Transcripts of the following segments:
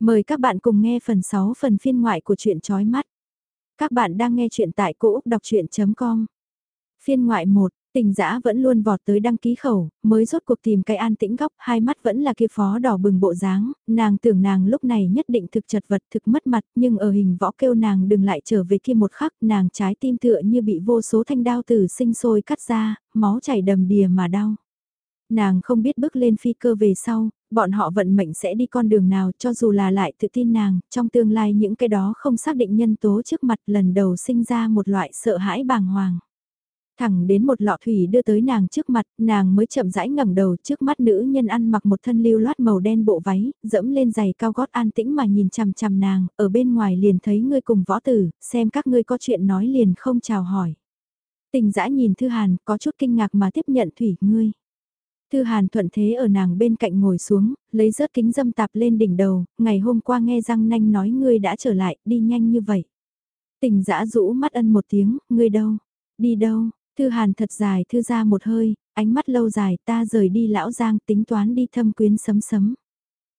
Mời các bạn cùng nghe phần 6 phần phiên ngoại của truyện chói mắt. Các bạn đang nghe truyện tại cỗ Úc Đọc Chuyện.com Phiên ngoại 1, tình dã vẫn luôn vọt tới đăng ký khẩu, mới rốt cuộc tìm cái an tĩnh góc, hai mắt vẫn là kia phó đỏ bừng bộ dáng, nàng tưởng nàng lúc này nhất định thực chật vật thực mất mặt, nhưng ở hình võ kêu nàng đừng lại trở về kia một khắc, nàng trái tim tựa như bị vô số thanh đao tử sinh sôi cắt ra, máu chảy đầm đìa mà đau nàng không biết bước lên phi cơ về sau, bọn họ vận mệnh sẽ đi con đường nào cho dù là lại tự tin nàng, trong tương lai những cái đó không xác định nhân tố trước mặt lần đầu sinh ra một loại sợ hãi bàng hoàng. Thẳng đến một lọ thủy đưa tới nàng trước mặt, nàng mới chậm rãi ngẩng đầu trước mắt nữ nhân ăn mặc một thân lưu loát màu đen bộ váy, dẫm lên giày cao gót an tĩnh mà nhìn chằm chằm nàng, ở bên ngoài liền thấy ngươi cùng võ tử, xem các ngươi có chuyện nói liền không chào hỏi. Tình dã nhìn Thư Hàn có chút kinh ngạc mà tiếp nhận thủy ngươi. Thư Hàn thuận thế ở nàng bên cạnh ngồi xuống, lấy rớt kính dâm tạp lên đỉnh đầu, ngày hôm qua nghe răng nanh nói ngươi đã trở lại, đi nhanh như vậy. Tình dã rũ mắt ân một tiếng, ngươi đâu? Đi đâu? Thư Hàn thật dài thư ra một hơi, ánh mắt lâu dài ta rời đi lão giang tính toán đi thâm quyến sấm sấm.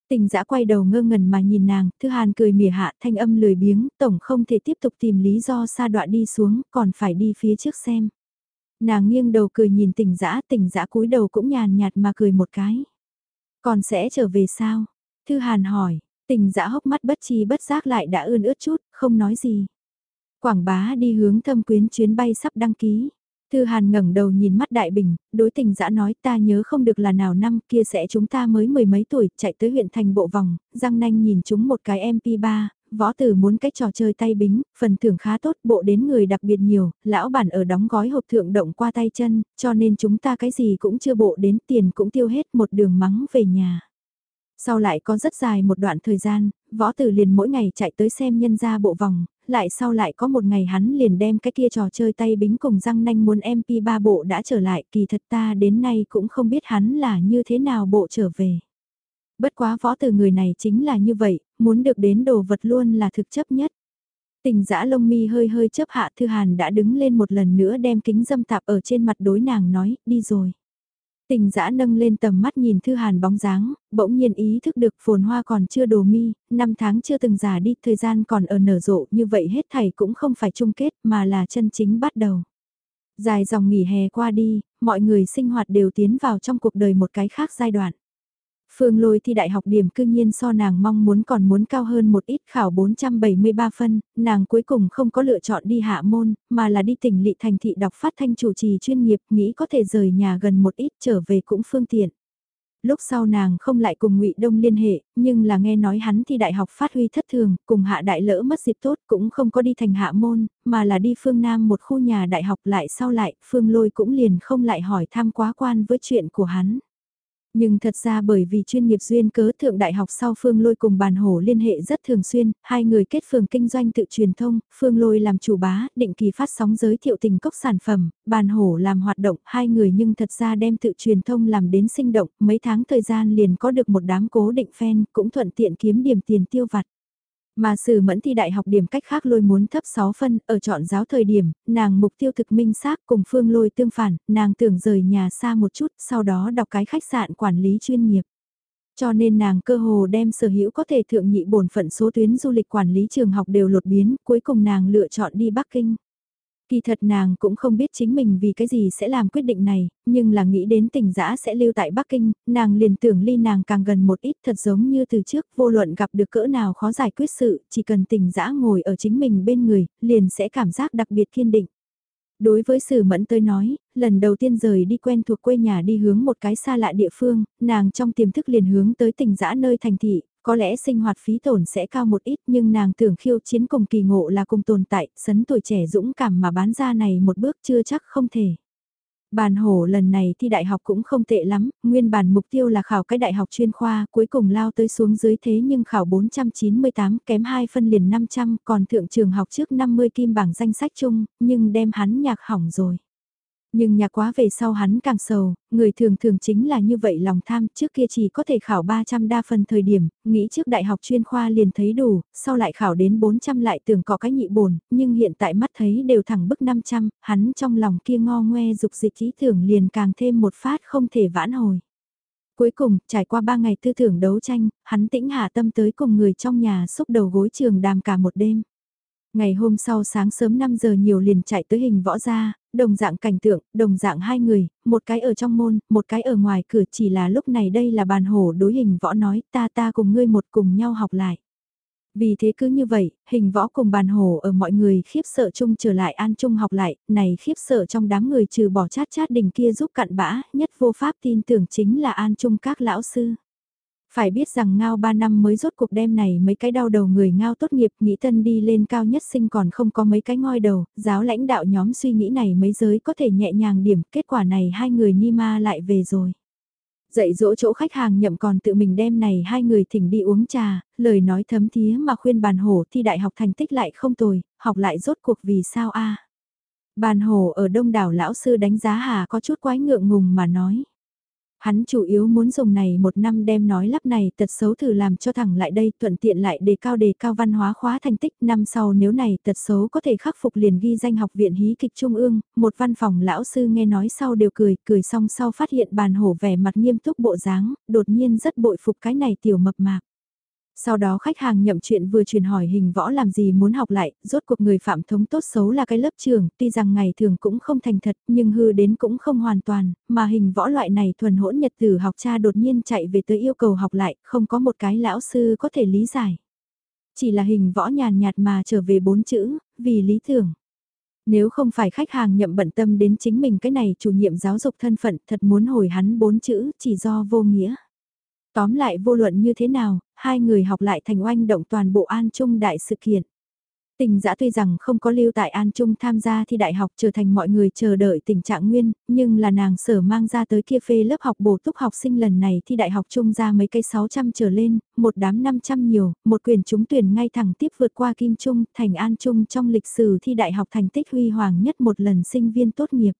Tình dã quay đầu ngơ ngẩn mà nhìn nàng, Thư Hàn cười mỉa hạ thanh âm lười biếng, tổng không thể tiếp tục tìm lý do xa đoạn đi xuống, còn phải đi phía trước xem. Nàng nghiêng đầu cười nhìn tỉnh dã tỉnh dã cúi đầu cũng nhàn nhạt mà cười một cái. Còn sẽ trở về sao? Thư Hàn hỏi, tỉnh dã hốc mắt bất chi bất giác lại đã ươn ướt chút, không nói gì. Quảng bá đi hướng thâm quyến chuyến bay sắp đăng ký. Thư Hàn ngẩng đầu nhìn mắt Đại Bình, đối tình dã nói ta nhớ không được là nào năm kia sẽ chúng ta mới mười mấy tuổi chạy tới huyện thành bộ vòng, răng nanh nhìn chúng một cái MP3, võ tử muốn cách trò chơi tay bính, phần thưởng khá tốt, bộ đến người đặc biệt nhiều, lão bản ở đóng gói hộp thượng động qua tay chân, cho nên chúng ta cái gì cũng chưa bộ đến tiền cũng tiêu hết một đường mắng về nhà. Sau lại có rất dài một đoạn thời gian, võ tử liền mỗi ngày chạy tới xem nhân ra bộ vòng, lại sau lại có một ngày hắn liền đem cái kia trò chơi tay bính cùng răng nanh muốn MP3 bộ đã trở lại, kỳ thật ta đến nay cũng không biết hắn là như thế nào bộ trở về. Bất quá võ từ người này chính là như vậy, muốn được đến đồ vật luôn là thực chấp nhất. Tình dã lông mi hơi hơi chấp hạ Thư Hàn đã đứng lên một lần nữa đem kính dâm tạp ở trên mặt đối nàng nói, đi rồi. Tình dã nâng lên tầm mắt nhìn Thư Hàn bóng dáng, bỗng nhiên ý thức được phồn hoa còn chưa đồ mi, năm tháng chưa từng già đi, thời gian còn ở nở rộ như vậy hết thảy cũng không phải chung kết mà là chân chính bắt đầu. Dài dòng nghỉ hè qua đi, mọi người sinh hoạt đều tiến vào trong cuộc đời một cái khác giai đoạn. Phương lôi thi đại học điểm cương nhiên so nàng mong muốn còn muốn cao hơn một ít khảo 473 phân, nàng cuối cùng không có lựa chọn đi hạ môn, mà là đi tỉnh lỵ thành thị đọc phát thanh chủ trì chuyên nghiệp nghĩ có thể rời nhà gần một ít trở về cũng phương tiện. Lúc sau nàng không lại cùng ngụy Đông liên hệ, nhưng là nghe nói hắn thi đại học phát huy thất thường, cùng hạ đại lỡ mất dịp tốt cũng không có đi thành hạ môn, mà là đi phương Nam một khu nhà đại học lại sau lại, phương lôi cũng liền không lại hỏi thăm quá quan với chuyện của hắn. Nhưng thật ra bởi vì chuyên nghiệp duyên cớ thượng đại học sau Phương Lôi cùng bàn hổ liên hệ rất thường xuyên, hai người kết phường kinh doanh tự truyền thông, Phương Lôi làm chủ bá, định kỳ phát sóng giới thiệu tình cốc sản phẩm, bàn hổ làm hoạt động, hai người nhưng thật ra đem tự truyền thông làm đến sinh động, mấy tháng thời gian liền có được một đám cố định fan, cũng thuận tiện kiếm điểm tiền tiêu vặt. Mà sử mẫn thi đại học điểm cách khác lôi muốn thấp 6 phân, ở chọn giáo thời điểm, nàng mục tiêu thực minh xác cùng phương lôi tương phản, nàng tưởng rời nhà xa một chút, sau đó đọc cái khách sạn quản lý chuyên nghiệp. Cho nên nàng cơ hồ đem sở hữu có thể thượng nhị bổn phận số tuyến du lịch quản lý trường học đều lột biến, cuối cùng nàng lựa chọn đi Bắc Kinh. Kỳ thật nàng cũng không biết chính mình vì cái gì sẽ làm quyết định này, nhưng là nghĩ đến tình dã sẽ lưu tại Bắc Kinh, nàng liền tưởng ly nàng càng gần một ít thật giống như từ trước vô luận gặp được cỡ nào khó giải quyết sự, chỉ cần tình dã ngồi ở chính mình bên người, liền sẽ cảm giác đặc biệt kiên định. Đối với Sử Mẫn tới nói, lần đầu tiên rời đi quen thuộc quê nhà đi hướng một cái xa lạ địa phương, nàng trong tiềm thức liền hướng tới tình dã nơi thành thị, có lẽ sinh hoạt phí tổn sẽ cao một ít nhưng nàng tưởng khiêu chiến cùng kỳ ngộ là cùng tồn tại, sấn tuổi trẻ dũng cảm mà bán ra này một bước chưa chắc không thể. Bàn hổ lần này thi đại học cũng không tệ lắm, nguyên bản mục tiêu là khảo cái đại học chuyên khoa, cuối cùng lao tới xuống dưới thế nhưng khảo 498 kém 2 phân liền 500, còn thượng trường học trước 50 kim bảng danh sách chung, nhưng đem hắn nhạc hỏng rồi. Nhưng nhà quá về sau hắn càng sầu, người thường thường chính là như vậy lòng tham, trước kia chỉ có thể khảo 300 đa phần thời điểm, nghĩ trước đại học chuyên khoa liền thấy đủ, sau lại khảo đến 400 lại tưởng có cái nhị bổn, nhưng hiện tại mắt thấy đều thẳng bức 500, hắn trong lòng kia ngo ngoe dục dịch ý tưởng liền càng thêm một phát không thể vãn hồi. Cuối cùng, trải qua ba ngày tư tưởng đấu tranh, hắn tĩnh hạ tâm tới cùng người trong nhà xúc đầu gối trường đàm cả một đêm. Ngày hôm sau sáng sớm 5 giờ nhiều liền chạy tới hình võ ra, đồng dạng cảnh tượng, đồng dạng hai người, một cái ở trong môn, một cái ở ngoài cửa chỉ là lúc này đây là bàn hổ đối hình võ nói ta ta cùng ngươi một cùng nhau học lại. Vì thế cứ như vậy, hình võ cùng bàn hổ ở mọi người khiếp sợ chung trở lại an chung học lại, này khiếp sợ trong đám người trừ bỏ chát chát đỉnh kia giúp cặn bã, nhất vô pháp tin tưởng chính là an chung các lão sư. Phải biết rằng ngao 3 năm mới rốt cuộc đêm này mấy cái đau đầu người ngao tốt nghiệp nghĩ tân đi lên cao nhất sinh còn không có mấy cái ngoi đầu, giáo lãnh đạo nhóm suy nghĩ này mấy giới có thể nhẹ nhàng điểm, kết quả này hai người ni ma lại về rồi. Dạy dỗ chỗ khách hàng nhậm còn tự mình đem này hai người thỉnh đi uống trà, lời nói thấm thía mà khuyên bàn hổ thi đại học thành tích lại không tồi, học lại rốt cuộc vì sao a Bàn hổ ở đông đảo lão sư đánh giá hà có chút quái ngượng ngùng mà nói. Hắn chủ yếu muốn dùng này một năm đem nói lắp này tật xấu thử làm cho thẳng lại đây thuận tiện lại đề cao đề cao văn hóa khóa thành tích năm sau nếu này tật xấu có thể khắc phục liền ghi danh học viện hí kịch trung ương, một văn phòng lão sư nghe nói sau đều cười, cười xong sau phát hiện bàn hổ vẻ mặt nghiêm túc bộ dáng, đột nhiên rất bội phục cái này tiểu mập mạp. Sau đó khách hàng nhậm chuyện vừa truyền hỏi hình võ làm gì muốn học lại, rốt cuộc người phạm thống tốt xấu là cái lớp trường, tuy rằng ngày thường cũng không thành thật, nhưng hư đến cũng không hoàn toàn, mà hình võ loại này thuần hỗn nhật tử học cha đột nhiên chạy về tới yêu cầu học lại, không có một cái lão sư có thể lý giải. Chỉ là hình võ nhàn nhạt mà trở về bốn chữ, vì lý tưởng. Nếu không phải khách hàng nhậm bận tâm đến chính mình cái này chủ nhiệm giáo dục thân phận thật muốn hồi hắn bốn chữ chỉ do vô nghĩa. Tóm lại vô luận như thế nào, hai người học lại thành oanh động toàn bộ An Trung đại sự kiện. Tình giã tuy rằng không có lưu tại An Trung tham gia thi đại học trở thành mọi người chờ đợi tình trạng nguyên, nhưng là nàng sở mang ra tới kia phê lớp học bổ túc học sinh lần này thi đại học Trung ra mấy cây 600 trở lên, một đám 500 nhiều, một quyền trúng tuyển ngay thẳng tiếp vượt qua Kim Trung thành An Trung trong lịch sử thi đại học thành tích huy hoàng nhất một lần sinh viên tốt nghiệp.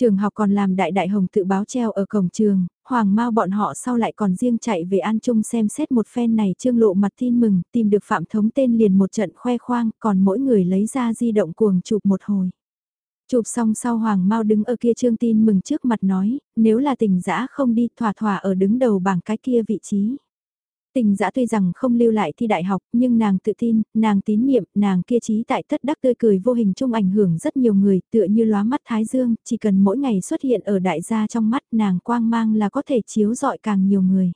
Trường học còn làm đại đại hồng tự báo treo ở cổng trường, Hoàng Mao bọn họ sau lại còn riêng chạy về An Trung xem xét một phen này trương lộ mặt tin mừng, tìm được Phạm Thống tên liền một trận khoe khoang, còn mỗi người lấy ra di động cuồng chụp một hồi. Chụp xong sau Hoàng Mao đứng ở kia trương tin mừng trước mặt nói, nếu là tình dã không đi thỏa thỏa ở đứng đầu bảng cái kia vị trí. Tình giã tuy rằng không lưu lại thi đại học, nhưng nàng tự tin, nàng tín nhiệm, nàng kia trí tại thất đắc tươi cười vô hình chung ảnh hưởng rất nhiều người, tựa như lóa mắt thái dương, chỉ cần mỗi ngày xuất hiện ở đại gia trong mắt nàng quang mang là có thể chiếu rọi càng nhiều người.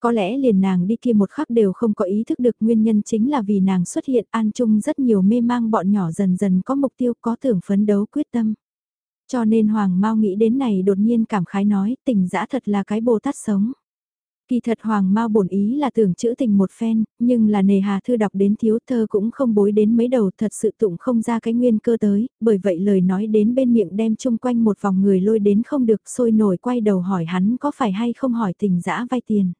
Có lẽ liền nàng đi kia một khắc đều không có ý thức được nguyên nhân chính là vì nàng xuất hiện an chung rất nhiều mê mang bọn nhỏ dần dần có mục tiêu có tưởng phấn đấu quyết tâm. Cho nên Hoàng Mao nghĩ đến này đột nhiên cảm khái nói tình dã thật là cái bồ tát sống. Kỳ thật Hoàng Mao bổn ý là tưởng chữ tình một phen, nhưng là nề hà thư đọc đến thiếu thơ cũng không bối đến mấy đầu thật sự tụng không ra cái nguyên cơ tới, bởi vậy lời nói đến bên miệng đem chung quanh một vòng người lôi đến không được sôi nổi quay đầu hỏi hắn có phải hay không hỏi tình dã vay tiền.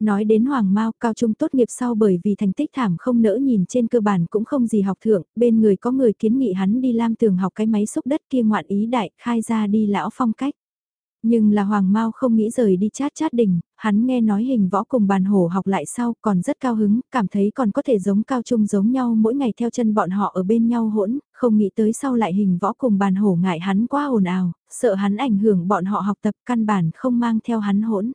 Nói đến Hoàng Mao cao trung tốt nghiệp sau bởi vì thành tích thảm không nỡ nhìn trên cơ bản cũng không gì học thượng, bên người có người kiến nghị hắn đi lam tường học cái máy xúc đất kia ngoạn ý đại khai ra đi lão phong cách. Nhưng là Hoàng Mao không nghĩ rời đi chát chát đỉnh, hắn nghe nói hình võ cùng bàn hổ học lại sau còn rất cao hứng, cảm thấy còn có thể giống cao trung giống nhau mỗi ngày theo chân bọn họ ở bên nhau hỗn, không nghĩ tới sau lại hình võ cùng bàn hổ ngại hắn quá ồn ào, sợ hắn ảnh hưởng bọn họ học tập căn bản không mang theo hắn hỗn.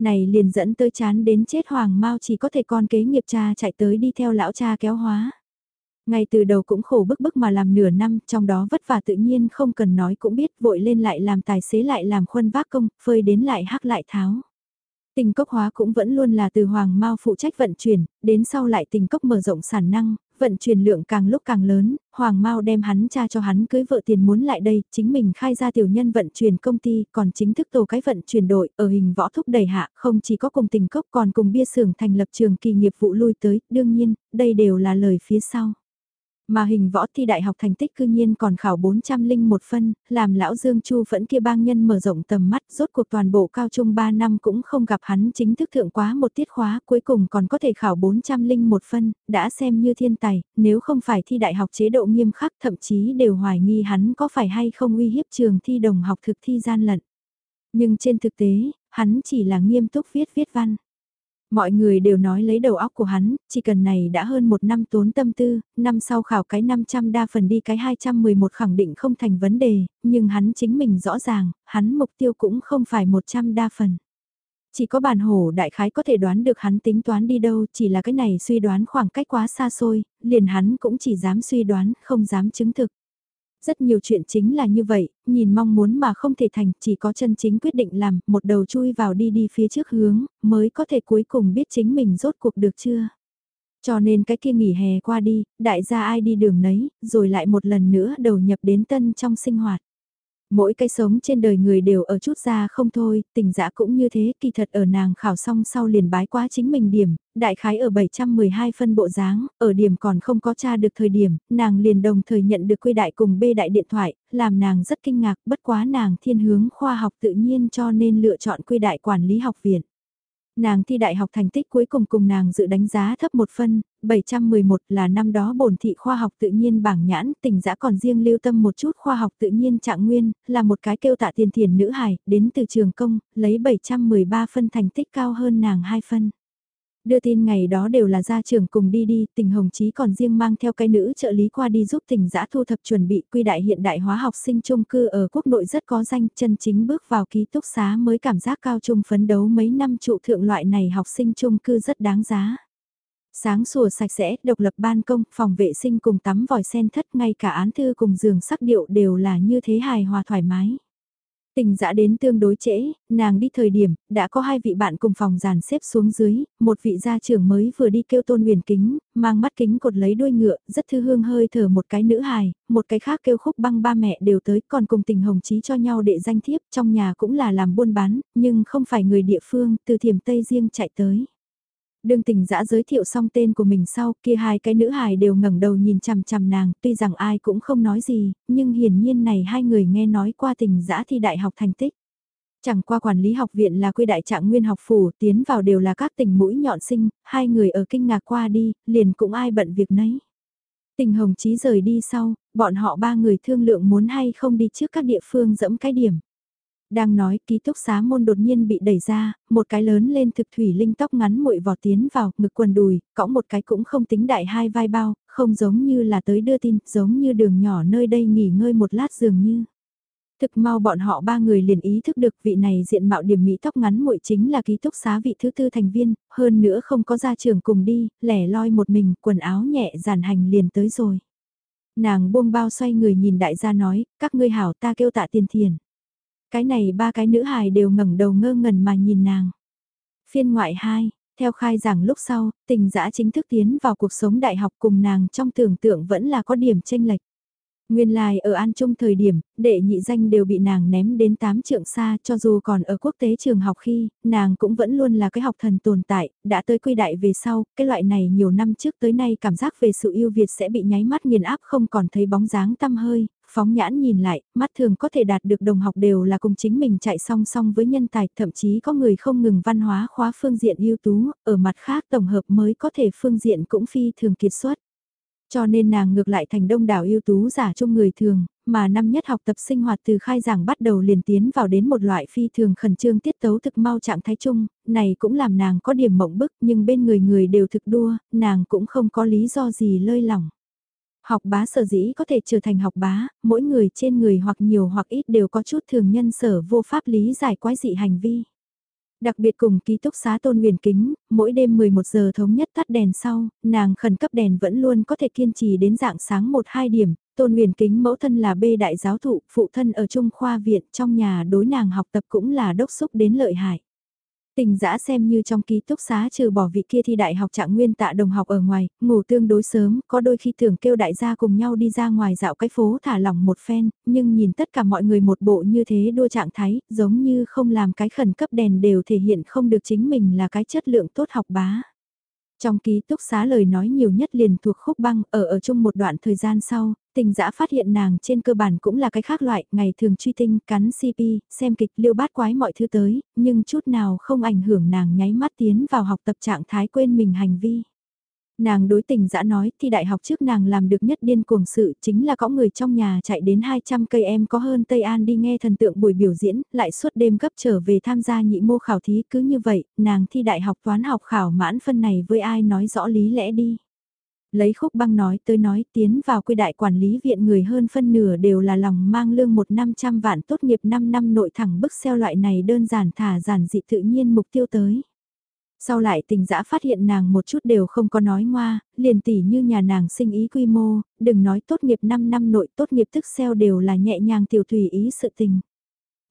Này liền dẫn tới chán đến chết Hoàng Mao chỉ có thể con kế nghiệp cha chạy tới đi theo lão cha kéo hóa. Ngay từ đầu cũng khổ bức bức mà làm nửa năm, trong đó vất vả tự nhiên không cần nói cũng biết vội lên lại làm tài xế lại làm khuân vác công, phơi đến lại hắc lại tháo. Tình cốc hóa cũng vẫn luôn là từ Hoàng Mao phụ trách vận chuyển, đến sau lại tình cốc mở rộng sản năng, vận chuyển lượng càng lúc càng lớn, Hoàng Mao đem hắn cha cho hắn cưới vợ tiền muốn lại đây, chính mình khai ra tiểu nhân vận chuyển công ty, còn chính thức tổ cái vận chuyển đội, ở hình võ thúc đẩy hạ, không chỉ có cùng tình cốc còn cùng bia xưởng thành lập trường kỳ nghiệp vụ lui tới, đương nhiên, đây đều là lời phía sau. Mà hình võ thi đại học thành tích cư nhiên còn khảo 401 phân, làm lão Dương Chu vẫn kia bang nhân mở rộng tầm mắt, rốt cuộc toàn bộ cao trung 3 năm cũng không gặp hắn chính thức thượng quá một tiết khóa, cuối cùng còn có thể khảo 401 phân, đã xem như thiên tài, nếu không phải thi đại học chế độ nghiêm khắc thậm chí đều hoài nghi hắn có phải hay không uy hiếp trường thi đồng học thực thi gian lận. Nhưng trên thực tế, hắn chỉ là nghiêm túc viết viết văn. Mọi người đều nói lấy đầu óc của hắn, chỉ cần này đã hơn một năm tốn tâm tư, năm sau khảo cái 500 đa phần đi cái 211 khẳng định không thành vấn đề, nhưng hắn chính mình rõ ràng, hắn mục tiêu cũng không phải 100 đa phần. chỉ có bản hổ đại khái có thể đoán được hắn tính toán đi đâu, chỉ là cái này suy đoán khoảng cách quá xa xôi, liền hắn cũng chỉ dám suy đoán, không dám chứng thực. Rất nhiều chuyện chính là như vậy, nhìn mong muốn mà không thể thành, chỉ có chân chính quyết định làm, một đầu chui vào đi đi phía trước hướng, mới có thể cuối cùng biết chính mình rốt cuộc được chưa. Cho nên cái kia nghỉ hè qua đi, đại gia ai đi đường nấy, rồi lại một lần nữa đầu nhập đến tân trong sinh hoạt. Mỗi cái sống trên đời người đều ở chút ra không thôi, tình dã cũng như thế, kỳ thật ở nàng khảo xong sau liền bái quá chính mình điểm, đại khái ở 712 phân bộ dáng, ở điểm còn không có tra được thời điểm, nàng liền đồng thời nhận được quy đại cùng bê đại điện thoại, làm nàng rất kinh ngạc, bất quá nàng thiên hướng khoa học tự nhiên cho nên lựa chọn quy đại quản lý học viện. Nàng thi đại học thành tích cuối cùng cùng nàng dự đánh giá thấp một phân, 711 là năm đó bổn thị khoa học tự nhiên bảng nhãn, tỉnh giã còn riêng lưu tâm một chút khoa học tự nhiên trạng nguyên, là một cái kêu tạ tiền thiền nữ hài, đến từ trường công, lấy 713 phân thành tích cao hơn nàng 2 phân. Đưa tin ngày đó đều là gia trưởng cùng đi đi, tình Hồng Chí còn riêng mang theo cái nữ trợ lý qua đi giúp tình giã thu thập chuẩn bị quy đại hiện đại hóa học sinh trung cư ở quốc nội rất có danh, chân chính bước vào ký túc xá mới cảm giác cao trung phấn đấu mấy năm trụ thượng loại này học sinh trung cư rất đáng giá. Sáng sủa sạch sẽ, độc lập ban công, phòng vệ sinh cùng tắm vòi sen thất ngay cả án thư cùng giường sắc điệu đều là như thế hài hòa thoải mái. Tình dã đến tương đối trễ, nàng đi thời điểm, đã có hai vị bạn cùng phòng dàn xếp xuống dưới, một vị gia trưởng mới vừa đi kêu tôn huyền kính, mang mắt kính cột lấy đuôi ngựa, rất thư hương hơi thở một cái nữ hài, một cái khác kêu khúc băng ba mẹ đều tới, còn cùng tình hồng chí cho nhau đệ danh thiếp, trong nhà cũng là làm buôn bán, nhưng không phải người địa phương, từ thiểm Tây riêng chạy tới. Đương tình dã giới thiệu xong tên của mình sau, kia hai cái nữ hài đều ngẩng đầu nhìn chằm chằm nàng, tuy rằng ai cũng không nói gì, nhưng hiển nhiên này hai người nghe nói qua tình dã thi đại học thành tích. Chẳng qua quản lý học viện là quy đại trạng nguyên học phủ, tiến vào đều là các tình mũi nhọn sinh, hai người ở kinh ngạc qua đi, liền cũng ai bận việc nấy. Tình hồng chí rời đi sau, bọn họ ba người thương lượng muốn hay không đi trước các địa phương dẫm cái điểm. Đang nói ký túc xá môn đột nhiên bị đẩy ra, một cái lớn lên thực thủy linh tóc ngắn muội vò tiến vào, ngực quần đùi, cõng một cái cũng không tính đại hai vai bao, không giống như là tới đưa tin, giống như đường nhỏ nơi đây nghỉ ngơi một lát dường như. Thực mau bọn họ ba người liền ý thức được vị này diện mạo điểm mỹ tóc ngắn muội chính là ký túc xá vị thứ tư thành viên, hơn nữa không có ra trường cùng đi, lẻ loi một mình, quần áo nhẹ giản hành liền tới rồi. Nàng buông bao xoay người nhìn đại gia nói, các ngươi hảo ta kêu tạ tiền thiền. Cái này ba cái nữ hài đều ngẩng đầu ngơ ngẩn mà nhìn nàng. Phiên ngoại 2, theo khai giảng lúc sau, tình dã chính thức tiến vào cuộc sống đại học cùng nàng trong tưởng tượng vẫn là có điểm tranh lệch. Nguyên lai ở An Trung thời điểm, đệ nhị danh đều bị nàng ném đến 8 trượng xa cho dù còn ở quốc tế trường học khi, nàng cũng vẫn luôn là cái học thần tồn tại, đã tới quy đại về sau, cái loại này nhiều năm trước tới nay cảm giác về sự yêu Việt sẽ bị nháy mắt nghiền áp không còn thấy bóng dáng tăm hơi, phóng nhãn nhìn lại, mắt thường có thể đạt được đồng học đều là cùng chính mình chạy song song với nhân tài, thậm chí có người không ngừng văn hóa khóa phương diện ưu tú, ở mặt khác tổng hợp mới có thể phương diện cũng phi thường kiệt xuất. Cho nên nàng ngược lại thành đông đảo ưu tú giả trong người thường, mà năm nhất học tập sinh hoạt từ khai giảng bắt đầu liền tiến vào đến một loại phi thường khẩn trương tiết tấu thực mau trạng thái chung, này cũng làm nàng có điểm mộng bức nhưng bên người người đều thực đua, nàng cũng không có lý do gì lơi lỏng. Học bá sở dĩ có thể trở thành học bá, mỗi người trên người hoặc nhiều hoặc ít đều có chút thường nhân sở vô pháp lý giải quái dị hành vi. Đặc biệt cùng ký túc xá tôn huyền kính, mỗi đêm 11 giờ thống nhất tắt đèn sau, nàng khẩn cấp đèn vẫn luôn có thể kiên trì đến dạng sáng 1-2 điểm, tôn huyền kính mẫu thân là bê đại giáo thụ, phụ thân ở trung khoa viện trong nhà đối nàng học tập cũng là đốc xúc đến lợi hại. Tình giã xem như trong ký túc xá trừ bỏ vị kia thi đại học trạng nguyên tạ đồng học ở ngoài, ngủ tương đối sớm, có đôi khi tưởng kêu đại gia cùng nhau đi ra ngoài dạo cái phố thả lỏng một phen, nhưng nhìn tất cả mọi người một bộ như thế đua trạng thái, giống như không làm cái khẩn cấp đèn đều thể hiện không được chính mình là cái chất lượng tốt học bá. Trong ký túc xá lời nói nhiều nhất liền thuộc khúc băng ở ở chung một đoạn thời gian sau, tình dã phát hiện nàng trên cơ bản cũng là cái khác loại, ngày thường truy tinh, cắn CP, xem kịch liêu bát quái mọi thứ tới, nhưng chút nào không ảnh hưởng nàng nháy mắt tiến vào học tập trạng thái quên mình hành vi. Nàng đối tình dã nói thì đại học trước nàng làm được nhất điên cuồng sự chính là có người trong nhà chạy đến 200 cây em có hơn Tây An đi nghe thần tượng buổi biểu diễn, lại suốt đêm gấp trở về tham gia nhị mô khảo thí cứ như vậy, nàng thi đại học toán học khảo mãn phân này với ai nói rõ lý lẽ đi. Lấy khúc băng nói tới nói tiến vào quy đại quản lý viện người hơn phân nửa đều là lòng mang lương một năm trăm vạn tốt nghiệp 5 năm nội thẳng bức xeo loại này đơn giản thả giản dị tự nhiên mục tiêu tới. Sau lại tình dã phát hiện nàng một chút đều không có nói ngoa, liền tỉ như nhà nàng sinh ý quy mô, đừng nói tốt nghiệp 5 năm nội tốt nghiệp thức xeo đều là nhẹ nhàng tiểu tùy ý sự tình.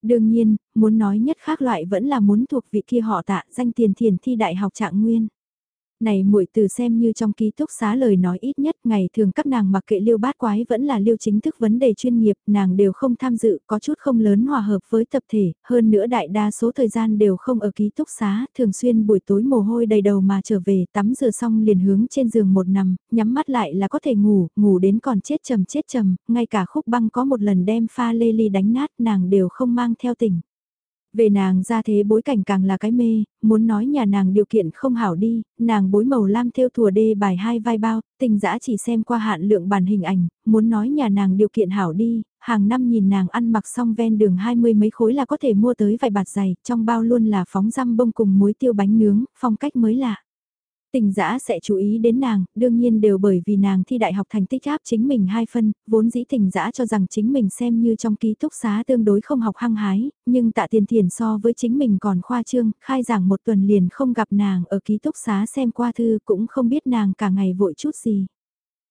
Đương nhiên, muốn nói nhất khác loại vẫn là muốn thuộc vị kia họ tạ danh tiền thiền thi đại học trạng nguyên. Này muội từ xem như trong ký túc xá lời nói ít nhất ngày thường các nàng mặc kệ liêu bát quái vẫn là liêu chính thức vấn đề chuyên nghiệp, nàng đều không tham dự, có chút không lớn hòa hợp với tập thể, hơn nữa đại đa số thời gian đều không ở ký túc xá, thường xuyên buổi tối mồ hôi đầy đầu mà trở về tắm rửa xong liền hướng trên giường một nằm, nhắm mắt lại là có thể ngủ, ngủ đến còn chết trầm chết trầm, ngay cả khúc băng có một lần đem pha lê ly đánh nát nàng đều không mang theo tỉnh. Về nàng ra thế bối cảnh càng là cái mê, muốn nói nhà nàng điều kiện không hảo đi, nàng bối màu lam theo thùa đê bài hai vai bao, tình dã chỉ xem qua hạn lượng bản hình ảnh, muốn nói nhà nàng điều kiện hảo đi, hàng năm nhìn nàng ăn mặc xong ven đường hai mươi mấy khối là có thể mua tới vài bạt giày, trong bao luôn là phóng răm bông cùng muối tiêu bánh nướng, phong cách mới lạ tình dã sẽ chú ý đến nàng, đương nhiên đều bởi vì nàng thi đại học thành tích áp chính mình hai phân, vốn dĩ tình dã cho rằng chính mình xem như trong ký túc xá tương đối không học hăng hái, nhưng tạ tiền thiền so với chính mình còn khoa trương, khai giảng một tuần liền không gặp nàng ở ký túc xá xem qua thư cũng không biết nàng cả ngày vội chút gì.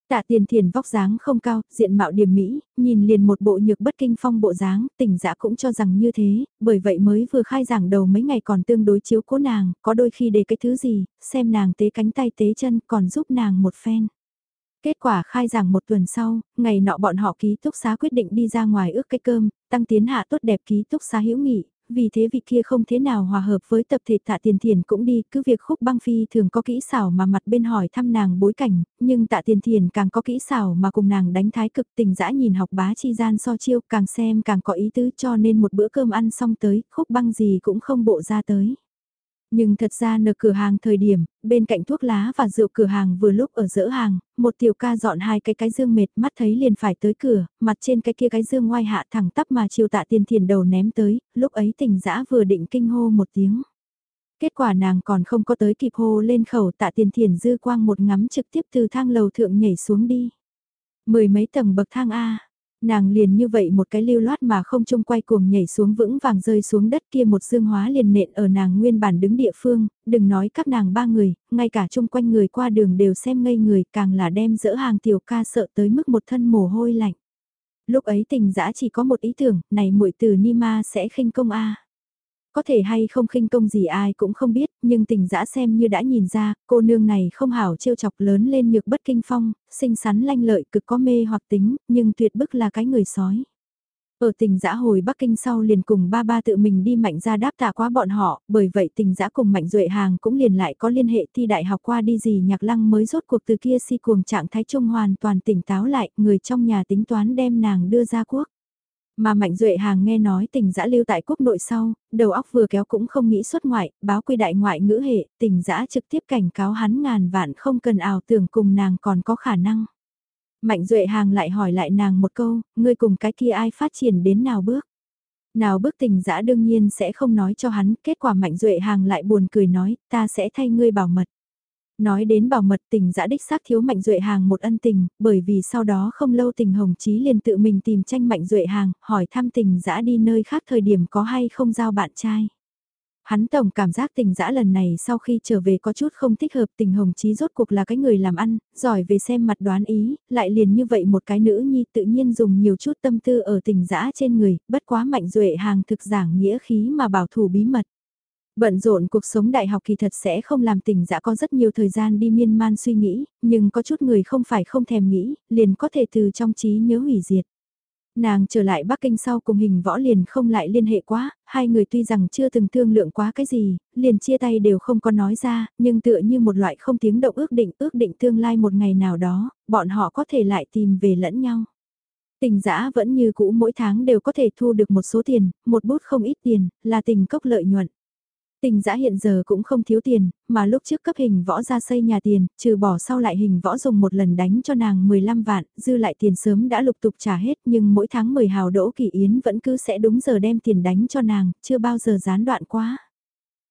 Tạ tiền thiền vóc dáng không cao, diện mạo điểm mỹ, nhìn liền một bộ nhược bất kinh phong bộ dáng, tỉnh dã cũng cho rằng như thế, bởi vậy mới vừa khai giảng đầu mấy ngày còn tương đối chiếu cố nàng, có đôi khi để cái thứ gì, xem nàng tế cánh tay tế chân còn giúp nàng một phen. Kết quả khai giảng một tuần sau, ngày nọ bọn họ ký túc xá quyết định đi ra ngoài ước cái cơm, tăng tiến hạ tốt đẹp ký túc xá hữu nghị, vì thế vị kia không thế nào hòa hợp với tập thể tạ tiền thiền cũng đi, cứ việc khúc băng phi thường có kỹ xảo mà mặt bên hỏi thăm nàng bối cảnh, nhưng tạ tiền thiền càng có kỹ xảo mà cùng nàng đánh thái cực tình dã nhìn học bá chi gian so chiêu càng xem càng có ý tứ cho nên một bữa cơm ăn xong tới, khúc băng gì cũng không bộ ra tới. Nhưng thật ra nở cửa hàng thời điểm, bên cạnh thuốc lá và rượu cửa hàng vừa lúc ở giữa hàng, một tiểu ca dọn hai cái cái dương mệt mắt thấy liền phải tới cửa, mặt trên cái kia cái dương ngoai hạ thẳng tắp mà chiều tạ tiền thiền đầu ném tới, lúc ấy tình dã vừa định kinh hô một tiếng. Kết quả nàng còn không có tới kịp hô lên khẩu tạ tiền thiền dư quang một ngắm trực tiếp từ thang lầu thượng nhảy xuống đi. Mười mấy tầng bậc thang A, Nàng liền như vậy một cái lưu loát mà không trông quay cuồng nhảy xuống vững vàng rơi xuống đất kia một dương hóa liền nện ở nàng nguyên bản đứng địa phương, đừng nói các nàng ba người, ngay cả chung quanh người qua đường đều xem ngây người càng là đem dỡ hàng tiểu ca sợ tới mức một thân mồ hôi lạnh. Lúc ấy tình dã chỉ có một ý tưởng, này muội từ Nima sẽ khinh công A. Có thể hay không khinh công gì ai cũng không biết, nhưng tình dã xem như đã nhìn ra, cô nương này không hảo trêu chọc lớn lên nhược bất kinh phong, xinh xắn lanh lợi cực có mê hoặc tính, nhưng tuyệt bức là cái người sói. Ở tình dã hồi Bắc Kinh sau liền cùng ba ba tự mình đi mạnh ra đáp tạ quá bọn họ, bởi vậy tình dã cùng mạnh duệ hàng cũng liền lại có liên hệ thi đại học qua đi gì nhạc lăng mới rốt cuộc từ kia si cuồng trạng thái trung hoàn toàn tỉnh táo lại, người trong nhà tính toán đem nàng đưa ra quốc. Mà Mạnh Duệ Hàng nghe nói tình dã lưu tại quốc nội sau, đầu óc vừa kéo cũng không nghĩ xuất ngoại, báo quy đại ngoại ngữ hệ, tình dã trực tiếp cảnh cáo hắn ngàn vạn không cần ảo tưởng cùng nàng còn có khả năng. Mạnh Duệ Hàng lại hỏi lại nàng một câu, ngươi cùng cái kia ai phát triển đến nào bước. Nào bước tình dã đương nhiên sẽ không nói cho hắn, kết quả Mạnh Duệ Hàng lại buồn cười nói, ta sẽ thay ngươi bảo mật. Nói đến bảo mật tình dã đích xác thiếu mạnh duệ hàng một ân tình, bởi vì sau đó không lâu tình hồng chí liền tự mình tìm tranh mạnh duệ hàng, hỏi thăm tình dã đi nơi khác thời điểm có hay không giao bạn trai. Hắn tổng cảm giác tình dã lần này sau khi trở về có chút không thích hợp tình hồng chí rốt cuộc là cái người làm ăn, giỏi về xem mặt đoán ý, lại liền như vậy một cái nữ nhi tự nhiên dùng nhiều chút tâm tư ở tình dã trên người, bất quá mạnh duệ hàng thực giảng nghĩa khí mà bảo thủ bí mật. Bận rộn cuộc sống đại học kỳ thật sẽ không làm tình dã có rất nhiều thời gian đi miên man suy nghĩ, nhưng có chút người không phải không thèm nghĩ, liền có thể từ trong trí nhớ hủy diệt. Nàng trở lại Bắc Kinh sau cùng hình võ liền không lại liên hệ quá, hai người tuy rằng chưa từng thương lượng quá cái gì, liền chia tay đều không có nói ra, nhưng tựa như một loại không tiếng động ước định, ước định tương lai một ngày nào đó, bọn họ có thể lại tìm về lẫn nhau. Tình giã vẫn như cũ mỗi tháng đều có thể thu được một số tiền, một bút không ít tiền, là tình cốc lợi nhuận. Tình giã hiện giờ cũng không thiếu tiền, mà lúc trước cấp hình võ ra xây nhà tiền, trừ bỏ sau lại hình võ dùng một lần đánh cho nàng 15 vạn, dư lại tiền sớm đã lục tục trả hết nhưng mỗi tháng 10 hào đỗ kỳ yến vẫn cứ sẽ đúng giờ đem tiền đánh cho nàng, chưa bao giờ gián đoạn quá.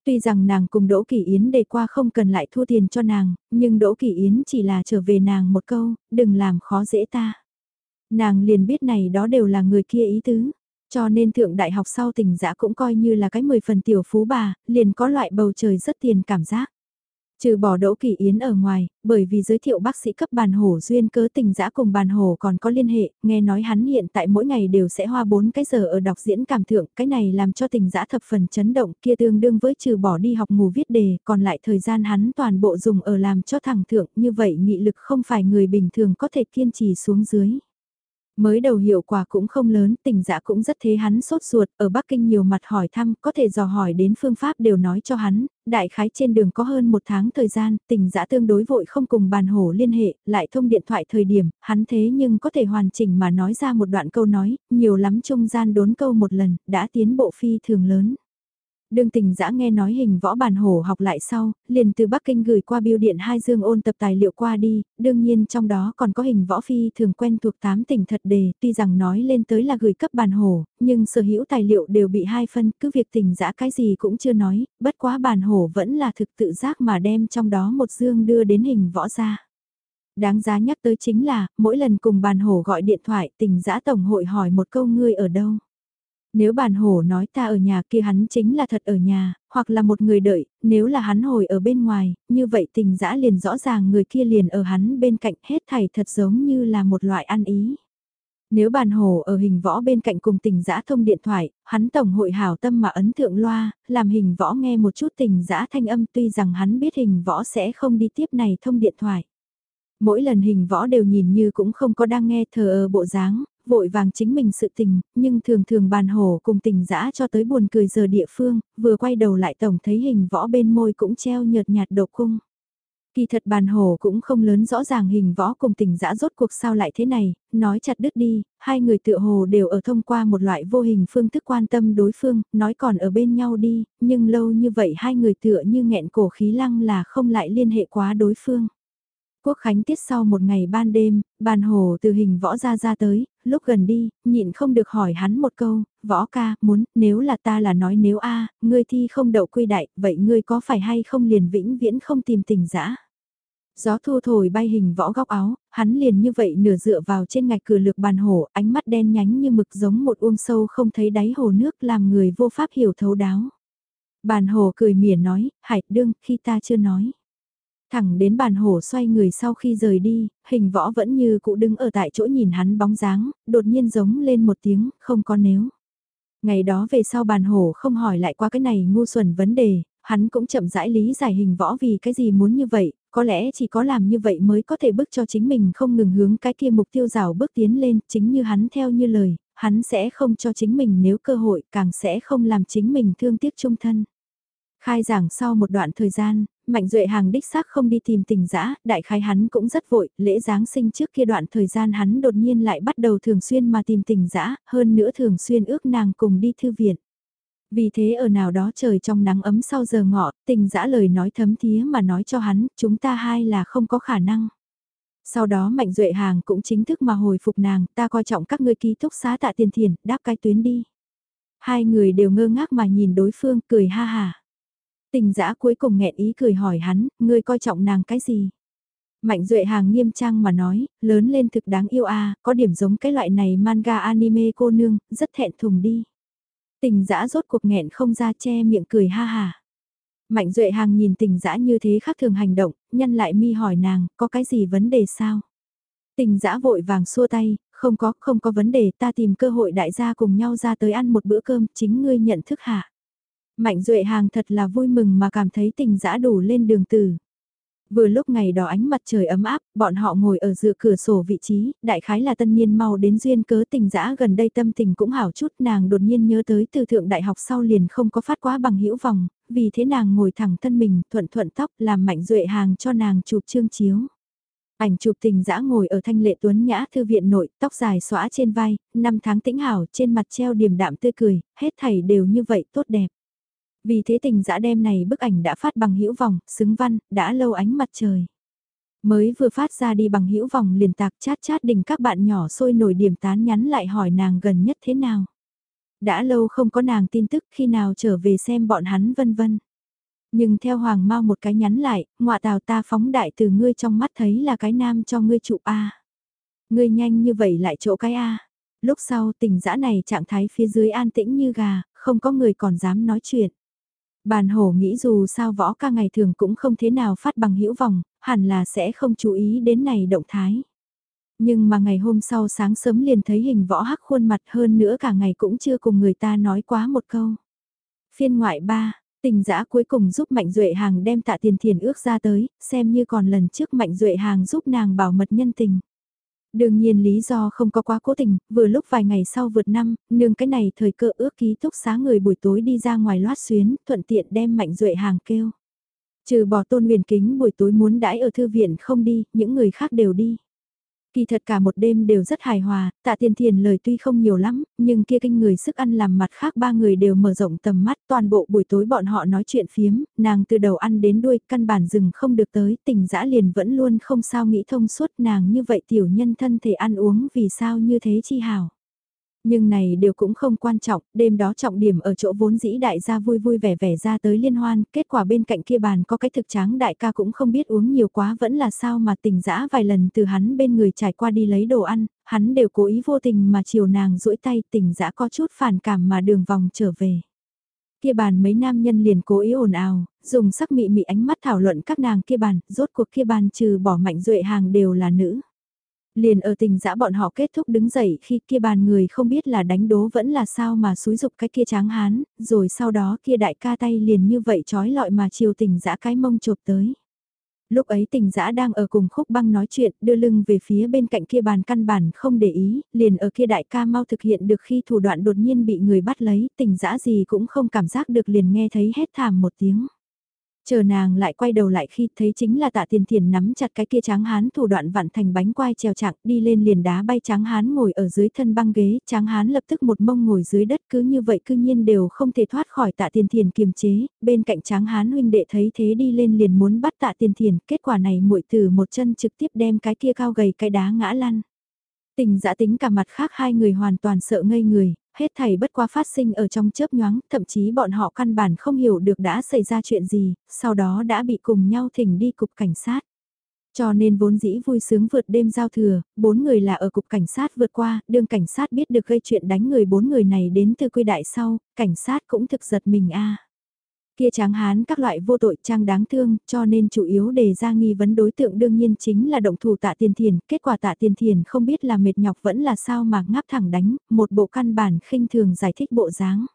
Tuy rằng nàng cùng Đỗ Kỳ Yến đề qua không cần lại thua tiền cho nàng, nhưng Đỗ Kỳ Yến chỉ là trở về nàng một câu, đừng làm khó dễ ta. Nàng liền biết này đó đều là người kia ý tứ, cho nên thượng đại học sau tình giã cũng coi như là cái mười phần tiểu phú bà, liền có loại bầu trời rất tiền cảm giác. Trừ bỏ Đỗ Kỳ Yến ở ngoài, bởi vì giới thiệu bác sĩ cấp bàn hổ duyên cớ tình dã cùng bàn hổ còn có liên hệ, nghe nói hắn hiện tại mỗi ngày đều sẽ hoa 4 cái giờ ở đọc diễn cảm thượng, cái này làm cho tình dã thập phần chấn động kia tương đương với trừ bỏ đi học ngủ viết đề, còn lại thời gian hắn toàn bộ dùng ở làm cho thẳng thượng, như vậy nghị lực không phải người bình thường có thể kiên trì xuống dưới. Mới đầu hiệu quả cũng không lớn, tình dạ cũng rất thế hắn sốt ruột, ở Bắc Kinh nhiều mặt hỏi thăm, có thể dò hỏi đến phương pháp đều nói cho hắn, đại khái trên đường có hơn một tháng thời gian, tình dạ tương đối vội không cùng bàn hổ liên hệ, lại thông điện thoại thời điểm, hắn thế nhưng có thể hoàn chỉnh mà nói ra một đoạn câu nói, nhiều lắm trung gian đốn câu một lần, đã tiến bộ phi thường lớn. Đương tình dã nghe nói hình võ bản hổ học lại sau, liền từ Bắc Kinh gửi qua biêu điện hai dương ôn tập tài liệu qua đi, đương nhiên trong đó còn có hình võ phi thường quen thuộc tám tỉnh thật đề, tuy rằng nói lên tới là gửi cấp bản hổ, nhưng sở hữu tài liệu đều bị hai phân, cứ việc tình dã cái gì cũng chưa nói, bất quá bản hổ vẫn là thực tự giác mà đem trong đó một dương đưa đến hình võ ra. Đáng giá nhắc tới chính là, mỗi lần cùng bàn hổ gọi điện thoại tình dã tổng hội hỏi một câu ngươi ở đâu. Nếu bàn hổ nói ta ở nhà kia hắn chính là thật ở nhà, hoặc là một người đợi, nếu là hắn hồi ở bên ngoài, như vậy tình dã liền rõ ràng người kia liền ở hắn bên cạnh hết thảy thật giống như là một loại ăn ý. Nếu bàn hồ ở hình võ bên cạnh cùng tình dã thông điện thoại, hắn tổng hội hảo tâm mà ấn thượng loa, làm hình võ nghe một chút tình dã thanh âm tuy rằng hắn biết hình võ sẽ không đi tiếp này thông điện thoại. Mỗi lần hình võ đều nhìn như cũng không có đang nghe thờ ơ bộ dáng, vội vàng chính mình sự tình, nhưng thường thường bàn hổ cùng tình dã cho tới buồn cười giờ địa phương, vừa quay đầu lại tổng thấy hình võ bên môi cũng treo nhợt nhạt độc cung. Kỳ thật bàn hổ cũng không lớn rõ ràng hình võ cùng tình dã rốt cuộc sao lại thế này, nói chặt đứt đi, hai người tựa hồ đều ở thông qua một loại vô hình phương thức quan tâm đối phương, nói còn ở bên nhau đi, nhưng lâu như vậy hai người tựa như nghẹn cổ khí lăng là không lại liên hệ quá đối phương. Quốc khánh tiết sau một ngày ban đêm, bàn hồ từ hình võ ra ra tới, lúc gần đi, nhịn không được hỏi hắn một câu, võ ca, muốn, nếu là ta là nói nếu a ngươi thi không đậu quy đại, vậy ngươi có phải hay không liền vĩnh viễn không tìm tình dã Gió thu thổi bay hình võ góc áo, hắn liền như vậy nửa dựa vào trên ngạch cửa lược bàn hồ, ánh mắt đen nhánh như mực giống một uông sâu không thấy đáy hồ nước làm người vô pháp hiểu thấu đáo. Bàn hồ cười mỉa nói, hải đương, khi ta chưa nói. Thẳng đến bàn hổ xoay người sau khi rời đi, hình võ vẫn như cũ đứng ở tại chỗ nhìn hắn bóng dáng, đột nhiên giống lên một tiếng, không có nếu. Ngày đó về sau bàn hổ không hỏi lại qua cái này ngu xuẩn vấn đề, hắn cũng chậm rãi lý giải hình võ vì cái gì muốn như vậy, có lẽ chỉ có làm như vậy mới có thể bước cho chính mình không ngừng hướng cái kia mục tiêu rào bước tiến lên, chính như hắn theo như lời, hắn sẽ không cho chính mình nếu cơ hội, càng sẽ không làm chính mình thương tiếc trung thân. Khai giảng sau một đoạn thời gian, Mạnh Duệ hàng đích xác không đi tìm tình dã đại khái hắn cũng rất vội, lễ Giáng sinh trước kia đoạn thời gian hắn đột nhiên lại bắt đầu thường xuyên mà tìm tình dã hơn nữa thường xuyên ước nàng cùng đi thư viện. Vì thế ở nào đó trời trong nắng ấm sau giờ ngọ, tình dã lời nói thấm thía mà nói cho hắn, chúng ta hai là không có khả năng. Sau đó Mạnh Duệ hàng cũng chính thức mà hồi phục nàng, ta coi trọng các ngươi ký túc xá tạ tiền thiền, đáp cái tuyến đi. Hai người đều ngơ ngác mà nhìn đối phương, cười ha hà. Tình dã cuối cùng nghẹn ý cười hỏi hắn, ngươi coi trọng nàng cái gì? Mạnh Duệ Hàng nghiêm trang mà nói, lớn lên thực đáng yêu a, có điểm giống cái loại này manga anime cô nương, rất thẹn thùng đi. Tình dã rốt cuộc nghẹn không ra che miệng cười ha hà. Mạnh Duệ Hàng nhìn tình dã như thế khác thường hành động, nhân lại mi hỏi nàng, có cái gì vấn đề sao? Tình dã vội vàng xua tay, không có, không có vấn đề, ta tìm cơ hội đại gia cùng nhau ra tới ăn một bữa cơm, chính ngươi nhận thức hạ. Mạnh Duệ Hàng thật là vui mừng mà cảm thấy tình dã đủ lên đường tử. Vừa lúc ngày đó ánh mặt trời ấm áp, bọn họ ngồi ở dựa cửa sổ vị trí, đại khái là tân niên mau đến duyên cớ tình dã gần đây tâm tình cũng hảo chút nàng đột nhiên nhớ tới từ thượng đại học sau liền không có phát quá bằng hữu vòng, vì thế nàng ngồi thẳng thân mình thuận thuận tóc làm mạnh duệ hàng cho nàng chụp trương chiếu. Ảnh chụp tình dã ngồi ở thanh lệ tuấn nhã thư viện nội, tóc dài xõa trên vai, năm tháng tĩnh hảo, trên mặt treo điềm đạm tươi cười, hết thảy đều như vậy tốt đẹp. Vì thế tình dã đem này bức ảnh đã phát bằng hữu vòng, xứng văn, đã lâu ánh mặt trời. Mới vừa phát ra đi bằng hữu vòng liền tạc chát chát đỉnh các bạn nhỏ sôi nổi điểm tán nhắn lại hỏi nàng gần nhất thế nào. Đã lâu không có nàng tin tức khi nào trở về xem bọn hắn vân vân. Nhưng theo Hoàng Mao một cái nhắn lại, ngọa tào ta phóng đại từ ngươi trong mắt thấy là cái nam cho ngươi trụ A. Ngươi nhanh như vậy lại chỗ cái A. Lúc sau tình dã này trạng thái phía dưới an tĩnh như gà, không có người còn dám nói chuyện. Bàn hổ nghĩ dù sao võ ca ngày thường cũng không thế nào phát bằng hữu vòng, hẳn là sẽ không chú ý đến này động thái. Nhưng mà ngày hôm sau sáng sớm liền thấy hình võ hắc khuôn mặt hơn nữa cả ngày cũng chưa cùng người ta nói quá một câu. Phiên ngoại 3, tình giã cuối cùng giúp Mạnh Duệ Hàng đem tạ tiền thiền ước ra tới, xem như còn lần trước Mạnh Duệ Hàng giúp nàng bảo mật nhân tình. Đương nhiên lý do không có quá cố tình, vừa lúc vài ngày sau vượt năm, nương cái này thời cơ ước ký túc xá người buổi tối đi ra ngoài loát xuyến, thuận tiện đem Mạnh Duệ Hàng kêu. Trừ bỏ tôn huyền kính buổi tối muốn đãi ở thư viện không đi, những người khác đều đi. Kỳ thật cả một đêm đều rất hài hòa, tạ tiên thiền lời tuy không nhiều lắm, nhưng kia kinh người sức ăn làm mặt khác ba người đều mở rộng tầm mắt toàn bộ buổi tối bọn họ nói chuyện phiếm, nàng từ đầu ăn đến đuôi căn bản rừng không được tới, tình dã liền vẫn luôn không sao nghĩ thông suốt nàng như vậy tiểu nhân thân thể ăn uống vì sao như thế chi hào. Nhưng này đều cũng không quan trọng, đêm đó trọng điểm ở chỗ vốn dĩ đại gia vui vui vẻ vẻ ra tới liên hoan, kết quả bên cạnh kia bàn có cái thực tráng đại ca cũng không biết uống nhiều quá vẫn là sao mà tỉnh dã vài lần từ hắn bên người trải qua đi lấy đồ ăn, hắn đều cố ý vô tình mà chiều nàng duỗi tay tỉnh dã có chút phản cảm mà đường vòng trở về. Kia bàn mấy nam nhân liền cố ý ồn ào, dùng sắc mị mị ánh mắt thảo luận các nàng kia bàn, rốt cuộc kia bàn trừ bỏ mạnh duệ hàng đều là nữ. Liền ở tình dã bọn họ kết thúc đứng dậy khi kia bàn người không biết là đánh đố vẫn là sao mà xúi dục cái kia tráng hán, rồi sau đó kia đại ca tay liền như vậy trói lọi mà chiều tình dã cái mông chộp tới. Lúc ấy tình dã đang ở cùng khúc băng nói chuyện, đưa lưng về phía bên cạnh kia bàn căn bản không để ý, liền ở kia đại ca mau thực hiện được khi thủ đoạn đột nhiên bị người bắt lấy, tình dã gì cũng không cảm giác được liền nghe thấy hét thảm một tiếng. Chờ nàng lại quay đầu lại khi thấy chính là tạ tiền thiền nắm chặt cái kia tráng hán thủ đoạn vặn thành bánh quai trèo chặng đi lên liền đá bay tráng hán ngồi ở dưới thân băng ghế, tráng hán lập tức một mông ngồi dưới đất cứ như vậy cư nhiên đều không thể thoát khỏi tạ tiền thiền kiềm chế, bên cạnh tráng hán huynh đệ thấy thế đi lên liền muốn bắt tạ tiền thiền, kết quả này muội từ một chân trực tiếp đem cái kia cao gầy cái đá ngã lăn. Tình giã tính cả mặt khác hai người hoàn toàn sợ ngây người, hết thảy bất qua phát sinh ở trong chớp nhoáng, thậm chí bọn họ căn bản không hiểu được đã xảy ra chuyện gì, sau đó đã bị cùng nhau thỉnh đi cục cảnh sát. Cho nên vốn dĩ vui sướng vượt đêm giao thừa, bốn người là ở cục cảnh sát vượt qua, đương cảnh sát biết được gây chuyện đánh người bốn người này đến từ quy đại sau, cảnh sát cũng thực giật mình a. Kia tráng hán các loại vô tội trang đáng thương, cho nên chủ yếu đề ra nghi vấn đối tượng đương nhiên chính là động thủ tạ tiền thiền, kết quả tạ tiền thiền không biết là mệt nhọc vẫn là sao mà ngáp thẳng đánh, một bộ căn bản khinh thường giải thích bộ dáng.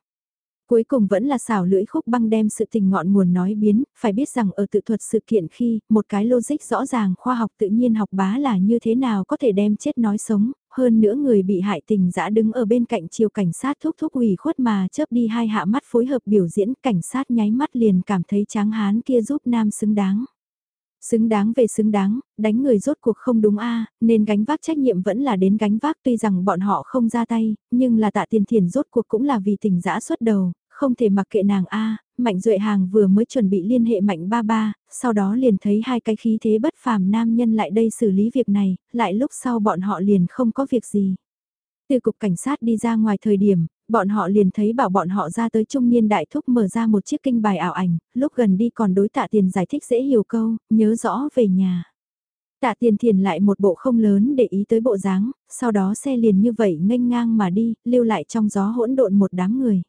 Cuối cùng vẫn là xảo lưỡi khúc băng đem sự tình ngọn nguồn nói biến, phải biết rằng ở tự thuật sự kiện khi, một cái logic rõ ràng khoa học tự nhiên học bá là như thế nào có thể đem chết nói sống, hơn nữa người bị hại tình dã đứng ở bên cạnh chiều cảnh sát thúc thúc ủy khuất mà chớp đi hai hạ mắt phối hợp biểu diễn cảnh sát nháy mắt liền cảm thấy tráng hán kia giúp nam xứng đáng. Xứng đáng về xứng đáng, đánh người rốt cuộc không đúng a nên gánh vác trách nhiệm vẫn là đến gánh vác tuy rằng bọn họ không ra tay, nhưng là tạ tiền thiền rốt cuộc cũng là vì tình dã xuất đầu, không thể mặc kệ nàng a Mạnh Duệ Hàng vừa mới chuẩn bị liên hệ Mạnh Ba Ba, sau đó liền thấy hai cái khí thế bất phàm nam nhân lại đây xử lý việc này, lại lúc sau bọn họ liền không có việc gì. Từ cục cảnh sát đi ra ngoài thời điểm, bọn họ liền thấy bảo bọn họ ra tới trung niên đại thúc mở ra một chiếc kinh bài ảo ảnh, lúc gần đi còn đối tạ tiền giải thích dễ hiểu câu, nhớ rõ về nhà. Tạ tiền thiền lại một bộ không lớn để ý tới bộ dáng, sau đó xe liền như vậy nghênh ngang mà đi, lưu lại trong gió hỗn độn một đám người.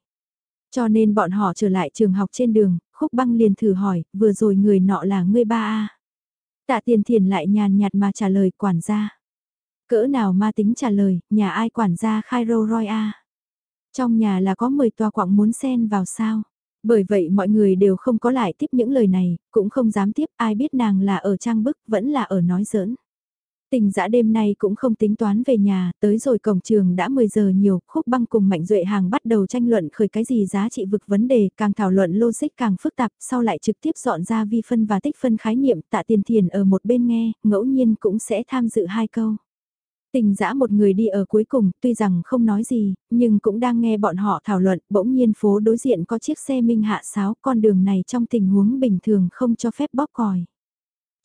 Cho nên bọn họ trở lại trường học trên đường, khúc băng liền thử hỏi, vừa rồi người nọ là ngươi ba a Tạ tiền thiền lại nhàn nhạt mà trả lời quản gia. Cỡ nào ma tính trả lời, nhà ai quản gia khai rô roi a Trong nhà là có 10 tòa quặng muốn xen vào sao? Bởi vậy mọi người đều không có lại tiếp những lời này, cũng không dám tiếp ai biết nàng là ở trang bức, vẫn là ở nói giỡn. Tình dã đêm nay cũng không tính toán về nhà, tới rồi cổng trường đã 10 giờ nhiều, khúc băng cùng mạnh duệ hàng bắt đầu tranh luận khởi cái gì giá trị vực vấn đề, càng thảo luận logic càng phức tạp, sau lại trực tiếp dọn ra vi phân và tích phân khái niệm tạ tiền thiền ở một bên nghe, ngẫu nhiên cũng sẽ tham dự hai câu. Tình dã một người đi ở cuối cùng, tuy rằng không nói gì, nhưng cũng đang nghe bọn họ thảo luận, bỗng nhiên phố đối diện có chiếc xe minh hạ sáo, con đường này trong tình huống bình thường không cho phép bóp còi.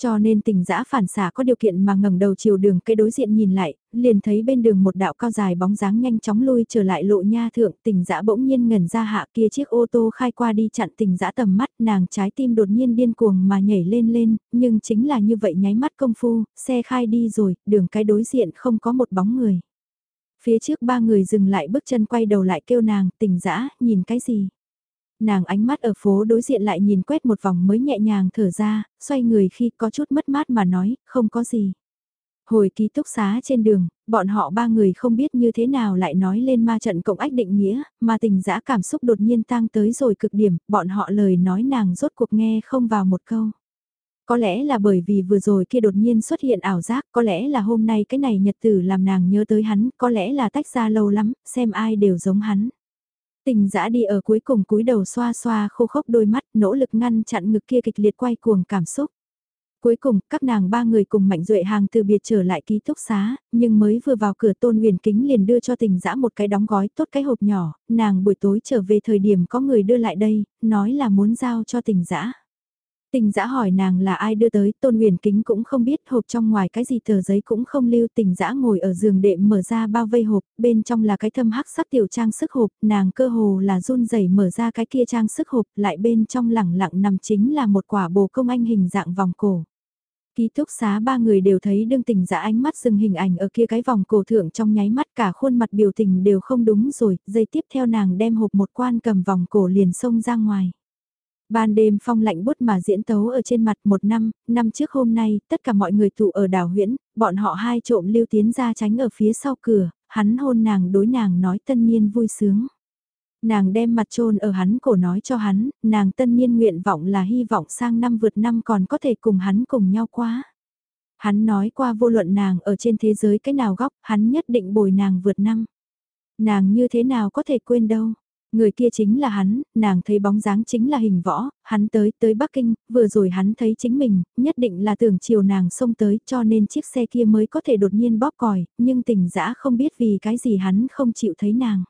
Cho nên tình dã phản xả có điều kiện mà ngẩng đầu chiều đường cây đối diện nhìn lại, liền thấy bên đường một đạo cao dài bóng dáng nhanh chóng lui trở lại lộ nha thượng tình dã bỗng nhiên ngẩn ra hạ kia chiếc ô tô khai qua đi chặn tình dã tầm mắt nàng trái tim đột nhiên điên cuồng mà nhảy lên lên, nhưng chính là như vậy nháy mắt công phu, xe khai đi rồi, đường cái đối diện không có một bóng người. Phía trước ba người dừng lại bước chân quay đầu lại kêu nàng tình dã nhìn cái gì nàng ánh mắt ở phố đối diện lại nhìn quét một vòng mới nhẹ nhàng thở ra, xoay người khi có chút mất mát mà nói, không có gì. Hồi ký túc xá trên đường, bọn họ ba người không biết như thế nào lại nói lên ma trận cộng ách định nghĩa, mà tình dã cảm xúc đột nhiên tăng tới rồi cực điểm, bọn họ lời nói nàng rốt cuộc nghe không vào một câu. Có lẽ là bởi vì vừa rồi kia đột nhiên xuất hiện ảo giác, có lẽ là hôm nay cái này nhật tử làm nàng nhớ tới hắn, có lẽ là tách ra lâu lắm, xem ai đều giống hắn. Tình dã đi ở cuối cùng cúi đầu xoa xoa khô khốc đôi mắt nỗ lực ngăn chặn ngực kia kịch liệt quay cuồng cảm xúc. Cuối cùng, các nàng ba người cùng Mạnh Duệ hàng từ biệt trở lại ký túc xá, nhưng mới vừa vào cửa tôn huyền kính liền đưa cho tình dã một cái đóng gói tốt cái hộp nhỏ, nàng buổi tối trở về thời điểm có người đưa lại đây, nói là muốn giao cho tình dã Tình dã hỏi nàng là ai đưa tới, tôn huyền kính cũng không biết hộp trong ngoài cái gì tờ giấy cũng không lưu tình dã ngồi ở giường đệm mở ra bao vây hộp, bên trong là cái thâm hắc sắc tiểu trang sức hộp, nàng cơ hồ là run rẩy mở ra cái kia trang sức hộp, lại bên trong lẳng lặng nằm chính là một quả bồ công anh hình dạng vòng cổ. Ký túc xá ba người đều thấy đương tình dã ánh mắt dừng hình ảnh ở kia cái vòng cổ thượng trong nháy mắt cả khuôn mặt biểu tình đều không đúng rồi, dây tiếp theo nàng đem hộp một quan cầm vòng cổ liền xông ra ngoài. Ban đêm phong lạnh bút mà diễn tấu ở trên mặt một năm, năm trước hôm nay, tất cả mọi người tụ ở đảo huyễn, bọn họ hai trộm lưu tiến ra tránh ở phía sau cửa, hắn hôn nàng đối nàng nói tân nhiên vui sướng. Nàng đem mặt trôn ở hắn cổ nói cho hắn, nàng tân nhiên nguyện vọng là hy vọng sang năm vượt năm còn có thể cùng hắn cùng nhau quá. Hắn nói qua vô luận nàng ở trên thế giới cái nào góc, hắn nhất định bồi nàng vượt năm. Nàng như thế nào có thể quên đâu. Người kia chính là hắn, nàng thấy bóng dáng chính là hình võ, hắn tới tới Bắc Kinh, vừa rồi hắn thấy chính mình, nhất định là tưởng chiều nàng xông tới cho nên chiếc xe kia mới có thể đột nhiên bóp còi, nhưng tình dã không biết vì cái gì hắn không chịu thấy nàng.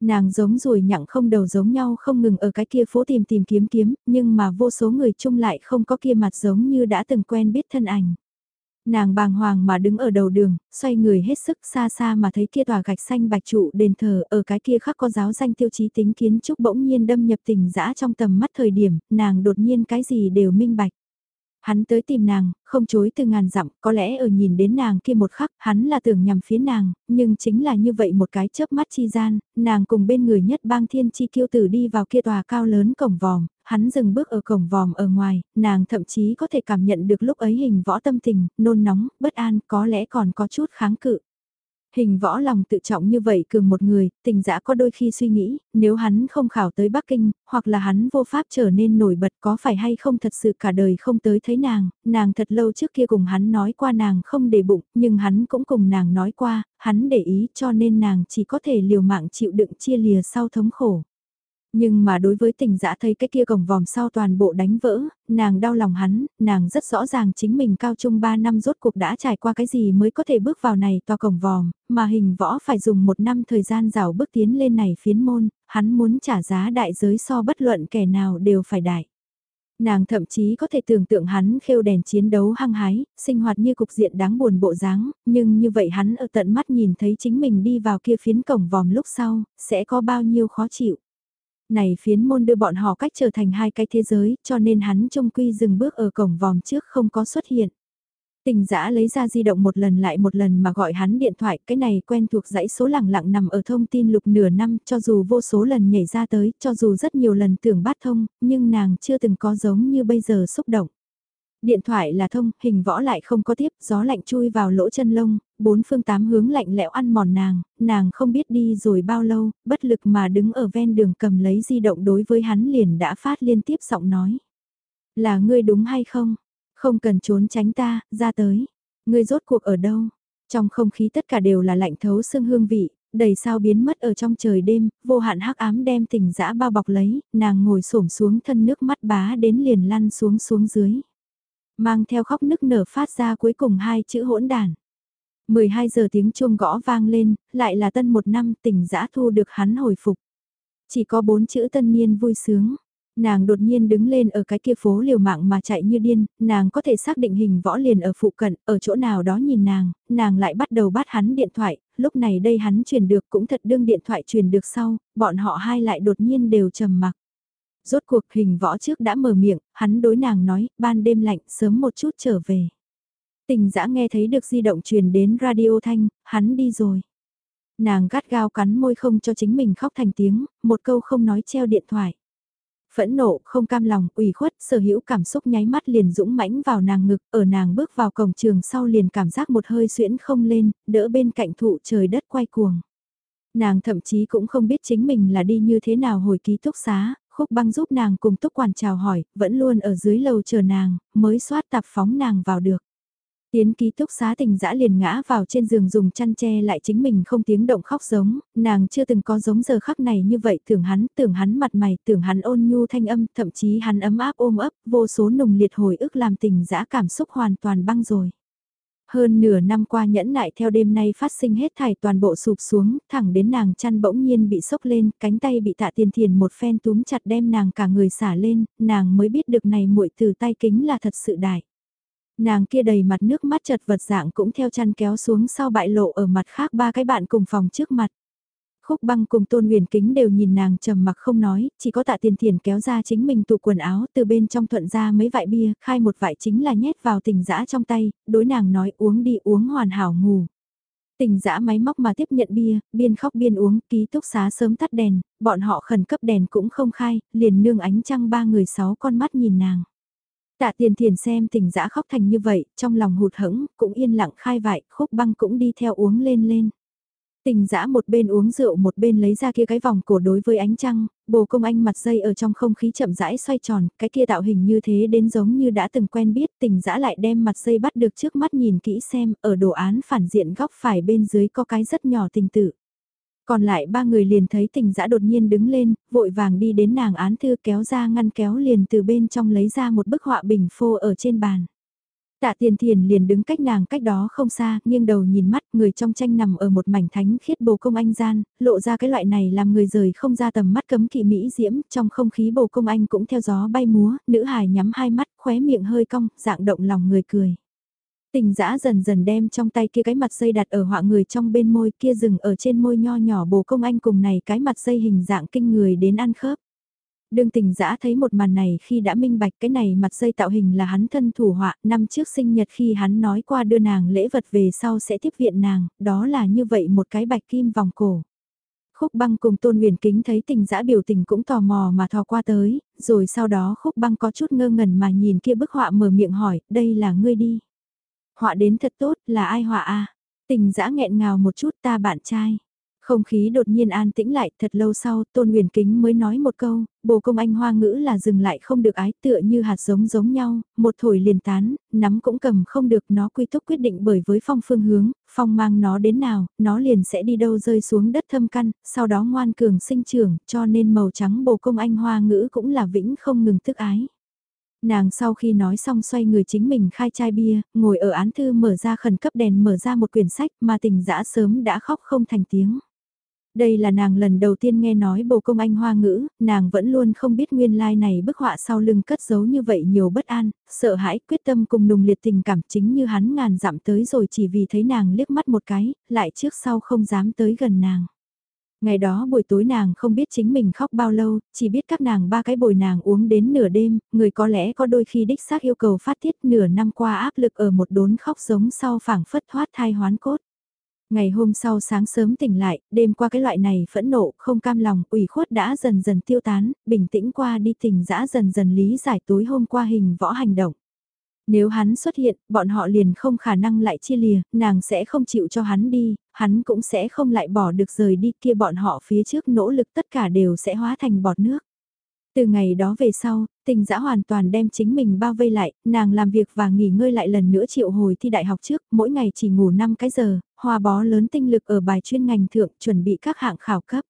Nàng giống rồi nhặng không đầu giống nhau không ngừng ở cái kia phố tìm tìm kiếm kiếm, nhưng mà vô số người chung lại không có kia mặt giống như đã từng quen biết thân ảnh. Nàng bàng hoàng mà đứng ở đầu đường, xoay người hết sức xa xa mà thấy kia tòa gạch xanh bạch trụ đền thờ ở cái kia khắc có giáo danh tiêu chí tính kiến trúc bỗng nhiên đâm nhập tình dã trong tầm mắt thời điểm, nàng đột nhiên cái gì đều minh bạch. Hắn tới tìm nàng, không chối từ ngàn dặm, có lẽ ở nhìn đến nàng kia một khắc, hắn là tưởng nhằm phía nàng, nhưng chính là như vậy một cái chớp mắt chi gian, nàng cùng bên người nhất bang thiên chi kiêu tử đi vào kia tòa cao lớn cổng vòm, hắn dừng bước ở cổng vòm ở ngoài, nàng thậm chí có thể cảm nhận được lúc ấy hình võ tâm tình, nôn nóng, bất an, có lẽ còn có chút kháng cự. Hình võ lòng tự trọng như vậy cường một người, tình dã có đôi khi suy nghĩ, nếu hắn không khảo tới Bắc Kinh, hoặc là hắn vô pháp trở nên nổi bật có phải hay không thật sự cả đời không tới thấy nàng, nàng thật lâu trước kia cùng hắn nói qua nàng không để bụng, nhưng hắn cũng cùng nàng nói qua, hắn để ý cho nên nàng chỉ có thể liều mạng chịu đựng chia lìa sau thống khổ. Nhưng mà đối với tình dã thấy cái kia cổng vòm sau toàn bộ đánh vỡ, nàng đau lòng hắn, nàng rất rõ ràng chính mình cao trung 3 năm rốt cuộc đã trải qua cái gì mới có thể bước vào này to cổng vòm, mà hình võ phải dùng một năm thời gian rào bước tiến lên này phiến môn, hắn muốn trả giá đại giới so bất luận kẻ nào đều phải đại. Nàng thậm chí có thể tưởng tượng hắn khêu đèn chiến đấu hăng hái, sinh hoạt như cục diện đáng buồn bộ dáng, nhưng như vậy hắn ở tận mắt nhìn thấy chính mình đi vào kia phiến cổng vòm lúc sau, sẽ có bao nhiêu khó chịu. Này phiến môn đưa bọn họ cách trở thành hai cái thế giới, cho nên hắn trông quy dừng bước ở cổng vòm trước không có xuất hiện. Tình giã lấy ra di động một lần lại một lần mà gọi hắn điện thoại, cái này quen thuộc dãy số lẳng lặng nằm ở thông tin lục nửa năm, cho dù vô số lần nhảy ra tới, cho dù rất nhiều lần tưởng bắt thông, nhưng nàng chưa từng có giống như bây giờ xúc động. Điện thoại là thông, hình võ lại không có tiếp, gió lạnh chui vào lỗ chân lông, bốn phương tám hướng lạnh lẽo ăn mòn nàng, nàng không biết đi rồi bao lâu, bất lực mà đứng ở ven đường cầm lấy di động đối với hắn liền đã phát liên tiếp giọng nói. Là ngươi đúng hay không? Không cần trốn tránh ta, ra tới. Ngươi rốt cuộc ở đâu? Trong không khí tất cả đều là lạnh thấu xương hương vị, đầy sao biến mất ở trong trời đêm, vô hạn hắc ám đem tình dã bao bọc lấy, nàng ngồi xổm xuống thân nước mắt bá đến liền lăn xuống xuống dưới. Mang theo khóc nức nở phát ra cuối cùng hai chữ hỗn đàn. 12 giờ tiếng chuông gõ vang lên, lại là tân một năm tỉnh giã thu được hắn hồi phục. Chỉ có bốn chữ tân niên vui sướng. Nàng đột nhiên đứng lên ở cái kia phố liều mạng mà chạy như điên, nàng có thể xác định hình võ liền ở phụ cận, ở chỗ nào đó nhìn nàng, nàng lại bắt đầu bắt hắn điện thoại, lúc này đây hắn truyền được cũng thật đương điện thoại truyền được sau, bọn họ hai lại đột nhiên đều trầm mặc. Rốt cuộc hình võ trước đã mở miệng, hắn đối nàng nói, ban đêm lạnh sớm một chút trở về. Tình dã nghe thấy được di động truyền đến radio thanh, hắn đi rồi. Nàng gắt gao cắn môi không cho chính mình khóc thành tiếng, một câu không nói treo điện thoại. Phẫn nộ, không cam lòng, ủy khuất, sở hữu cảm xúc nháy mắt liền dũng mãnh vào nàng ngực, ở nàng bước vào cổng trường sau liền cảm giác một hơi xuyễn không lên, đỡ bên cạnh thụ trời đất quay cuồng. Nàng thậm chí cũng không biết chính mình là đi như thế nào hồi ký túc xá, khúc băng giúp nàng cùng túc quản chào hỏi, vẫn luôn ở dưới lầu chờ nàng, mới xoát tạp phóng nàng vào được. Tiến ký túc xá tình dã liền ngã vào trên giường dùng chăn che lại chính mình không tiếng động khóc giống, nàng chưa từng có giống giờ khắc này như vậy tưởng hắn, tưởng hắn mặt mày, tưởng hắn ôn nhu thanh âm, thậm chí hắn ấm áp ôm ấp, vô số nùng liệt hồi ức làm tình dã cảm xúc hoàn toàn băng rồi. Hơn nửa năm qua nhẫn nại theo đêm nay phát sinh hết thảy toàn bộ sụp xuống, thẳng đến nàng chăn bỗng nhiên bị sốc lên, cánh tay bị tạ tiền thiền một phen túm chặt đem nàng cả người xả lên, nàng mới biết được này muội từ tay kính là thật sự đại. Nàng kia đầy mặt nước mắt chật vật dạng cũng theo chăn kéo xuống sau bại lộ ở mặt khác ba cái bạn cùng phòng trước mặt. Khúc băng cùng tôn huyền kính đều nhìn nàng trầm mặc không nói, chỉ có tạ tiền thiền kéo ra chính mình tụ quần áo từ bên trong thuận ra mấy vại bia, khai một vại chính là nhét vào tình dã trong tay, đối nàng nói uống đi uống hoàn hảo ngủ. Tình dã máy móc mà tiếp nhận bia, biên khóc biên uống, ký túc xá sớm tắt đèn, bọn họ khẩn cấp đèn cũng không khai, liền nương ánh trăng ba người sáu con mắt nhìn nàng. Tạ tiền thiền xem tình dã khóc thành như vậy, trong lòng hụt hẫng cũng yên lặng khai vại, khúc băng cũng đi theo uống lên lên. Tình dã một bên uống rượu một bên lấy ra kia cái vòng cổ đối với ánh trăng, bồ công anh mặt dây ở trong không khí chậm rãi xoay tròn, cái kia tạo hình như thế đến giống như đã từng quen biết, tình dã lại đem mặt dây bắt được trước mắt nhìn kỹ xem, ở đồ án phản diện góc phải bên dưới có cái rất nhỏ tình tự. Còn lại ba người liền thấy tình dã đột nhiên đứng lên, vội vàng đi đến nàng án thư kéo ra ngăn kéo liền từ bên trong lấy ra một bức họa bình phô ở trên bàn. Tạ tiền thiền liền đứng cách nàng cách đó không xa, nghiêng đầu nhìn mắt người trong tranh nằm ở một mảnh thánh khiết bồ công anh gian, lộ ra cái loại này làm người rời không ra tầm mắt cấm kỵ mỹ diễm, trong không khí bồ công anh cũng theo gió bay múa, nữ hài nhắm hai mắt, khóe miệng hơi cong, dạng động lòng người cười. Tình dã dần dần đem trong tay kia cái mặt dây đặt ở họa người trong bên môi kia dừng ở trên môi nho nhỏ bồ công anh cùng này cái mặt dây hình dạng kinh người đến ăn khớp. Đương tình giã thấy một màn này khi đã minh bạch cái này mặt dây tạo hình là hắn thân thủ họa, năm trước sinh nhật khi hắn nói qua đưa nàng lễ vật về sau sẽ tiếp viện nàng, đó là như vậy một cái bạch kim vòng cổ. Khúc băng cùng tôn huyền kính thấy tình giã biểu tình cũng tò mò mà thò qua tới, rồi sau đó khúc băng có chút ngơ ngẩn mà nhìn kia bức họa mở miệng hỏi, đây là ngươi đi. Họa đến thật tốt, là ai họa a Tình giã nghẹn ngào một chút ta bạn trai. Không khí đột nhiên an tĩnh lại, thật lâu sau, Tôn Nguyền Kính mới nói một câu, bồ công anh hoa ngữ là dừng lại không được ái tựa như hạt giống giống nhau, một thổi liền tán, nắm cũng cầm không được, nó quy túc quyết định bởi với phong phương hướng, phong mang nó đến nào, nó liền sẽ đi đâu rơi xuống đất thâm căn, sau đó ngoan cường sinh trưởng, cho nên màu trắng bồ công anh hoa ngữ cũng là vĩnh không ngừng tức ái. Nàng sau khi nói xong xoay người chính mình khai chai bia, ngồi ở án thư mở ra khẩn cấp đèn mở ra một quyển sách mà tình dã sớm đã khóc không thành tiếng. Đây là nàng lần đầu tiên nghe nói bồ công anh hoa ngữ, nàng vẫn luôn không biết nguyên lai like này bức họa sau lưng cất giấu như vậy nhiều bất an, sợ hãi, quyết tâm cùng nùng liệt tình cảm chính như hắn ngàn dặm tới rồi chỉ vì thấy nàng liếc mắt một cái, lại trước sau không dám tới gần nàng. Ngày đó buổi tối nàng không biết chính mình khóc bao lâu, chỉ biết các nàng ba cái bồi nàng uống đến nửa đêm, người có lẽ có đôi khi đích xác yêu cầu phát tiết nửa năm qua áp lực ở một đốn khóc giống sau phảng phất thoát thai hoán cốt. Ngày hôm sau sáng sớm tỉnh lại, đêm qua cái loại này phẫn nộ, không cam lòng, ủy khuất đã dần dần tiêu tán, bình tĩnh qua đi tình dã dần dần lý giải tối hôm qua hình võ hành động. Nếu hắn xuất hiện, bọn họ liền không khả năng lại chia lìa, nàng sẽ không chịu cho hắn đi, hắn cũng sẽ không lại bỏ được rời đi kia bọn họ phía trước nỗ lực tất cả đều sẽ hóa thành bọt nước. Từ ngày đó về sau, tình dã hoàn toàn đem chính mình bao vây lại, nàng làm việc và nghỉ ngơi lại lần nữa triệu hồi thi đại học trước, mỗi ngày chỉ ngủ 5 cái giờ, hòa bó lớn tinh lực ở bài chuyên ngành thượng chuẩn bị các hạng khảo cấp.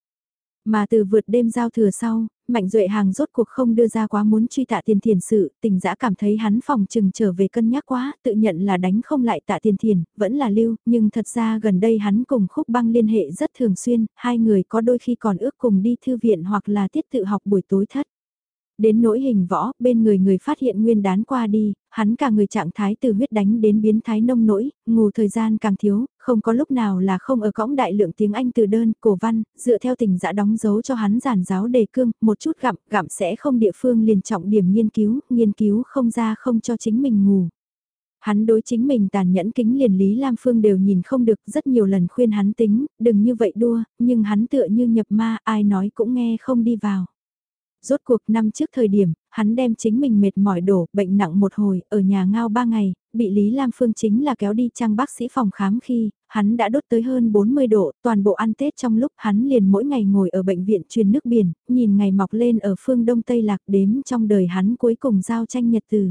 Mà từ vượt đêm giao thừa sau, Mạnh Duệ Hàng rốt cuộc không đưa ra quá muốn truy tạ tiền thiền sự, tình dã cảm thấy hắn phòng trừng trở về cân nhắc quá, tự nhận là đánh không lại tạ tiền thiền, vẫn là lưu, nhưng thật ra gần đây hắn cùng khúc băng liên hệ rất thường xuyên, hai người có đôi khi còn ước cùng đi thư viện hoặc là tiết tự học buổi tối thất. Đến nỗi hình võ, bên người người phát hiện nguyên đán qua đi, hắn cả người trạng thái từ huyết đánh đến biến thái nông nỗi, ngủ thời gian càng thiếu, không có lúc nào là không ở cõng đại lượng tiếng Anh từ đơn, cổ văn, dựa theo tình dã đóng dấu cho hắn giản giáo đề cương, một chút gặm, gặm sẽ không địa phương liền trọng điểm nghiên cứu, nghiên cứu không ra không cho chính mình ngủ. Hắn đối chính mình tàn nhẫn kính liền Lý Lam Phương đều nhìn không được rất nhiều lần khuyên hắn tính, đừng như vậy đua, nhưng hắn tựa như nhập ma ai nói cũng nghe không đi vào. Rốt cuộc năm trước thời điểm, hắn đem chính mình mệt mỏi đổ, bệnh nặng một hồi, ở nhà ngao ba ngày, bị Lý Lam Phương chính là kéo đi trang bác sĩ phòng khám khi, hắn đã đốt tới hơn 40 độ, toàn bộ ăn Tết trong lúc hắn liền mỗi ngày ngồi ở bệnh viện truyền nước biển, nhìn ngày mọc lên ở phương Đông Tây Lạc đếm trong đời hắn cuối cùng giao tranh nhật từ.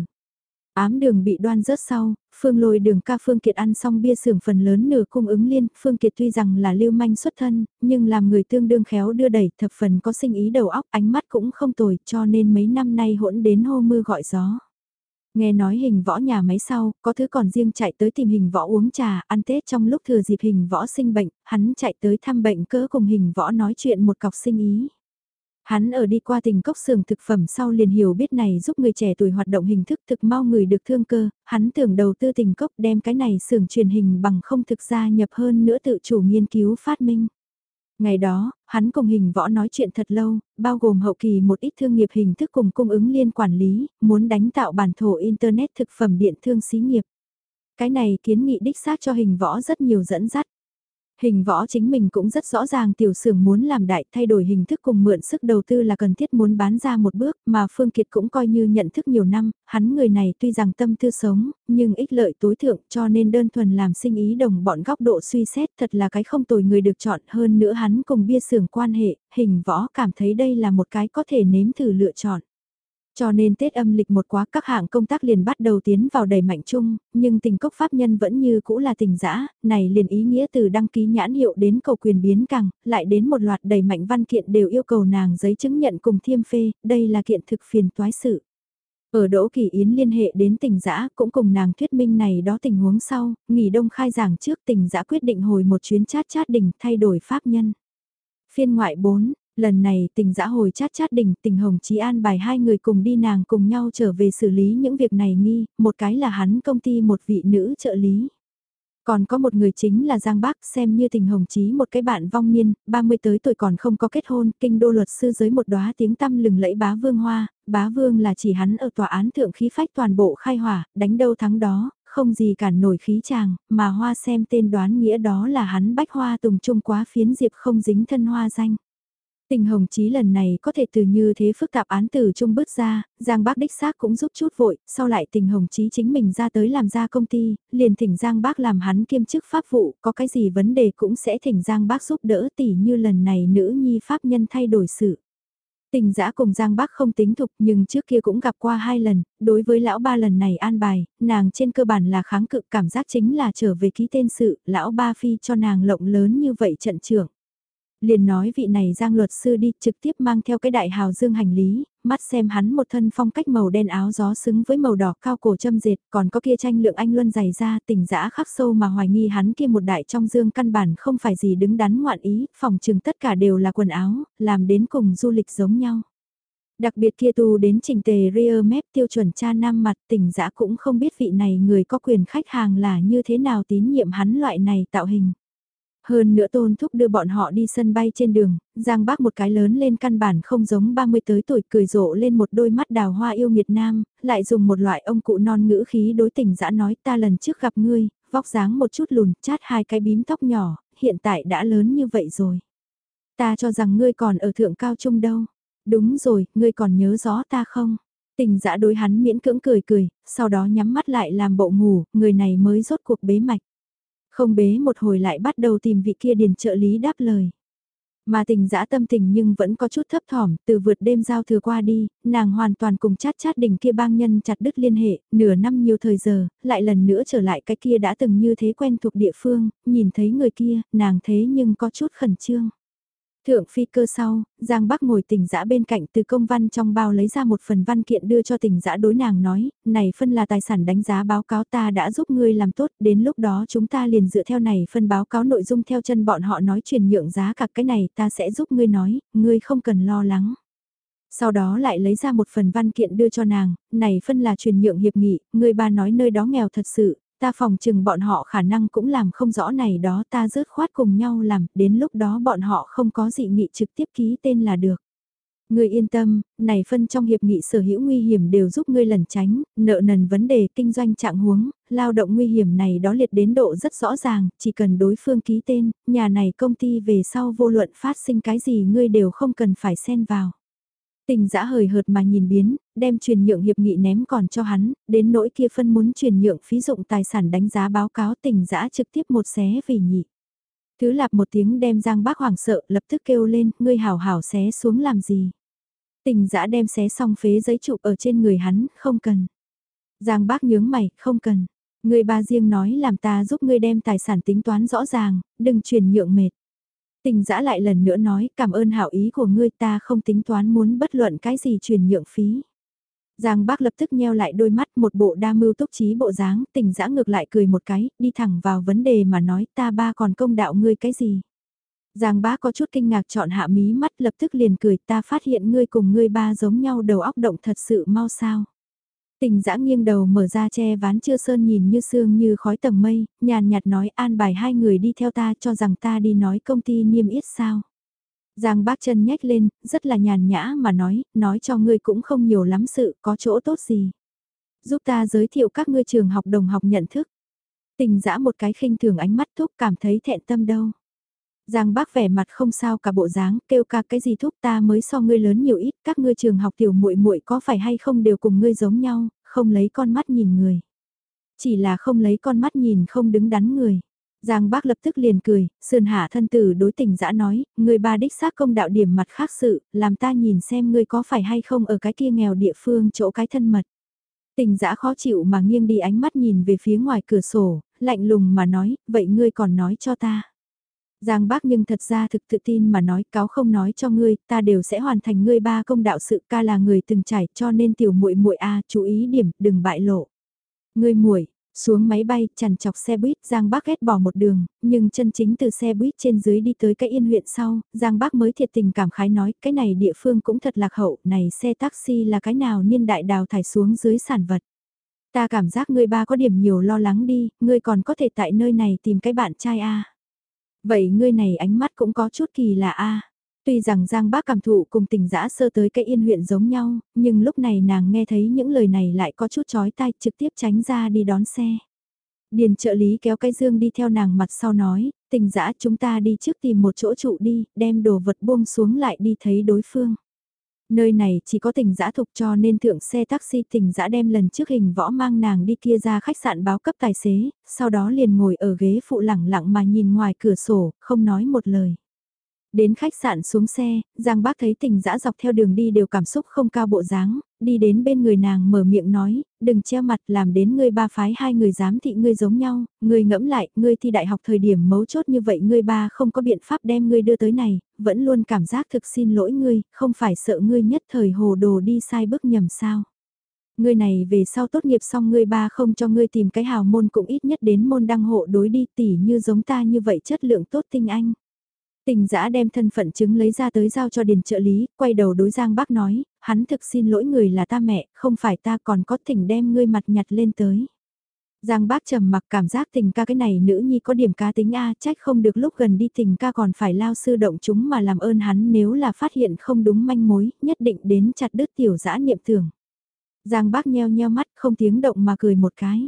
Ám đường bị đoan rớt sau, Phương lôi đường ca Phương Kiệt ăn xong bia sưởng phần lớn nửa cung ứng liên, Phương Kiệt tuy rằng là lưu manh xuất thân, nhưng làm người tương đương khéo đưa đẩy thập phần có sinh ý đầu óc ánh mắt cũng không tồi cho nên mấy năm nay hỗn đến hô mưa gọi gió. Nghe nói hình võ nhà máy sau, có thứ còn riêng chạy tới tìm hình võ uống trà, ăn Tết trong lúc thừa dịp hình võ sinh bệnh, hắn chạy tới thăm bệnh cỡ cùng hình võ nói chuyện một cọc sinh ý. Hắn ở đi qua tình cốc xưởng thực phẩm sau liền hiểu biết này giúp người trẻ tuổi hoạt động hình thức thực mau người được thương cơ, hắn tưởng đầu tư tình cốc đem cái này xưởng truyền hình bằng không thực ra nhập hơn nữa tự chủ nghiên cứu phát minh. Ngày đó, hắn cùng hình võ nói chuyện thật lâu, bao gồm hậu kỳ một ít thương nghiệp hình thức cùng cung ứng liên quản lý, muốn đánh tạo bản thổ Internet thực phẩm điện thương xí nghiệp. Cái này kiến nghị đích xác cho hình võ rất nhiều dẫn dắt. Hình võ chính mình cũng rất rõ ràng tiểu xưởng muốn làm đại thay đổi hình thức cùng mượn sức đầu tư là cần thiết muốn bán ra một bước mà Phương Kiệt cũng coi như nhận thức nhiều năm, hắn người này tuy rằng tâm tư sống, nhưng ích lợi tối thượng cho nên đơn thuần làm sinh ý đồng bọn góc độ suy xét thật là cái không tồi người được chọn hơn nữa hắn cùng bia xưởng quan hệ, hình võ cảm thấy đây là một cái có thể nếm thử lựa chọn. Cho nên Tết âm lịch một quá các hạng công tác liền bắt đầu tiến vào đầy mạnh chung, nhưng tình cốc pháp nhân vẫn như cũ là tình dã này liền ý nghĩa từ đăng ký nhãn hiệu đến cầu quyền biến càng, lại đến một loạt đầy mạnh văn kiện đều yêu cầu nàng giấy chứng nhận cùng thiêm phê, đây là kiện thực phiền toái sự. Ở Đỗ Kỳ Yến liên hệ đến tình dã cũng cùng nàng thuyết minh này đó tình huống sau, nghỉ đông khai giảng trước tình dã quyết định hồi một chuyến chát chát đỉnh thay đổi pháp nhân. Phiên ngoại 4, Lần này tình dã hồi chát chát đỉnh tình hồng chí an bài hai người cùng đi nàng cùng nhau trở về xử lý những việc này nghi, một cái là hắn công ty một vị nữ trợ lý. Còn có một người chính là Giang Bác xem như tình hồng chí một cái bạn vong niên, 30 tới tuổi còn không có kết hôn, kinh đô luật sư giới một đóa tiếng tăm lừng lẫy bá vương hoa, bá vương là chỉ hắn ở tòa án thượng khí phách toàn bộ khai hỏa, đánh đâu thắng đó, không gì cản nổi khí chàng, mà hoa xem tên đoán nghĩa đó là hắn bách hoa tùng trung quá phiến diệp không dính thân hoa danh. Tình hồng chí lần này có thể từ như thế phức tạp án từ trung bước ra, Giang Bác đích xác cũng giúp chút vội, sau lại tình hồng chí chính mình ra tới làm ra công ty, liền thỉnh Giang Bác làm hắn kiêm chức pháp vụ, có cái gì vấn đề cũng sẽ thỉnh Giang Bác giúp đỡ tỉ như lần này nữ nhi pháp nhân thay đổi sự. Tình giã cùng Giang Bác không tính thục nhưng trước kia cũng gặp qua hai lần, đối với lão ba lần này an bài, nàng trên cơ bản là kháng cự cảm giác chính là trở về ký tên sự, lão ba phi cho nàng lộng lớn như vậy trận trưởng liền nói vị này giang luật sư đi trực tiếp mang theo cái đại hào dương hành lý, mắt xem hắn một thân phong cách màu đen áo gió xứng với màu đỏ cao cổ châm dệt, còn có kia tranh lượng anh luân dày ra tỉnh dã khắc sâu mà hoài nghi hắn kia một đại trong dương căn bản không phải gì đứng đắn ngoạn ý, phòng trừng tất cả đều là quần áo, làm đến cùng du lịch giống nhau. Đặc biệt kia tu đến trình tề rear mép tiêu chuẩn cha nam mặt tỉnh dã cũng không biết vị này người có quyền khách hàng là như thế nào tín nhiệm hắn loại này tạo hình. Hơn nữa tôn thúc đưa bọn họ đi sân bay trên đường, Giang bác một cái lớn lên căn bản không giống 30 tới tuổi cười rộ lên một đôi mắt đào hoa yêu Việt Nam, lại dùng một loại ông cụ non ngữ khí đối tình dã nói ta lần trước gặp ngươi, vóc dáng một chút lùn, chát hai cái bím tóc nhỏ, hiện tại đã lớn như vậy rồi. Ta cho rằng ngươi còn ở thượng cao trung đâu. Đúng rồi, ngươi còn nhớ rõ ta không? Tình dã đối hắn miễn cưỡng cười cười, sau đó nhắm mắt lại làm bộ ngủ, người này mới rốt cuộc bế mạch. Không bế một hồi lại bắt đầu tìm vị kia điền trợ lý đáp lời. Mà tình dã tâm tình nhưng vẫn có chút thấp thỏm, từ vượt đêm giao thừa qua đi, nàng hoàn toàn cùng chát chát đỉnh kia bang nhân chặt đứt liên hệ, nửa năm nhiều thời giờ, lại lần nữa trở lại cái kia đã từng như thế quen thuộc địa phương, nhìn thấy người kia, nàng thế nhưng có chút khẩn trương. Thượng phi cơ sau, Giang Bắc ngồi tỉnh giã bên cạnh từ công văn trong bao lấy ra một phần văn kiện đưa cho tỉnh giã đối nàng nói, này phân là tài sản đánh giá báo cáo ta đã giúp ngươi làm tốt, đến lúc đó chúng ta liền dựa theo này phân báo cáo nội dung theo chân bọn họ nói truyền nhượng giá cả cái này ta sẽ giúp ngươi nói, ngươi không cần lo lắng. Sau đó lại lấy ra một phần văn kiện đưa cho nàng, này phân là truyền nhượng hiệp nghị, người ba nói nơi đó nghèo thật sự, ta phòng chừng bọn họ khả năng cũng làm không rõ này đó ta rớt khoát cùng nhau làm, đến lúc đó bọn họ không có dị nghị trực tiếp ký tên là được. Ngươi yên tâm, này phân trong hiệp nghị sở hữu nguy hiểm đều giúp ngươi lẩn tránh, nợ nần vấn đề kinh doanh trạng huống, lao động nguy hiểm này đó liệt đến độ rất rõ ràng, chỉ cần đối phương ký tên, nhà này công ty về sau vô luận phát sinh cái gì ngươi đều không cần phải xen vào. Tình giã hời hợt mà nhìn biến, đem truyền nhượng hiệp nghị ném còn cho hắn, đến nỗi kia phân muốn truyền nhượng phí dụng tài sản đánh giá báo cáo tình giã trực tiếp một xé vì nhị. Thứ lạp một tiếng đem Giang bác hoảng sợ lập tức kêu lên, ngươi hảo hảo xé xuống làm gì. Tình giã đem xé xong phế giấy trụ ở trên người hắn, không cần. Giang bác nhướng mày, không cần. Người ba riêng nói làm ta giúp ngươi đem tài sản tính toán rõ ràng, đừng truyền nhượng mệt. Tình giã lại lần nữa nói cảm ơn hảo ý của ngươi ta không tính toán muốn bất luận cái gì truyền nhượng phí. Giang bác lập tức nheo lại đôi mắt một bộ đa mưu túc trí bộ dáng, tình giã ngược lại cười một cái, đi thẳng vào vấn đề mà nói ta ba còn công đạo ngươi cái gì. Giang bác có chút kinh ngạc chọn hạ mí mắt lập tức liền cười ta phát hiện ngươi cùng ngươi ba giống nhau đầu óc động thật sự mau sao. Tình dã nghiêng đầu mở ra che ván chưa sơn nhìn như sương như khói tầng mây, nhàn nhạt nói an bài hai người đi theo ta cho rằng ta đi nói công ty niêm yết sao. Giang bác chân nhách lên, rất là nhàn nhã mà nói, nói cho ngươi cũng không nhiều lắm sự, có chỗ tốt gì. Giúp ta giới thiệu các ngươi trường học đồng học nhận thức. Tình dã một cái khinh thường ánh mắt thúc cảm thấy thẹn tâm đâu. Giang bác vẻ mặt không sao cả bộ dáng, kêu ca cái gì thúc ta mới so ngươi lớn nhiều ít, các ngươi trường học tiểu muội muội có phải hay không đều cùng ngươi giống nhau, không lấy con mắt nhìn người. Chỉ là không lấy con mắt nhìn không đứng đắn người. Giang bác lập tức liền cười, sườn hạ thân tử đối tình dã nói, người ba đích xác công đạo điểm mặt khác sự, làm ta nhìn xem ngươi có phải hay không ở cái kia nghèo địa phương chỗ cái thân mật. Tình dã khó chịu mà nghiêng đi ánh mắt nhìn về phía ngoài cửa sổ, lạnh lùng mà nói, vậy ngươi còn nói cho ta. Giang bác nhưng thật ra thực tự tin mà nói cáo không nói cho ngươi, ta đều sẽ hoàn thành ngươi ba công đạo sự ca là người từng trải cho nên tiểu muội muội a chú ý điểm, đừng bại lộ. Ngươi muội xuống máy bay, chằn chọc xe buýt, Giang Bác ghét bỏ một đường, nhưng chân chính từ xe buýt trên dưới đi tới cái yên huyện sau, Giang Bác mới thiệt tình cảm khái nói, cái này địa phương cũng thật lạc hậu, này xe taxi là cái nào niên đại đào thải xuống dưới sản vật. Ta cảm giác ngươi ba có điểm nhiều lo lắng đi, ngươi còn có thể tại nơi này tìm cái bạn trai a. Vậy ngươi này ánh mắt cũng có chút kỳ lạ a. Tuy rằng Giang bác cảm thụ cùng tình dã sơ tới cái yên huyện giống nhau, nhưng lúc này nàng nghe thấy những lời này lại có chút chói tai trực tiếp tránh ra đi đón xe. Điền trợ lý kéo cái dương đi theo nàng mặt sau nói, tình dã chúng ta đi trước tìm một chỗ trụ đi, đem đồ vật buông xuống lại đi thấy đối phương. Nơi này chỉ có tình giã thục cho nên thượng xe taxi tình giã đem lần trước hình võ mang nàng đi kia ra khách sạn báo cấp tài xế, sau đó liền ngồi ở ghế phụ lẳng lặng mà nhìn ngoài cửa sổ, không nói một lời. Đến khách sạn xuống xe, Giang bác thấy tình dã dọc theo đường đi đều cảm xúc không cao bộ dáng, đi đến bên người nàng mở miệng nói, đừng che mặt làm đến ngươi ba phái hai người dám thị ngươi giống nhau, ngươi ngẫm lại, ngươi thi đại học thời điểm mấu chốt như vậy ngươi ba không có biện pháp đem ngươi đưa tới này, vẫn luôn cảm giác thực xin lỗi ngươi, không phải sợ ngươi nhất thời hồ đồ đi sai bước nhầm sao. Ngươi này về sau tốt nghiệp xong ngươi ba không cho ngươi tìm cái hào môn cũng ít nhất đến môn đăng hộ đối đi tỉ như giống ta như vậy chất lượng tốt tinh anh. Tình giã đem thân phận chứng lấy ra tới giao cho điền trợ lý, quay đầu đối Giang bác nói, hắn thực xin lỗi người là ta mẹ, không phải ta còn có thỉnh đem ngươi mặt nhặt lên tới. Giang bác trầm mặc cảm giác tình ca cái này nữ nhi có điểm cá tính A trách không được lúc gần đi tình ca còn phải lao sư động chúng mà làm ơn hắn nếu là phát hiện không đúng manh mối, nhất định đến chặt đứt tiểu dã niệm tưởng. Giang bác nheo nheo mắt không tiếng động mà cười một cái.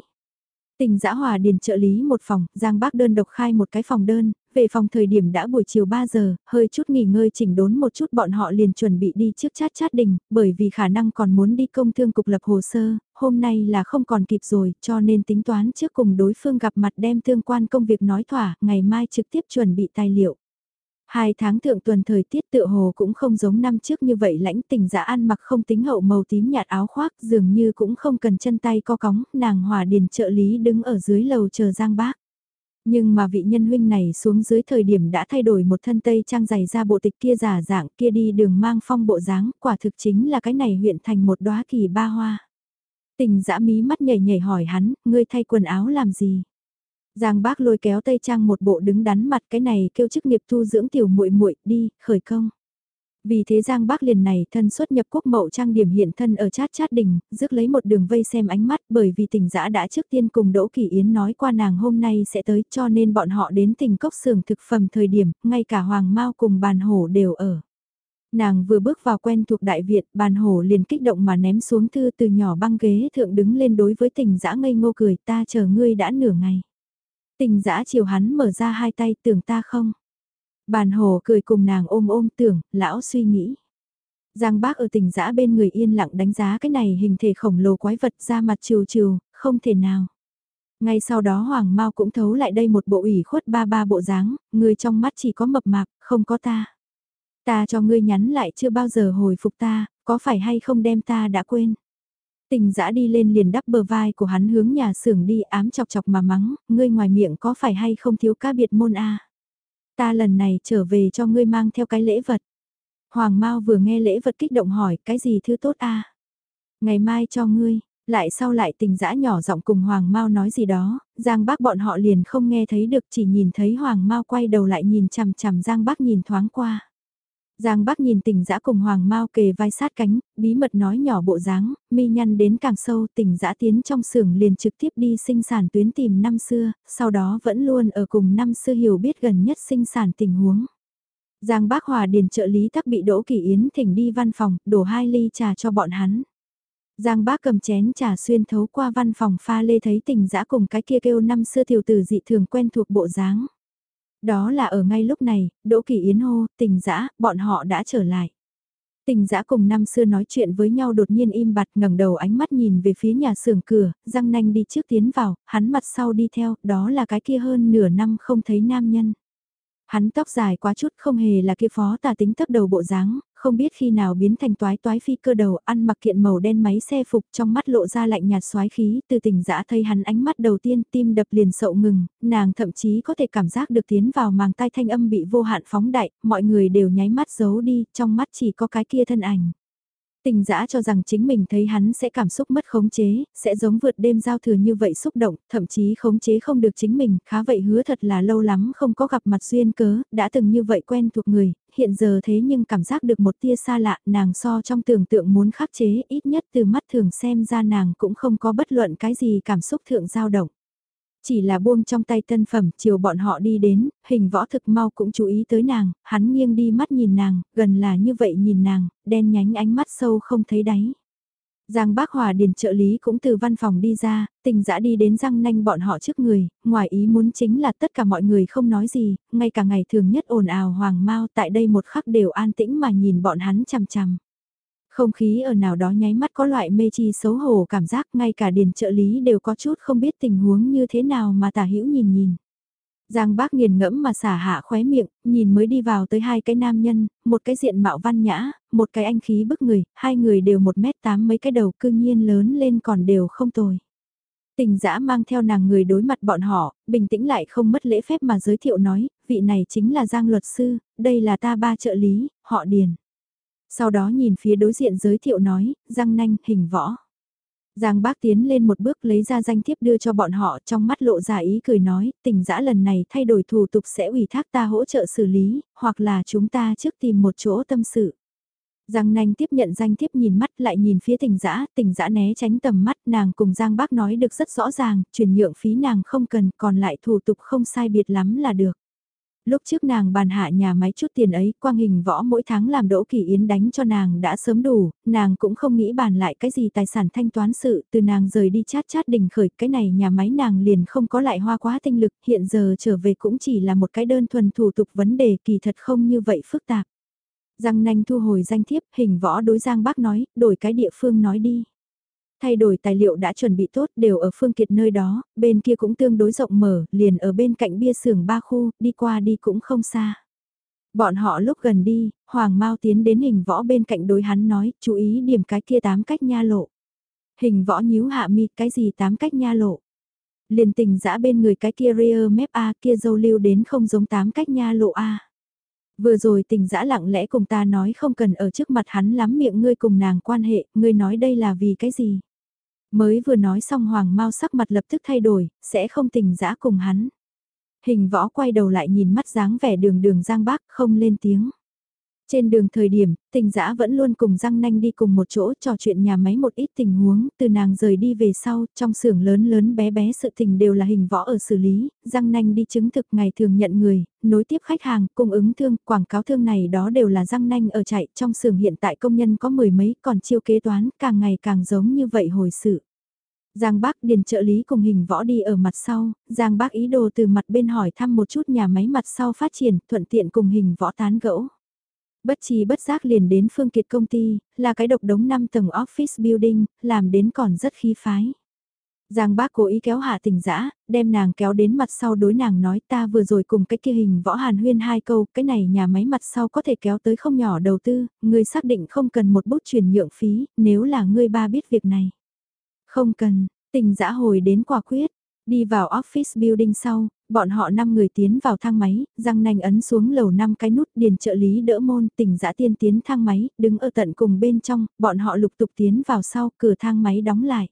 Tình giã hòa điền trợ lý một phòng, Giang bác đơn độc khai một cái phòng đơn, về phòng thời điểm đã buổi chiều 3 giờ, hơi chút nghỉ ngơi chỉnh đốn một chút bọn họ liền chuẩn bị đi trước chát chát đình, bởi vì khả năng còn muốn đi công thương cục lập hồ sơ, hôm nay là không còn kịp rồi, cho nên tính toán trước cùng đối phương gặp mặt đem tương quan công việc nói thỏa, ngày mai trực tiếp chuẩn bị tài liệu. Hai tháng thượng tuần thời tiết tựa hồ cũng không giống năm trước như vậy lãnh tình giả ăn mặc không tính hậu màu tím nhạt áo khoác dường như cũng không cần chân tay co cóng, nàng hòa điền trợ lý đứng ở dưới lầu chờ giang bác. Nhưng mà vị nhân huynh này xuống dưới thời điểm đã thay đổi một thân tây trang dày ra bộ tịch kia giả dạng kia đi đường mang phong bộ dáng, quả thực chính là cái này huyện thành một đóa kỳ ba hoa. Tình dã mí mắt nhảy nhảy hỏi hắn, ngươi thay quần áo làm gì? Giang bác lôi kéo tây trang một bộ đứng đắn mặt cái này kêu chức nghiệp thu dưỡng tiểu muội muội đi, khởi công. Vì thế Giang Bắc liền này thân xuất nhập quốc mậu trang điểm hiện thân ở chát chát đỉnh, rước lấy một đường vây xem ánh mắt bởi vì tình giã đã trước tiên cùng Đỗ Kỳ Yến nói qua nàng hôm nay sẽ tới cho nên bọn họ đến tình cốc xưởng thực phẩm thời điểm, ngay cả Hoàng Mao cùng bàn hổ đều ở. Nàng vừa bước vào quen thuộc đại viện, bàn hổ liền kích động mà ném xuống thư từ nhỏ băng ghế thượng đứng lên đối với tình dã ngây ngô cười ta chờ ngươi đã nửa ngày. Tình dã chiều hắn mở ra hai tay tưởng ta không. Bàn hồ cười cùng nàng ôm ôm tưởng, lão suy nghĩ. Giang bác ở tình dã bên người yên lặng đánh giá cái này hình thể khổng lồ quái vật ra mặt trừ trừ, không thể nào. Ngay sau đó Hoàng Mao cũng thấu lại đây một bộ ủy khuất ba ba bộ dáng, người trong mắt chỉ có mập mạp, không có ta. Ta cho ngươi nhắn lại chưa bao giờ hồi phục ta, có phải hay không đem ta đã quên. Tình dã đi lên liền đắp bờ vai của hắn hướng nhà xưởng đi ám chọc chọc mà mắng, ngươi ngoài miệng có phải hay không thiếu cá biệt môn a Ta lần này trở về cho ngươi mang theo cái lễ vật. Hoàng Mao vừa nghe lễ vật kích động hỏi cái gì thứ tốt a Ngày mai cho ngươi, lại sau lại tình dã nhỏ giọng cùng Hoàng Mao nói gì đó, Giang Bác bọn họ liền không nghe thấy được chỉ nhìn thấy Hoàng Mao quay đầu lại nhìn chằm chằm Giang Bác nhìn thoáng qua. Giang Bắc nhìn tỉnh dã cùng Hoàng Mao kề vai sát cánh, bí mật nói nhỏ bộ dáng, mi nhăn đến càng sâu tỉnh dã tiến trong xưởng liền trực tiếp đi sinh sản tuyến tìm năm xưa, sau đó vẫn luôn ở cùng năm xưa hiểu biết gần nhất sinh sản tình huống. Giang Bác Hòa điền trợ lý tắc bị Đỗ Kỳ Yến thỉnh đi văn phòng, đổ hai ly trà cho bọn hắn. Giang Bác cầm chén trà xuyên thấu qua văn phòng pha lê thấy tình dã cùng cái kia kêu năm xưa tiểu tử dị thường quen thuộc bộ dáng. Đó là ở ngay lúc này, Đỗ Kỳ Yến hô, tình dã bọn họ đã trở lại. Tình dã cùng năm xưa nói chuyện với nhau đột nhiên im bặt ngẩng đầu ánh mắt nhìn về phía nhà xưởng cửa, răng nanh đi trước tiến vào, hắn mặt sau đi theo, đó là cái kia hơn nửa năm không thấy nam nhân. Hắn tóc dài quá chút không hề là kia phó tà tính thấp đầu bộ dáng, không biết khi nào biến thành toái toái phi cơ đầu ăn mặc kiện màu đen máy xe phục trong mắt lộ ra lạnh nhạt xoái khí, từ tỉnh dã thấy hắn ánh mắt đầu tiên tim đập liền sậu ngừng, nàng thậm chí có thể cảm giác được tiến vào màng tai thanh âm bị vô hạn phóng đại, mọi người đều nháy mắt giấu đi, trong mắt chỉ có cái kia thân ảnh. Tình dã cho rằng chính mình thấy hắn sẽ cảm xúc mất khống chế, sẽ giống vượt đêm giao thừa như vậy xúc động, thậm chí khống chế không được chính mình, khá vậy hứa thật là lâu lắm không có gặp mặt duyên cớ, đã từng như vậy quen thuộc người, hiện giờ thế nhưng cảm giác được một tia xa lạ, nàng so trong tưởng tượng muốn khắc chế, ít nhất từ mắt thường xem ra nàng cũng không có bất luận cái gì cảm xúc thượng dao động. Chỉ là buông trong tay tân phẩm, chiều bọn họ đi đến, hình võ thực mau cũng chú ý tới nàng, hắn nghiêng đi mắt nhìn nàng, gần là như vậy nhìn nàng, đen nhánh ánh mắt sâu không thấy đáy. Giang bác Hòa Điền trợ lý cũng từ văn phòng đi ra, tình dã đi đến răng nanh bọn họ trước người, ngoài ý muốn chính là tất cả mọi người không nói gì, ngay cả ngày thường nhất ồn ào hoàng mau tại đây một khắc đều an tĩnh mà nhìn bọn hắn chằm chằm. Không khí ở nào đó nháy mắt có loại mê chi xấu hổ cảm giác ngay cả điền trợ lý đều có chút không biết tình huống như thế nào mà tả hữu nhìn nhìn. Giang bác nghiền ngẫm mà xả hạ khóe miệng, nhìn mới đi vào tới hai cái nam nhân, một cái diện mạo văn nhã, một cái anh khí bức người, hai người đều một mét tám mấy cái đầu cương nhiên lớn lên còn đều không tồi. Tình dã mang theo nàng người đối mặt bọn họ, bình tĩnh lại không mất lễ phép mà giới thiệu nói, vị này chính là Giang luật sư, đây là ta ba trợ lý, họ Điền. Sau đó nhìn phía đối diện giới thiệu nói, Giang nanh, hình võ. Giang bác tiến lên một bước lấy ra danh thiếp đưa cho bọn họ trong mắt lộ ra ý cười nói, tình dã lần này thay đổi thủ tục sẽ ủy thác ta hỗ trợ xử lý, hoặc là chúng ta trước tìm một chỗ tâm sự. Giang nanh tiếp nhận danh thiếp nhìn mắt lại nhìn phía tình dã tình dã né tránh tầm mắt nàng cùng Giang bác nói được rất rõ ràng, chuyển nhượng phí nàng không cần, còn lại thủ tục không sai biệt lắm là được lúc trước nàng bàn hạ nhà máy chút tiền ấy, quang hình võ mỗi tháng làm đỗ kỳ yến đánh cho nàng đã sớm đủ, nàng cũng không nghĩ bàn lại cái gì tài sản thanh toán sự, từ nàng rời đi chát chát đình khởi, cái này nhà máy nàng liền không có lại hoa quá tinh lực, hiện giờ trở về cũng chỉ là một cái đơn thuần thủ tục vấn đề kỳ thật không như vậy phức tạp. Giang nanh thu hồi danh thiếp, hình võ đối Giang bác nói, đổi cái địa phương nói đi. Thay đổi tài liệu đã chuẩn bị tốt đều ở phương kiệt nơi đó, bên kia cũng tương đối rộng mở, liền ở bên cạnh bia xưởng ba khu, đi qua đi cũng không xa. Bọn họ lúc gần đi, Hoàng Mao tiến đến hình võ bên cạnh đối hắn nói, chú ý điểm cái kia tám cách nha lộ. Hình võ nhíu hạ mi, cái gì tám cách nha lộ. Liền tình dã bên người cái kia rear mép A kia dâu lưu đến không giống tám cách nha lộ A. Vừa rồi tình dã lặng lẽ cùng ta nói không cần ở trước mặt hắn lắm miệng ngươi cùng nàng quan hệ, ngươi nói đây là vì cái gì? Mới vừa nói xong Hoàng Mao sắc mặt lập tức thay đổi, sẽ không tình dã cùng hắn. Hình võ quay đầu lại nhìn mắt dáng vẻ đường đường giang bác không lên tiếng. Trên đường thời điểm, tình dã vẫn luôn cùng răng Nanh đi cùng một chỗ trò chuyện nhà máy một ít tình huống, từ nàng rời đi về sau, trong xưởng lớn lớn bé bé sự tình đều là hình võ ở xử lý, răng Nanh đi chứng thực ngày thường nhận người, nối tiếp khách hàng, cung ứng thương, quảng cáo thương này đó đều là răng Nanh ở chạy, trong xưởng hiện tại công nhân có mười mấy, còn chiêu kế toán, càng ngày càng giống như vậy hồi sự. Giang Bác Điền trợ lý cùng hình võ đi ở mặt sau, Giang Bác ý đồ từ mặt bên hỏi thăm một chút nhà máy mặt sau phát triển, thuận tiện cùng hình võ tán gẫu. Bất chi bất giác liền đến Phương Kiệt công ty, là cái độc đống 5 tầng office building, làm đến còn rất khí phái. Giang bác cố ý kéo hạ tình dã đem nàng kéo đến mặt sau đối nàng nói ta vừa rồi cùng cái kia hình võ hàn huyên hai câu, cái này nhà máy mặt sau có thể kéo tới không nhỏ đầu tư, ngươi xác định không cần một bút chuyển nhượng phí, nếu là ngươi ba biết việc này. Không cần, tình dã hồi đến quả quyết, đi vào office building sau, bọn họ 5 người tiến vào thang máy, răng nanh ấn xuống lầu 5 cái nút điền trợ lý đỡ môn tỉnh giã tiên tiến thang máy, đứng ở tận cùng bên trong, bọn họ lục tục tiến vào sau, cửa thang máy đóng lại.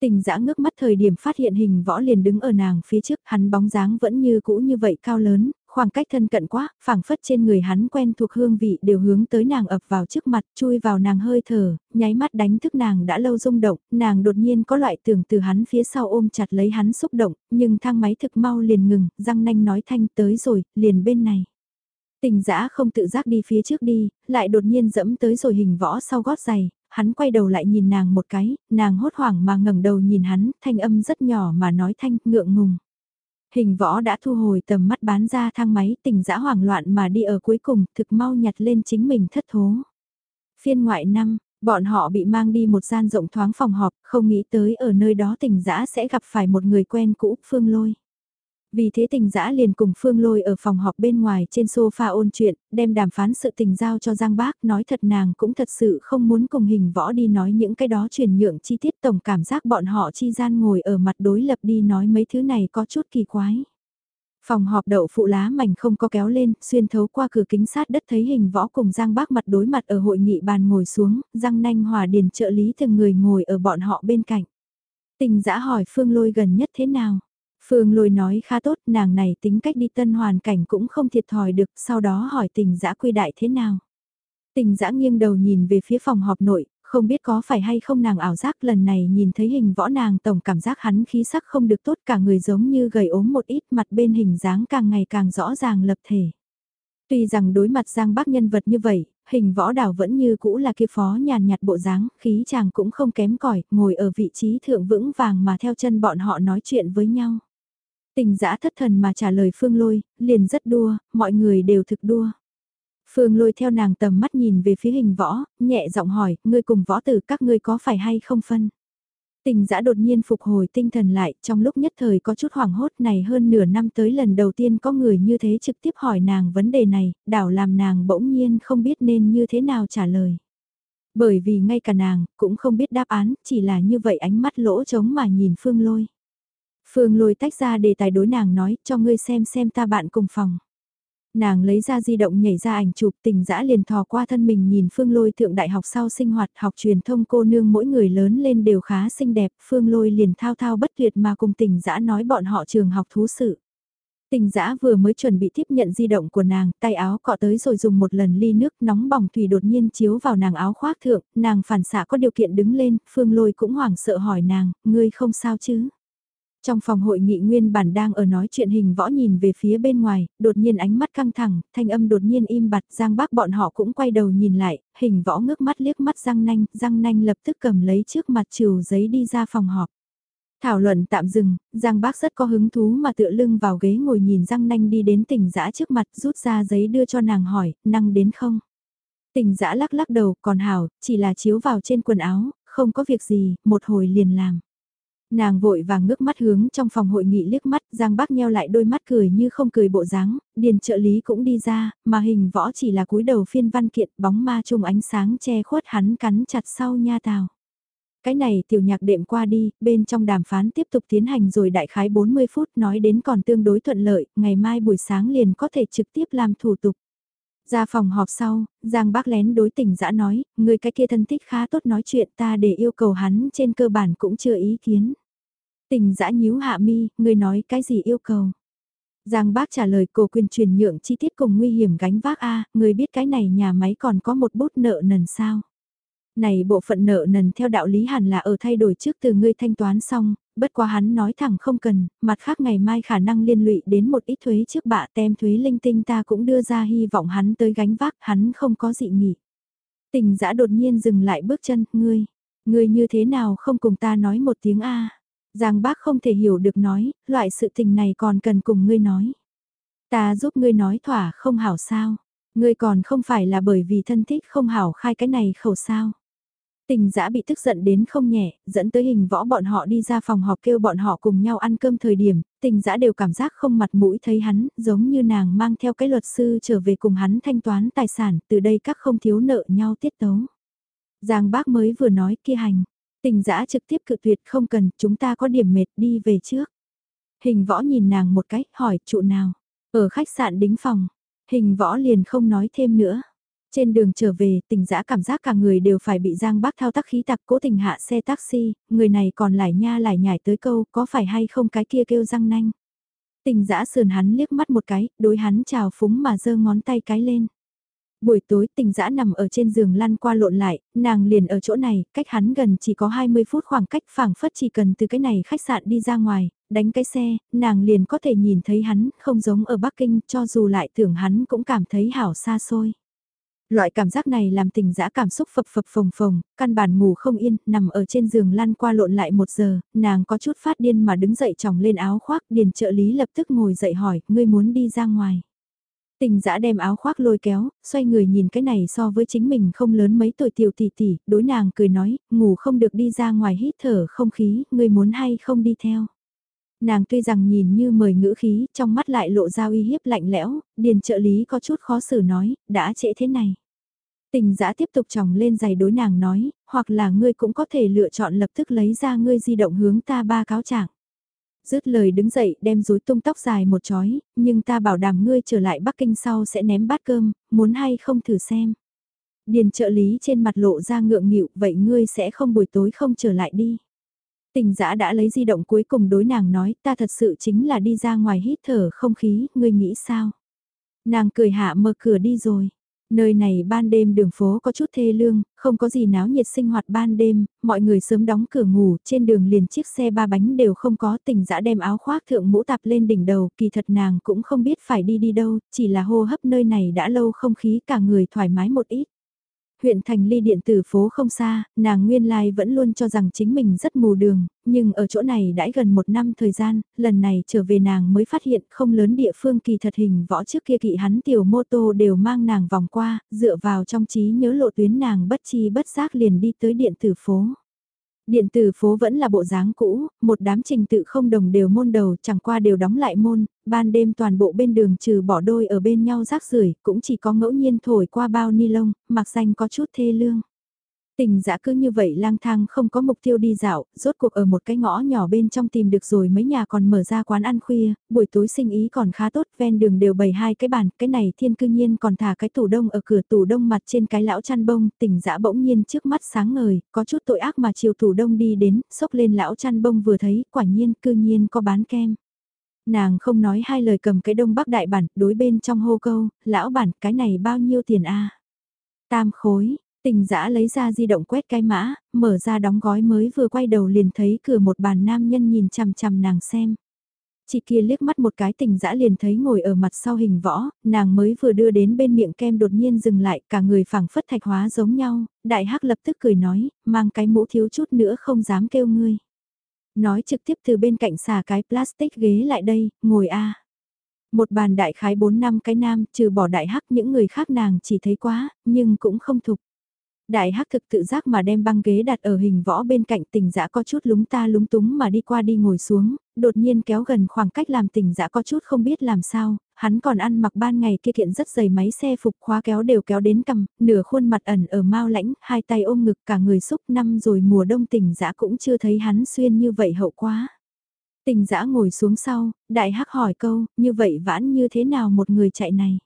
Tình giã ngước mắt thời điểm phát hiện hình võ liền đứng ở nàng phía trước, hắn bóng dáng vẫn như cũ như vậy cao lớn, khoảng cách thân cận quá, phảng phất trên người hắn quen thuộc hương vị đều hướng tới nàng ập vào trước mặt, chui vào nàng hơi thở, nháy mắt đánh thức nàng đã lâu rung động, nàng đột nhiên có loại tưởng từ hắn phía sau ôm chặt lấy hắn xúc động, nhưng thang máy thực mau liền ngừng, răng nanh nói thanh tới rồi, liền bên này. Tình dã không tự giác đi phía trước đi, lại đột nhiên dẫm tới rồi hình võ sau gót giày, hắn quay đầu lại nhìn nàng một cái, nàng hốt hoảng mà ngẩng đầu nhìn hắn, thanh âm rất nhỏ mà nói thanh ngượng ngùng. Hình võ đã thu hồi tầm mắt bán ra thang máy tình dã hoảng loạn mà đi ở cuối cùng thực mau nhặt lên chính mình thất thố. Phiên ngoại năm, bọn họ bị mang đi một gian rộng thoáng phòng họp, không nghĩ tới ở nơi đó tình dã sẽ gặp phải một người quen cũ, Phương Lôi. Vì thế tình dã liền cùng Phương Lôi ở phòng họp bên ngoài trên sofa ôn chuyện, đem đàm phán sự tình giao cho Giang Bác, nói thật nàng cũng thật sự không muốn cùng hình võ đi nói những cái đó truyền nhượng chi tiết tổng cảm giác bọn họ chi gian ngồi ở mặt đối lập đi nói mấy thứ này có chút kỳ quái. Phòng họp đậu phụ lá mảnh không có kéo lên, xuyên thấu qua cửa kính sát đất thấy hình võ cùng Giang Bác mặt đối mặt ở hội nghị bàn ngồi xuống, Giang Nanh Hòa Điền trợ lý từng người ngồi ở bọn họ bên cạnh. Tình dã hỏi Phương Lôi gần nhất thế nào? Phương Lôi nói khá tốt, nàng này tính cách đi tân hoàn cảnh cũng không thiệt thòi được, sau đó hỏi tình dã quy đại thế nào. Tình dã nghiêng đầu nhìn về phía phòng họp nội, không biết có phải hay không nàng ảo giác lần này nhìn thấy hình võ nàng tổng cảm giác hắn khí sắc không được tốt cả người giống như gầy ốm một ít mặt bên hình dáng càng ngày càng rõ ràng lập thể. Tuy rằng đối mặt Giang Bác nhân vật như vậy, hình võ đảo vẫn như cũ là kia phó nhàn nhạt bộ dáng, khí chàng cũng không kém cỏi ngồi ở vị trí thượng vững vàng mà theo chân bọn họ nói chuyện với nhau. Tình giã thất thần mà trả lời Phương Lôi, liền rất đua, mọi người đều thực đua. Phương Lôi theo nàng tầm mắt nhìn về phía hình võ, nhẹ giọng hỏi, ngươi cùng võ tử các ngươi có phải hay không phân? Tình giã đột nhiên phục hồi tinh thần lại, trong lúc nhất thời có chút hoảng hốt này hơn nửa năm tới lần đầu tiên có người như thế trực tiếp hỏi nàng vấn đề này, đảo làm nàng bỗng nhiên không biết nên như thế nào trả lời. Bởi vì ngay cả nàng, cũng không biết đáp án, chỉ là như vậy ánh mắt lỗ trống mà nhìn Phương Lôi. Phương lôi tách ra đề tài đối nàng nói, cho ngươi xem xem ta bạn cùng phòng. Nàng lấy ra di động nhảy ra ảnh chụp tình dã liền thò qua thân mình nhìn Phương Lôi thượng đại học sau sinh hoạt học truyền thông cô nương mỗi người lớn lên đều khá xinh đẹp. Phương Lôi liền thao thao bất tuyệt mà cùng tình dã nói bọn họ trường học thú sự. Tình dã vừa mới chuẩn bị tiếp nhận di động của nàng, tay áo cọ tới rồi dùng một lần ly nước nóng bỏng thủy đột nhiên chiếu vào nàng áo khoác thượng, nàng phản xạ có điều kiện đứng lên, Phương Lôi cũng hoảng sợ hỏi nàng, ngươi không sao chứ? Trong phòng hội nghị nguyên bản đang ở nói chuyện hình võ nhìn về phía bên ngoài, đột nhiên ánh mắt căng thẳng, thanh âm đột nhiên im bặt, Giang bác bọn họ cũng quay đầu nhìn lại, hình võ ngước mắt liếc mắt Giang Nanh, Giang Nanh lập tức cầm lấy trước mặt chiều giấy đi ra phòng họp. Thảo luận tạm dừng, Giang bác rất có hứng thú mà tựa lưng vào ghế ngồi nhìn Giang Nanh đi đến tỉnh giã trước mặt rút ra giấy đưa cho nàng hỏi, năng đến không? Tỉnh giã lắc lắc đầu, còn hảo, chỉ là chiếu vào trên quần áo, không có việc gì, một hồi liền làm. Nàng vội vàng ngước mắt hướng trong phòng hội nghị liếc mắt, Giang Bác nheo lại đôi mắt cười như không cười bộ dáng, điền trợ lý cũng đi ra, mà hình võ chỉ là cúi đầu phiên văn kiện bóng ma chung ánh sáng che khuất hắn cắn chặt sau nha tào. Cái này tiểu nhạc đệm qua đi, bên trong đàm phán tiếp tục tiến hành rồi đại khái 40 phút nói đến còn tương đối thuận lợi, ngày mai buổi sáng liền có thể trực tiếp làm thủ tục. Ra phòng họp sau, Giang bác lén đối tình dã nói, người cái kia thân thích khá tốt nói chuyện ta để yêu cầu hắn trên cơ bản cũng chưa ý kiến. Tình dã nhíu hạ mi, người nói cái gì yêu cầu. Giang bác trả lời cổ quyền truyền nhượng chi tiết cùng nguy hiểm gánh vác A, người biết cái này nhà máy còn có một bút nợ nần sao. Này bộ phận nợ nần theo đạo lý hẳn là ở thay đổi trước từ ngươi thanh toán xong, bất quá hắn nói thẳng không cần, mặt khác ngày mai khả năng liên lụy đến một ít thuế trước bạ tem thuế linh tinh ta cũng đưa ra hy vọng hắn tới gánh vác, hắn không có dị nghị. Tình giã đột nhiên dừng lại bước chân, ngươi, ngươi như thế nào không cùng ta nói một tiếng A. Giang bác không thể hiểu được nói, loại sự tình này còn cần cùng ngươi nói. Ta giúp ngươi nói thỏa không hảo sao, ngươi còn không phải là bởi vì thân thích không hảo khai cái này khẩu sao. Tình giã bị tức giận đến không nhẹ, dẫn tới hình võ bọn họ đi ra phòng họp kêu bọn họ cùng nhau ăn cơm thời điểm, tình giã đều cảm giác không mặt mũi thấy hắn, giống như nàng mang theo cái luật sư trở về cùng hắn thanh toán tài sản, từ đây các không thiếu nợ nhau tiết tấu. Giang bác mới vừa nói kia hành, tình giã trực tiếp cự tuyệt không cần, chúng ta có điểm mệt đi về trước. Hình võ nhìn nàng một cách, hỏi trụ nào, ở khách sạn đính phòng, hình võ liền không nói thêm nữa. Trên đường trở về, tình dã cảm giác cả người đều phải bị Giang Bác thao tác khí tặc cố tình hạ xe taxi, người này còn lại nha lại nhảy tới câu có phải hay không cái kia kêu răng nanh. Tình dã sườn hắn liếc mắt một cái, đối hắn chào phúng mà giơ ngón tay cái lên. Buổi tối tình dã nằm ở trên giường lăn qua lộn lại, nàng liền ở chỗ này, cách hắn gần chỉ có 20 phút khoảng cách phảng phất chỉ cần từ cái này khách sạn đi ra ngoài, đánh cái xe, nàng liền có thể nhìn thấy hắn, không giống ở Bắc Kinh cho dù lại tưởng hắn cũng cảm thấy hảo xa xôi. Loại cảm giác này làm tình dã cảm xúc phập phập phồng phồng, căn bản ngủ không yên, nằm ở trên giường lăn qua lộn lại một giờ, nàng có chút phát điên mà đứng dậy tròng lên áo khoác, điền trợ lý lập tức ngồi dậy hỏi, ngươi muốn đi ra ngoài. Tình dã đem áo khoác lôi kéo, xoay người nhìn cái này so với chính mình không lớn mấy tuổi tiểu tỷ tỷ, đối nàng cười nói, ngủ không được đi ra ngoài hít thở không khí, ngươi muốn hay không đi theo. Nàng tuy rằng nhìn như mời ngữ khí, trong mắt lại lộ ra uy hiếp lạnh lẽo, điền trợ lý có chút khó xử nói, đã trễ thế này. Tình giã tiếp tục tròng lên giày đối nàng nói, hoặc là ngươi cũng có thể lựa chọn lập tức lấy ra ngươi di động hướng ta ba cáo trạng. Dứt lời đứng dậy đem rối tung tóc dài một chói, nhưng ta bảo đảm ngươi trở lại Bắc Kinh sau sẽ ném bát cơm, muốn hay không thử xem. Điền trợ lý trên mặt lộ ra ngượng nghịu, vậy ngươi sẽ không buổi tối không trở lại đi. Tình giã đã lấy di động cuối cùng đối nàng nói, ta thật sự chính là đi ra ngoài hít thở không khí, ngươi nghĩ sao? Nàng cười hạ mở cửa đi rồi. Nơi này ban đêm đường phố có chút thê lương, không có gì náo nhiệt sinh hoạt ban đêm, mọi người sớm đóng cửa ngủ, trên đường liền chiếc xe ba bánh đều không có tình dã đem áo khoác thượng mũ tạp lên đỉnh đầu, kỳ thật nàng cũng không biết phải đi đi đâu, chỉ là hô hấp nơi này đã lâu không khí cả người thoải mái một ít. Huyện thành ly điện tử phố không xa, nàng nguyên lai vẫn luôn cho rằng chính mình rất mù đường, nhưng ở chỗ này đãi gần một năm thời gian, lần này trở về nàng mới phát hiện không lớn địa phương kỳ thật hình võ trước kia kỵ hắn tiểu mô tô đều mang nàng vòng qua, dựa vào trong trí nhớ lộ tuyến nàng bất chi bất giác liền đi tới điện tử phố. Điện tử phố vẫn là bộ dáng cũ, một đám trình tự không đồng đều môn đầu chẳng qua đều đóng lại môn, ban đêm toàn bộ bên đường trừ bỏ đôi ở bên nhau rác rưởi cũng chỉ có ngẫu nhiên thổi qua bao ni lông, mặc danh có chút thê lương. Tình dã cứ như vậy lang thang không có mục tiêu đi dạo, rốt cuộc ở một cái ngõ nhỏ bên trong tìm được rồi mấy nhà còn mở ra quán ăn khuya, buổi tối sinh ý còn khá tốt, ven đường đều bày hai cái bàn, cái này thiên cư nhiên còn thả cái tủ đông ở cửa tủ đông mặt trên cái lão chăn bông, tình dã bỗng nhiên trước mắt sáng ngời, có chút tội ác mà chiều tủ đông đi đến, sốc lên lão chăn bông vừa thấy, quả nhiên cư nhiên có bán kem. Nàng không nói hai lời cầm cái đông bắc đại bản, đối bên trong hô câu, lão bản, cái này bao nhiêu tiền a Tam khối, Tình giã lấy ra di động quét cái mã, mở ra đóng gói mới vừa quay đầu liền thấy cửa một bàn nam nhân nhìn chằm chằm nàng xem. Chị kia liếc mắt một cái tình dã liền thấy ngồi ở mặt sau hình võ, nàng mới vừa đưa đến bên miệng kem đột nhiên dừng lại, cả người phẳng phất thạch hóa giống nhau, đại hắc lập tức cười nói, mang cái mũ thiếu chút nữa không dám kêu ngươi. Nói trực tiếp từ bên cạnh xà cái plastic ghế lại đây, ngồi a Một bàn đại khái 4 năm cái nam, trừ bỏ đại hắc những người khác nàng chỉ thấy quá, nhưng cũng không thục. Đại hắc thực tự giác mà đem băng ghế đặt ở hình võ bên cạnh tình dã có chút lúng ta lúng túng mà đi qua đi ngồi xuống, đột nhiên kéo gần khoảng cách làm tình dã có chút không biết làm sao, hắn còn ăn mặc ban ngày kia kiện rất dày máy xe phục khóa kéo đều kéo đến cầm, nửa khuôn mặt ẩn ở mau lãnh, hai tay ôm ngực cả người xúc năm rồi mùa đông tình dã cũng chưa thấy hắn xuyên như vậy hậu quá. Tình dã ngồi xuống sau, đại hắc hỏi câu, như vậy vãn như thế nào một người chạy này?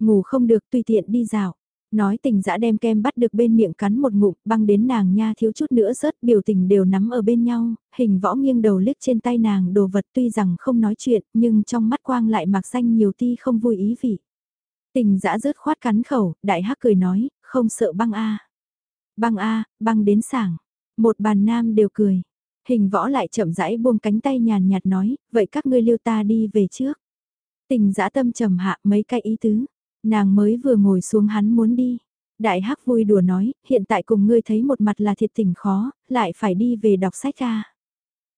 Ngủ không được tùy tiện đi dạo. Nói tình dã đem kem bắt được bên miệng cắn một ngụm băng đến nàng nha thiếu chút nữa rớt biểu tình đều nắm ở bên nhau, hình võ nghiêng đầu liếc trên tay nàng đồ vật tuy rằng không nói chuyện nhưng trong mắt quang lại mặc xanh nhiều ti không vui ý vị. Tình dã rớt khoát cắn khẩu, đại hắc cười nói, không sợ băng a Băng a băng đến sảng. Một bàn nam đều cười. Hình võ lại chậm rãi buông cánh tay nhàn nhạt nói, vậy các ngươi lưu ta đi về trước. Tình dã tâm trầm hạ mấy cái ý tứ. Nàng mới vừa ngồi xuống hắn muốn đi. Đại hắc vui đùa nói, hiện tại cùng ngươi thấy một mặt là thiệt tình khó, lại phải đi về đọc sách ra.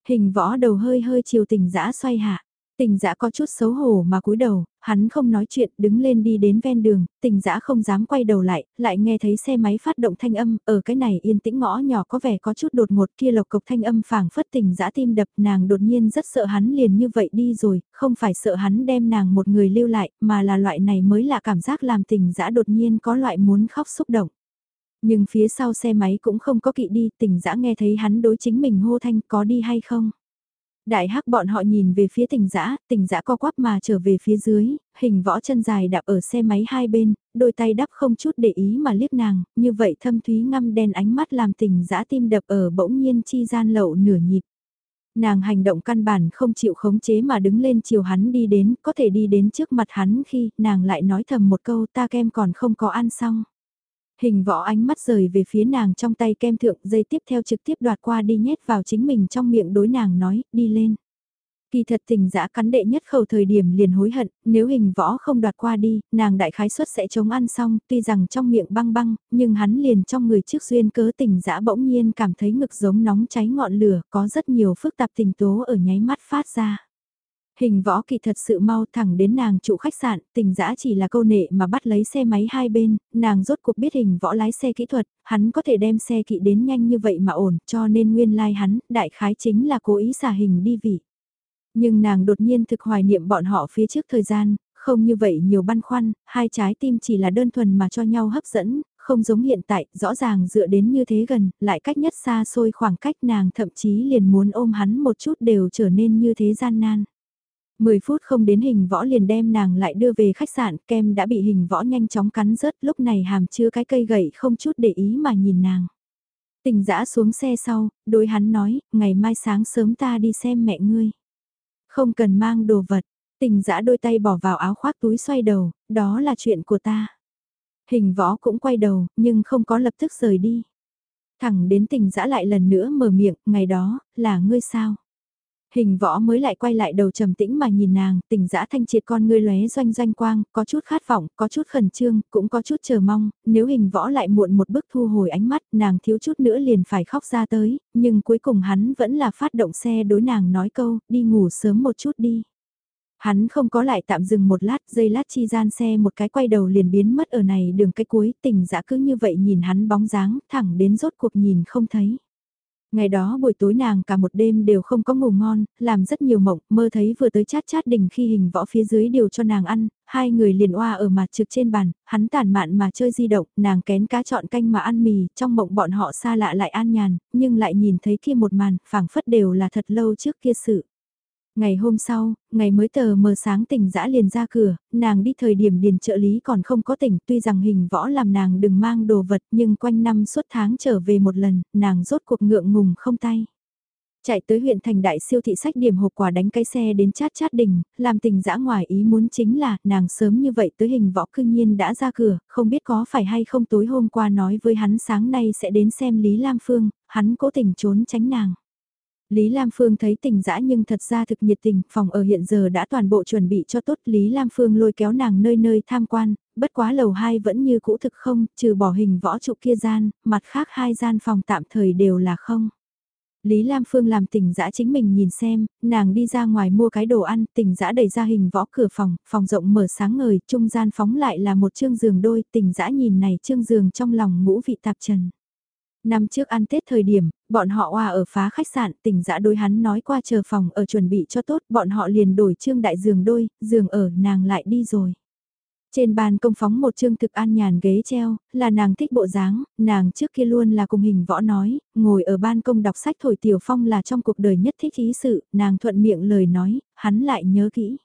Hình võ đầu hơi hơi chiều tình dã xoay hạ. Tình dã có chút xấu hổ mà cúi đầu, hắn không nói chuyện đứng lên đi đến ven đường, tình dã không dám quay đầu lại, lại nghe thấy xe máy phát động thanh âm, ở cái này yên tĩnh ngõ nhỏ có vẻ có chút đột ngột kia lộc cộc thanh âm phảng phất tình dã tim đập nàng đột nhiên rất sợ hắn liền như vậy đi rồi, không phải sợ hắn đem nàng một người lưu lại, mà là loại này mới là cảm giác làm tình dã đột nhiên có loại muốn khóc xúc động. Nhưng phía sau xe máy cũng không có kỵ đi, tình dã nghe thấy hắn đối chính mình hô thanh có đi hay không. Đại hắc bọn họ nhìn về phía tình dã tình dã co quắp mà trở về phía dưới, hình võ chân dài đạp ở xe máy hai bên, đôi tay đắp không chút để ý mà liếc nàng, như vậy thâm thúy ngăm đen ánh mắt làm tình dã tim đập ở bỗng nhiên chi gian lậu nửa nhịp. Nàng hành động căn bản không chịu khống chế mà đứng lên chiều hắn đi đến, có thể đi đến trước mặt hắn khi nàng lại nói thầm một câu ta kem còn không có ăn xong. Hình võ ánh mắt rời về phía nàng trong tay kem thượng dây tiếp theo trực tiếp đoạt qua đi nhét vào chính mình trong miệng đối nàng nói, đi lên. Kỳ thật tình dã cắn đệ nhất khẩu thời điểm liền hối hận, nếu hình võ không đoạt qua đi, nàng đại khái suất sẽ chống ăn xong, tuy rằng trong miệng băng băng, nhưng hắn liền trong người trước duyên cớ tình dã bỗng nhiên cảm thấy ngực giống nóng cháy ngọn lửa, có rất nhiều phức tạp tình tố ở nháy mắt phát ra. Hình võ kỳ thật sự mau thẳng đến nàng trụ khách sạn, tình dã chỉ là câu nệ mà bắt lấy xe máy hai bên, nàng rốt cuộc biết hình võ lái xe kỹ thuật, hắn có thể đem xe kỵ đến nhanh như vậy mà ổn, cho nên nguyên lai like hắn, đại khái chính là cố ý xả hình đi vị. Nhưng nàng đột nhiên thực hoài niệm bọn họ phía trước thời gian, không như vậy nhiều băn khoăn, hai trái tim chỉ là đơn thuần mà cho nhau hấp dẫn, không giống hiện tại, rõ ràng dựa đến như thế gần, lại cách nhất xa xôi khoảng cách nàng thậm chí liền muốn ôm hắn một chút đều trở nên như thế gian nan. 10 phút không đến hình võ liền đem nàng lại đưa về khách sạn, kem đã bị hình võ nhanh chóng cắn rớt, lúc này hàm chứa cái cây gậy không chút để ý mà nhìn nàng. Tình dã xuống xe sau, đối hắn nói, ngày mai sáng sớm ta đi xem mẹ ngươi. Không cần mang đồ vật, tình dã đôi tay bỏ vào áo khoác túi xoay đầu, đó là chuyện của ta. Hình võ cũng quay đầu, nhưng không có lập tức rời đi. Thẳng đến tình dã lại lần nữa mở miệng, ngày đó, là ngươi sao? Hình võ mới lại quay lại đầu trầm tĩnh mà nhìn nàng, tình dã thanh triệt con ngươi lóe doanh doanh quang, có chút khát vọng, có chút khẩn trương, cũng có chút chờ mong, nếu hình võ lại muộn một bước thu hồi ánh mắt, nàng thiếu chút nữa liền phải khóc ra tới, nhưng cuối cùng hắn vẫn là phát động xe đối nàng nói câu, đi ngủ sớm một chút đi. Hắn không có lại tạm dừng một lát, giây lát chi gian xe một cái quay đầu liền biến mất ở này đường cái cuối, tình dã cứ như vậy nhìn hắn bóng dáng, thẳng đến rốt cuộc nhìn không thấy. Ngày đó buổi tối nàng cả một đêm đều không có ngủ ngon, làm rất nhiều mộng, mơ thấy vừa tới chát chát đỉnh khi hình võ phía dưới điều cho nàng ăn, hai người liền oa ở mặt trực trên bàn, hắn tàn mạn mà chơi di động, nàng kén cá chọn canh mà ăn mì, trong mộng bọn họ xa lạ lại an nhàn, nhưng lại nhìn thấy kia một màn, phảng phất đều là thật lâu trước kia sự. Ngày hôm sau, ngày mới tờ mờ sáng tỉnh dã liền ra cửa, nàng đi thời điểm điền trợ lý còn không có tỉnh tuy rằng hình võ làm nàng đừng mang đồ vật nhưng quanh năm suốt tháng trở về một lần, nàng rốt cuộc ngượng ngùng không tay. Chạy tới huyện thành đại siêu thị sách điểm hộp quà đánh cái xe đến chát chát đình, làm tình dã ngoài ý muốn chính là nàng sớm như vậy tới hình võ cương nhiên đã ra cửa, không biết có phải hay không tối hôm qua nói với hắn sáng nay sẽ đến xem Lý Lam Phương, hắn cố tình trốn tránh nàng. Lý Lam Phương thấy tình dã nhưng thật ra thực nhiệt tình, phòng ở hiện giờ đã toàn bộ chuẩn bị cho tốt. Lý Lam Phương lôi kéo nàng nơi nơi tham quan, bất quá lầu 2 vẫn như cũ thực không, trừ bỏ hình võ trụ kia gian, mặt khác hai gian phòng tạm thời đều là không. Lý Lam Phương làm tình dã chính mình nhìn xem, nàng đi ra ngoài mua cái đồ ăn, tình dã đẩy ra hình võ cửa phòng, phòng rộng mở sáng ngời, trung gian phóng lại là một chương giường đôi, tình dã nhìn này chương giường trong lòng ngũ vị tạp trần. Năm trước ăn Tết thời điểm, bọn họ oa ở phá khách sạn, tỉnh dã đôi hắn nói qua chờ phòng ở chuẩn bị cho tốt, bọn họ liền đổi trương đại giường đôi, giường ở nàng lại đi rồi. Trên bàn công phóng một trương thực an nhàn ghế treo, là nàng thích bộ dáng, nàng trước kia luôn là cùng hình võ nói, ngồi ở ban công đọc sách thổi tiểu phong là trong cuộc đời nhất thích ý sự, nàng thuận miệng lời nói, hắn lại nhớ kỹ.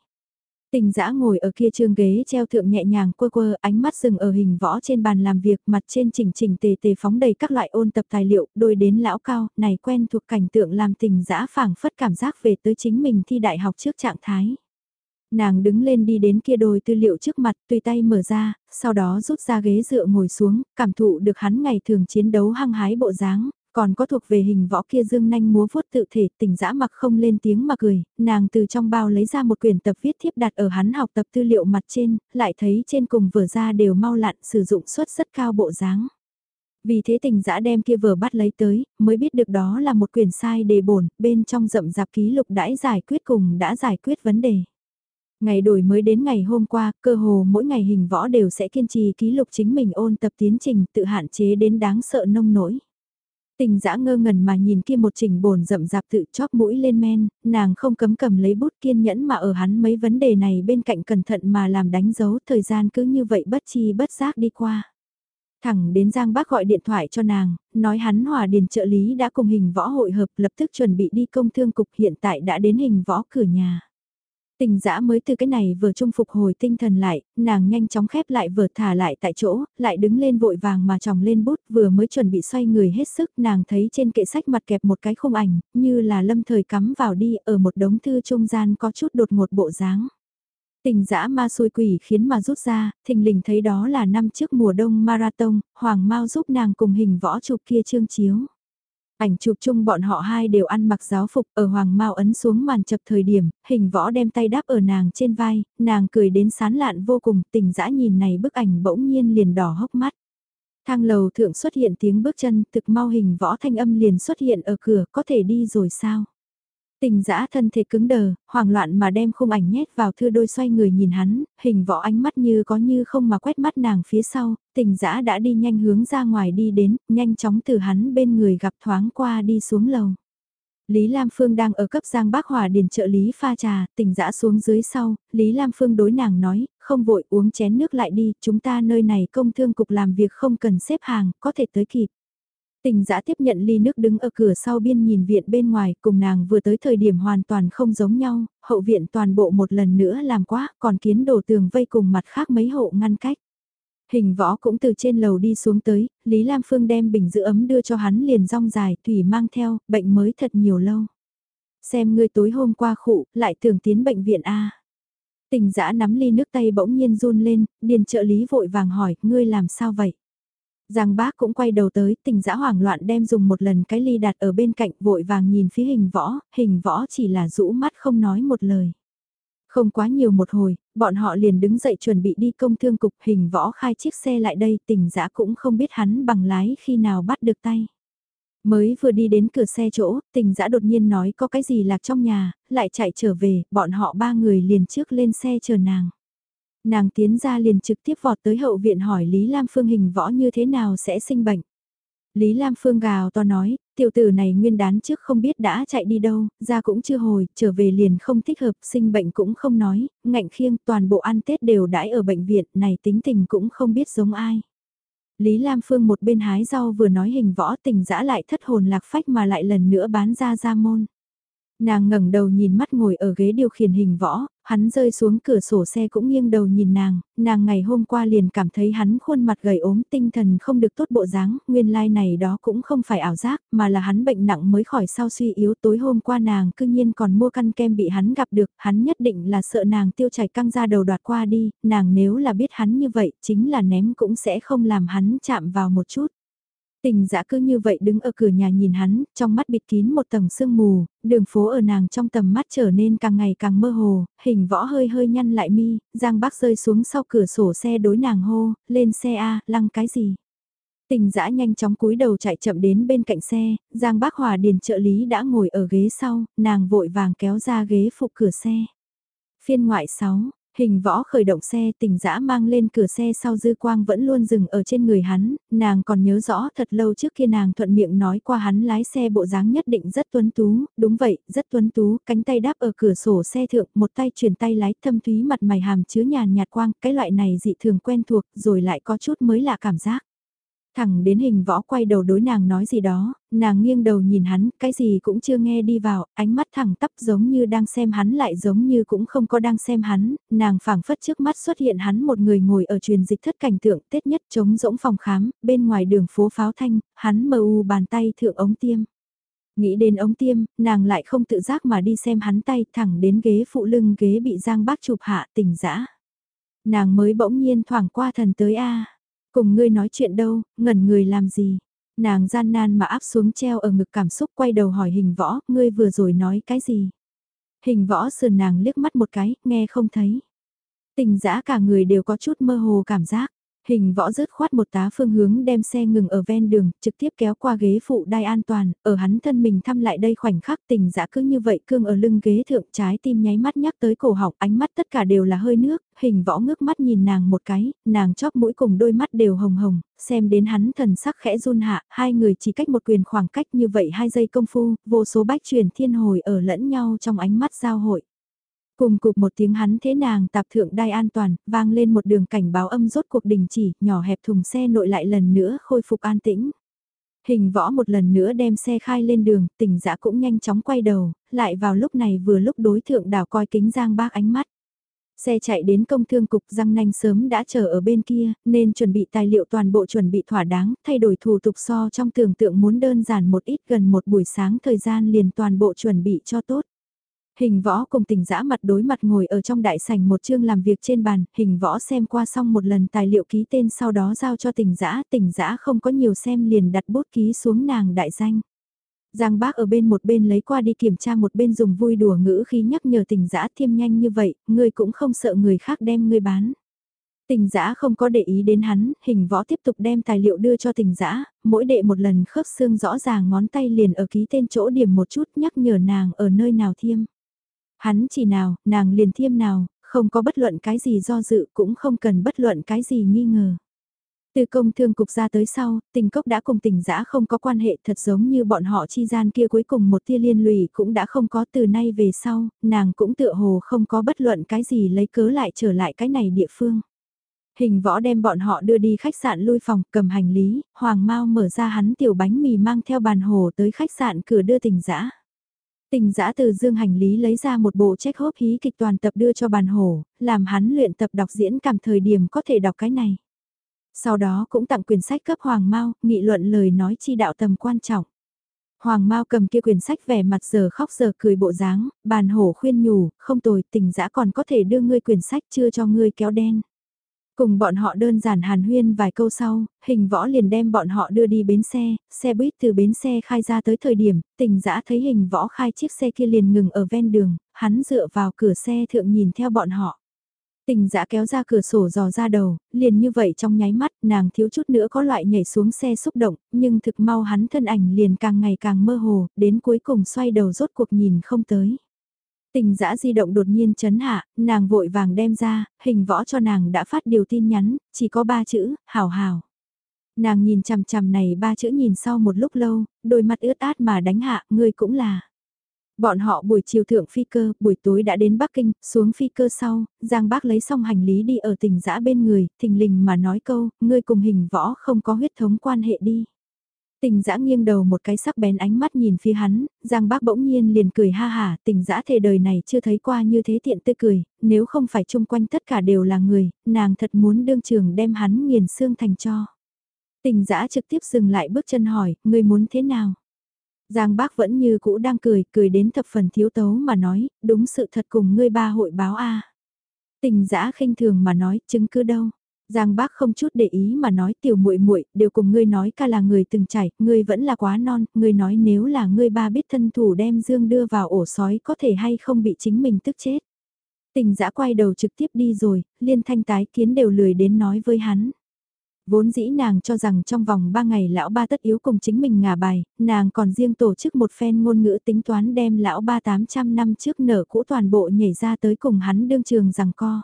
Tình dã ngồi ở kia trương ghế treo thượng nhẹ nhàng quơ quơ, ánh mắt dừng ở hình võ trên bàn làm việc, mặt trên chỉnh chỉnh tề tề phóng đầy các loại ôn tập tài liệu, đôi đến lão cao, này quen thuộc cảnh tượng làm tình dã phảng phất cảm giác về tới chính mình thi đại học trước trạng thái. Nàng đứng lên đi đến kia đôi tư liệu trước mặt, tùy tay mở ra, sau đó rút ra ghế dựa ngồi xuống, cảm thụ được hắn ngày thường chiến đấu hăng hái bộ dáng, còn có thuộc về hình võ kia dương nanh múa vuốt tự thể tỉnh dã mặc không lên tiếng mà cười, nàng từ trong bao lấy ra một quyển tập viết thiếp đặt ở hắn học tập tư liệu mặt trên, lại thấy trên cùng vừa ra đều mau lặn sử dụng suất rất cao bộ dáng. Vì thế tình dã đem kia vừa bắt lấy tới, mới biết được đó là một quyển sai đề bổn, bên trong rậm rạp ký lục đãi giải quyết cùng đã giải quyết vấn đề. Ngày đổi mới đến ngày hôm qua, cơ hồ mỗi ngày hình võ đều sẽ kiên trì ký lục chính mình ôn tập tiến trình tự hạn chế đến đáng sợ nông nổi. Tình dã ngơ ngẩn mà nhìn kia một trình bồn rậm rạp tự chóp mũi lên men, nàng không cấm cầm lấy bút kiên nhẫn mà ở hắn mấy vấn đề này bên cạnh cẩn thận mà làm đánh dấu thời gian cứ như vậy bất chi bất giác đi qua. Thẳng đến Giang Bác gọi điện thoại cho nàng, nói hắn hòa điền trợ lý đã cùng hình võ hội hợp lập tức chuẩn bị đi công thương cục hiện tại đã đến hình võ cửa nhà. Tình dã mới từ cái này vừa trung phục hồi tinh thần lại, nàng nhanh chóng khép lại vừa thả lại tại chỗ, lại đứng lên vội vàng mà tròng lên bút vừa mới chuẩn bị xoay người hết sức nàng thấy trên kệ sách mặt kẹp một cái khung ảnh, như là lâm thời cắm vào đi ở một đống thư trung gian có chút đột ngột bộ dáng. Tình dã ma xui quỷ khiến mà rút ra, thình lình thấy đó là năm trước mùa đông marathon, Hoàng Mao giúp nàng cùng hình võ chụp kia trương chiếu. Ảnh chụp chung bọn họ hai đều ăn mặc giáo phục ở hoàng mau ấn xuống màn chập thời điểm, hình võ đem tay đáp ở nàng trên vai, nàng cười đến sán lạn vô cùng, tình dã nhìn này bức ảnh bỗng nhiên liền đỏ hốc mắt. Thang lầu thượng xuất hiện tiếng bước chân, thực mau hình võ thanh âm liền xuất hiện ở cửa, có thể đi rồi sao? Tình dã thân thể cứng đờ, hoảng loạn mà đem khung ảnh nhét vào thư đôi xoay người nhìn hắn, hình võ ánh mắt như có như không mà quét mắt nàng phía sau, tình dã đã đi nhanh hướng ra ngoài đi đến, nhanh chóng từ hắn bên người gặp thoáng qua đi xuống lầu. Lý Lam Phương đang ở cấp Giang Bác Hòa điền trợ lý pha trà, tình dã xuống dưới sau, Lý Lam Phương đối nàng nói, không vội uống chén nước lại đi, chúng ta nơi này công thương cục làm việc không cần xếp hàng, có thể tới kịp. Tình giã tiếp nhận ly nước đứng ở cửa sau biên nhìn viện bên ngoài, cùng nàng vừa tới thời điểm hoàn toàn không giống nhau, hậu viện toàn bộ một lần nữa làm quá, còn kiến đổ tường vây cùng mặt khác mấy hộ ngăn cách. Hình võ cũng từ trên lầu đi xuống tới, Lý Lam Phương đem bình giữ ấm đưa cho hắn liền rong dài, thủy mang theo, bệnh mới thật nhiều lâu. Xem ngươi tối hôm qua khụ, lại tưởng tiến bệnh viện A. Tình giã nắm ly nước tay bỗng nhiên run lên, điền trợ lý vội vàng hỏi, ngươi làm sao vậy? Giang bác cũng quay đầu tới, tình dã hoảng loạn đem dùng một lần cái ly đặt ở bên cạnh vội vàng nhìn phía hình võ, hình võ chỉ là rũ mắt không nói một lời. Không quá nhiều một hồi, bọn họ liền đứng dậy chuẩn bị đi công thương cục hình võ khai chiếc xe lại đây tình dã cũng không biết hắn bằng lái khi nào bắt được tay. Mới vừa đi đến cửa xe chỗ, tình dã đột nhiên nói có cái gì lạc trong nhà, lại chạy trở về, bọn họ ba người liền trước lên xe chờ nàng. Nàng tiến ra liền trực tiếp vọt tới hậu viện hỏi Lý Lam Phương hình võ như thế nào sẽ sinh bệnh. Lý Lam Phương gào to nói, tiểu tử này nguyên đán trước không biết đã chạy đi đâu, ra cũng chưa hồi, trở về liền không thích hợp, sinh bệnh cũng không nói, ngạnh khiêng toàn bộ ăn Tết đều đãi ở bệnh viện, này tính tình cũng không biết giống ai. Lý Lam Phương một bên hái rau vừa nói hình võ tình dã lại thất hồn lạc phách mà lại lần nữa bán ra ra môn. Nàng ngẩng đầu nhìn mắt ngồi ở ghế điều khiển hình võ, hắn rơi xuống cửa sổ xe cũng nghiêng đầu nhìn nàng, nàng ngày hôm qua liền cảm thấy hắn khuôn mặt gầy ốm tinh thần không được tốt bộ dáng, nguyên lai like này đó cũng không phải ảo giác, mà là hắn bệnh nặng mới khỏi sau suy yếu tối hôm qua nàng cư nhiên còn mua căn kem bị hắn gặp được, hắn nhất định là sợ nàng tiêu chảy căng ra đầu đoạt qua đi, nàng nếu là biết hắn như vậy chính là ném cũng sẽ không làm hắn chạm vào một chút. Tình dã cứ như vậy đứng ở cửa nhà nhìn hắn, trong mắt bịt kín một tầng sương mù, đường phố ở nàng trong tầm mắt trở nên càng ngày càng mơ hồ, hình võ hơi hơi nhăn lại mi, Giang bác rơi xuống sau cửa sổ xe đối nàng hô, lên xe A, lăng cái gì. Tình dã nhanh chóng cúi đầu chạy chậm đến bên cạnh xe, Giang bác hòa điền trợ lý đã ngồi ở ghế sau, nàng vội vàng kéo ra ghế phụ cửa xe. Phiên ngoại 6, Hình võ khởi động xe tình dã mang lên cửa xe sau dư quang vẫn luôn dừng ở trên người hắn, nàng còn nhớ rõ thật lâu trước kia nàng thuận miệng nói qua hắn lái xe bộ dáng nhất định rất tuấn tú, đúng vậy, rất tuấn tú, cánh tay đáp ở cửa sổ xe thượng, một tay chuyển tay lái thâm thúy mặt mày hàm chứa nhàn nhạt quang, cái loại này dị thường quen thuộc rồi lại có chút mới lạ cảm giác. Thẳng đến hình võ quay đầu đối nàng nói gì đó, nàng nghiêng đầu nhìn hắn, cái gì cũng chưa nghe đi vào, ánh mắt thẳng tắp giống như đang xem hắn lại giống như cũng không có đang xem hắn, nàng phảng phất trước mắt xuất hiện hắn một người ngồi ở truyền dịch thất cảnh tượng tết nhất trống rỗng phòng khám, bên ngoài đường phố pháo thanh, hắn mờ u bàn tay thượng ống tiêm. Nghĩ đến ống tiêm, nàng lại không tự giác mà đi xem hắn tay thẳng đến ghế phụ lưng ghế bị giang bác chụp hạ tỉnh dã Nàng mới bỗng nhiên thoảng qua thần tới a Cùng ngươi nói chuyện đâu, ngẩn người làm gì? Nàng gian nan mà áp xuống treo ở ngực cảm xúc quay đầu hỏi hình võ, ngươi vừa rồi nói cái gì? Hình võ sườn nàng liếc mắt một cái, nghe không thấy. Tình dã cả người đều có chút mơ hồ cảm giác. Hình võ rớt khoát một tá phương hướng đem xe ngừng ở ven đường, trực tiếp kéo qua ghế phụ đai an toàn, ở hắn thân mình thăm lại đây khoảnh khắc tình dã cứ như vậy cương ở lưng ghế thượng trái tim nháy mắt nhắc tới cổ họng ánh mắt tất cả đều là hơi nước, hình võ ngước mắt nhìn nàng một cái, nàng chóp mũi cùng đôi mắt đều hồng hồng, xem đến hắn thần sắc khẽ run hạ, hai người chỉ cách một quyền khoảng cách như vậy hai giây công phu, vô số bách truyền thiên hồi ở lẫn nhau trong ánh mắt giao hội. Cùng cục một tiếng hắn thế nàng tạp thượng đai an toàn, vang lên một đường cảnh báo âm rốt cuộc đình chỉ, nhỏ hẹp thùng xe nội lại lần nữa khôi phục an tĩnh. Hình võ một lần nữa đem xe khai lên đường, tỉnh dã cũng nhanh chóng quay đầu, lại vào lúc này vừa lúc đối thượng đảo coi kính giang bác ánh mắt. Xe chạy đến công thương cục răng nanh sớm đã chờ ở bên kia, nên chuẩn bị tài liệu toàn bộ chuẩn bị thỏa đáng, thay đổi thủ tục so trong tưởng tượng muốn đơn giản một ít gần một buổi sáng thời gian liền toàn bộ chuẩn bị cho tốt. Hình võ cùng tình dã mặt đối mặt ngồi ở trong đại sảnh một chương làm việc trên bàn, hình võ xem qua xong một lần tài liệu ký tên sau đó giao cho tình dã tình dã không có nhiều xem liền đặt bút ký xuống nàng đại danh. Giang bác ở bên một bên lấy qua đi kiểm tra một bên dùng vui đùa ngữ khí nhắc nhở tình dã thiêm nhanh như vậy, người cũng không sợ người khác đem ngươi bán. Tình dã không có để ý đến hắn, hình võ tiếp tục đem tài liệu đưa cho tình dã mỗi đệ một lần khớp xương rõ ràng ngón tay liền ở ký tên chỗ điểm một chút nhắc nhở nàng ở nơi nào thiêm. Hắn chỉ nào, nàng liền thiêm nào, không có bất luận cái gì do dự cũng không cần bất luận cái gì nghi ngờ. Từ công thương cục ra tới sau, tình cốc đã cùng tình dã không có quan hệ thật giống như bọn họ chi gian kia cuối cùng một tia liên lụy cũng đã không có từ nay về sau, nàng cũng tựa hồ không có bất luận cái gì lấy cớ lại trở lại cái này địa phương. Hình võ đem bọn họ đưa đi khách sạn lui phòng cầm hành lý, Hoàng Mao mở ra hắn tiểu bánh mì mang theo bàn hồ tới khách sạn cửa đưa tình dã Tình giã từ dương hành lý lấy ra một bộ check hốp hí kịch toàn tập đưa cho bàn hổ, làm hắn luyện tập đọc diễn cảm thời điểm có thể đọc cái này. Sau đó cũng tặng quyển sách cấp Hoàng Mao, nghị luận lời nói chi đạo tầm quan trọng. Hoàng Mao cầm kia quyển sách vẻ mặt giờ khóc giờ cười bộ dáng, bàn hổ khuyên nhủ, không tồi, tình dã còn có thể đưa ngươi quyển sách chưa cho ngươi kéo đen. Cùng bọn họ đơn giản hàn huyên vài câu sau, hình võ liền đem bọn họ đưa đi bến xe, xe buýt từ bến xe khai ra tới thời điểm, tình dã thấy hình võ khai chiếc xe kia liền ngừng ở ven đường, hắn dựa vào cửa xe thượng nhìn theo bọn họ. Tình dã kéo ra cửa sổ dò ra đầu, liền như vậy trong nháy mắt nàng thiếu chút nữa có loại nhảy xuống xe xúc động, nhưng thực mau hắn thân ảnh liền càng ngày càng mơ hồ, đến cuối cùng xoay đầu rốt cuộc nhìn không tới. Tình dã di động đột nhiên chấn hạ, nàng vội vàng đem ra, hình võ cho nàng đã phát điều tin nhắn, chỉ có ba chữ, hào hào. Nàng nhìn chằm chằm này ba chữ nhìn sau một lúc lâu, đôi mắt ướt át mà đánh hạ, ngươi cũng là. Bọn họ buổi chiều thượng phi cơ, buổi tối đã đến Bắc Kinh, xuống phi cơ sau, Giang Bác lấy xong hành lý đi ở tỉnh dã bên người, thình lình mà nói câu, ngươi cùng hình võ không có huyết thống quan hệ đi. Tình dã nghiêng đầu một cái sắc bén ánh mắt nhìn phía hắn, Giang bác bỗng nhiên liền cười ha hà, tình dã thề đời này chưa thấy qua như thế tiện tươi cười, nếu không phải chung quanh tất cả đều là người, nàng thật muốn đương trường đem hắn nghiền xương thành cho. Tình dã trực tiếp dừng lại bước chân hỏi, ngươi muốn thế nào? Giang bác vẫn như cũ đang cười, cười đến thập phần thiếu tấu mà nói, đúng sự thật cùng ngươi ba hội báo a. Tình dã khinh thường mà nói, chứng cứ đâu? Giang bác không chút để ý mà nói tiểu muội muội đều cùng ngươi nói ca là người từng trải, ngươi vẫn là quá non, ngươi nói nếu là ngươi ba biết thân thủ đem Dương đưa vào ổ sói có thể hay không bị chính mình tức chết. Tình dã quay đầu trực tiếp đi rồi, liên thanh tái kiến đều lười đến nói với hắn. Vốn dĩ nàng cho rằng trong vòng 3 ngày lão ba tất yếu cùng chính mình ngả bài, nàng còn riêng tổ chức một phen ngôn ngữ tính toán đem lão ba 800 năm trước nở cũ toàn bộ nhảy ra tới cùng hắn đương trường rằng co.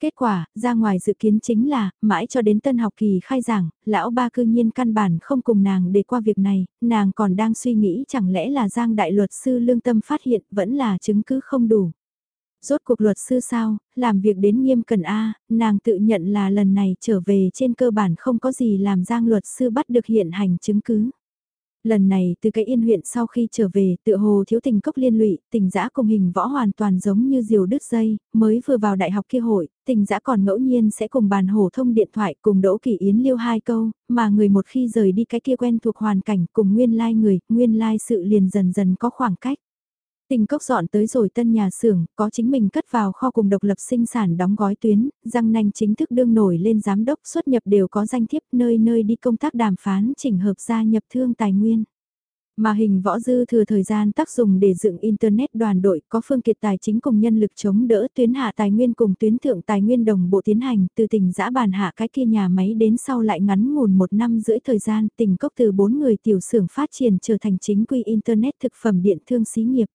Kết quả, ra ngoài dự kiến chính là, mãi cho đến tân học kỳ khai giảng, lão ba cư nhiên căn bản không cùng nàng để qua việc này, nàng còn đang suy nghĩ chẳng lẽ là Giang đại luật sư lương tâm phát hiện vẫn là chứng cứ không đủ. Rốt cuộc luật sư sao, làm việc đến nghiêm cần A, nàng tự nhận là lần này trở về trên cơ bản không có gì làm giang luật sư bắt được hiện hành chứng cứ. Lần này từ cái yên huyện sau khi trở về tựa hồ thiếu tình cốc liên lụy, tình giã cùng hình võ hoàn toàn giống như diều đứt dây, mới vừa vào đại học kia hội, tình giã còn ngẫu nhiên sẽ cùng bàn hổ thông điện thoại cùng Đỗ Kỳ Yến liêu hai câu, mà người một khi rời đi cái kia quen thuộc hoàn cảnh cùng nguyên lai like người, nguyên lai like sự liền dần dần có khoảng cách. Tình cốc dọn tới rồi tân nhà xưởng, có chính mình cất vào kho cùng độc lập sinh sản đóng gói tuyến, răng nanh chính thức đương nổi lên giám đốc xuất nhập đều có danh thiếp nơi nơi đi công tác đàm phán chỉnh hợp gia nhập thương tài nguyên. Mà hình võ dư thừa thời gian tác dụng để dựng Internet đoàn đội có phương kiệt tài chính cùng nhân lực chống đỡ tuyến hạ tài nguyên cùng tuyến thượng tài nguyên đồng bộ tiến hành từ tỉnh giã bàn hạ cái kia nhà máy đến sau lại ngắn ngủn một năm rưỡi thời gian tỉnh cốc từ bốn người tiểu xưởng phát triển trở thành chính quy Internet thực phẩm điện thương xí nghiệp.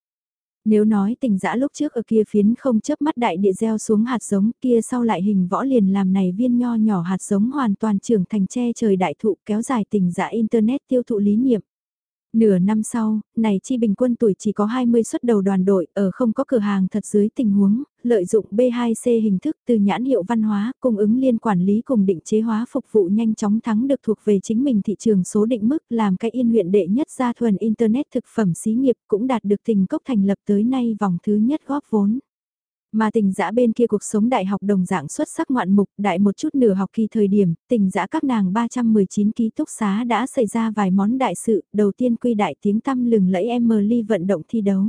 Nếu nói tình dã lúc trước ở kia phiến không chớp mắt đại địa gieo xuống hạt giống, kia sau lại hình võ liền làm này viên nho nhỏ hạt giống hoàn toàn trưởng thành che trời đại thụ, kéo dài tình dã Internet tiêu thụ lý niệm. Nửa năm sau, này chi bình quân tuổi chỉ có 20 xuất đầu đoàn đội ở không có cửa hàng thật dưới tình huống, lợi dụng B2C hình thức từ nhãn hiệu văn hóa, cung ứng liên quản lý cùng định chế hóa phục vụ nhanh chóng thắng được thuộc về chính mình thị trường số định mức làm cái yên huyện đệ nhất gia thuần Internet thực phẩm xí nghiệp cũng đạt được tình cốc thành lập tới nay vòng thứ nhất góp vốn. Mà tình dã bên kia cuộc sống đại học đồng dạng xuất sắc ngoạn mục, đại một chút nửa học kỳ thời điểm, tình dã các nàng 319 ký túc xá đã xảy ra vài món đại sự, đầu tiên quy đại tiếng tăm lừng lẫy Emily vận động thi đấu.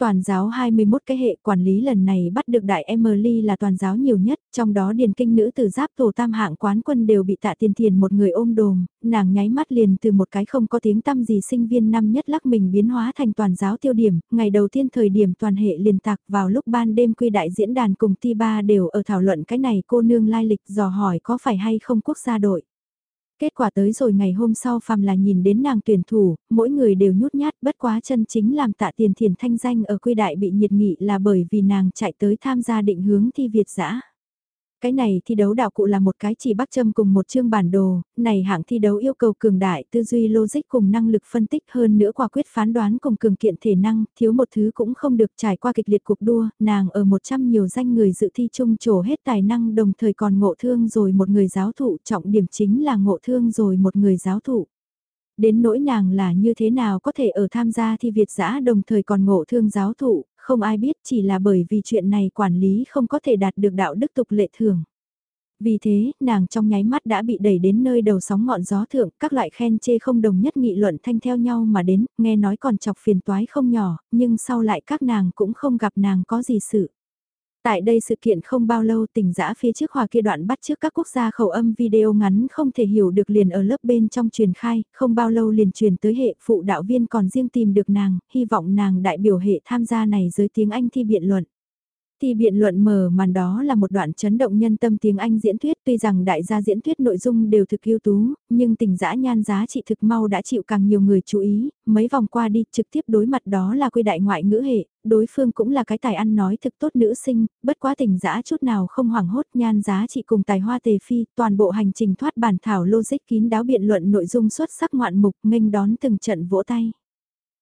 Toàn giáo 21 cái hệ quản lý lần này bắt được đại Emily là toàn giáo nhiều nhất, trong đó điền kinh nữ từ giáp tổ tam hạng quán quân đều bị tạ tiền tiền một người ôm đồm, nàng nháy mắt liền từ một cái không có tiếng tăm gì sinh viên năm nhất lắc mình biến hóa thành toàn giáo tiêu điểm, ngày đầu tiên thời điểm toàn hệ liền tạc vào lúc ban đêm quy đại diễn đàn cùng ti ba đều ở thảo luận cái này cô nương lai lịch dò hỏi có phải hay không quốc gia đội. Kết quả tới rồi ngày hôm sau phàm là nhìn đến nàng tuyển thủ, mỗi người đều nhút nhát bất quá chân chính làm tạ tiền thiền thanh danh ở quy đại bị nhiệt nghị là bởi vì nàng chạy tới tham gia định hướng thi Việt giã. Cái này thi đấu đạo cụ là một cái chỉ bắt châm cùng một chương bản đồ, này hạng thi đấu yêu cầu cường đại tư duy logic cùng năng lực phân tích hơn nữa quả quyết phán đoán cùng cường kiện thể năng, thiếu một thứ cũng không được trải qua kịch liệt cuộc đua, nàng ở 100 nhiều danh người dự thi chung trổ hết tài năng đồng thời còn ngộ thương rồi một người giáo thụ, trọng điểm chính là ngộ thương rồi một người giáo thụ. Đến nỗi nàng là như thế nào có thể ở tham gia thi Việt giã đồng thời còn ngộ thương giáo thụ, không ai biết chỉ là bởi vì chuyện này quản lý không có thể đạt được đạo đức tục lệ thường. Vì thế, nàng trong nháy mắt đã bị đẩy đến nơi đầu sóng ngọn gió thượng, các loại khen chê không đồng nhất nghị luận thanh theo nhau mà đến, nghe nói còn chọc phiền toái không nhỏ, nhưng sau lại các nàng cũng không gặp nàng có gì sự. Tại đây sự kiện không bao lâu tỉnh giã phía trước hòa kia đoạn bắt trước các quốc gia khẩu âm video ngắn không thể hiểu được liền ở lớp bên trong truyền khai, không bao lâu liền truyền tới hệ phụ đạo viên còn riêng tìm được nàng, hy vọng nàng đại biểu hệ tham gia này dưới tiếng Anh thi biện luận. Thì biện luận mở màn đó là một đoạn chấn động nhân tâm tiếng Anh diễn thuyết tuy rằng đại gia diễn thuyết nội dung đều thực ưu tú, nhưng tình dã nhan giá trị thực mau đã chịu càng nhiều người chú ý, mấy vòng qua đi trực tiếp đối mặt đó là quy đại ngoại ngữ hệ, đối phương cũng là cái tài ăn nói thực tốt nữ sinh, bất quá tình dã chút nào không hoảng hốt nhan giá trị cùng tài hoa tề phi, toàn bộ hành trình thoát bản thảo logic kín đáo biện luận nội dung xuất sắc ngoạn mục nghênh đón từng trận vỗ tay.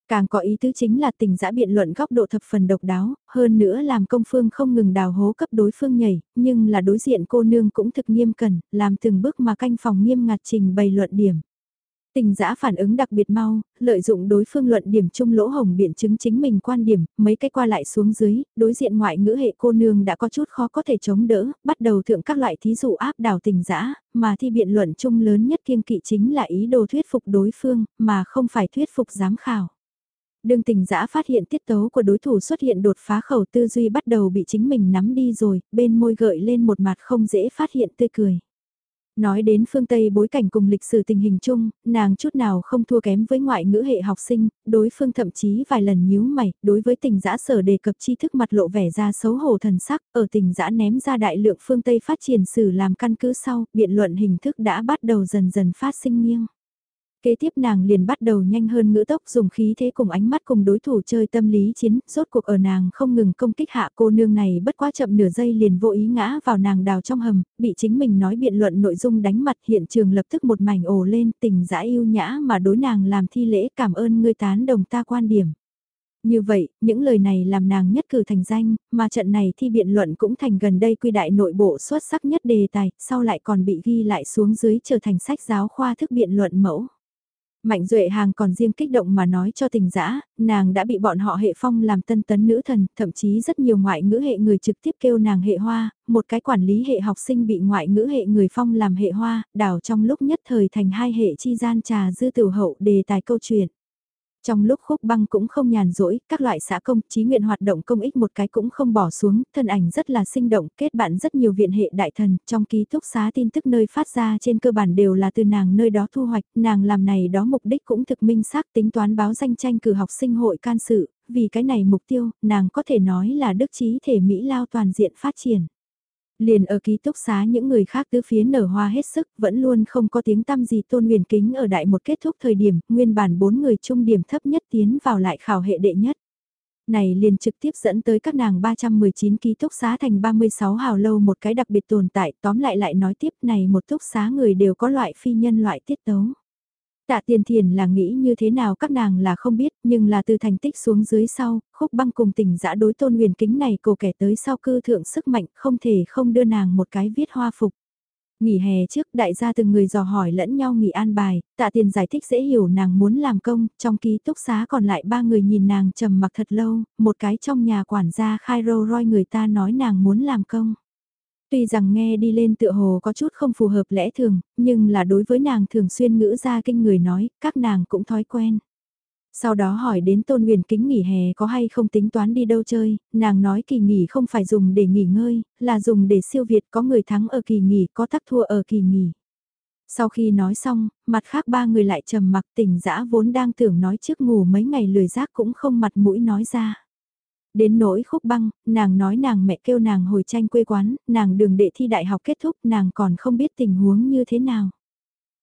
Càng có ý tứ chính là tình giã biện luận góc độ thập phần độc đáo, hơn nữa làm công phương không ngừng đào hố cấp đối phương nhảy, nhưng là đối diện cô nương cũng thực nghiêm cẩn, làm từng bước mà canh phòng nghiêm ngặt trình bày luận điểm. Tình giã phản ứng đặc biệt mau, lợi dụng đối phương luận điểm chung lỗ hồng biện chứng chính mình quan điểm, mấy cái qua lại xuống dưới, đối diện ngoại ngữ hệ cô nương đã có chút khó có thể chống đỡ, bắt đầu thượng các loại thí dụ áp đảo tình giã, mà thi biện luận chung lớn nhất kiêng kỵ chính là ý đồ thuyết phục đối phương, mà không phải thuyết phục giám khảo. Đương tình giã phát hiện tiết tấu của đối thủ xuất hiện đột phá khẩu tư duy bắt đầu bị chính mình nắm đi rồi, bên môi gợi lên một mặt không dễ phát hiện tươi cười. Nói đến phương Tây bối cảnh cùng lịch sử tình hình chung, nàng chút nào không thua kém với ngoại ngữ hệ học sinh, đối phương thậm chí vài lần nhíu mày, đối với tình giã sở đề cập tri thức mặt lộ vẻ ra xấu hổ thần sắc, ở tình giã ném ra đại lượng phương Tây phát triển sử làm căn cứ sau, biện luận hình thức đã bắt đầu dần dần phát sinh nghiêng. Kế tiếp nàng liền bắt đầu nhanh hơn ngữ tốc dùng khí thế cùng ánh mắt cùng đối thủ chơi tâm lý chiến, rốt cuộc ở nàng không ngừng công kích hạ cô nương này bất quá chậm nửa giây liền vô ý ngã vào nàng đào trong hầm, bị chính mình nói biện luận nội dung đánh mặt hiện trường lập tức một mảnh ồ lên tình dã yêu nhã mà đối nàng làm thi lễ cảm ơn ngươi tán đồng ta quan điểm. Như vậy, những lời này làm nàng nhất cử thành danh, mà trận này thi biện luận cũng thành gần đây quy đại nội bộ xuất sắc nhất đề tài, sau lại còn bị ghi lại xuống dưới trở thành sách giáo khoa thức biện luận mẫu. Mạnh Duệ Hàng còn riêng kích động mà nói cho tình dã nàng đã bị bọn họ hệ phong làm tân tấn nữ thần, thậm chí rất nhiều ngoại ngữ hệ người trực tiếp kêu nàng hệ hoa, một cái quản lý hệ học sinh bị ngoại ngữ hệ người phong làm hệ hoa, đảo trong lúc nhất thời thành hai hệ chi gian trà dư tiểu hậu đề tài câu chuyện. Trong lúc khúc băng cũng không nhàn rỗi, các loại xã công, trí nguyện hoạt động công ích một cái cũng không bỏ xuống, thân ảnh rất là sinh động, kết bạn rất nhiều viện hệ đại thần, trong ký túc xá tin tức nơi phát ra trên cơ bản đều là từ nàng nơi đó thu hoạch, nàng làm này đó mục đích cũng thực minh xác tính toán báo danh tranh cử học sinh hội can sự, vì cái này mục tiêu, nàng có thể nói là đức trí thể Mỹ lao toàn diện phát triển. Liền ở ký túc xá những người khác tứ phía nở hoa hết sức, vẫn luôn không có tiếng tăm gì tôn huyền kính ở đại một kết thúc thời điểm, nguyên bản bốn người trung điểm thấp nhất tiến vào lại khảo hệ đệ nhất này liền trực tiếp dẫn tới các nàng 319 ký túc xá thành 36 hào lâu một cái đặc biệt tồn tại, tóm lại lại nói tiếp này một túc xá người đều có loại phi nhân loại tiết tấu. Tạ tiền thiền là nghĩ như thế nào các nàng là không biết, nhưng là từ thành tích xuống dưới sau, khúc băng cùng tình dã đối tôn huyền kính này cổ kẻ tới sau cư thượng sức mạnh không thể không đưa nàng một cái viết hoa phục. Nghỉ hè trước đại gia từng người dò hỏi lẫn nhau nghỉ an bài, tạ tiền giải thích dễ hiểu nàng muốn làm công, trong ký túc xá còn lại ba người nhìn nàng trầm mặc thật lâu, một cái trong nhà quản gia khai rô roi người ta nói nàng muốn làm công. Tuy rằng nghe đi lên tựa hồ có chút không phù hợp lẽ thường, nhưng là đối với nàng thường xuyên ngữ ra kinh người nói, các nàng cũng thói quen. Sau đó hỏi đến Tôn Huyền Kính nghỉ hè có hay không tính toán đi đâu chơi, nàng nói kỳ nghỉ không phải dùng để nghỉ ngơi, là dùng để siêu việt có người thắng ở kỳ nghỉ có thắc thua ở kỳ nghỉ. Sau khi nói xong, mặt khác ba người lại trầm mặc tỉnh dã vốn đang tưởng nói trước ngủ mấy ngày lười giác cũng không mặt mũi nói ra. Đến nỗi khúc băng, nàng nói nàng mẹ kêu nàng hồi tranh quê quán, nàng đường đệ thi đại học kết thúc nàng còn không biết tình huống như thế nào.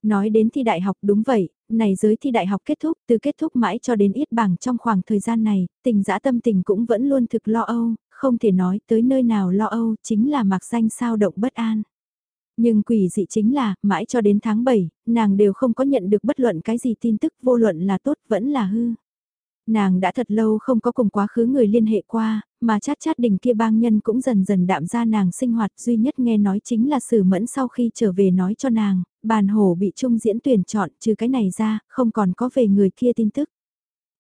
Nói đến thi đại học đúng vậy, này giới thi đại học kết thúc, từ kết thúc mãi cho đến ít bảng trong khoảng thời gian này, tình dã tâm tình cũng vẫn luôn thực lo âu, không thể nói tới nơi nào lo âu, chính là mặc danh sao động bất an. Nhưng quỷ dị chính là, mãi cho đến tháng 7, nàng đều không có nhận được bất luận cái gì tin tức vô luận là tốt vẫn là hư. Nàng đã thật lâu không có cùng quá khứ người liên hệ qua, mà chát chát đình kia bang nhân cũng dần dần đạm ra nàng sinh hoạt duy nhất nghe nói chính là sử mẫn sau khi trở về nói cho nàng, bàn hổ bị trung diễn tuyển chọn trừ cái này ra, không còn có về người kia tin tức.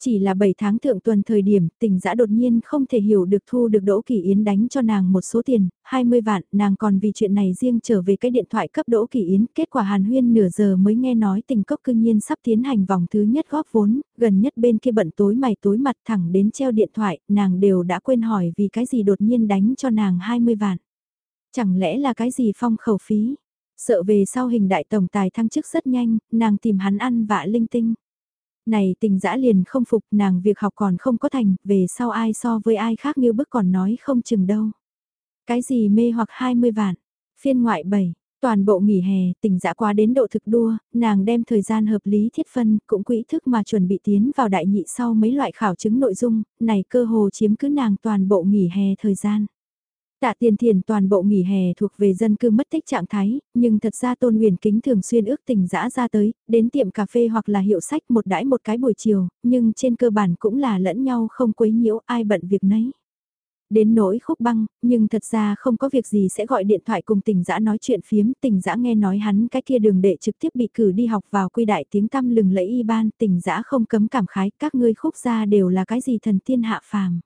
Chỉ là 7 tháng thượng tuần thời điểm, tình dã đột nhiên không thể hiểu được thu được Đỗ Kỳ Yến đánh cho nàng một số tiền, 20 vạn, nàng còn vì chuyện này riêng trở về cái điện thoại cấp Đỗ Kỳ Yến, kết quả Hàn Huyên nửa giờ mới nghe nói tình cốc cư nhiên sắp tiến hành vòng thứ nhất góp vốn, gần nhất bên kia bận tối mày tối mặt thẳng đến treo điện thoại, nàng đều đã quên hỏi vì cái gì đột nhiên đánh cho nàng 20 vạn. Chẳng lẽ là cái gì phong khẩu phí? Sợ về sau hình đại tổng tài thăng chức rất nhanh, nàng tìm hắn ăn vạ linh tinh. Này tình dã liền không phục nàng việc học còn không có thành, về sau ai so với ai khác như bức còn nói không chừng đâu. Cái gì mê hoặc 20 vạn, phiên ngoại 7, toàn bộ nghỉ hè, tình dã quá đến độ thực đua, nàng đem thời gian hợp lý thiết phân, cũng quỹ thức mà chuẩn bị tiến vào đại nhị sau mấy loại khảo chứng nội dung, này cơ hồ chiếm cứ nàng toàn bộ nghỉ hè thời gian. Tạ tiền thiền toàn bộ nghỉ hè thuộc về dân cư mất tích trạng thái, nhưng thật ra tôn huyền kính thường xuyên ước tình dã ra tới, đến tiệm cà phê hoặc là hiệu sách một đãi một cái buổi chiều, nhưng trên cơ bản cũng là lẫn nhau không quấy nhiễu ai bận việc nấy. Đến nỗi khúc băng, nhưng thật ra không có việc gì sẽ gọi điện thoại cùng tình dã nói chuyện phiếm, tình dã nghe nói hắn cái kia đường đệ trực tiếp bị cử đi học vào quy đại tiếng tăm lừng lẫy y ban, tình dã không cấm cảm khái, các ngươi khúc gia đều là cái gì thần tiên hạ phàm.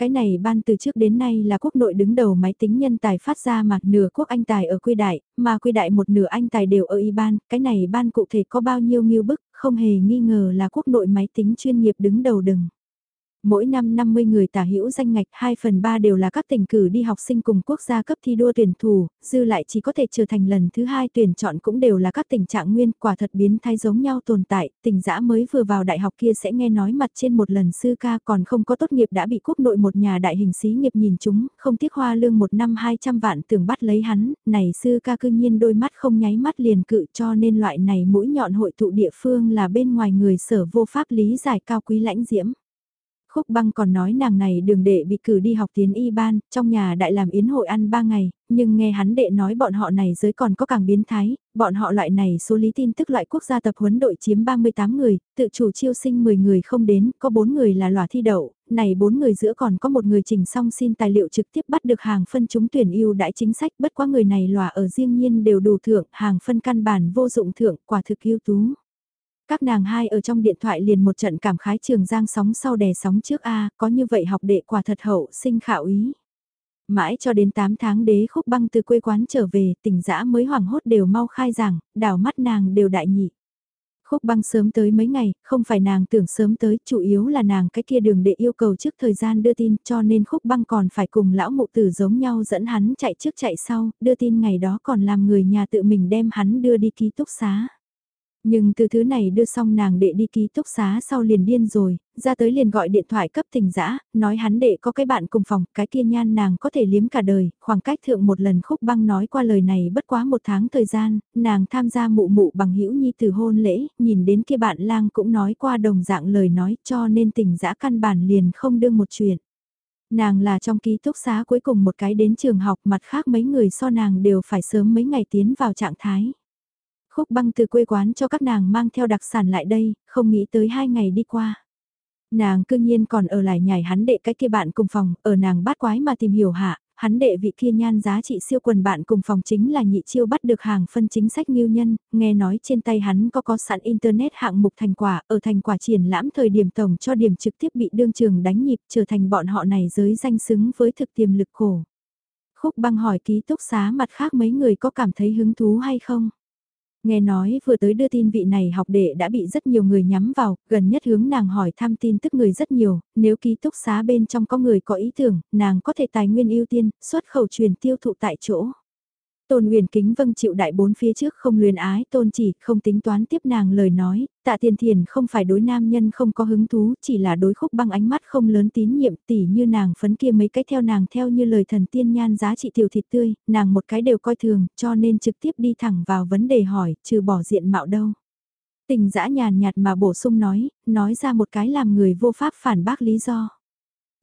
Cái này ban từ trước đến nay là quốc nội đứng đầu máy tính nhân tài phát ra mà nửa quốc anh tài ở quy đại, mà quy đại một nửa anh tài đều ở y ban, cái này ban cụ thể có bao nhiêu nghiêu bức, không hề nghi ngờ là quốc nội máy tính chuyên nghiệp đứng đầu đừng. Mỗi năm 50 người tả hữu danh ngạch 2 phần 3 đều là các tỉnh cử đi học sinh cùng quốc gia cấp thi đua tuyển thủ, dư lại chỉ có thể trở thành lần thứ hai tuyển chọn cũng đều là các tình trạng nguyên quả thật biến thái giống nhau tồn tại, tình giã mới vừa vào đại học kia sẽ nghe nói mặt trên một lần sư ca còn không có tốt nghiệp đã bị quốc nội một nhà đại hình xí nghiệp nhìn chúng, không tiếc hoa lương một năm 200 vạn tưởng bắt lấy hắn, này sư ca cư nhiên đôi mắt không nháy mắt liền cự cho nên loại này mũi nhọn hội tụ địa phương là bên ngoài người sở vô pháp lý giải cao quý lãnh diễm. Khúc băng còn nói nàng này đường đệ bị cử đi học tiến y ban, trong nhà đại làm yến hội ăn 3 ngày, nhưng nghe hắn đệ nói bọn họ này giới còn có càng biến thái, bọn họ loại này số lý tin tức loại quốc gia tập huấn đội chiếm 38 người, tự chủ chiêu sinh 10 người không đến, có 4 người là lòa thi đậu, này 4 người giữa còn có một người trình xong xin tài liệu trực tiếp bắt được hàng phân chúng tuyển ưu đãi chính sách, bất quá người này lòa ở riêng nhiên đều đủ thượng, hàng phân căn bản vô dụng thượng, quả thực ưu tú. Các nàng hai ở trong điện thoại liền một trận cảm khái trường giang sóng sau đè sóng trước A, có như vậy học đệ quả thật hậu sinh khảo ý. Mãi cho đến 8 tháng đế khúc băng từ quê quán trở về, tỉnh dã mới hoảng hốt đều mau khai rằng đảo mắt nàng đều đại nhị. Khúc băng sớm tới mấy ngày, không phải nàng tưởng sớm tới, chủ yếu là nàng cái kia đường để yêu cầu trước thời gian đưa tin cho nên khúc băng còn phải cùng lão mụ tử giống nhau dẫn hắn chạy trước chạy sau, đưa tin ngày đó còn làm người nhà tự mình đem hắn đưa đi ký túc xá. Nhưng từ thứ này đưa xong nàng đệ đi ký túc xá sau liền điên rồi, ra tới liền gọi điện thoại cấp tình dã nói hắn đệ có cái bạn cùng phòng, cái kia nhan nàng có thể liếm cả đời, khoảng cách thượng một lần khúc băng nói qua lời này bất quá một tháng thời gian, nàng tham gia mụ mụ bằng hữu nhi từ hôn lễ, nhìn đến kia bạn lang cũng nói qua đồng dạng lời nói cho nên tình dã căn bản liền không đương một chuyện. Nàng là trong ký túc xá cuối cùng một cái đến trường học mặt khác mấy người so nàng đều phải sớm mấy ngày tiến vào trạng thái. Khúc băng từ quê quán cho các nàng mang theo đặc sản lại đây, không nghĩ tới hai ngày đi qua. Nàng cương nhiên còn ở lại nhảy hắn đệ cái kia bạn cùng phòng, ở nàng bát quái mà tìm hiểu hạ, hắn đệ vị kia nhan giá trị siêu quần bạn cùng phòng chính là nhị chiêu bắt được hàng phân chính sách nghiêu nhân, nghe nói trên tay hắn có có sẵn internet hạng mục thành quả, ở thành quả triển lãm thời điểm tổng cho điểm trực tiếp bị đương trường đánh nhịp trở thành bọn họ này giới danh xứng với thực tiềm lực khổ. Khúc băng hỏi ký túc xá mặt khác mấy người có cảm thấy hứng thú hay không? Nghe nói vừa tới đưa tin vị này học đệ đã bị rất nhiều người nhắm vào, gần nhất hướng nàng hỏi thăm tin tức người rất nhiều, nếu ký túc xá bên trong có người có ý tưởng, nàng có thể tài nguyên ưu tiên, xuất khẩu truyền tiêu thụ tại chỗ. Tôn Uyển Kính vâng chịu đại bốn phía trước không luyến ái, tôn chỉ không tính toán tiếp nàng lời nói, tạ tiền thiền không phải đối nam nhân không có hứng thú, chỉ là đối khúc băng ánh mắt không lớn tín nhiệm tỉ như nàng phấn kia mấy cái theo nàng theo như lời thần tiên nhan giá trị tiểu thịt tươi, nàng một cái đều coi thường, cho nên trực tiếp đi thẳng vào vấn đề hỏi, trừ bỏ diện mạo đâu. Tình dã nhàn nhạt mà bổ sung nói, nói ra một cái làm người vô pháp phản bác lý do.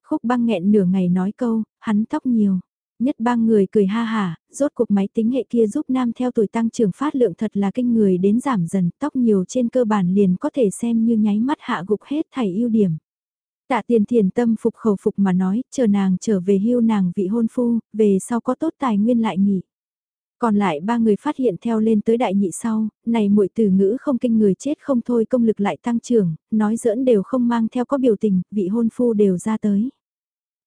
Khúc băng nghẹn nửa ngày nói câu, hắn tóc nhiều. Nhất bang người cười ha hả, rốt cuộc máy tính hệ kia giúp nam theo tuổi tăng trưởng phát lượng thật là kinh người đến giảm dần, tóc nhiều trên cơ bản liền có thể xem như nháy mắt hạ gục hết thảy ưu điểm. Tạ tiền thiền tâm phục khẩu phục mà nói, chờ nàng trở về hưu nàng vị hôn phu, về sau có tốt tài nguyên lại nghỉ. Còn lại ba người phát hiện theo lên tới đại nhị sau, này muội từ ngữ không kinh người chết không thôi công lực lại tăng trưởng, nói giỡn đều không mang theo có biểu tình, vị hôn phu đều ra tới.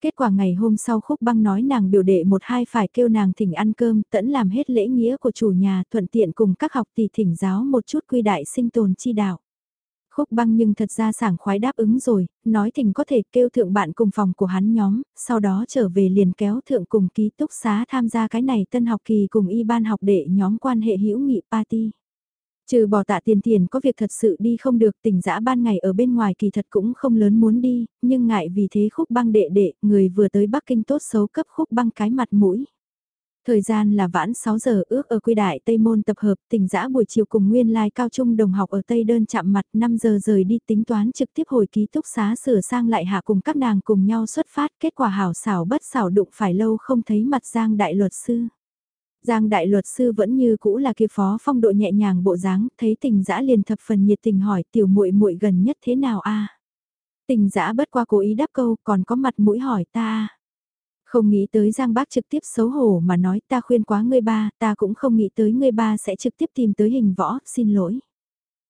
Kết quả ngày hôm sau khúc băng nói nàng biểu đệ một hai phải kêu nàng thỉnh ăn cơm, tẫn làm hết lễ nghĩa của chủ nhà thuận tiện cùng các học tỷ thỉnh giáo một chút quy đại sinh tồn chi đạo. Khúc băng nhưng thật ra sảng khoái đáp ứng rồi, nói thỉnh có thể kêu thượng bạn cùng phòng của hắn nhóm, sau đó trở về liền kéo thượng cùng ký túc xá tham gia cái này tân học kỳ cùng y ban học đệ nhóm quan hệ hữu nghị party. Trừ bỏ tạ tiền tiền có việc thật sự đi không được tỉnh dã ban ngày ở bên ngoài kỳ thật cũng không lớn muốn đi, nhưng ngại vì thế khúc băng đệ đệ, người vừa tới Bắc Kinh tốt xấu cấp khúc băng cái mặt mũi. Thời gian là vãn 6 giờ ước ở quy đại Tây Môn tập hợp tỉnh giã buổi chiều cùng nguyên lai cao trung đồng học ở Tây đơn chạm mặt 5 giờ rời đi tính toán trực tiếp hồi ký túc xá sửa sang lại hạ cùng các nàng cùng nhau xuất phát kết quả hảo xảo bất xảo đụng phải lâu không thấy mặt giang đại luật sư. Giang đại luật sư vẫn như cũ là kia phó phong độ nhẹ nhàng bộ dáng, thấy tình dã liền thập phần nhiệt tình hỏi tiểu muội muội gần nhất thế nào a? Tình dã bất qua cố ý đáp câu, còn có mặt mũi hỏi ta. Không nghĩ tới Giang bác trực tiếp xấu hổ mà nói ta khuyên quá ngươi ba, ta cũng không nghĩ tới ngươi ba sẽ trực tiếp tìm tới hình võ, xin lỗi.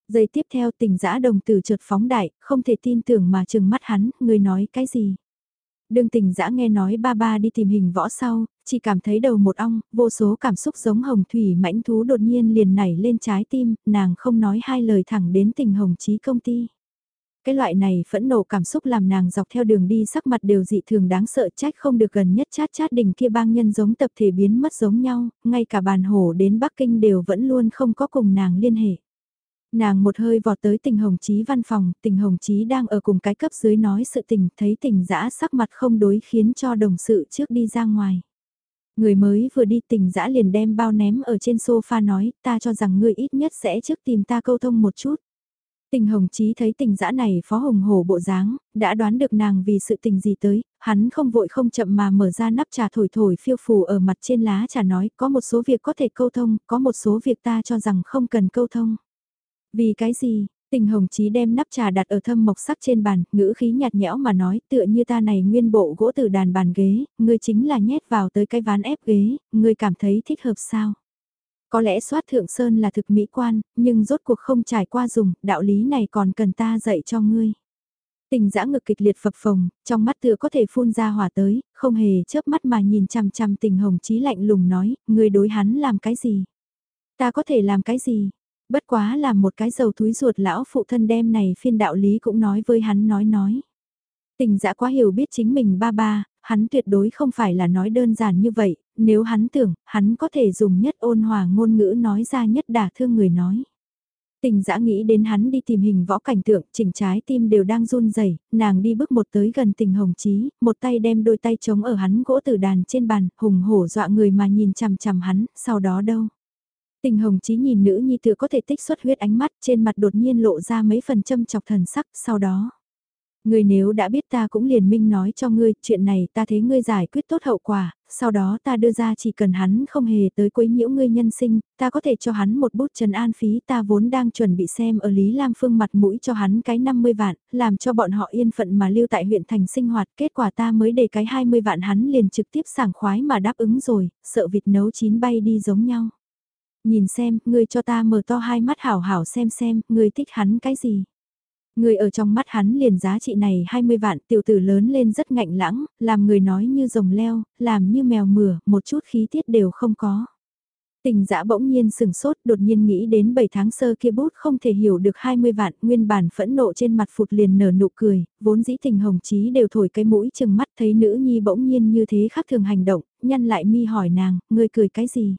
Giây tiếp theo tình dã đồng tử trượt phóng đại, không thể tin tưởng mà chừng mắt hắn, ngươi nói cái gì. Đương tình dã nghe nói ba ba đi tìm hình võ sau, chỉ cảm thấy đầu một ong, vô số cảm xúc giống hồng thủy mãnh thú đột nhiên liền nảy lên trái tim, nàng không nói hai lời thẳng đến tình hồng chí công ty. Cái loại này phẫn nộ cảm xúc làm nàng dọc theo đường đi sắc mặt đều dị thường đáng sợ trách không được gần nhất chát chát đỉnh kia bang nhân giống tập thể biến mất giống nhau, ngay cả bàn hổ đến Bắc Kinh đều vẫn luôn không có cùng nàng liên hệ. Nàng một hơi vọt tới tình hồng chí văn phòng, tình hồng chí đang ở cùng cái cấp dưới nói sự tình, thấy tình dã sắc mặt không đối khiến cho đồng sự trước đi ra ngoài. Người mới vừa đi tình dã liền đem bao ném ở trên sofa nói, ta cho rằng ngươi ít nhất sẽ trước tìm ta câu thông một chút. Tình hồng chí thấy tình dã này phó hồng hổ bộ dáng, đã đoán được nàng vì sự tình gì tới, hắn không vội không chậm mà mở ra nắp trà thổi thổi phiêu phù ở mặt trên lá trà nói có một số việc có thể câu thông, có một số việc ta cho rằng không cần câu thông. Vì cái gì, Tình hồng chí đem nắp trà đặt ở thâm mộc sắc trên bàn, ngữ khí nhạt nhẽo mà nói tựa như ta này nguyên bộ gỗ từ đàn bàn ghế, ngươi chính là nhét vào tới cái ván ép ghế, ngươi cảm thấy thích hợp sao? Có lẽ soát thượng sơn là thực mỹ quan, nhưng rốt cuộc không trải qua dùng, đạo lý này còn cần ta dạy cho ngươi. Tình dã ngực kịch liệt phập phồng, trong mắt tựa có thể phun ra hỏa tới, không hề chớp mắt mà nhìn chằm chằm tình hồng chí lạnh lùng nói, ngươi đối hắn làm cái gì? Ta có thể làm cái gì? Bất quá là một cái dầu túi ruột lão phụ thân đem này phiên đạo lý cũng nói với hắn nói nói. Tình dã quá hiểu biết chính mình ba ba, hắn tuyệt đối không phải là nói đơn giản như vậy, nếu hắn tưởng, hắn có thể dùng nhất ôn hòa ngôn ngữ nói ra nhất đả thương người nói. Tình dã nghĩ đến hắn đi tìm hình võ cảnh tượng, chỉnh trái tim đều đang run rẩy nàng đi bước một tới gần tình hồng chí, một tay đem đôi tay chống ở hắn gỗ tử đàn trên bàn, hùng hổ dọa người mà nhìn chằm chằm hắn, sau đó đâu. Tình hồng chí nhìn nữ nhi tựa có thể tích xuất huyết ánh mắt trên mặt đột nhiên lộ ra mấy phần châm chọc thần sắc, sau đó. Ngươi nếu đã biết ta cũng liền minh nói cho ngươi, chuyện này ta thấy ngươi giải quyết tốt hậu quả, sau đó ta đưa ra chỉ cần hắn không hề tới quấy nhiễu ngươi nhân sinh, ta có thể cho hắn một bút trần an phí ta vốn đang chuẩn bị xem ở Lý Lam Phương mặt mũi cho hắn cái 50 vạn, làm cho bọn họ yên phận mà lưu tại huyện thành sinh hoạt, kết quả ta mới để cái 20 vạn hắn liền trực tiếp sảng khoái mà đáp ứng rồi, sợ vịt nấu chín bay đi giống nhau. Nhìn xem, ngươi cho ta mở to hai mắt hảo hảo xem xem, ngươi thích hắn cái gì. Người ở trong mắt hắn liền giá trị này 20 vạn tiểu tử lớn lên rất ngạnh lãng, làm người nói như rồng leo, làm như mèo mửa, một chút khí tiết đều không có. Tình dã bỗng nhiên sừng sốt đột nhiên nghĩ đến 7 tháng sơ kia bút không thể hiểu được 20 vạn nguyên bản phẫn nộ trên mặt phụt liền nở nụ cười, vốn dĩ tình hồng chí đều thổi cái mũi chừng mắt thấy nữ nhi bỗng nhiên như thế khác thường hành động, nhăn lại mi hỏi nàng, ngươi cười cái gì?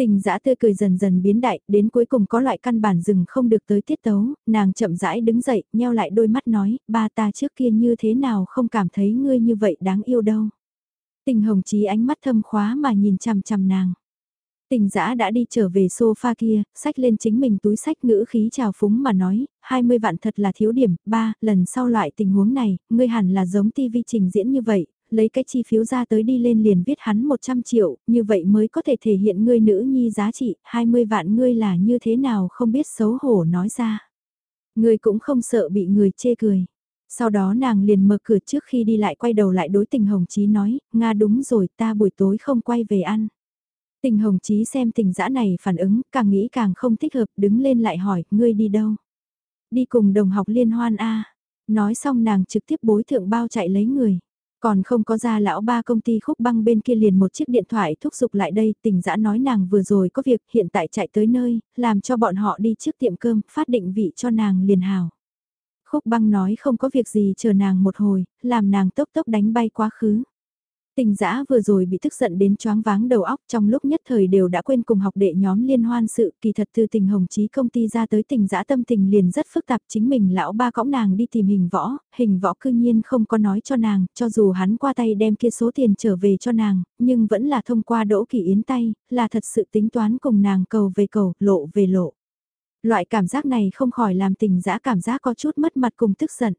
Tình dã tươi cười dần dần biến đại, đến cuối cùng có loại căn bản dừng không được tới tiết tấu, nàng chậm rãi đứng dậy, nheo lại đôi mắt nói, ba ta trước kia như thế nào không cảm thấy ngươi như vậy đáng yêu đâu. Tình hồng chí ánh mắt thâm khóa mà nhìn chằm chằm nàng. Tình dã đã đi trở về sofa kia, sách lên chính mình túi sách ngữ khí trào phúng mà nói, 20 vạn thật là thiếu điểm, ba, lần sau loại tình huống này, ngươi hẳn là giống tivi trình diễn như vậy, lấy cái chi phiếu ra tới đi lên liền viết hắn 100 triệu, như vậy mới có thể thể hiện ngươi nữ nhi giá trị, 20 vạn ngươi là như thế nào không biết xấu hổ nói ra. Ngươi cũng không sợ bị người chê cười. Sau đó nàng liền mở cửa trước khi đi lại quay đầu lại đối tình Hồng Chí nói, Nga đúng rồi ta buổi tối không quay về ăn. Tình Hồng Chí xem tình dã này phản ứng, càng nghĩ càng không thích hợp, đứng lên lại hỏi, ngươi đi đâu? Đi cùng đồng học liên hoan A. Nói xong nàng trực tiếp bối thượng bao chạy lấy người. Còn không có ra lão ba công ty khúc băng bên kia liền một chiếc điện thoại thúc giục lại đây, tình dã nói nàng vừa rồi có việc hiện tại chạy tới nơi, làm cho bọn họ đi trước tiệm cơm, phát định vị cho nàng liền hào. Khúc băng nói không có việc gì chờ nàng một hồi, làm nàng tốc tốc đánh bay quá khứ. Tình dã vừa rồi bị tức giận đến choáng váng đầu óc trong lúc nhất thời đều đã quên cùng học đệ nhóm liên hoan sự kỳ thật từ tình hồng chí công ty ra tới tình dã tâm tình liền rất phức tạp chính mình lão ba cõng nàng đi tìm hình võ, hình võ cư nhiên không có nói cho nàng, cho dù hắn qua tay đem kia số tiền trở về cho nàng, nhưng vẫn là thông qua đỗ kỳ yến tay, là thật sự tính toán cùng nàng cầu về cầu, lộ về lộ. Loại cảm giác này không khỏi làm tình dã cảm giác có chút mất mặt cùng tức giận.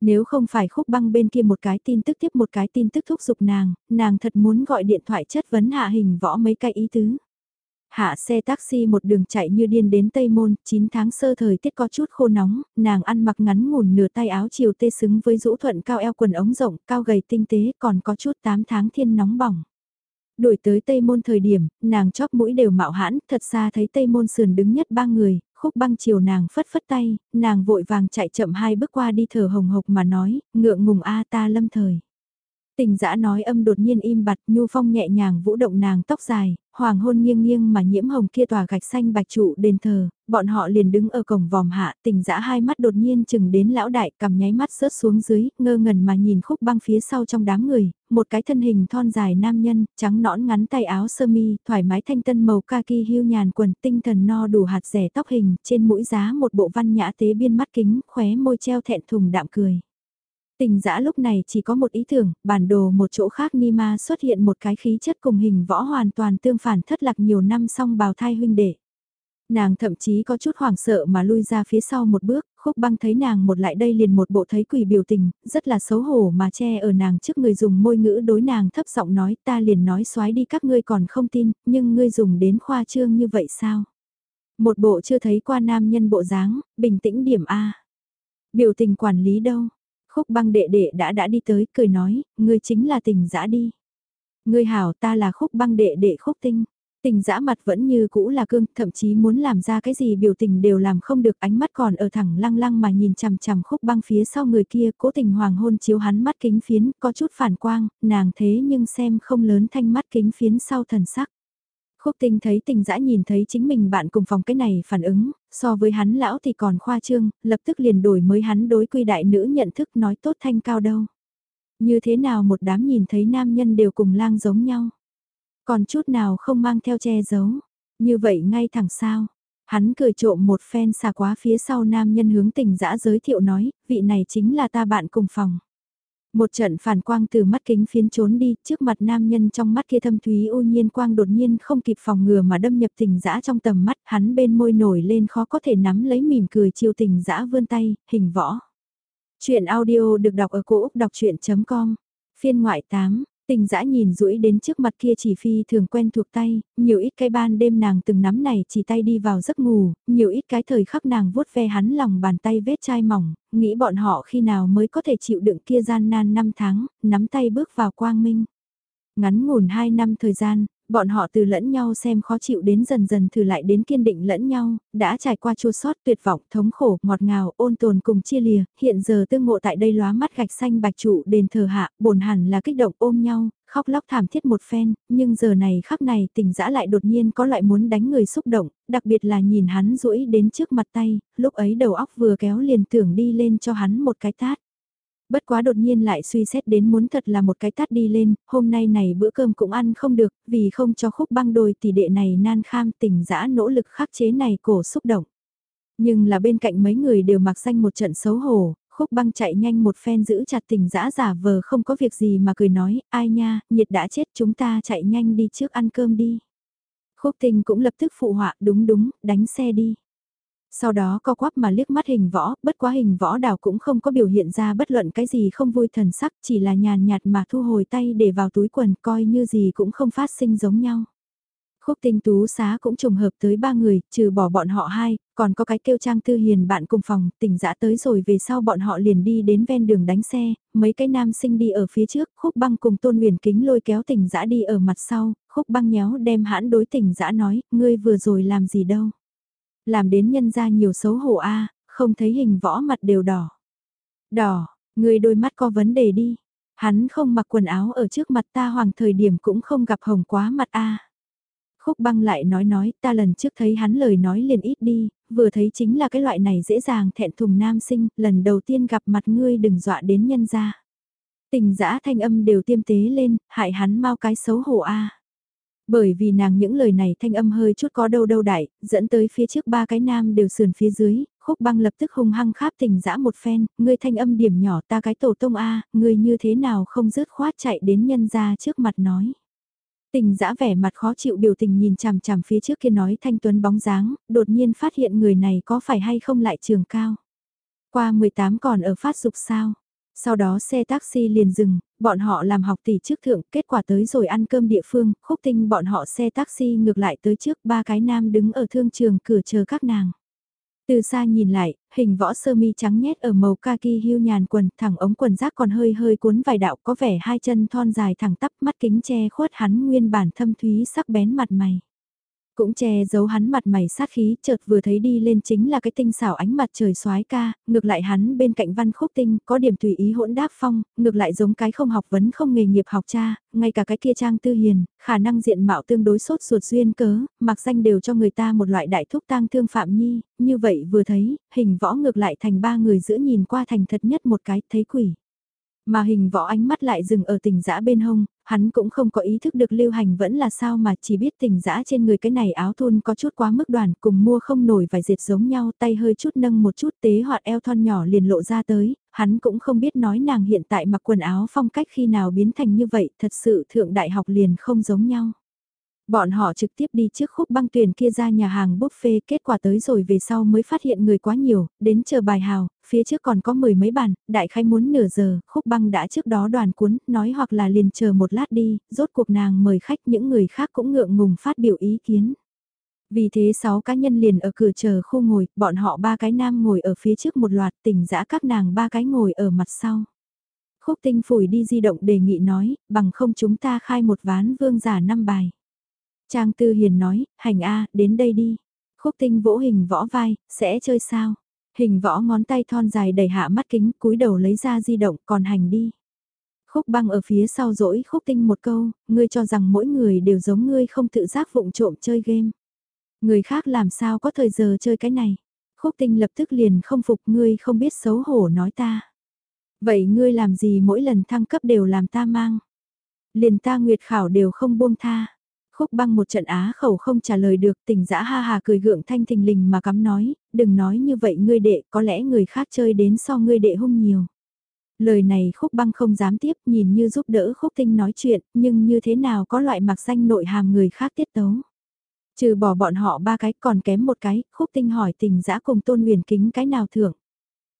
Nếu không phải khúc băng bên kia một cái tin tức tiếp một cái tin tức thúc giục nàng, nàng thật muốn gọi điện thoại chất vấn hạ hình võ mấy cái ý tứ. Hạ xe taxi một đường chạy như điên đến Tây Môn, 9 tháng sơ thời tiết có chút khô nóng, nàng ăn mặc ngắn ngủn nửa tay áo chiều tê xứng với rũ thuận cao eo quần ống rộng, cao gầy tinh tế, còn có chút 8 tháng thiên nóng bỏng. Đuổi tới Tây Môn thời điểm, nàng chóp mũi đều mạo hãn, thật xa thấy Tây Môn sườn đứng nhất ba người, khúc băng chiều nàng phất phất tay, nàng vội vàng chạy chậm hai bước qua đi thở hồng hộc mà nói, ngượng ngùng a ta lâm thời. Tình dã nói âm đột nhiên im bặt, nhu phong nhẹ nhàng vũ động nàng tóc dài, hoàng hôn nghiêng nghiêng mà nhiễm hồng kia tòa gạch xanh bạch trụ đền thờ, bọn họ liền đứng ở cổng vòm hạ, tình dã hai mắt đột nhiên chừng đến lão đại cầm nháy mắt rớt xuống dưới, ngơ ngẩn mà nhìn khúc băng phía sau trong đám người, một cái thân hình thon dài nam nhân, trắng nõn ngắn tay áo sơ mi, thoải mái thanh tân màu kaki hưu nhàn quần tinh thần no đủ hạt rẻ tóc hình, trên mũi giá một bộ văn nhã tế biên mắt kính, khóe môi treo thẹn thùng đạm cười. Tình dã lúc này chỉ có một ý tưởng, bản đồ một chỗ khác Nima xuất hiện một cái khí chất cùng hình võ hoàn toàn tương phản thất lạc nhiều năm song bào thai huynh đệ. Nàng thậm chí có chút hoảng sợ mà lui ra phía sau một bước, khúc băng thấy nàng một lại đây liền một bộ thấy quỷ biểu tình, rất là xấu hổ mà che ở nàng trước người dùng môi ngữ đối nàng thấp giọng nói ta liền nói xoái đi các ngươi còn không tin, nhưng ngươi dùng đến khoa trương như vậy sao? Một bộ chưa thấy qua nam nhân bộ dáng, bình tĩnh điểm A. Biểu tình quản lý đâu? Khúc băng đệ đệ đã đã đi tới, cười nói, ngươi chính là tình dã đi. Ngươi hảo ta là khúc băng đệ đệ khúc tinh. Tình dã mặt vẫn như cũ là cương, thậm chí muốn làm ra cái gì biểu tình đều làm không được ánh mắt còn ở thẳng lăng lăng mà nhìn chằm chằm khúc băng phía sau người kia, cố tình hoàng hôn chiếu hắn mắt kính phiến, có chút phản quang, nàng thế nhưng xem không lớn thanh mắt kính phiến sau thần sắc. Khúc tinh thấy tình dã nhìn thấy chính mình bạn cùng phòng cái này phản ứng, so với hắn lão thì còn khoa trương, lập tức liền đổi mới hắn đối quy đại nữ nhận thức nói tốt thanh cao đâu. Như thế nào một đám nhìn thấy nam nhân đều cùng lang giống nhau. Còn chút nào không mang theo che giấu. Như vậy ngay thẳng sao. Hắn cười trộm một phen xà quá phía sau nam nhân hướng tình dã giới thiệu nói, vị này chính là ta bạn cùng phòng. Một trận phản quang từ mắt kính phiến trốn đi, trước mặt nam nhân trong mắt kia thâm thúy ô nhiên quang đột nhiên không kịp phòng ngừa mà đâm nhập tình dã trong tầm mắt, hắn bên môi nổi lên khó có thể nắm lấy mỉm cười chiều tình dã vươn tay, hình võ. Chuyện audio được đọc ở cổ Úc đọc chuyện.com, phiên ngoại 8. Tình dã nhìn rũi đến trước mặt kia chỉ phi thường quen thuộc tay, nhiều ít cái ban đêm nàng từng nắm này chỉ tay đi vào giấc ngủ, nhiều ít cái thời khắc nàng vuốt ve hắn lòng bàn tay vết chai mỏng, nghĩ bọn họ khi nào mới có thể chịu đựng kia gian nan năm tháng, nắm tay bước vào quang minh. Ngắn ngủn hai năm thời gian, bọn họ từ lẫn nhau xem khó chịu đến dần dần thử lại đến kiên định lẫn nhau, đã trải qua chua sót tuyệt vọng, thống khổ, ngọt ngào, ôn tồn cùng chia lìa, hiện giờ tương ngộ tại đây lóa mắt gạch xanh bạch trụ đền thờ hạ, bổn hẳn là kích động ôm nhau, khóc lóc thảm thiết một phen, nhưng giờ này khắc này tình dã lại đột nhiên có loại muốn đánh người xúc động, đặc biệt là nhìn hắn rũi đến trước mặt tay, lúc ấy đầu óc vừa kéo liền tưởng đi lên cho hắn một cái tát. Bất quá đột nhiên lại suy xét đến muốn thật là một cái tát đi lên, hôm nay này bữa cơm cũng ăn không được, vì không cho khúc băng đôi tỷ đệ này nan kham tình dã nỗ lực khắc chế này cổ xúc động. Nhưng là bên cạnh mấy người đều mặc xanh một trận xấu hổ, khúc băng chạy nhanh một phen giữ chặt tình dã giả vờ không có việc gì mà cười nói, ai nha, nhiệt đã chết chúng ta chạy nhanh đi trước ăn cơm đi. Khúc tình cũng lập tức phụ họa đúng đúng, đánh xe đi. Sau đó co quắp mà liếc mắt hình võ, bất quá hình võ đào cũng không có biểu hiện ra bất luận cái gì không vui thần sắc, chỉ là nhàn nhạt mà thu hồi tay để vào túi quần coi như gì cũng không phát sinh giống nhau. Khúc tinh tú xá cũng trùng hợp tới ba người, trừ bỏ bọn họ hai, còn có cái kêu trang tư hiền bạn cùng phòng, tỉnh dã tới rồi về sau bọn họ liền đi đến ven đường đánh xe, mấy cái nam sinh đi ở phía trước, khúc băng cùng tôn huyền kính lôi kéo tỉnh dã đi ở mặt sau, khúc băng nhéo đem hãn đối tỉnh dã nói, ngươi vừa rồi làm gì đâu. Làm đến nhân ra nhiều xấu hổ a không thấy hình võ mặt đều đỏ. Đỏ, người đôi mắt có vấn đề đi. Hắn không mặc quần áo ở trước mặt ta hoàng thời điểm cũng không gặp hồng quá mặt a Khúc băng lại nói nói ta lần trước thấy hắn lời nói liền ít đi, vừa thấy chính là cái loại này dễ dàng thẹn thùng nam sinh, lần đầu tiên gặp mặt ngươi đừng dọa đến nhân ra. Tình dã thanh âm đều tiêm tế lên, hại hắn mau cái xấu hổ a bởi vì nàng những lời này thanh âm hơi chút có đâu đâu đại, dẫn tới phía trước ba cái nam đều sườn phía dưới, khúc băng lập tức hung hăng kháp tình dã một phen, ngươi thanh âm điểm nhỏ ta cái tổ tông A, ngươi như thế nào không dứt khoát chạy đến nhân ra trước mặt nói. Tình dã vẻ mặt khó chịu biểu tình nhìn chằm chằm phía trước kia nói thanh tuấn bóng dáng, đột nhiên phát hiện người này có phải hay không lại trường cao. Qua 18 còn ở phát dục sao? Sau đó xe taxi liền dừng, bọn họ làm học tỷ trước thượng, kết quả tới rồi ăn cơm địa phương, khúc tinh bọn họ xe taxi ngược lại tới trước, ba cái nam đứng ở thương trường cửa chờ các nàng. Từ xa nhìn lại, hình võ sơ mi trắng nhét ở màu kaki hưu nhàn quần, thẳng ống quần rác còn hơi hơi cuốn vài đạo có vẻ hai chân thon dài thẳng tắp mắt kính che khuất hắn nguyên bản thâm thúy sắc bén mặt mày. Cũng che giấu hắn mặt mày sát khí, chợt vừa thấy đi lên chính là cái tinh xảo ánh mặt trời soái ca, ngược lại hắn bên cạnh văn khúc tinh, có điểm tùy ý hỗn đáp phong, ngược lại giống cái không học vấn không nghề nghiệp học cha, ngay cả cái kia trang tư hiền, khả năng diện mạo tương đối sốt ruột duyên cớ, mặc danh đều cho người ta một loại đại thúc tang thương phạm nhi, như vậy vừa thấy, hình võ ngược lại thành ba người giữa nhìn qua thành thật nhất một cái, thấy quỷ. Mà hình võ ánh mắt lại dừng ở tình dã bên hông, hắn cũng không có ý thức được lưu hành vẫn là sao mà chỉ biết tình dã trên người cái này áo thun có chút quá mức đoàn cùng mua không nổi vài dệt giống nhau tay hơi chút nâng một chút tế hoạt eo thon nhỏ liền lộ ra tới, hắn cũng không biết nói nàng hiện tại mặc quần áo phong cách khi nào biến thành như vậy thật sự thượng đại học liền không giống nhau. Bọn họ trực tiếp đi trước khúc băng tuyển kia ra nhà hàng buffet kết quả tới rồi về sau mới phát hiện người quá nhiều, đến chờ bài hào, phía trước còn có mười mấy bàn, đại khai muốn nửa giờ, khúc băng đã trước đó đoàn cuốn, nói hoặc là liền chờ một lát đi, rốt cuộc nàng mời khách những người khác cũng ngượng ngùng phát biểu ý kiến. Vì thế sáu cá nhân liền ở cửa chờ khu ngồi, bọn họ ba cái nam ngồi ở phía trước một loạt tỉnh dã các nàng ba cái ngồi ở mặt sau. Khúc tinh phủi đi di động đề nghị nói, bằng không chúng ta khai một ván vương giả năm bài. Trang Tư Hiền nói, hành A, đến đây đi. Khúc tinh vỗ hình võ vai, sẽ chơi sao? Hình võ ngón tay thon dài đẩy hạ mắt kính, cúi đầu lấy ra di động, còn hành đi. Khúc băng ở phía sau dỗi khúc tinh một câu, ngươi cho rằng mỗi người đều giống ngươi không tự giác vụng trộm chơi game. Người khác làm sao có thời giờ chơi cái này. Khúc tinh lập tức liền không phục ngươi không biết xấu hổ nói ta. Vậy ngươi làm gì mỗi lần thăng cấp đều làm ta mang. Liền ta nguyệt khảo đều không buông tha. Khúc băng một trận á khẩu không trả lời được tỉnh dã ha hà cười gượng thanh thình lình mà cắm nói, đừng nói như vậy ngươi đệ có lẽ người khác chơi đến so ngươi đệ hung nhiều. Lời này khúc băng không dám tiếp nhìn như giúp đỡ khúc tinh nói chuyện nhưng như thế nào có loại mặc danh nội hàm người khác tiết tấu. Trừ bỏ bọn họ ba cái còn kém một cái, khúc tinh hỏi tình dã cùng tôn huyền kính cái nào thưởng.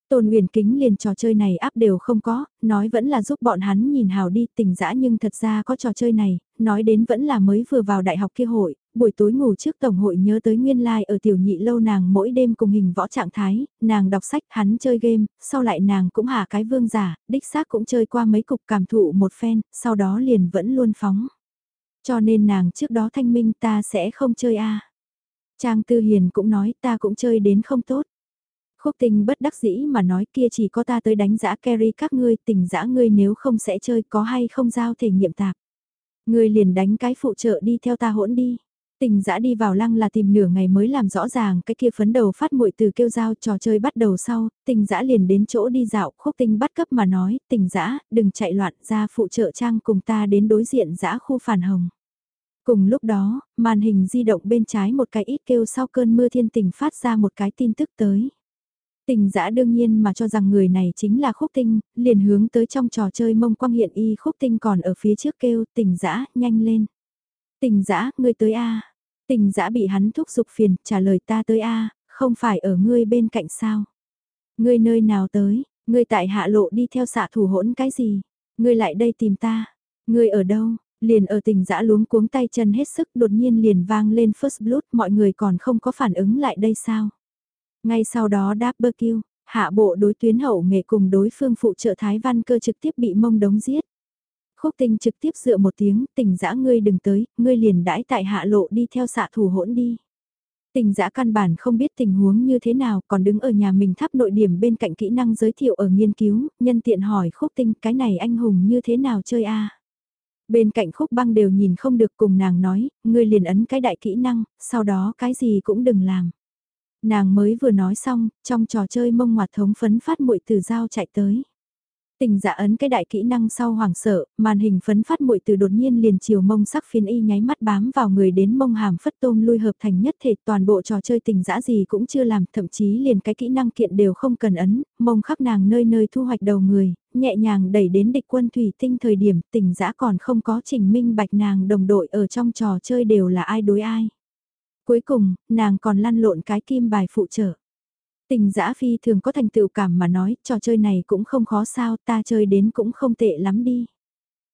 Tôn Uyển kính liền trò chơi này áp đều không có, nói vẫn là giúp bọn hắn nhìn hào đi tình dã nhưng thật ra có trò chơi này, nói đến vẫn là mới vừa vào đại học kia hội, buổi tối ngủ trước tổng hội nhớ tới nguyên lai like ở tiểu nhị lâu nàng mỗi đêm cùng hình võ trạng thái, nàng đọc sách hắn chơi game, sau lại nàng cũng hạ cái vương giả, đích xác cũng chơi qua mấy cục cảm thụ một phen, sau đó liền vẫn luôn phóng. Cho nên nàng trước đó thanh minh ta sẽ không chơi a Trang Tư Hiền cũng nói ta cũng chơi đến không tốt. Khúc tình bất đắc dĩ mà nói kia chỉ có ta tới đánh giã carry các ngươi tình giã ngươi nếu không sẽ chơi có hay không giao thể nghiệm tạp. Ngươi liền đánh cái phụ trợ đi theo ta hỗn đi. Tình dã đi vào lăng là tìm nửa ngày mới làm rõ ràng cái kia phấn đầu phát muội từ kêu giao trò chơi bắt đầu sau, tình dã liền đến chỗ đi dạo khúc tinh bắt cấp mà nói, tình dã đừng chạy loạn ra phụ trợ trang cùng ta đến đối diện dã khu phản hồng. Cùng lúc đó, màn hình di động bên trái một cái ít kêu sau cơn mưa thiên tình phát ra một cái tin tức tới. Tình giã đương nhiên mà cho rằng người này chính là khúc tinh, liền hướng tới trong trò chơi mông quang hiện y khúc tinh còn ở phía trước kêu tình giã, nhanh lên. Tình giã, ngươi tới A. Tình giã bị hắn thúc giục phiền, trả lời ta tới A, không phải ở ngươi bên cạnh sao. Ngươi nơi nào tới, ngươi tại hạ lộ đi theo xạ thủ hỗn cái gì, ngươi lại đây tìm ta, ngươi ở đâu, liền ở tình dã luống cuống tay chân hết sức đột nhiên liền vang lên first blood mọi người còn không có phản ứng lại đây sao. Ngay sau đó đáp bơ kêu, hạ bộ đối tuyến hậu nghệ cùng đối phương phụ trợ Thái Văn cơ trực tiếp bị mông đống giết. Khúc tinh trực tiếp dựa một tiếng, tình dã ngươi đừng tới, ngươi liền đãi tại hạ lộ đi theo xạ thủ hỗn đi. Tình dã căn bản không biết tình huống như thế nào, còn đứng ở nhà mình thắp nội điểm bên cạnh kỹ năng giới thiệu ở nghiên cứu, nhân tiện hỏi khúc tinh cái này anh hùng như thế nào chơi a Bên cạnh khúc băng đều nhìn không được cùng nàng nói, ngươi liền ấn cái đại kỹ năng, sau đó cái gì cũng đừng làm. Nàng mới vừa nói xong, trong trò chơi mông ngoặt thống phấn phát muội từ dao chạy tới. Tình dạ ấn cái đại kỹ năng sau hoảng sợ, màn hình phấn phát muội từ đột nhiên liền chiều mông sắc phiến y nháy mắt bám vào người đến mông hàm phất tôm lui hợp thành nhất thể toàn bộ trò chơi tình dã gì cũng chưa làm, thậm chí liền cái kỹ năng kiện đều không cần ấn, mông khắp nàng nơi nơi thu hoạch đầu người, nhẹ nhàng đẩy đến địch quân thủy tinh thời điểm tình dã còn không có trình minh bạch nàng đồng đội ở trong trò chơi đều là ai đối ai. Cuối cùng, nàng còn lăn lộn cái kim bài phụ trợ. Tình giã phi thường có thành tựu cảm mà nói, trò chơi này cũng không khó sao, ta chơi đến cũng không tệ lắm đi.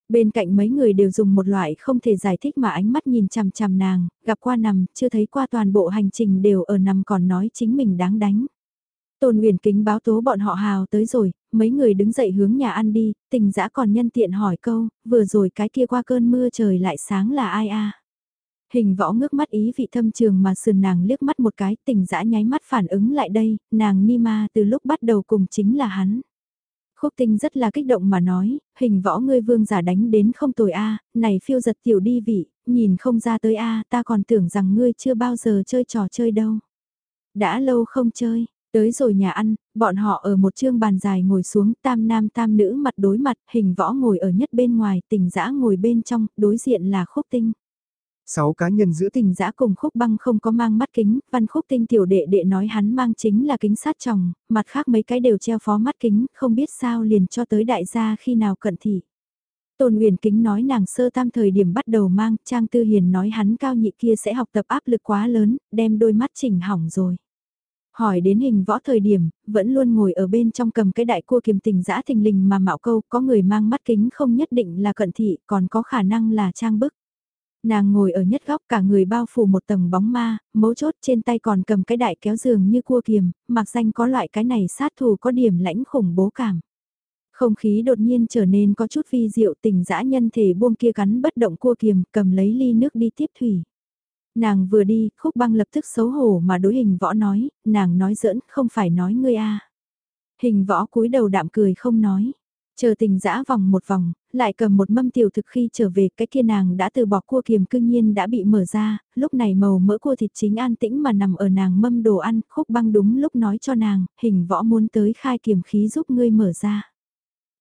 Bên cạnh mấy người đều dùng một loại không thể giải thích mà ánh mắt nhìn chằm chằm nàng, gặp qua nằm, chưa thấy qua toàn bộ hành trình đều ở nằm còn nói chính mình đáng đánh. Tôn Uyển kính báo tố bọn họ hào tới rồi, mấy người đứng dậy hướng nhà ăn đi, tình dã còn nhân tiện hỏi câu, vừa rồi cái kia qua cơn mưa trời lại sáng là ai a Hình võ ngước mắt ý vị thâm trường mà sườn nàng liếc mắt một cái tình dã nháy mắt phản ứng lại đây, nàng Nima từ lúc bắt đầu cùng chính là hắn. Khúc tinh rất là kích động mà nói, hình võ ngươi vương giả đánh đến không tồi a này phiêu giật tiểu đi vị, nhìn không ra tới a ta còn tưởng rằng ngươi chưa bao giờ chơi trò chơi đâu. Đã lâu không chơi, tới rồi nhà ăn, bọn họ ở một chương bàn dài ngồi xuống tam nam tam nữ mặt đối mặt, hình võ ngồi ở nhất bên ngoài, tình dã ngồi bên trong, đối diện là khúc tinh. Sáu cá nhân giữa tình dã cùng khúc băng không có mang mắt kính, văn khúc tinh tiểu đệ đệ nói hắn mang chính là kính sát chồng mặt khác mấy cái đều treo phó mắt kính, không biết sao liền cho tới đại gia khi nào cận thị. Tôn uyển Kính nói nàng sơ tam thời điểm bắt đầu mang, Trang Tư Hiền nói hắn cao nhị kia sẽ học tập áp lực quá lớn, đem đôi mắt chỉnh hỏng rồi. Hỏi đến hình võ thời điểm, vẫn luôn ngồi ở bên trong cầm cái đại cua kiềm tình dã thình lình mà mạo câu, có người mang mắt kính không nhất định là cận thị, còn có khả năng là trang bức. Nàng ngồi ở nhất góc cả người bao phủ một tầng bóng ma, mấu chốt trên tay còn cầm cái đại kéo giường như cua kiềm, mặc danh có loại cái này sát thủ có điểm lãnh khủng bố cảm. Không khí đột nhiên trở nên có chút vi diệu tình dã nhân thể buông kia cắn bất động cua kiềm cầm lấy ly nước đi tiếp thủy. Nàng vừa đi, khúc băng lập tức xấu hổ mà đối hình võ nói, nàng nói giỡn, không phải nói ngươi a Hình võ cúi đầu đạm cười không nói. Chờ tình dã vòng một vòng, lại cầm một mâm tiểu thực khi trở về cái kia nàng đã từ bỏ cua kiềm cương nhiên đã bị mở ra, lúc này màu mỡ cua thịt chính an tĩnh mà nằm ở nàng mâm đồ ăn, khúc băng đúng lúc nói cho nàng, hình võ muốn tới khai kiềm khí giúp ngươi mở ra.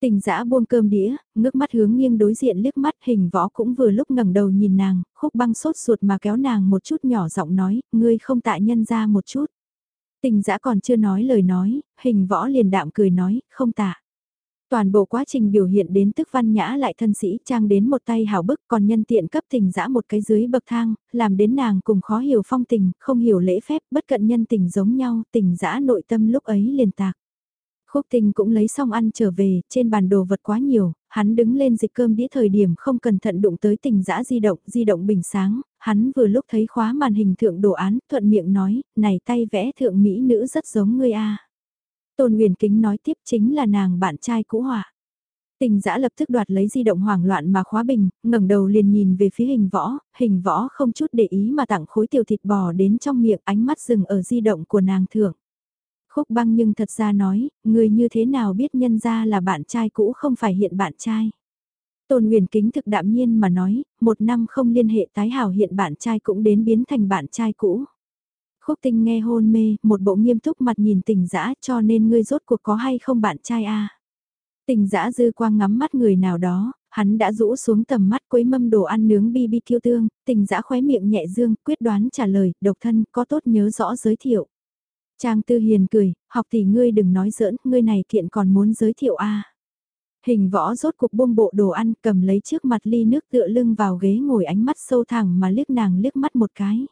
Tình dã buông cơm đĩa, ngước mắt hướng nghiêng đối diện liếc mắt hình võ cũng vừa lúc ngẩng đầu nhìn nàng, khúc băng sốt ruột mà kéo nàng một chút nhỏ giọng nói, ngươi không tại nhân ra một chút. Tình dã còn chưa nói lời nói, hình võ liền đạm cười nói, không tạ. Toàn bộ quá trình biểu hiện đến tức văn nhã lại thân sĩ trang đến một tay hảo bức còn nhân tiện cấp tình dã một cái dưới bậc thang, làm đến nàng cùng khó hiểu phong tình, không hiểu lễ phép, bất cận nhân tình giống nhau, tình dã nội tâm lúc ấy liền tạc. Khúc tình cũng lấy xong ăn trở về, trên bàn đồ vật quá nhiều, hắn đứng lên dịch cơm đĩa thời điểm không cẩn thận đụng tới tình dã di động, di động bình sáng, hắn vừa lúc thấy khóa màn hình thượng đồ án, thuận miệng nói, này tay vẽ thượng mỹ nữ rất giống ngươi a. Tôn Nguyền Kính nói tiếp chính là nàng bạn trai cũ hỏa. Tình dã lập tức đoạt lấy di động hoảng loạn mà khóa bình, ngẩng đầu liền nhìn về phía hình võ, hình võ không chút để ý mà tặng khối tiểu thịt bò đến trong miệng ánh mắt dừng ở di động của nàng thượng. Khúc băng nhưng thật ra nói, người như thế nào biết nhân ra là bạn trai cũ không phải hiện bạn trai. Tôn Nguyền Kính thực đạm nhiên mà nói, một năm không liên hệ tái hảo hiện bạn trai cũng đến biến thành bạn trai cũ. Khúc tinh nghe hôn mê, một bộ nghiêm túc mặt nhìn tình dã cho nên ngươi rốt cuộc có hay không bạn trai a Tình dã dư quang ngắm mắt người nào đó, hắn đã rũ xuống tầm mắt quấy mâm đồ ăn nướng BBQ tương, tình dã khóe miệng nhẹ dương, quyết đoán trả lời, độc thân, có tốt nhớ rõ giới thiệu. Trang Tư Hiền cười, học thì ngươi đừng nói giỡn, ngươi này kiện còn muốn giới thiệu a. Hình võ rốt cuộc buông bộ đồ ăn cầm lấy trước mặt ly nước tựa lưng vào ghế ngồi ánh mắt sâu thẳng mà liếc nàng liếc mắt một cái.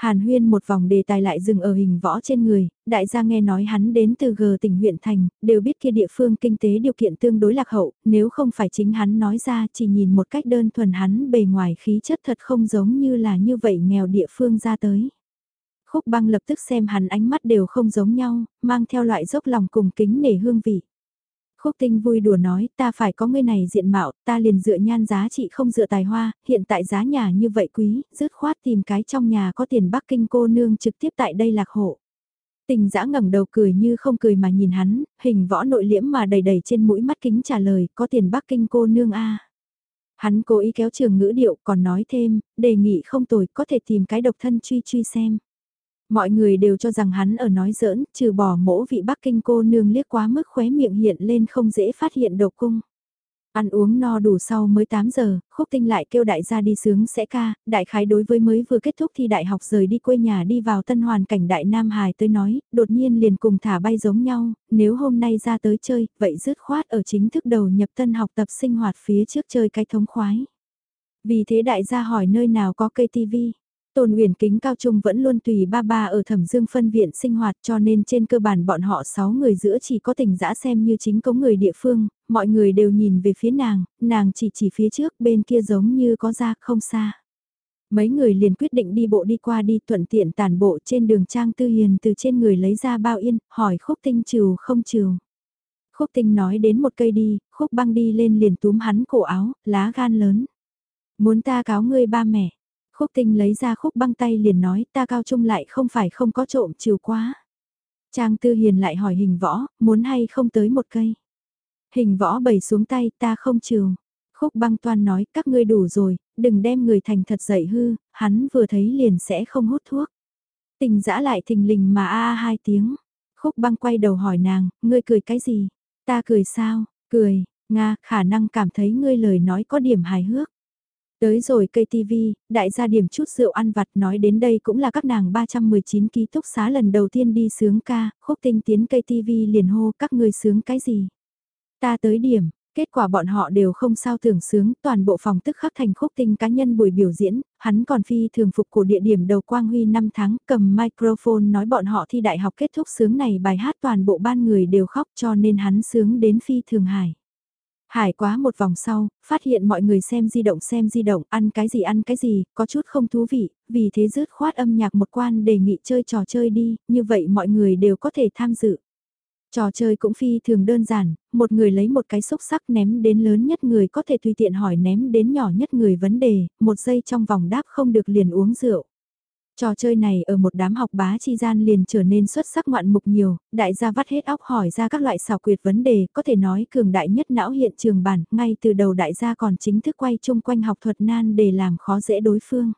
Hàn huyên một vòng đề tài lại dừng ở hình võ trên người, đại gia nghe nói hắn đến từ G tỉnh huyện thành, đều biết kia địa phương kinh tế điều kiện tương đối lạc hậu, nếu không phải chính hắn nói ra chỉ nhìn một cách đơn thuần hắn bề ngoài khí chất thật không giống như là như vậy nghèo địa phương ra tới. Khúc băng lập tức xem hắn ánh mắt đều không giống nhau, mang theo loại dốc lòng cùng kính nể hương vị. Khúc tinh vui đùa nói ta phải có người này diện mạo, ta liền dựa nhan giá trị không dựa tài hoa, hiện tại giá nhà như vậy quý, dứt khoát tìm cái trong nhà có tiền Bắc Kinh cô nương trực tiếp tại đây lạc hộ. Tình giã ngẩng đầu cười như không cười mà nhìn hắn, hình võ nội liễm mà đầy đầy trên mũi mắt kính trả lời, có tiền Bắc Kinh cô nương a Hắn cố ý kéo trường ngữ điệu còn nói thêm, đề nghị không tồi có thể tìm cái độc thân truy truy xem. Mọi người đều cho rằng hắn ở nói giỡn, trừ bỏ mỗ vị Bắc Kinh cô nương liếc quá mức khóe miệng hiện lên không dễ phát hiện độc cung. Ăn uống no đủ sau mới 8 giờ, khúc tinh lại kêu đại gia đi sướng sẽ ca, đại khái đối với mới vừa kết thúc thi đại học rời đi quê nhà đi vào tân hoàn cảnh đại Nam Hải tới nói, đột nhiên liền cùng thả bay giống nhau, nếu hôm nay ra tới chơi, vậy dứt khoát ở chính thức đầu nhập tân học tập sinh hoạt phía trước chơi cái thống khoái. Vì thế đại gia hỏi nơi nào có cây tivi Tôn Uyển Kính cao trung vẫn luôn tùy ba ba ở Thẩm Dương phân viện sinh hoạt cho nên trên cơ bản bọn họ 6 người giữa chỉ có tình dã xem như chính cống người địa phương, mọi người đều nhìn về phía nàng, nàng chỉ chỉ phía trước bên kia giống như có ra không xa. Mấy người liền quyết định đi bộ đi qua đi thuận tiện tàn bộ trên đường Trang Tư Hiền từ trên người lấy ra bao yên, hỏi khúc tinh trừ không trừ. Khúc tinh nói đến một cây đi, khúc băng đi lên liền túm hắn cổ áo, lá gan lớn. Muốn ta cáo ngươi ba mẹ Khúc tinh lấy ra khúc băng tay liền nói ta cao trung lại không phải không có trộm chiều quá. Trang tư hiền lại hỏi hình võ, muốn hay không tới một cây. Hình võ bầy xuống tay ta không chiều. Khúc băng toan nói các ngươi đủ rồi, đừng đem người thành thật dậy hư, hắn vừa thấy liền sẽ không hút thuốc. Tình dã lại thình lình mà a a hai tiếng. Khúc băng quay đầu hỏi nàng, ngươi cười cái gì? Ta cười sao? Cười, Nga, khả năng cảm thấy ngươi lời nói có điểm hài hước. Tới rồi cây TV, đại gia điểm chút rượu ăn vặt nói đến đây cũng là các nàng 319 ký túc xá lần đầu tiên đi sướng ca, khúc tinh tiến cây TV liền hô các người sướng cái gì. Ta tới điểm, Kết quả bọn họ đều không sao tưởng sướng, toàn bộ phòng tức khắc thành khúc tinh cá nhân buổi biểu diễn, hắn còn phi thường phục của địa điểm đầu quang huy 5 tháng cầm microphone nói bọn họ thi đại học kết thúc sướng này bài hát toàn bộ ban người đều khóc cho nên hắn sướng đến phi thường hải. Hải quá một vòng sau, phát hiện mọi người xem di động xem di động, ăn cái gì ăn cái gì, có chút không thú vị, vì thế rớt khoát âm nhạc một quan đề nghị chơi trò chơi đi, như vậy mọi người đều có thể tham dự. Trò chơi cũng phi thường đơn giản, một người lấy một cái xúc sắc ném đến lớn nhất người có thể tùy tiện hỏi ném đến nhỏ nhất người vấn đề, một giây trong vòng đáp không được liền uống rượu. Trò chơi này ở một đám học bá chi gian liền trở nên xuất sắc ngoạn mục nhiều, đại gia vắt hết óc hỏi ra các loại xảo quyệt vấn đề, có thể nói cường đại nhất não hiện trường bản, ngay từ đầu đại gia còn chính thức quay chung quanh học thuật nan để làm khó dễ đối phương.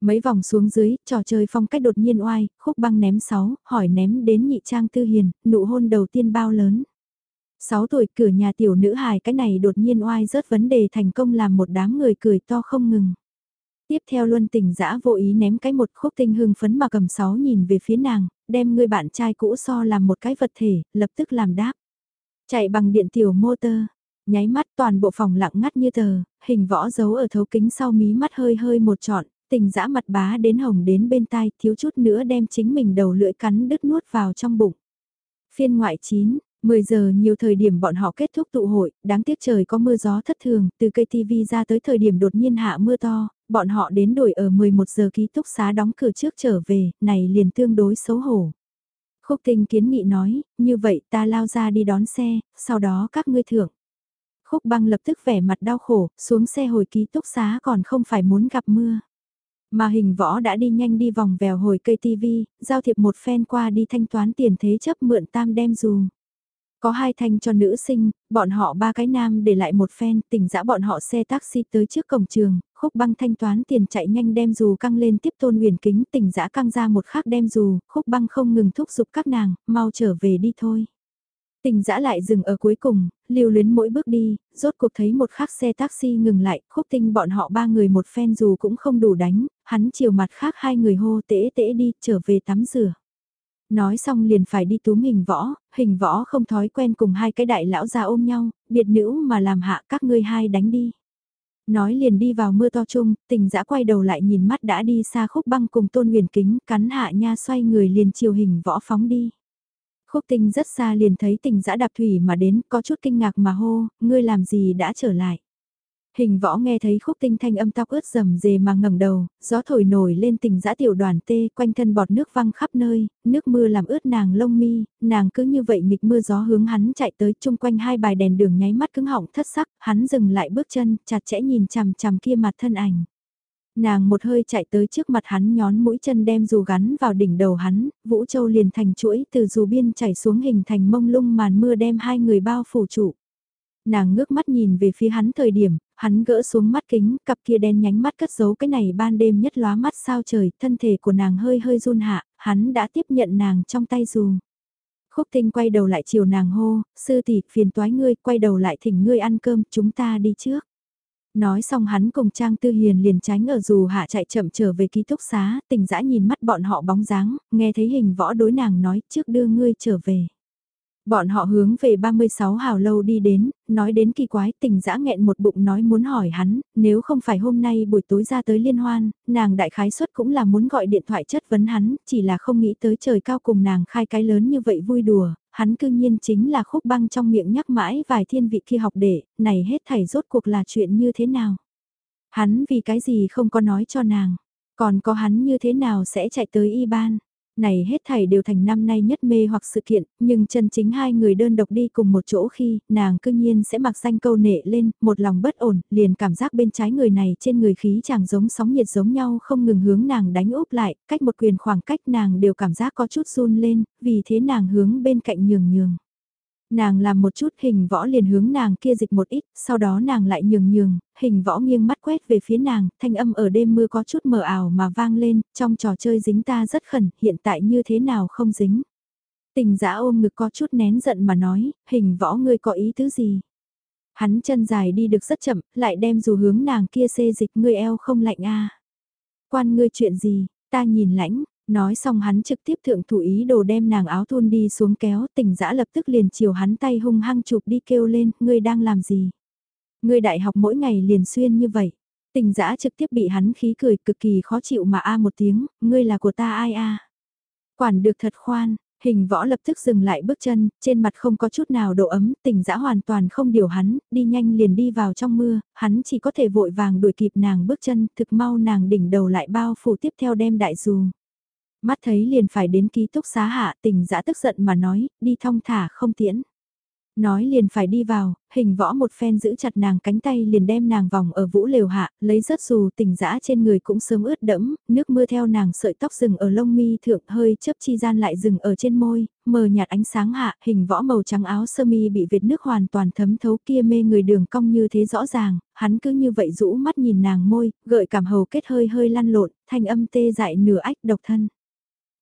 Mấy vòng xuống dưới, trò chơi phong cách đột nhiên oai, khúc băng ném 6, hỏi ném đến nhị trang tư hiền, nụ hôn đầu tiên bao lớn. 6 tuổi cửa nhà tiểu nữ hài cái này đột nhiên oai rớt vấn đề thành công làm một đám người cười to không ngừng. Tiếp theo luân tình dã vô ý ném cái một khúc tinh hưng phấn mà cầm sáu nhìn về phía nàng, đem người bạn trai cũ so làm một cái vật thể, lập tức làm đáp. Chạy bằng điện tiểu motor, nháy mắt toàn bộ phòng lặng ngắt như tờ, hình võ giấu ở thấu kính sau mí mắt hơi hơi một trọn, tình dã mặt bá đến hồng đến bên tai thiếu chút nữa đem chính mình đầu lưỡi cắn đứt nuốt vào trong bụng. Phiên ngoại 9, 10 giờ nhiều thời điểm bọn họ kết thúc tụ hội, đáng tiếc trời có mưa gió thất thường, từ cây TV ra tới thời điểm đột nhiên hạ mưa to, bọn họ đến đổi ở 11 giờ ký túc xá đóng cửa trước trở về, này liền tương đối xấu hổ. Khúc tinh kiến nghị nói, như vậy ta lao ra đi đón xe, sau đó các ngươi thưởng. Khúc băng lập tức vẻ mặt đau khổ, xuống xe hồi ký túc xá còn không phải muốn gặp mưa. Mà hình võ đã đi nhanh đi vòng vèo hồi cây TV, giao thiệp một phen qua đi thanh toán tiền thế chấp mượn tam đem dù. Có hai thanh cho nữ sinh, bọn họ ba cái nam để lại một phen, tỉnh dã bọn họ xe taxi tới trước cổng trường, khúc băng thanh toán tiền chạy nhanh đem dù căng lên tiếp tôn huyền kính, tỉnh dã căng ra một khắc đem dù, khúc băng không ngừng thúc giục các nàng, mau trở về đi thôi. Tình dã lại dừng ở cuối cùng, lưu luyến mỗi bước đi, rốt cuộc thấy một khắc xe taxi ngừng lại, khúc tinh bọn họ ba người một phen dù cũng không đủ đánh, hắn chiều mặt khác hai người hô tễ tễ đi, trở về tắm rửa. Nói xong liền phải đi túm hình võ, hình võ không thói quen cùng hai cái đại lão già ôm nhau, biệt nữ mà làm hạ các ngươi hai đánh đi. Nói liền đi vào mưa to chung, tình dã quay đầu lại nhìn mắt đã đi xa khúc băng cùng tôn huyền kính, cắn hạ nha xoay người liền chiều hình võ phóng đi. Khúc tinh rất xa liền thấy tình dã đạp thủy mà đến, có chút kinh ngạc mà hô, ngươi làm gì đã trở lại. Hình võ nghe thấy khúc tinh thanh âm tóc ướt rầm rề mà ngẩng đầu, gió thổi nổi lên tình dã tiểu đoàn tê, quanh thân bọt nước văng khắp nơi, nước mưa làm ướt nàng lông mi, nàng cứ như vậy nghịch mưa gió hướng hắn chạy tới chung quanh hai bài đèn đường nháy mắt cứng họng thất sắc, hắn dừng lại bước chân, chặt chẽ nhìn chằm chằm kia mặt thân ảnh. Nàng một hơi chạy tới trước mặt hắn nhón mũi chân đem dù gắn vào đỉnh đầu hắn, Vũ Châu liền thành chuỗi từ dù biên chảy xuống hình thành mông lung màn mưa đem hai người bao phủ trụ. Nàng ngước mắt nhìn về phía hắn thời điểm, hắn gỡ xuống mắt kính, cặp kia đen nhánh mắt cất giấu cái này ban đêm nhất lóa mắt sao trời, thân thể của nàng hơi hơi run hạ, hắn đã tiếp nhận nàng trong tay dù. Khúc tinh quay đầu lại chiều nàng hô, sư tỷ phiền toái ngươi, quay đầu lại thỉnh ngươi ăn cơm, chúng ta đi trước. Nói xong hắn cùng Trang Tư Hiền liền tránh ở dù hạ chạy chậm trở về ký túc xá, tình dã nhìn mắt bọn họ bóng dáng, nghe thấy hình võ đối nàng nói trước đưa ngươi trở về. Bọn họ hướng về 36 hào lâu đi đến, nói đến kỳ quái tình dã nghẹn một bụng nói muốn hỏi hắn, nếu không phải hôm nay buổi tối ra tới liên hoan, nàng đại khái suất cũng là muốn gọi điện thoại chất vấn hắn, chỉ là không nghĩ tới trời cao cùng nàng khai cái lớn như vậy vui đùa, hắn cương nhiên chính là khúc băng trong miệng nhắc mãi vài thiên vị khi học để, này hết thảy rốt cuộc là chuyện như thế nào. Hắn vì cái gì không có nói cho nàng, còn có hắn như thế nào sẽ chạy tới y ban. Này hết thảy đều thành năm nay nhất mê hoặc sự kiện, nhưng chân chính hai người đơn độc đi cùng một chỗ khi nàng cư nhiên sẽ mặc danh câu nệ lên, một lòng bất ổn, liền cảm giác bên trái người này trên người khí chẳng giống sóng nhiệt giống nhau không ngừng hướng nàng đánh úp lại, cách một quyền khoảng cách nàng đều cảm giác có chút run lên, vì thế nàng hướng bên cạnh nhường nhường. Nàng làm một chút hình võ liền hướng nàng kia dịch một ít, sau đó nàng lại nhường nhường, hình võ nghiêng mắt quét về phía nàng, thanh âm ở đêm mưa có chút mờ ảo mà vang lên, trong trò chơi dính ta rất khẩn, hiện tại như thế nào không dính. Tình giã ôm ngực có chút nén giận mà nói, hình võ ngươi có ý tứ gì? Hắn chân dài đi được rất chậm, lại đem dù hướng nàng kia xê dịch ngươi eo không lạnh a Quan ngươi chuyện gì, ta nhìn lãnh, Nói xong hắn trực tiếp thượng thủ ý đồ đem nàng áo thun đi xuống kéo tỉnh dã lập tức liền chiều hắn tay hung hăng chụp đi kêu lên, ngươi đang làm gì? Ngươi đại học mỗi ngày liền xuyên như vậy. Tình dã trực tiếp bị hắn khí cười cực kỳ khó chịu mà a một tiếng, ngươi là của ta ai a Quản được thật khoan, hình võ lập tức dừng lại bước chân, trên mặt không có chút nào độ ấm, tình dã hoàn toàn không điều hắn, đi nhanh liền đi vào trong mưa, hắn chỉ có thể vội vàng đuổi kịp nàng bước chân, thực mau nàng đỉnh đầu lại bao phủ tiếp theo đem đại dù. Mắt thấy liền phải đến ký túc xá hạ tình dã tức giận mà nói, đi thong thả không tiễn. Nói liền phải đi vào, hình võ một phen giữ chặt nàng cánh tay liền đem nàng vòng ở vũ lều hạ, lấy rớt dù tình dã trên người cũng sớm ướt đẫm, nước mưa theo nàng sợi tóc rừng ở lông mi thượng hơi chớp chi gian lại rừng ở trên môi, mờ nhạt ánh sáng hạ, hình võ màu trắng áo sơ mi bị việt nước hoàn toàn thấm thấu kia mê người đường cong như thế rõ ràng, hắn cứ như vậy rũ mắt nhìn nàng môi, gợi cảm hầu kết hơi hơi lăn lộn, thanh âm tê dại nửa ách độc thân.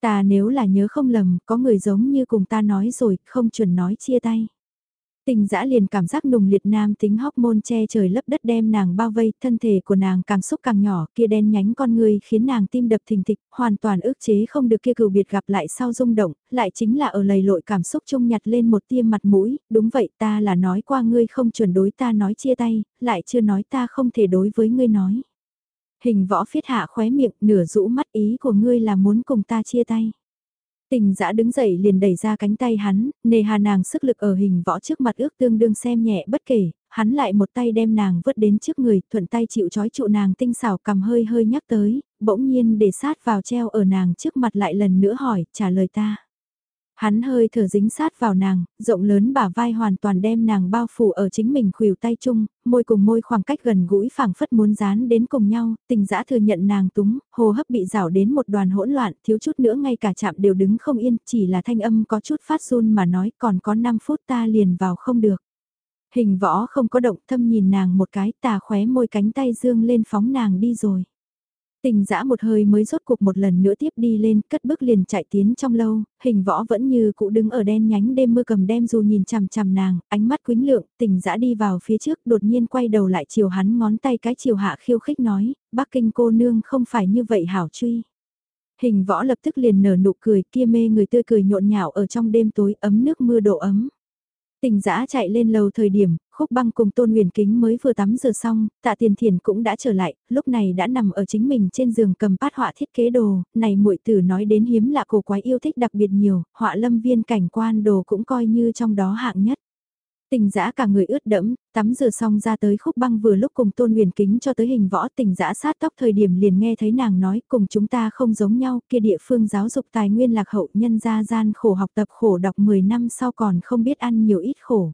Ta nếu là nhớ không lầm, có người giống như cùng ta nói rồi, không chuẩn nói chia tay. Tình dã liền cảm giác nùng liệt nam tính hóc môn che trời lấp đất đem nàng bao vây, thân thể của nàng càng xúc càng nhỏ, kia đen nhánh con người khiến nàng tim đập thình thịch, hoàn toàn ức chế không được kia cừu biệt gặp lại sau rung động, lại chính là ở lầy lội cảm xúc chung nhặt lên một tiêm mặt mũi, đúng vậy ta là nói qua ngươi không chuẩn đối ta nói chia tay, lại chưa nói ta không thể đối với ngươi nói. Hình võ phiết hạ khóe miệng nửa rũ mắt ý của ngươi là muốn cùng ta chia tay. Tình giã đứng dậy liền đẩy ra cánh tay hắn, nề hà nàng sức lực ở hình võ trước mặt ước tương đương xem nhẹ bất kể, hắn lại một tay đem nàng vứt đến trước người, thuận tay chịu chói trụ nàng tinh xảo cầm hơi hơi nhắc tới, bỗng nhiên để sát vào treo ở nàng trước mặt lại lần nữa hỏi, trả lời ta. Hắn hơi thở dính sát vào nàng, rộng lớn bả vai hoàn toàn đem nàng bao phủ ở chính mình khuỷu tay chung, môi cùng môi khoảng cách gần gũi phảng phất muốn dán đến cùng nhau, tình dã thừa nhận nàng túng, hô hấp bị rảo đến một đoàn hỗn loạn, thiếu chút nữa ngay cả chạm đều đứng không yên, chỉ là thanh âm có chút phát run mà nói còn có 5 phút ta liền vào không được. Hình võ không có động thâm nhìn nàng một cái tà khóe môi cánh tay dương lên phóng nàng đi rồi. Tình dã một hơi mới rốt cuộc một lần nữa tiếp đi lên, cất bước liền chạy tiến trong lâu, hình võ vẫn như cũ đứng ở đen nhánh đêm mưa cầm đem dù nhìn chằm chằm nàng, ánh mắt quính lượng, tình dã đi vào phía trước đột nhiên quay đầu lại chiều hắn ngón tay cái chiều hạ khiêu khích nói, Bắc Kinh cô nương không phải như vậy hảo truy. Hình võ lập tức liền nở nụ cười kia mê người tươi cười nhộn nhạo ở trong đêm tối ấm nước mưa độ ấm. Tình dã chạy lên lầu thời điểm, khúc băng cùng tôn huyền kính mới vừa tắm rửa xong, tạ tiền thiền cũng đã trở lại, lúc này đã nằm ở chính mình trên giường cầm bát họa thiết kế đồ, này muội tử nói đến hiếm lạ cổ quái yêu thích đặc biệt nhiều, họa lâm viên cảnh quan đồ cũng coi như trong đó hạng nhất. Tình dã cả người ướt đẫm, tắm rửa xong ra tới khúc băng vừa lúc cùng tôn huyền kính cho tới hình võ tình dã sát tóc thời điểm liền nghe thấy nàng nói cùng chúng ta không giống nhau kia địa phương giáo dục tài nguyên lạc hậu nhân gia gian khổ học tập khổ đọc 10 năm sau còn không biết ăn nhiều ít khổ.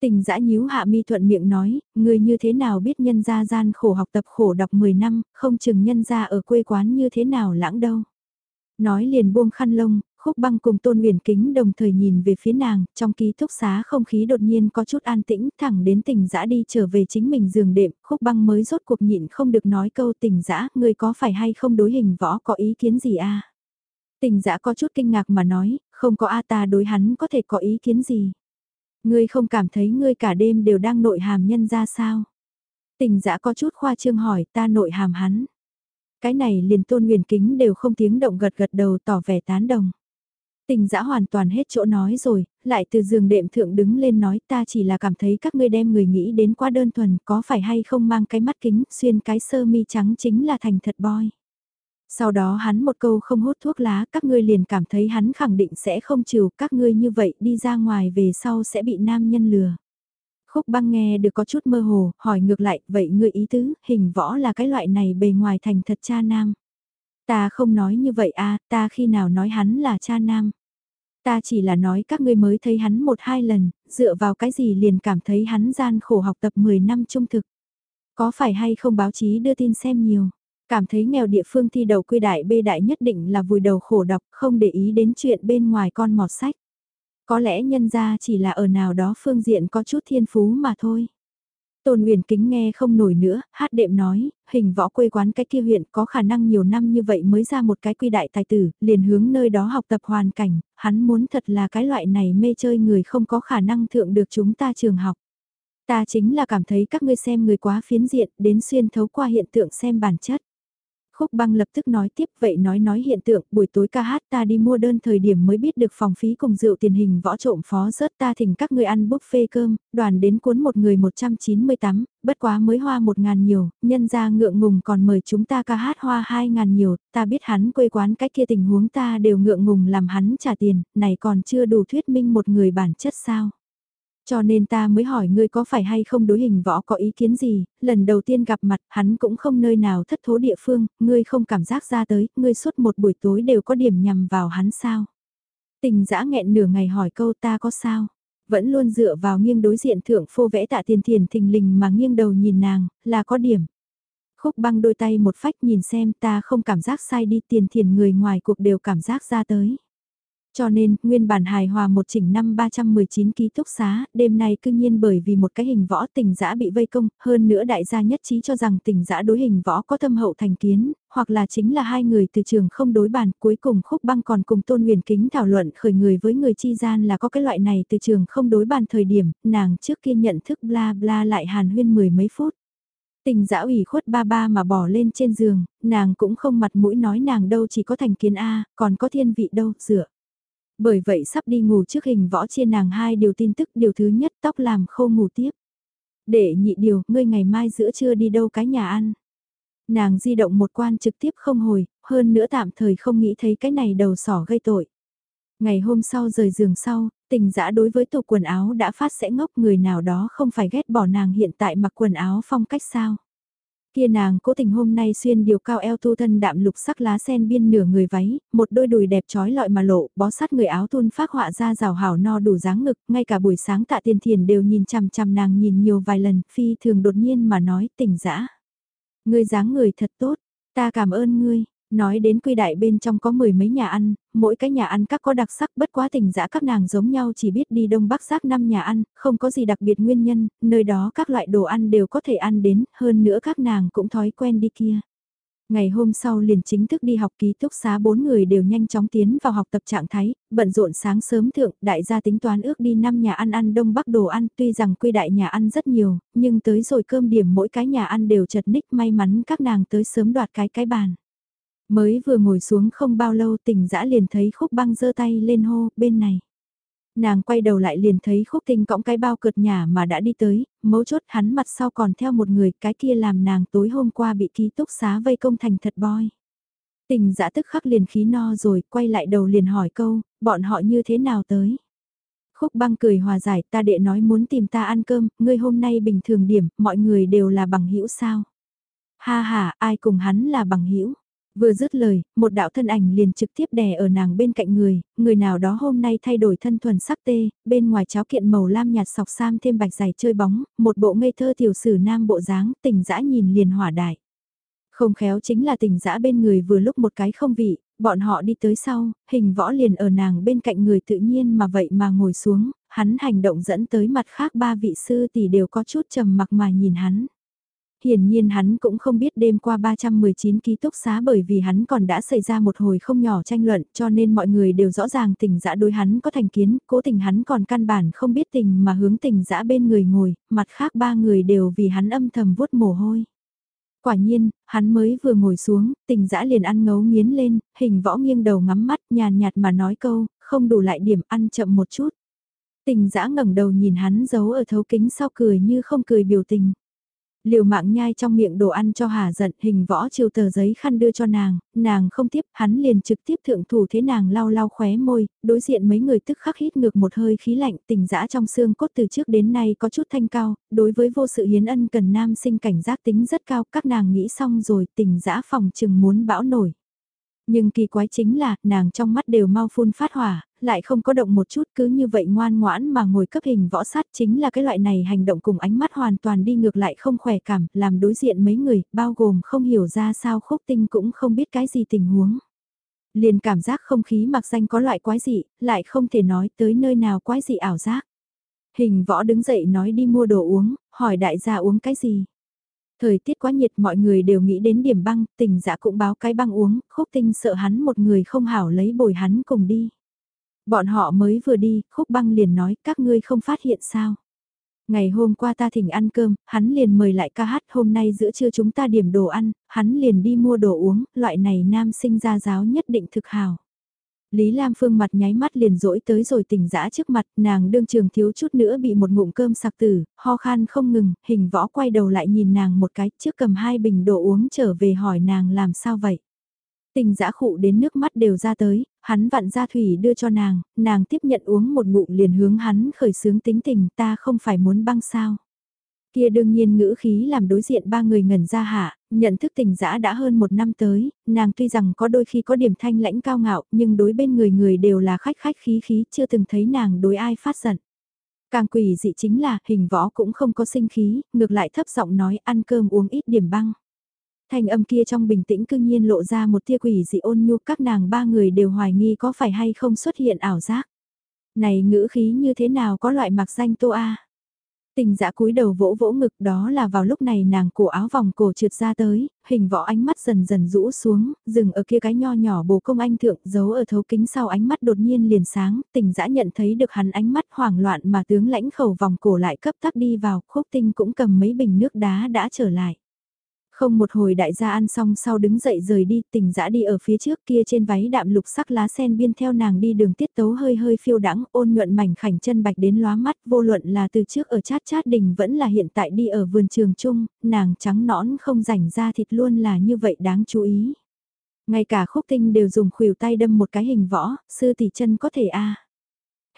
Tình dã nhíu hạ mi thuận miệng nói, người như thế nào biết nhân gia gian khổ học tập khổ đọc 10 năm, không chừng nhân gia ở quê quán như thế nào lãng đâu. Nói liền buông khăn lông, khúc băng cùng tôn huyền kính đồng thời nhìn về phía nàng, trong ký túc xá không khí đột nhiên có chút an tĩnh, thẳng đến Tình dã đi trở về chính mình giường đệm, khúc băng mới rốt cuộc nhịn không được nói câu Tình dã, người có phải hay không đối hình võ có ý kiến gì a à? Tỉnh dã có chút kinh ngạc mà nói, không có a ta đối hắn có thể có ý kiến gì. Ngươi không cảm thấy ngươi cả đêm đều đang nội hàm nhân ra sao? Tình dã có chút khoa trương hỏi ta nội hàm hắn. Cái này liền tôn nguyền kính đều không tiếng động gật gật đầu tỏ vẻ tán đồng. Tình dã hoàn toàn hết chỗ nói rồi, lại từ giường đệm thượng đứng lên nói ta chỉ là cảm thấy các ngươi đem người nghĩ đến quá đơn thuần có phải hay không mang cái mắt kính xuyên cái sơ mi trắng chính là thành thật boy. Sau đó hắn một câu không hút thuốc lá các ngươi liền cảm thấy hắn khẳng định sẽ không chịu các ngươi như vậy đi ra ngoài về sau sẽ bị nam nhân lừa. Khúc băng nghe được có chút mơ hồ, hỏi ngược lại, vậy ngươi ý tứ, hình võ là cái loại này bề ngoài thành thật cha nam. Ta không nói như vậy à, ta khi nào nói hắn là cha nam. Ta chỉ là nói các ngươi mới thấy hắn một hai lần, dựa vào cái gì liền cảm thấy hắn gian khổ học tập 10 năm trung thực. Có phải hay không báo chí đưa tin xem nhiều. Cảm thấy nghèo địa phương thi đầu quy đại bê đại nhất định là vùi đầu khổ đọc, không để ý đến chuyện bên ngoài con mọt sách. Có lẽ nhân ra chỉ là ở nào đó phương diện có chút thiên phú mà thôi. Tôn uyển Kính nghe không nổi nữa, hát đệm nói, hình võ quê quán cái kia huyện có khả năng nhiều năm như vậy mới ra một cái quy đại tài tử, liền hướng nơi đó học tập hoàn cảnh, hắn muốn thật là cái loại này mê chơi người không có khả năng thượng được chúng ta trường học. Ta chính là cảm thấy các ngươi xem người quá phiến diện, đến xuyên thấu qua hiện tượng xem bản chất. Khúc băng lập tức nói tiếp vậy nói nói hiện tượng buổi tối ca hát ta đi mua đơn thời điểm mới biết được phòng phí cùng rượu tiền hình võ trộm phó rớt ta thỉnh các người ăn buffet cơm, đoàn đến cuốn một người 198, bất quá mới hoa một ngàn nhiều, nhân ra ngượng ngùng còn mời chúng ta ca hát hoa hai ngàn nhiều, ta biết hắn quê quán cách kia tình huống ta đều ngượng ngùng làm hắn trả tiền, này còn chưa đủ thuyết minh một người bản chất sao. Cho nên ta mới hỏi ngươi có phải hay không đối hình võ có ý kiến gì, lần đầu tiên gặp mặt hắn cũng không nơi nào thất thố địa phương, ngươi không cảm giác ra tới, ngươi suốt một buổi tối đều có điểm nhằm vào hắn sao. Tình dã nghẹn nửa ngày hỏi câu ta có sao, vẫn luôn dựa vào nghiêng đối diện thượng phô vẽ tạ tiền thiền thình lình mà nghiêng đầu nhìn nàng, là có điểm. Khúc băng đôi tay một phách nhìn xem ta không cảm giác sai đi tiền thiền người ngoài cuộc đều cảm giác ra tới. Cho nên, nguyên bản hài hòa một chỉnh năm 319 ký túc xá, đêm nay cư nhiên bởi vì một cái hình võ tình dã bị vây công, hơn nữa đại gia nhất trí cho rằng tình dã đối hình võ có thâm hậu thành kiến, hoặc là chính là hai người từ trường không đối bàn, cuối cùng khúc băng còn cùng tôn huyền kính thảo luận khởi người với người chi gian là có cái loại này từ trường không đối bàn thời điểm, nàng trước kia nhận thức bla bla lại hàn huyên mười mấy phút. Tình dã ủy khuất ba ba mà bỏ lên trên giường, nàng cũng không mặt mũi nói nàng đâu chỉ có thành kiến A, còn có thiên vị đâu, dựa. Bởi vậy sắp đi ngủ trước hình võ chia nàng hai điều tin tức, điều thứ nhất tóc làm khô ngủ tiếp. Để nhị điều, ngươi ngày mai giữa trưa đi đâu cái nhà ăn. Nàng di động một quan trực tiếp không hồi, hơn nữa tạm thời không nghĩ thấy cái này đầu sỏ gây tội. Ngày hôm sau rời giường sau, tình dã đối với tủ quần áo đã phát sẽ ngốc người nào đó không phải ghét bỏ nàng hiện tại mặc quần áo phong cách sao. Kia nàng cố tình hôm nay xuyên điều cao eo tu thân đạm lục sắc lá sen biên nửa người váy, một đôi đùi đẹp trói lọi mà lộ, bó sát người áo thun phát họa ra rào hảo no đủ dáng ngực, ngay cả buổi sáng tạ tiền thiền đều nhìn chằm chằm nàng nhìn nhiều vài lần, phi thường đột nhiên mà nói tỉnh dã Ngươi dáng người thật tốt, ta cảm ơn ngươi, Nói đến quy đại bên trong có mười mấy nhà ăn, mỗi cái nhà ăn các có đặc sắc bất quá tình dã các nàng giống nhau chỉ biết đi đông bắc giác năm nhà ăn, không có gì đặc biệt nguyên nhân, nơi đó các loại đồ ăn đều có thể ăn đến, hơn nữa các nàng cũng thói quen đi kia. Ngày hôm sau liền chính thức đi học ký túc xá bốn người đều nhanh chóng tiến vào học tập trạng thái, bận rộn sáng sớm thượng, đại gia tính toán ước đi năm nhà ăn ăn đông bắc đồ ăn, tuy rằng quy đại nhà ăn rất nhiều, nhưng tới rồi cơm điểm mỗi cái nhà ăn đều chật ních may mắn các nàng tới sớm đoạt cái cái bàn. Mới vừa ngồi xuống không bao lâu tình dã liền thấy khúc băng giơ tay lên hô, bên này. Nàng quay đầu lại liền thấy khúc tinh cõng cái bao cợt nhà mà đã đi tới, mấu chốt hắn mặt sau còn theo một người, cái kia làm nàng tối hôm qua bị ký túc xá vây công thành thật boy. Tình dã tức khắc liền khí no rồi, quay lại đầu liền hỏi câu, bọn họ như thế nào tới? Khúc băng cười hòa giải, ta đệ nói muốn tìm ta ăn cơm, ngươi hôm nay bình thường điểm, mọi người đều là bằng hữu sao? Ha ha, ai cùng hắn là bằng hữu Vừa dứt lời, một đạo thân ảnh liền trực tiếp đè ở nàng bên cạnh người, người nào đó hôm nay thay đổi thân thuần sắc tê, bên ngoài cháo kiện màu lam nhạt sọc sam thêm bạch giày chơi bóng, một bộ ngây thơ tiểu sử nam bộ dáng, tình dã nhìn liền hỏa đại. Không khéo chính là tình dã bên người vừa lúc một cái không vị, bọn họ đi tới sau, hình võ liền ở nàng bên cạnh người tự nhiên mà vậy mà ngồi xuống, hắn hành động dẫn tới mặt khác ba vị sư tỷ đều có chút trầm mặc mà nhìn hắn hiển nhiên hắn cũng không biết đêm qua 319 ký túc xá bởi vì hắn còn đã xảy ra một hồi không nhỏ tranh luận cho nên mọi người đều rõ ràng tình dã đối hắn có thành kiến, cố tình hắn còn căn bản không biết tình mà hướng tình dã bên người ngồi, mặt khác ba người đều vì hắn âm thầm vuốt mồ hôi. Quả nhiên, hắn mới vừa ngồi xuống, tình dã liền ăn ngấu nghiến lên, hình võ nghiêng đầu ngắm mắt nhàn nhạt mà nói câu, không đủ lại điểm ăn chậm một chút. Tình dã ngẩng đầu nhìn hắn giấu ở thấu kính sau cười như không cười biểu tình. Liều mạng nhai trong miệng đồ ăn cho hà giận hình võ chiều tờ giấy khăn đưa cho nàng, nàng không tiếp, hắn liền trực tiếp thượng thủ thế nàng lau lau khóe môi, đối diện mấy người tức khắc hít ngược một hơi khí lạnh tình dã trong xương cốt từ trước đến nay có chút thanh cao, đối với vô sự hiến ân cần nam sinh cảnh giác tính rất cao, các nàng nghĩ xong rồi tình dã phòng chừng muốn bão nổi. Nhưng kỳ quái chính là, nàng trong mắt đều mau phun phát hỏa, lại không có động một chút cứ như vậy ngoan ngoãn mà ngồi cấp hình võ sát chính là cái loại này hành động cùng ánh mắt hoàn toàn đi ngược lại không khỏe cảm, làm đối diện mấy người, bao gồm không hiểu ra sao khúc tinh cũng không biết cái gì tình huống. Liền cảm giác không khí mặc danh có loại quái dị, lại không thể nói tới nơi nào quái dị ảo giác. Hình võ đứng dậy nói đi mua đồ uống, hỏi đại gia uống cái gì. Thời tiết quá nhiệt mọi người đều nghĩ đến điểm băng, tình dạ cũng báo cái băng uống, khúc tinh sợ hắn một người không hảo lấy bồi hắn cùng đi. Bọn họ mới vừa đi, khúc băng liền nói các ngươi không phát hiện sao. Ngày hôm qua ta thỉnh ăn cơm, hắn liền mời lại ca hát hôm nay giữa trưa chúng ta điểm đồ ăn, hắn liền đi mua đồ uống, loại này nam sinh ra giáo nhất định thực hào. Lý Lam Phương mặt nháy mắt liền rỗi tới rồi tỉnh dã trước mặt, nàng đương trường thiếu chút nữa bị một ngụm cơm sặc tử, ho khan không ngừng, hình võ quay đầu lại nhìn nàng một cái, trước cầm hai bình đồ uống trở về hỏi nàng làm sao vậy. Tình dã khụ đến nước mắt đều ra tới, hắn vặn ra thủy đưa cho nàng, nàng tiếp nhận uống một ngụm liền hướng hắn khởi sướng tính tình ta không phải muốn băng sao. Kia đương nhiên ngữ khí làm đối diện ba người ngẩn ra hạ, nhận thức tình dã đã hơn một năm tới, nàng tuy rằng có đôi khi có điểm thanh lãnh cao ngạo nhưng đối bên người người đều là khách khách khí khí chưa từng thấy nàng đối ai phát giận. Càng quỷ dị chính là hình võ cũng không có sinh khí, ngược lại thấp giọng nói ăn cơm uống ít điểm băng. Thanh âm kia trong bình tĩnh cư nhiên lộ ra một tia quỷ dị ôn nhu các nàng ba người đều hoài nghi có phải hay không xuất hiện ảo giác. Này ngữ khí như thế nào có loại mặc danh tô a Tình dã cúi đầu vỗ vỗ ngực đó là vào lúc này nàng cổ áo vòng cổ trượt ra tới, hình võ ánh mắt dần dần rũ xuống, dừng ở kia cái nho nhỏ bồ công anh thượng giấu ở thấu kính sau ánh mắt đột nhiên liền sáng, tình dã nhận thấy được hắn ánh mắt hoảng loạn mà tướng lãnh khẩu vòng cổ lại cấp tắc đi vào, khúc tinh cũng cầm mấy bình nước đá đã trở lại. Không một hồi đại gia ăn xong sau đứng dậy rời đi, tỉnh dã đi ở phía trước kia trên váy đạm lục sắc lá sen biên theo nàng đi đường tiết tấu hơi hơi phiêu đắng, ôn nhuận mảnh khảnh chân bạch đến lóa mắt, vô luận là từ trước ở chát chát đình vẫn là hiện tại đi ở vườn trường chung, nàng trắng nõn không rảnh ra thịt luôn là như vậy đáng chú ý. Ngay cả khúc tinh đều dùng khuỷu tay đâm một cái hình võ, sư tỷ chân có thể a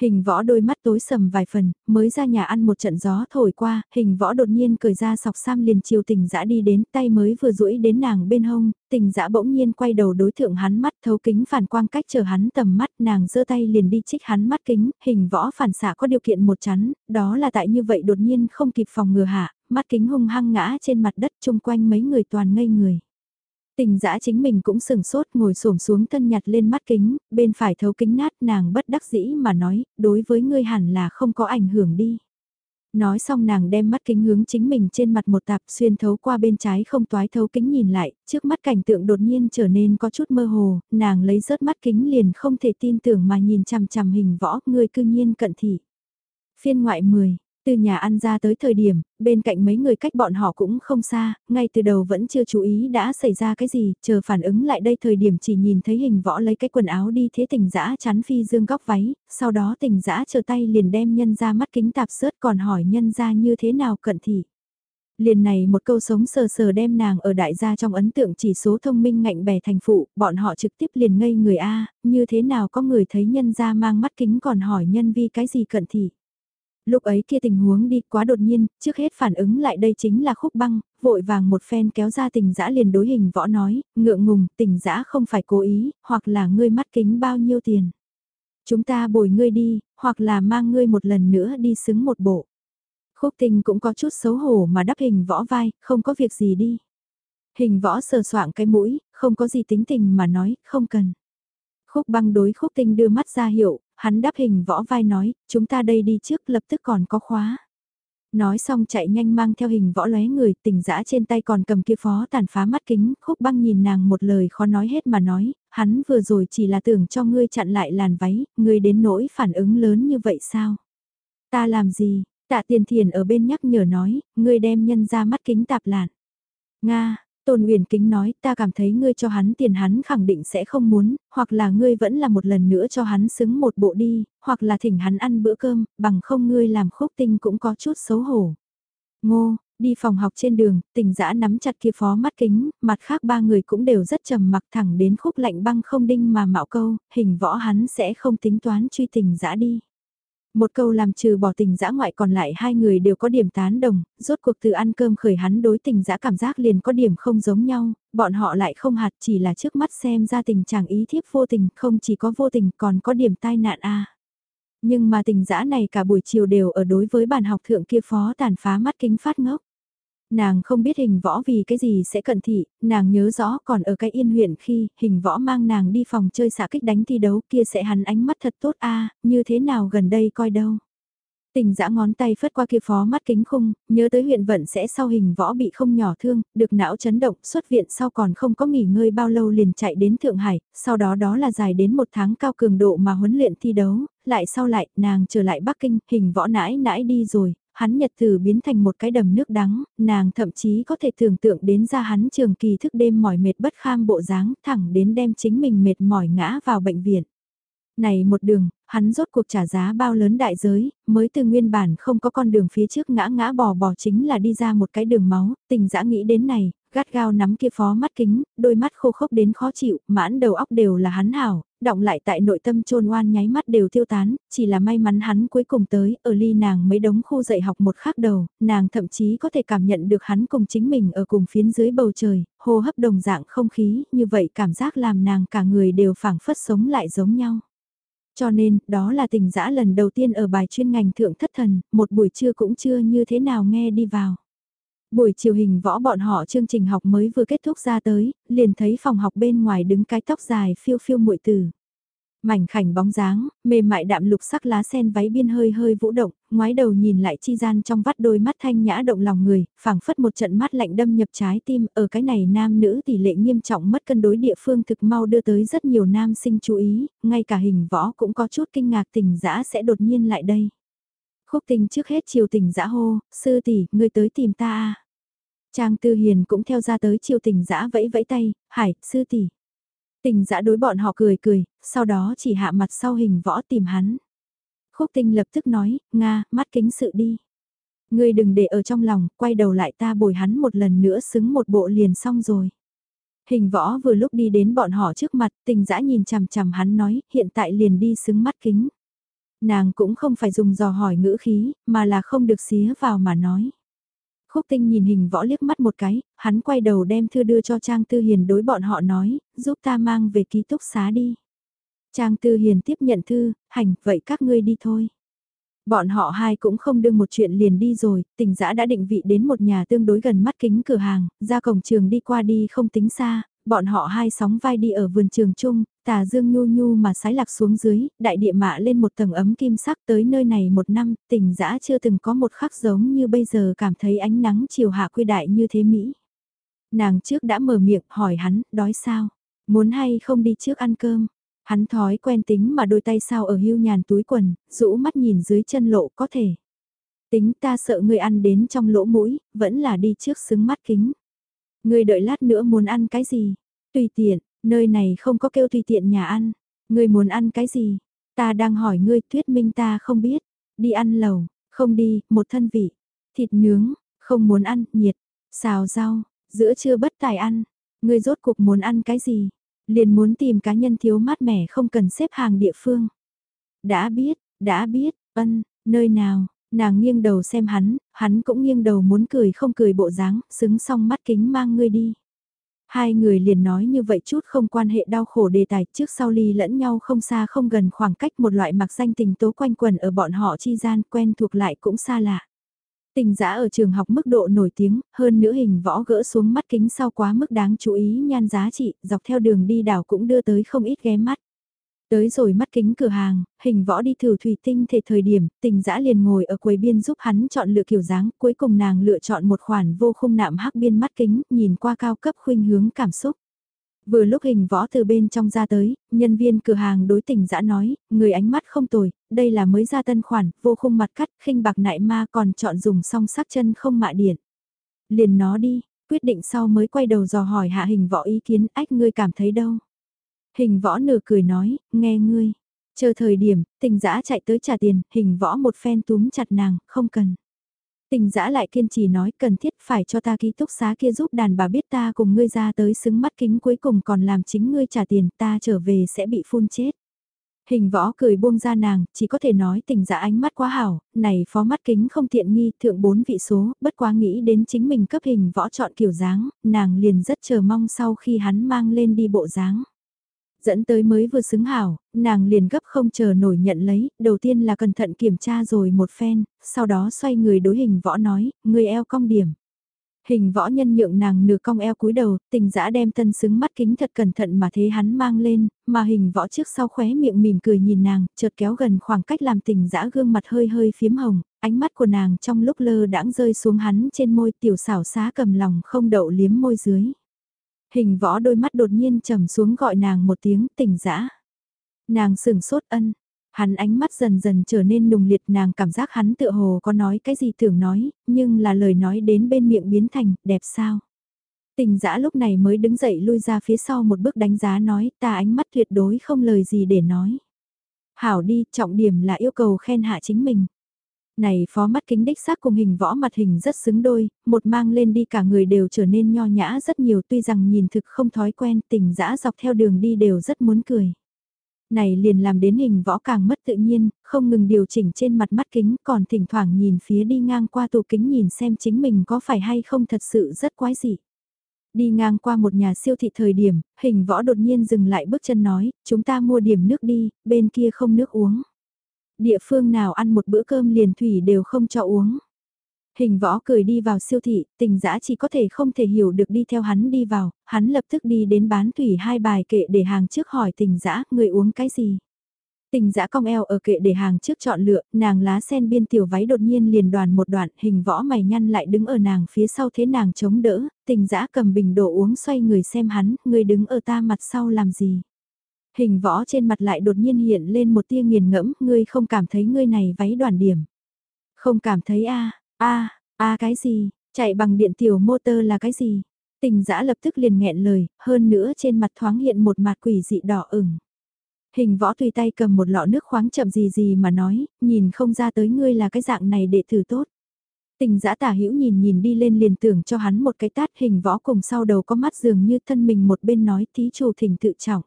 Hình võ đôi mắt tối sầm vài phần, mới ra nhà ăn một trận gió thổi qua, hình võ đột nhiên cởi ra sọc sam liền chiều tình dã đi đến tay mới vừa duỗi đến nàng bên hông, tình dã bỗng nhiên quay đầu đối thượng hắn mắt thấu kính phản quang cách chờ hắn tầm mắt nàng giơ tay liền đi trích hắn mắt kính, hình võ phản xạ có điều kiện một chắn, đó là tại như vậy đột nhiên không kịp phòng ngừa hạ, mắt kính hung hăng ngã trên mặt đất chung quanh mấy người toàn ngây người. Tình dã chính mình cũng sừng sốt ngồi xổm xuống thân nhặt lên mắt kính, bên phải thấu kính nát nàng bất đắc dĩ mà nói, đối với ngươi hẳn là không có ảnh hưởng đi. Nói xong nàng đem mắt kính hướng chính mình trên mặt một tạp xuyên thấu qua bên trái không toái thấu kính nhìn lại, trước mắt cảnh tượng đột nhiên trở nên có chút mơ hồ, nàng lấy rớt mắt kính liền không thể tin tưởng mà nhìn chằm chằm hình võ, người cư nhiên cận thị. Phiên ngoại 10, từ nhà ăn ra tới thời điểm, bên cạnh mấy người cách bọn họ cũng không xa, ngay từ đầu vẫn chưa chú ý đã xảy ra cái gì, chờ phản ứng lại đây thời điểm chỉ nhìn thấy hình võ lấy cái quần áo đi thế tình dã chắn phi dương góc váy, sau đó tình dã chờ tay liền đem nhân ra mắt kính tạp sớt còn hỏi nhân ra như thế nào cận thị. Liền này một câu sống sờ sờ đem nàng ở đại gia trong ấn tượng chỉ số thông minh ngạnh bè thành phụ, bọn họ trực tiếp liền ngây người A, như thế nào có người thấy nhân ra mang mắt kính còn hỏi nhân vi cái gì cận thị. Lúc ấy kia tình huống đi quá đột nhiên, trước hết phản ứng lại đây chính là khúc băng, vội vàng một phen kéo ra tình dã liền đối hình võ nói, ngượng ngùng, tình dã không phải cố ý, hoặc là ngươi mắt kính bao nhiêu tiền. Chúng ta bồi ngươi đi, hoặc là mang ngươi một lần nữa đi xứng một bộ. Khúc tình cũng có chút xấu hổ mà đắp hình võ vai, không có việc gì đi. Hình võ sờ soạng cái mũi, không có gì tính tình mà nói, không cần. Khúc băng đối khúc tinh đưa mắt ra hiệu, hắn đáp hình võ vai nói, chúng ta đây đi trước lập tức còn có khóa. Nói xong chạy nhanh mang theo hình võ lóe người, tỉnh dã trên tay còn cầm kia phó tàn phá mắt kính, khúc băng nhìn nàng một lời khó nói hết mà nói, hắn vừa rồi chỉ là tưởng cho ngươi chặn lại làn váy, ngươi đến nỗi phản ứng lớn như vậy sao? Ta làm gì? Tạ tiền thiền ở bên nhắc nhở nói, ngươi đem nhân ra mắt kính tạp lạn. Nga, Tôn Uyển Kính nói, ta cảm thấy ngươi cho hắn tiền hắn khẳng định sẽ không muốn, hoặc là ngươi vẫn là một lần nữa cho hắn xứng một bộ đi, hoặc là thỉnh hắn ăn bữa cơm, bằng không ngươi làm khúc tinh cũng có chút xấu hổ. Ngô, đi phòng học trên đường, tình dã nắm chặt kia phó mắt kính, mặt khác ba người cũng đều rất trầm mặc thẳng đến khúc lạnh băng không đinh mà mạo câu, hình võ hắn sẽ không tính toán truy tình dã đi. Một câu làm trừ bỏ tình dã ngoại còn lại hai người đều có điểm tán đồng, rốt cuộc từ ăn cơm khởi hắn đối tình dã cảm giác liền có điểm không giống nhau, bọn họ lại không hạt chỉ là trước mắt xem ra tình chàng ý thiếp vô tình, không chỉ có vô tình còn có điểm tai nạn a. Nhưng mà tình dã này cả buổi chiều đều ở đối với bàn học thượng kia phó tàn phá mắt kính phát ngốc. Nàng không biết hình võ vì cái gì sẽ cận thị, nàng nhớ rõ còn ở cái yên huyện khi hình võ mang nàng đi phòng chơi xạ kích đánh thi đấu kia sẽ hắn ánh mắt thật tốt a như thế nào gần đây coi đâu. Tình dã ngón tay phất qua kia phó mắt kính khung, nhớ tới huyện vận sẽ sau hình võ bị không nhỏ thương, được não chấn động, xuất viện sau còn không có nghỉ ngơi bao lâu liền chạy đến Thượng Hải, sau đó đó là dài đến một tháng cao cường độ mà huấn luyện thi đấu, lại sau lại, nàng trở lại Bắc Kinh, hình võ nãi nãi đi rồi, hắn nhật từ biến thành một cái đầm nước đắng, nàng thậm chí có thể tưởng tượng đến ra hắn trường kỳ thức đêm mỏi mệt bất kham bộ dáng thẳng đến đem chính mình mệt mỏi ngã vào bệnh viện. Này một đường, hắn rốt cuộc trả giá bao lớn đại giới, mới từ nguyên bản không có con đường phía trước ngã ngã bò bò chính là đi ra một cái đường máu, tình dã nghĩ đến này, gắt gao nắm kia phó mắt kính, đôi mắt khô khốc đến khó chịu, mãn đầu óc đều là hắn hảo, động lại tại nội tâm trôn oan nháy mắt đều tiêu tán, chỉ là may mắn hắn cuối cùng tới, ở ly nàng mấy đống khu dạy học một khắc đầu, nàng thậm chí có thể cảm nhận được hắn cùng chính mình ở cùng phiến dưới bầu trời, hô hấp đồng dạng không khí, như vậy cảm giác làm nàng cả người đều phảng phất sống lại giống nhau. Cho nên, đó là tình dã lần đầu tiên ở bài chuyên ngành thượng thất thần, một buổi trưa cũng chưa như thế nào nghe đi vào. Buổi chiều hình võ bọn họ chương trình học mới vừa kết thúc ra tới, liền thấy phòng học bên ngoài đứng cái tóc dài phiêu phiêu muội tử. Mảnh khảnh bóng dáng, mềm mại đạm lục sắc lá sen váy biên hơi hơi vũ động, ngoái đầu nhìn lại chi gian trong vắt đôi mắt thanh nhã động lòng người, phảng phất một trận mắt lạnh đâm nhập trái tim, ở cái này nam nữ tỷ lệ nghiêm trọng mất cân đối địa phương thực mau đưa tới rất nhiều nam sinh chú ý, ngay cả hình võ cũng có chút kinh ngạc tình dã sẽ đột nhiên lại đây. Khúc tình trước hết chiều tình dã hô, sư tỷ, ngươi tới tìm ta à. Trang Tư Hiền cũng theo ra tới chiều tình dã vẫy vẫy tay, hải, sư tỷ. Tình dã đối bọn họ cười cười, sau đó chỉ hạ mặt sau hình võ tìm hắn. Khúc tinh lập tức nói, Nga, mắt kính sự đi. Ngươi đừng để ở trong lòng, quay đầu lại ta bồi hắn một lần nữa xứng một bộ liền xong rồi. Hình võ vừa lúc đi đến bọn họ trước mặt, tình dã nhìn chằm chằm hắn nói, hiện tại liền đi xứng mắt kính. Nàng cũng không phải dùng dò hỏi ngữ khí, mà là không được xía vào mà nói. Khúc tinh nhìn hình võ liếc mắt một cái, hắn quay đầu đem thư đưa cho Trang Tư Hiền đối bọn họ nói, giúp ta mang về ký túc xá đi. Trang Tư Hiền tiếp nhận thư, hành, vậy các ngươi đi thôi. Bọn họ hai cũng không đương một chuyện liền đi rồi, tình giã đã định vị đến một nhà tương đối gần mắt kính cửa hàng, ra cổng trường đi qua đi không tính xa, bọn họ hai sóng vai đi ở vườn trường chung, tà dương nhu nhu mà sái lạc xuống dưới, đại địa mạ lên một tầng ấm kim sắc tới nơi này một năm, tình dã chưa từng có một khắc giống như bây giờ cảm thấy ánh nắng chiều hạ quy đại như thế Mỹ. Nàng trước đã mở miệng hỏi hắn, đói sao? Muốn hay không đi trước ăn cơm? Hắn thói quen tính mà đôi tay sao ở hưu nhàn túi quần, rũ mắt nhìn dưới chân lộ có thể. Tính ta sợ người ăn đến trong lỗ mũi, vẫn là đi trước xứng mắt kính. Người đợi lát nữa muốn ăn cái gì? Tùy tiện, nơi này không có kêu tùy tiện nhà ăn. Người muốn ăn cái gì? Ta đang hỏi ngươi thuyết minh ta không biết. Đi ăn lẩu. không đi, một thân vị. Thịt nướng, không muốn ăn, nhiệt. Xào rau, giữa trưa bất tài ăn. Ngươi rốt cuộc muốn ăn cái gì? Liền muốn tìm cá nhân thiếu mát mẻ không cần xếp hàng địa phương. Đã biết, đã biết, ân, nơi nào, nàng nghiêng đầu xem hắn, hắn cũng nghiêng đầu muốn cười không cười bộ dáng, xứng xong mắt kính mang ngươi đi. Hai người liền nói như vậy chút không quan hệ đau khổ đề tài trước sau ly lẫn nhau không xa không gần khoảng cách một loại mặc danh tình tố quanh quần ở bọn họ chi gian quen thuộc lại cũng xa lạ. Tình giã ở trường học mức độ nổi tiếng, hơn nữa hình võ gỡ xuống mắt kính sau quá mức đáng chú ý nhan giá trị, dọc theo đường đi đảo cũng đưa tới không ít ghé mắt. Tới rồi mắt kính cửa hàng, hình võ đi thử thủy tinh thể thời điểm, tình dã liền ngồi ở quầy biên giúp hắn chọn lựa kiểu dáng, cuối cùng nàng lựa chọn một khoản vô khung nạm hắc biên mắt kính, nhìn qua cao cấp khuynh hướng cảm xúc. Vừa lúc hình võ từ bên trong ra tới, nhân viên cửa hàng đối tình dã nói, người ánh mắt không tồi, đây là mới ra tân khoản, vô khung mặt cắt, khinh bạc nại ma còn chọn dùng song sắc chân không mạ điện. Liền nó đi, quyết định sau mới quay đầu dò hỏi hạ hình võ ý kiến, ách ngươi cảm thấy đâu. Hình võ nửa cười nói, nghe ngươi. Chờ thời điểm, tình dã chạy tới trả tiền, hình võ một phen túm chặt nàng, không cần. Tình dã lại kiên trì nói cần thiết phải cho ta ký túc xá kia giúp đàn bà biết ta cùng ngươi ra tới xứng mắt kính cuối cùng còn làm chính ngươi trả tiền ta trở về sẽ bị phun chết. Hình võ cười buông ra nàng, chỉ có thể nói tình dã ánh mắt quá hảo, này phó mắt kính không tiện nghi thượng bốn vị số, bất quá nghĩ đến chính mình cấp hình võ chọn kiểu dáng, nàng liền rất chờ mong sau khi hắn mang lên đi bộ dáng dẫn tới mới vừa xứng hảo, nàng liền gấp không chờ nổi nhận lấy, đầu tiên là cẩn thận kiểm tra rồi một phen, sau đó xoay người đối hình võ nói, người eo cong điểm. Hình võ nhân nhượng nàng nửa cong eo cúi đầu, tình dã đem tân xứng mắt kính thật cẩn thận mà thế hắn mang lên, mà hình võ trước sau khóe miệng mỉm cười nhìn nàng, chợt kéo gần khoảng cách làm tình dã gương mặt hơi hơi phiếm hồng, ánh mắt của nàng trong lúc lơ đãng rơi xuống hắn trên môi tiểu xảo xá cầm lòng không đậu liếm môi dưới. Hình võ đôi mắt đột nhiên trầm xuống gọi nàng một tiếng tỉnh dã Nàng sừng sốt ân. Hắn ánh mắt dần dần trở nên nùng liệt nàng cảm giác hắn tựa hồ có nói cái gì tưởng nói, nhưng là lời nói đến bên miệng biến thành, đẹp sao. Tình dã lúc này mới đứng dậy lui ra phía sau một bước đánh giá nói ta ánh mắt tuyệt đối không lời gì để nói. Hảo đi, trọng điểm là yêu cầu khen hạ chính mình. Này phó mắt kính đích xác cùng hình võ mặt hình rất xứng đôi, một mang lên đi cả người đều trở nên nho nhã rất nhiều tuy rằng nhìn thực không thói quen tình dã dọc theo đường đi đều rất muốn cười. Này liền làm đến hình võ càng mất tự nhiên, không ngừng điều chỉnh trên mặt mắt kính còn thỉnh thoảng nhìn phía đi ngang qua tủ kính nhìn xem chính mình có phải hay không thật sự rất quái dị. Đi ngang qua một nhà siêu thị thời điểm, hình võ đột nhiên dừng lại bước chân nói, chúng ta mua điểm nước đi, bên kia không nước uống. Địa phương nào ăn một bữa cơm liền thủy đều không cho uống. Hình võ cười đi vào siêu thị, tình dã chỉ có thể không thể hiểu được đi theo hắn đi vào, hắn lập tức đi đến bán thủy hai bài kệ để hàng trước hỏi tình dã người uống cái gì. Tình dã cong eo ở kệ để hàng trước chọn lựa, nàng lá sen biên tiểu váy đột nhiên liền đoàn một đoạn, hình võ mày nhăn lại đứng ở nàng phía sau thế nàng chống đỡ, tình dã cầm bình đổ uống xoay người xem hắn, người đứng ở ta mặt sau làm gì. Hình võ trên mặt lại đột nhiên hiện lên một tia nghiền ngẫm, ngươi không cảm thấy ngươi này váy đoàn điểm. Không cảm thấy a a a cái gì, chạy bằng điện tiểu motor là cái gì. Tình giã lập tức liền nghẹn lời, hơn nữa trên mặt thoáng hiện một mặt quỷ dị đỏ ửng. Hình võ tùy tay cầm một lọ nước khoáng chậm gì gì mà nói, nhìn không ra tới ngươi là cái dạng này đệ tử tốt. Tình giã tả hữu nhìn nhìn đi lên liền tưởng cho hắn một cái tát hình võ cùng sau đầu có mắt dường như thân mình một bên nói tí chủ thỉnh tự trọng.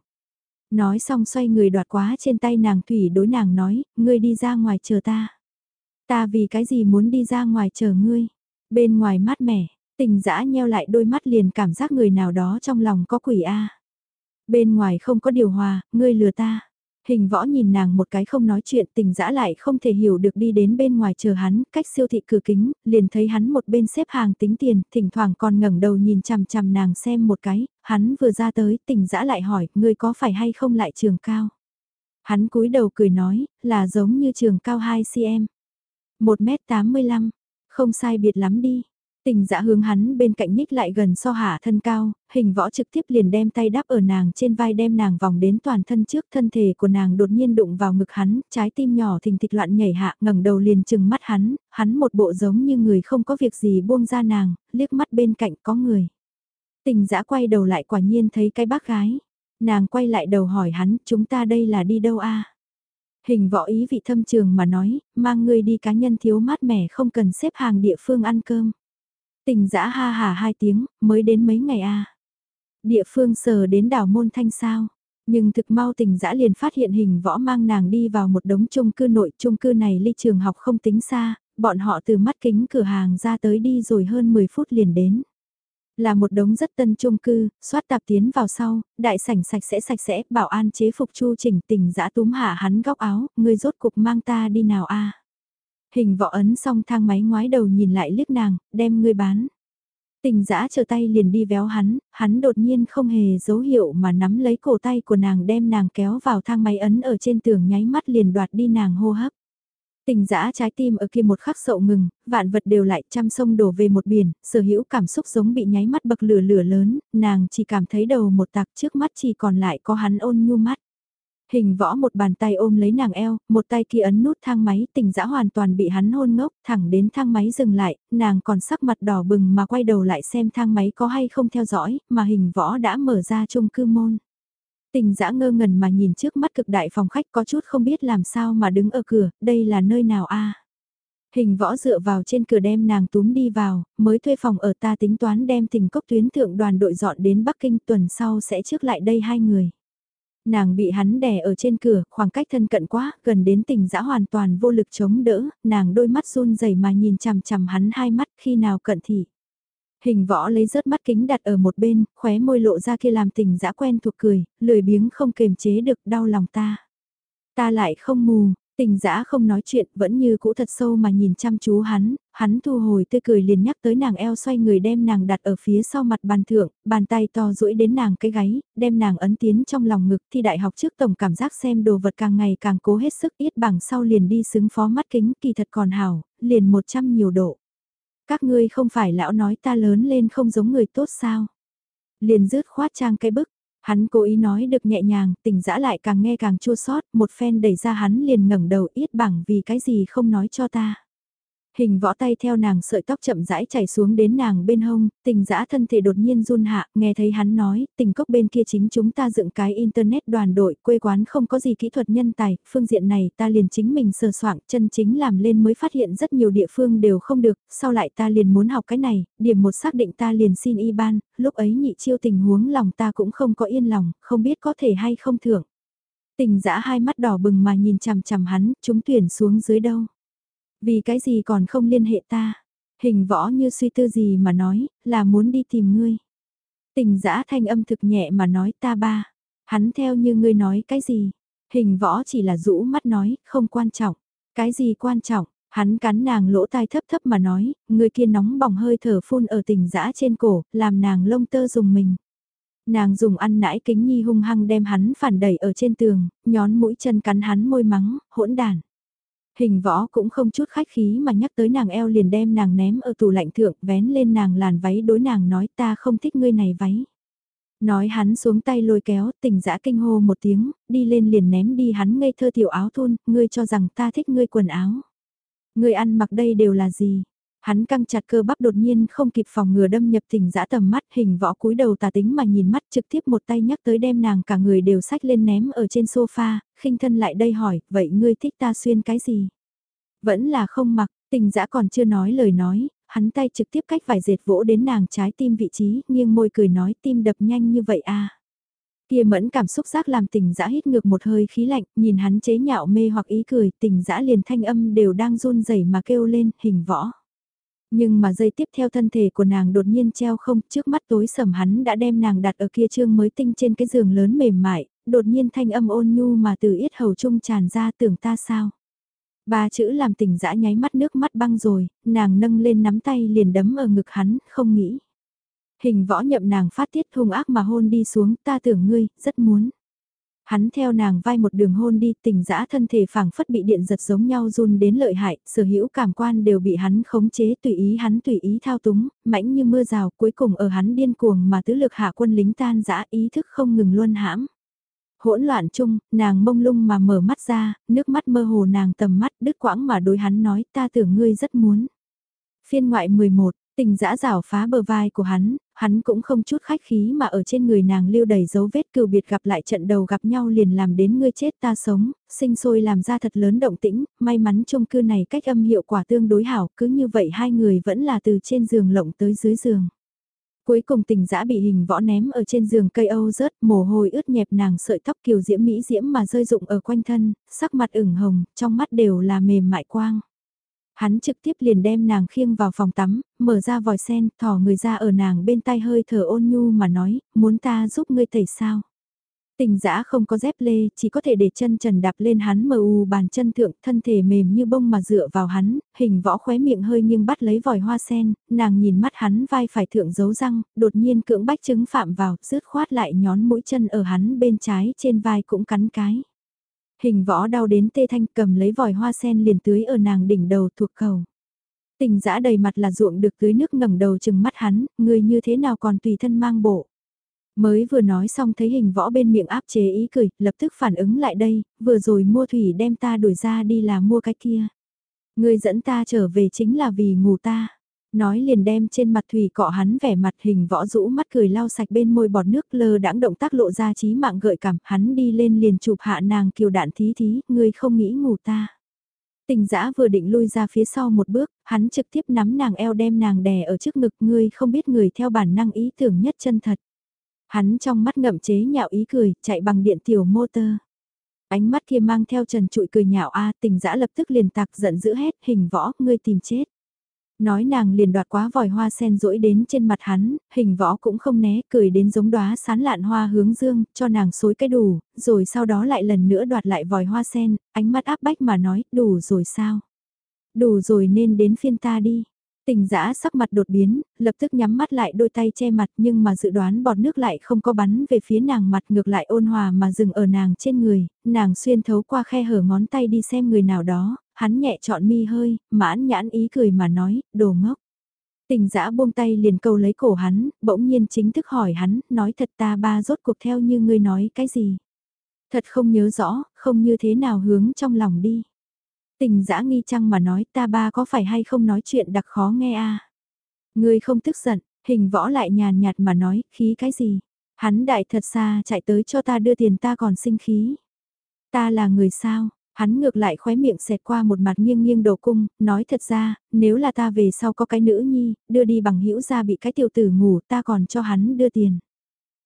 Nói xong xoay người đoạt quá trên tay nàng thủy đối nàng nói, ngươi đi ra ngoài chờ ta. Ta vì cái gì muốn đi ra ngoài chờ ngươi. Bên ngoài mát mẻ, tình dã nheo lại đôi mắt liền cảm giác người nào đó trong lòng có quỷ A. Bên ngoài không có điều hòa, ngươi lừa ta. Hình võ nhìn nàng một cái không nói chuyện tình dã lại không thể hiểu được đi đến bên ngoài chờ hắn, cách siêu thị cửa kính, liền thấy hắn một bên xếp hàng tính tiền, thỉnh thoảng còn ngẩng đầu nhìn chằm chằm nàng xem một cái, hắn vừa ra tới, tình dã lại hỏi, ngươi có phải hay không lại trường cao? Hắn cúi đầu cười nói, là giống như trường cao 2cm. 1m85, không sai biệt lắm đi. Tình dã hướng hắn bên cạnh nhích lại gần so hạ thân cao, hình võ trực tiếp liền đem tay đáp ở nàng trên vai đem nàng vòng đến toàn thân trước thân thể của nàng đột nhiên đụng vào ngực hắn, trái tim nhỏ thình thịch loạn nhảy hạ ngẩng đầu liền chừng mắt hắn, hắn một bộ giống như người không có việc gì buông ra nàng, liếc mắt bên cạnh có người. Tình dã quay đầu lại quả nhiên thấy cái bác gái, nàng quay lại đầu hỏi hắn chúng ta đây là đi đâu a Hình võ ý vị thâm trường mà nói, mang người đi cá nhân thiếu mát mẻ không cần xếp hàng địa phương ăn cơm. Tình dã ha hà hai tiếng, mới đến mấy ngày a Địa phương sờ đến đảo môn thanh sao. Nhưng thực mau tình dã liền phát hiện hình võ mang nàng đi vào một đống chung cư nội chung cư này ly trường học không tính xa, bọn họ từ mắt kính cửa hàng ra tới đi rồi hơn 10 phút liền đến. Là một đống rất tân chung cư, xoát tạp tiến vào sau, đại sảnh sạch sẽ sạch sẽ, bảo an chế phục chu chỉnh tình dã túm hạ hắn góc áo, người rốt cục mang ta đi nào a Hình võ ấn xong thang máy ngoái đầu nhìn lại liếc nàng, đem ngươi bán. Tình dã chờ tay liền đi véo hắn, hắn đột nhiên không hề dấu hiệu mà nắm lấy cổ tay của nàng đem nàng kéo vào thang máy ấn ở trên tường nháy mắt liền đoạt đi nàng hô hấp. Tình dã trái tim ở kia một khắc sậu ngừng, vạn vật đều lại trăm sông đổ về một biển, sở hữu cảm xúc giống bị nháy mắt bậc lửa lửa lớn, nàng chỉ cảm thấy đầu một tạc trước mắt chỉ còn lại có hắn ôn nhu mắt. Hình võ một bàn tay ôm lấy nàng eo, một tay kia ấn nút thang máy, tình dã hoàn toàn bị hắn hôn ngốc, thẳng đến thang máy dừng lại, nàng còn sắc mặt đỏ bừng mà quay đầu lại xem thang máy có hay không theo dõi, mà hình võ đã mở ra chung cư môn. Tình dã ngơ ngẩn mà nhìn trước mắt cực đại phòng khách có chút không biết làm sao mà đứng ở cửa, đây là nơi nào a Hình võ dựa vào trên cửa đem nàng túm đi vào, mới thuê phòng ở ta tính toán đem tình cốc tuyến thượng đoàn đội dọn đến Bắc Kinh tuần sau sẽ trước lại đây hai người. Nàng bị hắn đè ở trên cửa, khoảng cách thân cận quá, gần đến tình dã hoàn toàn vô lực chống đỡ, nàng đôi mắt run rẩy mà nhìn chằm chằm hắn hai mắt khi nào cận thị. Hình võ lấy rớt mắt kính đặt ở một bên, khóe môi lộ ra kia làm tình dã quen thuộc cười, lười biếng không kềm chế được đau lòng ta. Ta lại không mù, Tình dã không nói chuyện, vẫn như cũ thật sâu mà nhìn chăm chú hắn, hắn thu hồi tươi cười liền nhắc tới nàng eo xoay người đem nàng đặt ở phía sau mặt bàn thượng, bàn tay to duỗi đến nàng cái gáy, đem nàng ấn tiến trong lòng ngực thi đại học trước tổng cảm giác xem đồ vật càng ngày càng cố hết sức ít bằng sau liền đi xứng phó mắt kính kỳ thật còn hảo, liền một trăm nhiều độ. Các ngươi không phải lão nói ta lớn lên không giống người tốt sao? Liền rứt khoát trang cái bức, Hắn cố ý nói được nhẹ nhàng, tình dã lại càng nghe càng chua xót một phen đẩy ra hắn liền ngẩng đầu ít bằng vì cái gì không nói cho ta. Hình võ tay theo nàng sợi tóc chậm rãi chảy xuống đến nàng bên hông, tình dã thân thể đột nhiên run hạ, nghe thấy hắn nói, tình cốc bên kia chính chúng ta dựng cái internet đoàn đội, quê quán không có gì kỹ thuật nhân tài, phương diện này ta liền chính mình sờ soạn, chân chính làm lên mới phát hiện rất nhiều địa phương đều không được, sau lại ta liền muốn học cái này, điểm một xác định ta liền xin y ban, lúc ấy nhị chiêu tình huống lòng ta cũng không có yên lòng, không biết có thể hay không thưởng. Tình dã hai mắt đỏ bừng mà nhìn chằm chằm hắn, chúng tuyển xuống dưới đâu. Vì cái gì còn không liên hệ ta? Hình võ như suy tư gì mà nói, là muốn đi tìm ngươi. Tình giã thanh âm thực nhẹ mà nói ta ba. Hắn theo như ngươi nói cái gì? Hình võ chỉ là rũ mắt nói, không quan trọng. Cái gì quan trọng? Hắn cắn nàng lỗ tai thấp thấp mà nói, người kia nóng bỏng hơi thở phun ở tình dã trên cổ, làm nàng lông tơ dùng mình. Nàng dùng ăn nãi kính nhi hung hăng đem hắn phản đẩy ở trên tường, nhón mũi chân cắn hắn môi mắng, hỗn đàn. Hình võ cũng không chút khách khí mà nhắc tới nàng eo liền đem nàng ném ở tủ lạnh thượng vén lên nàng làn váy đối nàng nói ta không thích ngươi này váy. Nói hắn xuống tay lôi kéo tình dã kinh hô một tiếng, đi lên liền ném đi hắn ngây thơ tiểu áo thun, ngươi cho rằng ta thích ngươi quần áo. Ngươi ăn mặc đây đều là gì? Hắn căng chặt cơ bắp đột nhiên không kịp phòng ngừa đâm nhập tình dã tầm mắt hình võ cúi đầu tà tính mà nhìn mắt trực tiếp một tay nhắc tới đem nàng cả người đều sách lên ném ở trên sofa, khinh thân lại đây hỏi, vậy ngươi thích ta xuyên cái gì? Vẫn là không mặc, tình dã còn chưa nói lời nói, hắn tay trực tiếp cách vải dệt vỗ đến nàng trái tim vị trí, nghiêng môi cười nói tim đập nhanh như vậy à. Kia mẫn cảm xúc giác làm tình dã hít ngược một hơi khí lạnh, nhìn hắn chế nhạo mê hoặc ý cười, tình dã liền thanh âm đều đang run rẩy mà kêu lên, hình võ. Nhưng mà giây tiếp theo thân thể của nàng đột nhiên treo không, trước mắt tối sầm hắn đã đem nàng đặt ở kia trương mới tinh trên cái giường lớn mềm mại, đột nhiên thanh âm ôn nhu mà từ yết hầu trung tràn ra tưởng ta sao. Ba chữ làm tỉnh dã nháy mắt nước mắt băng rồi, nàng nâng lên nắm tay liền đấm ở ngực hắn, không nghĩ. Hình võ nhậm nàng phát tiết hung ác mà hôn đi xuống, ta tưởng ngươi, rất muốn. Hắn theo nàng vai một đường hôn đi tình dã thân thể phảng phất bị điện giật giống nhau run đến lợi hại, sở hữu cảm quan đều bị hắn khống chế tùy ý hắn tùy ý thao túng, mãnh như mưa rào cuối cùng ở hắn điên cuồng mà tứ lực hạ quân lính tan dã ý thức không ngừng luân hãm. Hỗn loạn chung, nàng mông lung mà mở mắt ra, nước mắt mơ hồ nàng tầm mắt đứt quãng mà đối hắn nói ta tưởng ngươi rất muốn. Phiên ngoại 11, Tình dã rảo phá bờ vai của hắn, hắn cũng không chút khách khí mà ở trên người nàng lưu đầy dấu vết cừu biệt gặp lại trận đầu gặp nhau liền làm đến ngươi chết ta sống, sinh sôi làm ra thật lớn động tĩnh, may mắn chung cư này cách âm hiệu quả tương đối hảo, cứ như vậy hai người vẫn là từ trên giường lộng tới dưới giường. Cuối cùng tình dã bị hình võ ném ở trên giường cây âu rớt, mồ hôi ướt nhẹp nàng sợi tóc kiều diễm mỹ diễm mà rơi rụng ở quanh thân, sắc mặt ửng hồng, trong mắt đều là mềm mại quang. Hắn trực tiếp liền đem nàng khiêng vào phòng tắm, mở ra vòi sen, thò người ra ở nàng bên tay hơi thở ôn nhu mà nói, muốn ta giúp ngươi tẩy sao. Tình dã không có dép lê, chỉ có thể để chân trần đạp lên hắn mờ u bàn chân thượng, thân thể mềm như bông mà dựa vào hắn, hình võ khóe miệng hơi nghiêng bắt lấy vòi hoa sen, nàng nhìn mắt hắn vai phải thượng giấu răng, đột nhiên cưỡng bách chứng phạm vào, rứt khoát lại nhón mũi chân ở hắn bên trái trên vai cũng cắn cái. Hình võ đau đến tê thanh cầm lấy vòi hoa sen liền tưới ở nàng đỉnh đầu thuộc cầu. Tình dã đầy mặt là ruộng được tưới nước ngẩng đầu chừng mắt hắn, người như thế nào còn tùy thân mang bộ. Mới vừa nói xong thấy hình võ bên miệng áp chế ý cười, lập tức phản ứng lại đây, vừa rồi mua thủy đem ta đuổi ra đi là mua cái kia. Người dẫn ta trở về chính là vì ngủ ta nói liền đem trên mặt thủy cọ hắn vẻ mặt hình võ rũ mắt cười lau sạch bên môi bọt nước lơ đãng động tác lộ ra trí mạng gợi cảm, hắn đi lên liền chụp hạ nàng kiều đạn thí thí, ngươi không nghĩ ngủ ta. Tình dã vừa định lui ra phía sau một bước, hắn trực tiếp nắm nàng eo đem nàng đè ở trước ngực ngươi không biết người theo bản năng ý tưởng nhất chân thật. Hắn trong mắt ngậm chế nhạo ý cười, chạy bằng điện tiểu motor. Ánh mắt kia mang theo trần trụi cười nhạo a tình dã lập tức liền tạc giận dữ hét hình võ, ngươi tìm chết. Nói nàng liền đoạt quá vòi hoa sen rỗi đến trên mặt hắn, hình võ cũng không né, cười đến giống đóa sán lạn hoa hướng dương, cho nàng xối cái đủ, rồi sau đó lại lần nữa đoạt lại vòi hoa sen, ánh mắt áp bách mà nói, đủ rồi sao? Đủ rồi nên đến phiên ta đi. Tình giã sắc mặt đột biến, lập tức nhắm mắt lại đôi tay che mặt nhưng mà dự đoán bọt nước lại không có bắn về phía nàng mặt ngược lại ôn hòa mà dừng ở nàng trên người, nàng xuyên thấu qua khe hở ngón tay đi xem người nào đó, hắn nhẹ chọn mi hơi, mãn nhãn ý cười mà nói, đồ ngốc. Tình dã buông tay liền câu lấy cổ hắn, bỗng nhiên chính thức hỏi hắn, nói thật ta ba rốt cuộc theo như ngươi nói cái gì. Thật không nhớ rõ, không như thế nào hướng trong lòng đi. Tình dã nghi chăng mà nói ta ba có phải hay không nói chuyện đặc khó nghe a à? Ngươi không tức giận, hình võ lại nhàn nhạt mà nói, khí cái gì? Hắn đại thật xa chạy tới cho ta đưa tiền ta còn sinh khí. Ta là người sao? Hắn ngược lại khóe miệng xẹt qua một mặt nghiêng nghiêng đầu cung, nói thật ra, nếu là ta về sau có cái nữ nhi, đưa đi bằng hữu ra bị cái tiểu tử ngủ ta còn cho hắn đưa tiền.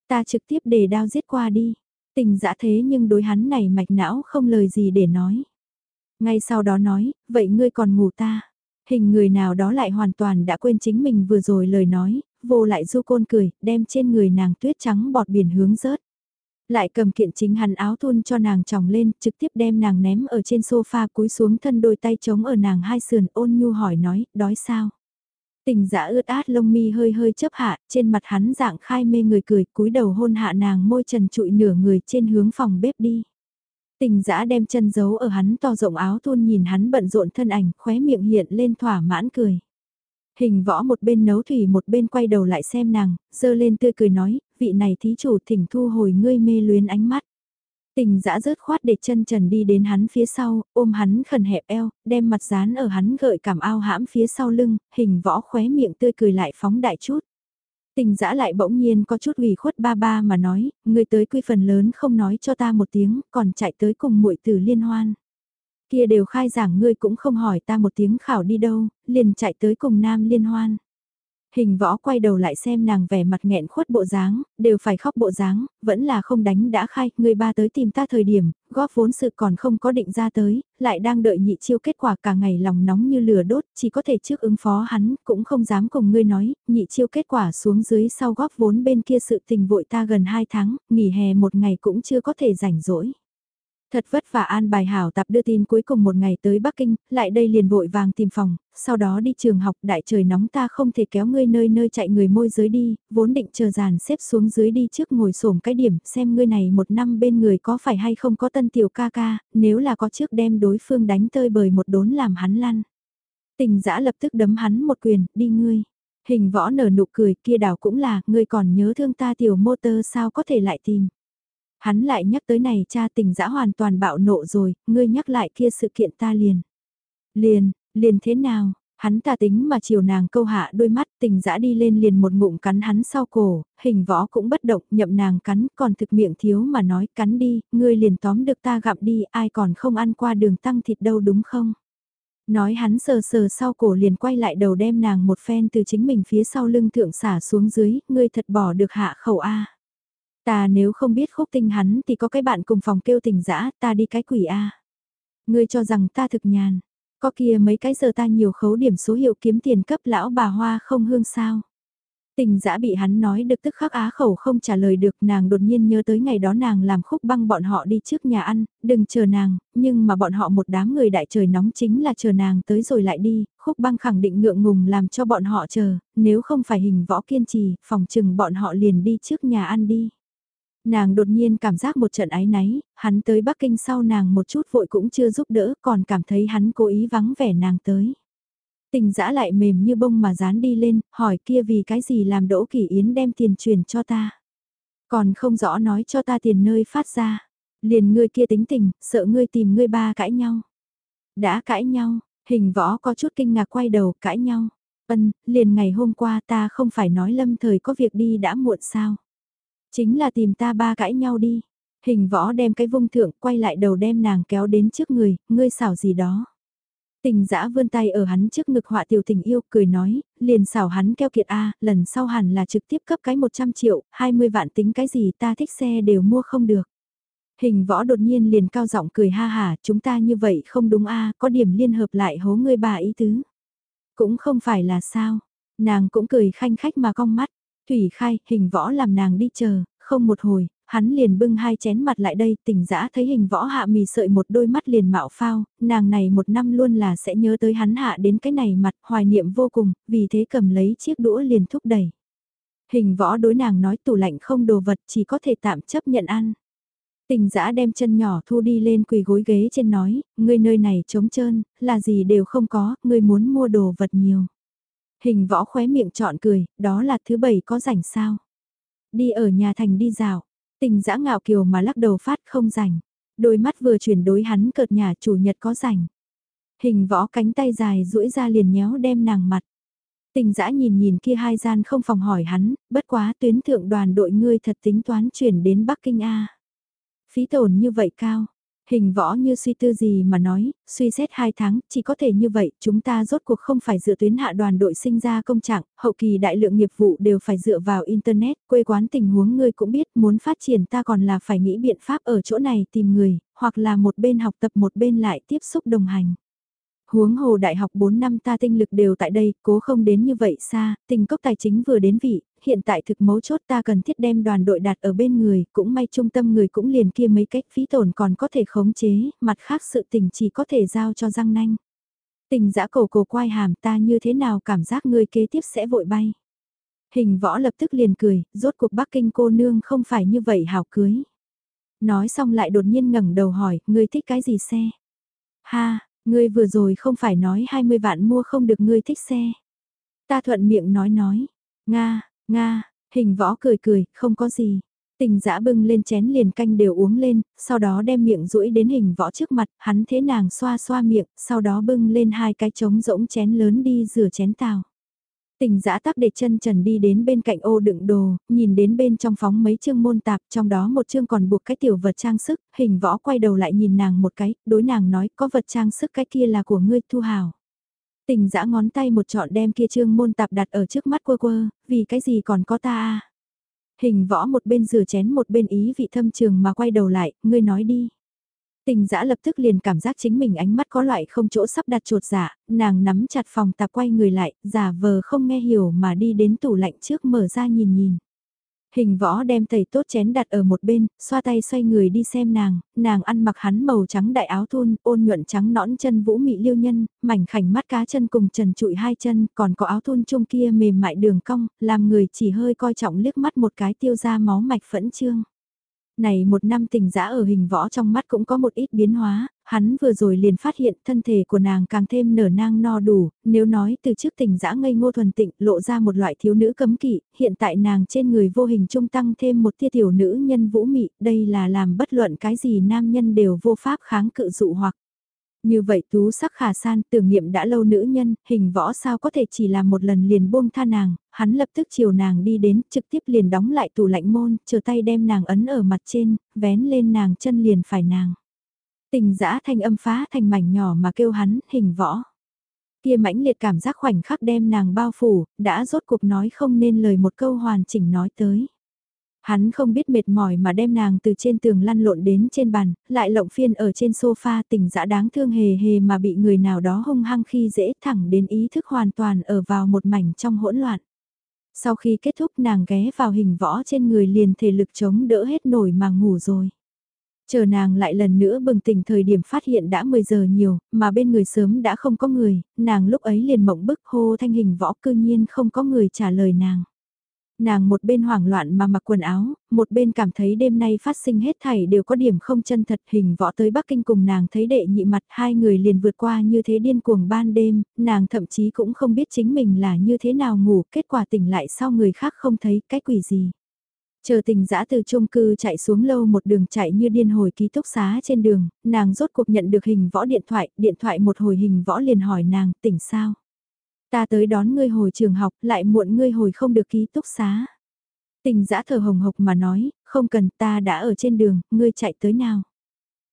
Ta trực tiếp để đao giết qua đi. Tình dã thế nhưng đối hắn này mạch não không lời gì để nói. Ngay sau đó nói, vậy ngươi còn ngủ ta. Hình người nào đó lại hoàn toàn đã quên chính mình vừa rồi lời nói, vô lại du côn cười, đem trên người nàng tuyết trắng bọt biển hướng rớt. Lại cầm kiện chính hắn áo thun cho nàng tròng lên, trực tiếp đem nàng ném ở trên sofa cúi xuống thân đôi tay chống ở nàng hai sườn ôn nhu hỏi nói, đói sao? Tình dã ướt át lông mi hơi hơi chấp hạ, trên mặt hắn dạng khai mê người cười, cúi đầu hôn hạ nàng môi trần trụi nửa người trên hướng phòng bếp đi. Tình dã đem chân giấu ở hắn to rộng áo thun nhìn hắn bận rộn thân ảnh, khóe miệng hiện lên thỏa mãn cười. Hình võ một bên nấu thủy một bên quay đầu lại xem nàng, dơ lên tươi cười nói, vị này thí chủ thỉnh thu hồi ngươi mê luyến ánh mắt. Tình dã rớt khoát để chân trần đi đến hắn phía sau, ôm hắn khẩn hẹp eo, đem mặt dán ở hắn gợi cảm ao hãm phía sau lưng, hình võ khóe miệng tươi cười lại phóng đại chút. Tình dã lại bỗng nhiên có chút ủy khuất ba ba mà nói, người tới quy phần lớn không nói cho ta một tiếng, còn chạy tới cùng muội tử liên hoan. Kia đều khai giảng ngươi cũng không hỏi ta một tiếng khảo đi đâu, liền chạy tới cùng nam liên hoan. Hình võ quay đầu lại xem nàng vẻ mặt nghẹn khuất bộ dáng, đều phải khóc bộ dáng, vẫn là không đánh đã khai, người ba tới tìm ta thời điểm, góp vốn sự còn không có định ra tới, lại đang đợi nhị chiêu kết quả cả ngày lòng nóng như lửa đốt, chỉ có thể trước ứng phó hắn, cũng không dám cùng ngươi nói, nhị chiêu kết quả xuống dưới sau góp vốn bên kia sự tình vội ta gần 2 tháng, nghỉ hè một ngày cũng chưa có thể rảnh rỗi. Thật vất vả an bài hảo tập đưa tin cuối cùng một ngày tới Bắc Kinh, lại đây liền vội vàng tìm phòng, sau đó đi trường học đại trời nóng ta không thể kéo ngươi nơi nơi chạy người môi dưới đi, vốn định chờ dàn xếp xuống dưới đi trước ngồi xổm cái điểm xem ngươi này một năm bên người có phải hay không có tân tiểu ca ca, nếu là có trước đem đối phương đánh tơi bời một đốn làm hắn lăn. Tình giã lập tức đấm hắn một quyền, đi ngươi. Hình võ nở nụ cười kia đảo cũng là, ngươi còn nhớ thương ta tiểu mô tơ sao có thể lại tìm. Hắn lại nhắc tới này cha tình dã hoàn toàn bạo nộ rồi, ngươi nhắc lại kia sự kiện ta liền. Liền, liền thế nào, hắn ta tính mà chiều nàng câu hạ đôi mắt tình dã đi lên liền một ngụm cắn hắn sau cổ, hình võ cũng bất động nhậm nàng cắn còn thực miệng thiếu mà nói cắn đi, ngươi liền tóm được ta gặm đi ai còn không ăn qua đường tăng thịt đâu đúng không? Nói hắn sờ sờ sau cổ liền quay lại đầu đem nàng một phen từ chính mình phía sau lưng thượng xả xuống dưới, ngươi thật bỏ được hạ khẩu A. Ta nếu không biết khúc tinh hắn thì có cái bạn cùng phòng kêu tình dã ta đi cái quỷ A. Ngươi cho rằng ta thực nhàn, có kia mấy cái giờ ta nhiều khấu điểm số hiệu kiếm tiền cấp lão bà hoa không hương sao. Tình dã bị hắn nói được tức khắc á khẩu không trả lời được nàng đột nhiên nhớ tới ngày đó nàng làm khúc băng bọn họ đi trước nhà ăn, đừng chờ nàng, nhưng mà bọn họ một đám người đại trời nóng chính là chờ nàng tới rồi lại đi, khúc băng khẳng định ngượng ngùng làm cho bọn họ chờ, nếu không phải hình võ kiên trì, phòng chừng bọn họ liền đi trước nhà ăn đi. Nàng đột nhiên cảm giác một trận ái náy, hắn tới Bắc Kinh sau nàng một chút vội cũng chưa giúp đỡ còn cảm thấy hắn cố ý vắng vẻ nàng tới. Tình dã lại mềm như bông mà dán đi lên, hỏi kia vì cái gì làm Đỗ Kỳ Yến đem tiền truyền cho ta. Còn không rõ nói cho ta tiền nơi phát ra. Liền ngươi kia tính tình, sợ ngươi tìm ngươi ba cãi nhau. Đã cãi nhau, hình võ có chút kinh ngạc quay đầu cãi nhau. Ân, liền ngày hôm qua ta không phải nói lâm thời có việc đi đã muộn sao. Chính là tìm ta ba cãi nhau đi. Hình võ đem cái vung thượng quay lại đầu đem nàng kéo đến trước người, ngươi xảo gì đó. Tình dã vươn tay ở hắn trước ngực họa tiểu tình yêu, cười nói, liền xảo hắn keo kiệt A, lần sau hẳn là trực tiếp cấp cái 100 triệu, 20 vạn tính cái gì ta thích xe đều mua không được. Hình võ đột nhiên liền cao giọng cười ha hà, chúng ta như vậy không đúng A, có điểm liên hợp lại hố ngươi bà ý tứ. Cũng không phải là sao, nàng cũng cười khanh khách mà cong mắt, Thủy khai, hình võ làm nàng đi chờ, không một hồi, hắn liền bưng hai chén mặt lại đây, tỉnh dã thấy hình võ hạ mì sợi một đôi mắt liền mạo phao, nàng này một năm luôn là sẽ nhớ tới hắn hạ đến cái này mặt, hoài niệm vô cùng, vì thế cầm lấy chiếc đũa liền thúc đẩy. Hình võ đối nàng nói tủ lạnh không đồ vật chỉ có thể tạm chấp nhận ăn. Tình dã đem chân nhỏ thu đi lên quỳ gối ghế trên nói, ngươi nơi này trống trơn, là gì đều không có, ngươi muốn mua đồ vật nhiều. Hình võ khóe miệng chọn cười, đó là thứ bảy có rảnh sao? Đi ở nhà thành đi dạo, tình dã ngạo kiều mà lắc đầu phát không rảnh. Đôi mắt vừa chuyển đối hắn cợt nhà chủ nhật có rảnh. Hình võ cánh tay dài duỗi ra liền nhéo đem nàng mặt. Tình dã nhìn nhìn kia hai gian không phòng hỏi hắn, bất quá tuyến thượng đoàn đội ngươi thật tính toán chuyển đến Bắc Kinh A. Phí tổn như vậy cao, Hình võ như suy tư gì mà nói, suy xét 2 tháng, chỉ có thể như vậy, chúng ta rốt cuộc không phải dựa tuyến hạ đoàn đội sinh ra công trạng, hậu kỳ đại lượng nghiệp vụ đều phải dựa vào Internet, quê quán tình huống ngươi cũng biết, muốn phát triển ta còn là phải nghĩ biện pháp ở chỗ này tìm người, hoặc là một bên học tập một bên lại tiếp xúc đồng hành. Huống hồ đại học 4 năm ta tinh lực đều tại đây, cố không đến như vậy xa, tình cốc tài chính vừa đến vị, hiện tại thực mấu chốt ta cần thiết đem đoàn đội đặt ở bên người, cũng may trung tâm người cũng liền kia mấy cách phí tổn còn có thể khống chế, mặt khác sự tình chỉ có thể giao cho răng nanh. Tình giã cổ cổ quai hàm ta như thế nào cảm giác người kế tiếp sẽ vội bay. Hình võ lập tức liền cười, rốt cuộc Bắc Kinh cô nương không phải như vậy hảo cưới. Nói xong lại đột nhiên ngẩng đầu hỏi, ngươi thích cái gì xe? Ha, ngươi vừa rồi không phải nói 20 vạn mua không được ngươi thích xe. Ta thuận miệng nói nói, Nga, Nga, hình võ cười cười, không có gì. Tình dã bưng lên chén liền canh đều uống lên, sau đó đem miệng rũi đến hình võ trước mặt, hắn thế nàng xoa xoa miệng, sau đó bưng lên hai cái trống rỗng chén lớn đi rửa chén tàu. Tình dã tắc để chân trần đi đến bên cạnh ô đựng đồ, nhìn đến bên trong phóng mấy chương môn tạp, trong đó một chương còn buộc cái tiểu vật trang sức, hình võ quay đầu lại nhìn nàng một cái, đối nàng nói có vật trang sức cái kia là của ngươi thu hào. Tình dã ngón tay một trọn đem kia trương môn tạp đặt ở trước mắt quơ quơ, vì cái gì còn có ta à? Hình võ một bên rửa chén một bên ý vị thâm trường mà quay đầu lại, ngươi nói đi. Tình dã lập tức liền cảm giác chính mình ánh mắt có loại không chỗ sắp đặt chuột giả, nàng nắm chặt phòng tạp quay người lại, giả vờ không nghe hiểu mà đi đến tủ lạnh trước mở ra nhìn nhìn. Hình võ đem tẩy tốt chén đặt ở một bên, xoa tay xoay người đi xem nàng, nàng ăn mặc hắn màu trắng đại áo thun, ôn nhuận trắng nõn chân vũ mị liêu nhân, mảnh khảnh mắt cá chân cùng trần trụi hai chân, còn có áo thun chung kia mềm mại đường cong, làm người chỉ hơi coi trọng liếc mắt một cái tiêu ra máu mạch phẫn trương. Này một năm tình giã ở hình võ trong mắt cũng có một ít biến hóa, hắn vừa rồi liền phát hiện thân thể của nàng càng thêm nở nang no đủ, nếu nói từ trước tình dã ngây ngô thuần tịnh lộ ra một loại thiếu nữ cấm kỵ, hiện tại nàng trên người vô hình trung tăng thêm một tia tiểu nữ nhân vũ mị, đây là làm bất luận cái gì nam nhân đều vô pháp kháng cự dụ hoặc. Như vậy tú sắc khả san tưởng niệm đã lâu nữ nhân, hình võ sao có thể chỉ làm một lần liền buông tha nàng, hắn lập tức chiều nàng đi đến, trực tiếp liền đóng lại tủ lạnh môn, chờ tay đem nàng ấn ở mặt trên, vén lên nàng chân liền phải nàng. Tình dã thanh âm phá thành mảnh nhỏ mà kêu hắn, hình võ. Kia mãnh liệt cảm giác khoảnh khắc đem nàng bao phủ, đã rốt cuộc nói không nên lời một câu hoàn chỉnh nói tới. Hắn không biết mệt mỏi mà đem nàng từ trên tường lăn lộn đến trên bàn, lại lộng phiên ở trên sofa tình dã đáng thương hề hề mà bị người nào đó hung hăng khi dễ thẳng đến ý thức hoàn toàn ở vào một mảnh trong hỗn loạn. Sau khi kết thúc nàng ghé vào hình võ trên người liền thể lực chống đỡ hết nổi mà ngủ rồi. Chờ nàng lại lần nữa bừng tỉnh thời điểm phát hiện đã 10 giờ nhiều, mà bên người sớm đã không có người, nàng lúc ấy liền mộng bức hô thanh hình võ cư nhiên không có người trả lời nàng. Nàng một bên hoảng loạn mà mặc quần áo, một bên cảm thấy đêm nay phát sinh hết thảy đều có điểm không chân thật hình võ tới Bắc Kinh cùng nàng thấy đệ nhị mặt hai người liền vượt qua như thế điên cuồng ban đêm, nàng thậm chí cũng không biết chính mình là như thế nào ngủ, kết quả tỉnh lại sau người khác không thấy cái quỷ gì. Chờ tình dã từ chung cư chạy xuống lâu một đường chạy như điên hồi ký túc xá trên đường, nàng rốt cuộc nhận được hình võ điện thoại, điện thoại một hồi hình võ liền hỏi nàng tỉnh sao. Ta tới đón ngươi hồi trường học, lại muộn ngươi hồi không được ký túc xá. Tình dã thở hồng hộc mà nói, không cần ta đã ở trên đường, ngươi chạy tới nào.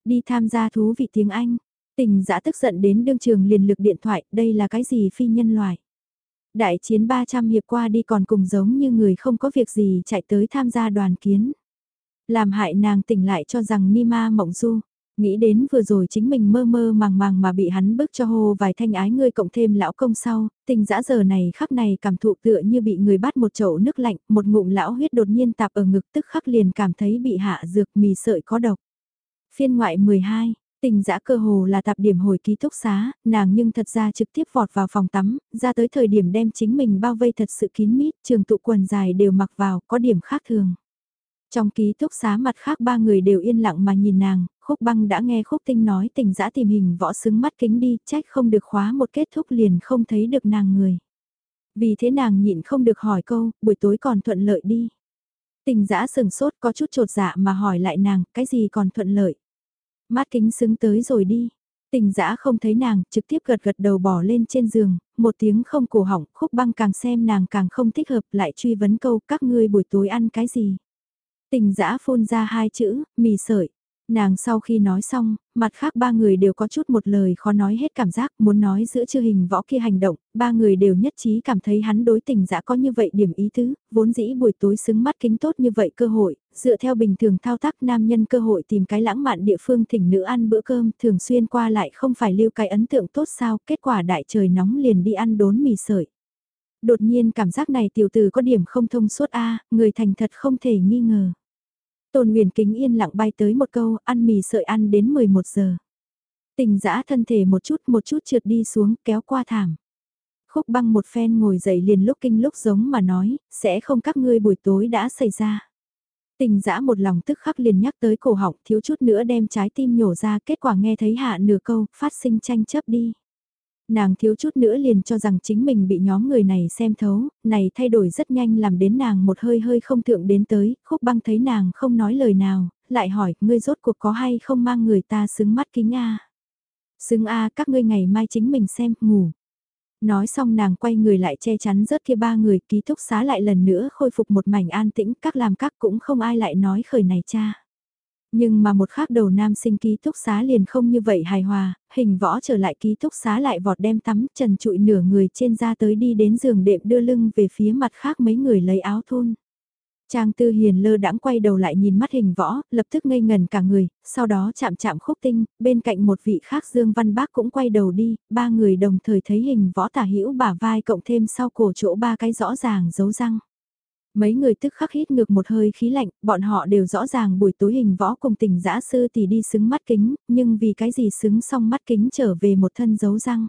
Đi tham gia thú vị tiếng Anh. Tình dã tức giận đến đương trường liền lực điện thoại, đây là cái gì phi nhân loại. Đại chiến 300 hiệp qua đi còn cùng giống như người không có việc gì chạy tới tham gia đoàn kiến. Làm hại nàng tỉnh lại cho rằng Nima mộng du. Nghĩ đến vừa rồi chính mình mơ mơ màng màng mà bị hắn bức cho hô vài thanh ái ngươi cộng thêm lão công sau, tình dã giờ này khắc này cảm thụ tựa như bị người bắt một chậu nước lạnh, một ngụm lão huyết đột nhiên tạp ở ngực tức khắc liền cảm thấy bị hạ dược mì sợi có độc. Phiên ngoại 12 Tình dã cơ hồ là tạp điểm hồi ký túc xá, nàng nhưng thật ra trực tiếp vọt vào phòng tắm, ra tới thời điểm đem chính mình bao vây thật sự kín mít, trường tụ quần dài đều mặc vào, có điểm khác thường. Trong ký túc xá mặt khác ba người đều yên lặng mà nhìn nàng, khúc băng đã nghe khúc tinh nói tình dã tìm hình võ xứng mắt kính đi, trách không được khóa một kết thúc liền không thấy được nàng người. Vì thế nàng nhịn không được hỏi câu, buổi tối còn thuận lợi đi. Tình giã sừng sốt có chút trột dạ mà hỏi lại nàng, cái gì còn thuận lợi. Mát kính xứng tới rồi đi. Tình Dã không thấy nàng, trực tiếp gật gật đầu bỏ lên trên giường, một tiếng không cổ họng, khúc băng càng xem nàng càng không thích hợp lại truy vấn câu các ngươi buổi tối ăn cái gì. Tình Dã phun ra hai chữ, mì sợi. Nàng sau khi nói xong, mặt khác ba người đều có chút một lời khó nói hết cảm giác muốn nói giữa chưa hình võ kia hành động, ba người đều nhất trí cảm thấy hắn đối tình dã có như vậy điểm ý tứ, vốn dĩ buổi tối xứng mắt kính tốt như vậy cơ hội, dựa theo bình thường thao tác nam nhân cơ hội tìm cái lãng mạn địa phương thỉnh nữ ăn bữa cơm thường xuyên qua lại không phải lưu cái ấn tượng tốt sao, kết quả đại trời nóng liền đi ăn đốn mì sợi. Đột nhiên cảm giác này tiểu tử có điểm không thông suốt a người thành thật không thể nghi ngờ. Tôn Nguyền Kính yên lặng bay tới một câu, ăn mì sợi ăn đến 11 giờ. Tình dã thân thể một chút một chút trượt đi xuống, kéo qua thảm. Khúc băng một phen ngồi dậy liền lúc kinh lúc giống mà nói, sẽ không các ngươi buổi tối đã xảy ra. Tình dã một lòng tức khắc liền nhắc tới cổ họng thiếu chút nữa đem trái tim nhổ ra kết quả nghe thấy hạ nửa câu, phát sinh tranh chấp đi. Nàng thiếu chút nữa liền cho rằng chính mình bị nhóm người này xem thấu, này thay đổi rất nhanh làm đến nàng một hơi hơi không thượng đến tới, khúc băng thấy nàng không nói lời nào, lại hỏi, ngươi rốt cuộc có hay không mang người ta xứng mắt kính A. Xứng A các ngươi ngày mai chính mình xem, ngủ. Nói xong nàng quay người lại che chắn rớt kia ba người ký thúc xá lại lần nữa khôi phục một mảnh an tĩnh, các làm các cũng không ai lại nói khởi này cha. Nhưng mà một khác đầu nam sinh ký túc xá liền không như vậy hài hòa, hình võ trở lại ký túc xá lại vọt đem tắm trần trụi nửa người trên ra tới đi đến giường đệm đưa lưng về phía mặt khác mấy người lấy áo thun. Trang tư hiền lơ đãng quay đầu lại nhìn mắt hình võ, lập tức ngây ngần cả người, sau đó chạm chạm khúc tinh, bên cạnh một vị khác Dương Văn Bác cũng quay đầu đi, ba người đồng thời thấy hình võ tả hữu bả vai cộng thêm sau cổ chỗ ba cái rõ ràng dấu răng. Mấy người tức khắc hít ngược một hơi khí lạnh, bọn họ đều rõ ràng buổi tối hình võ cùng tình giã sư thì đi xứng mắt kính, nhưng vì cái gì xứng xong mắt kính trở về một thân dấu răng.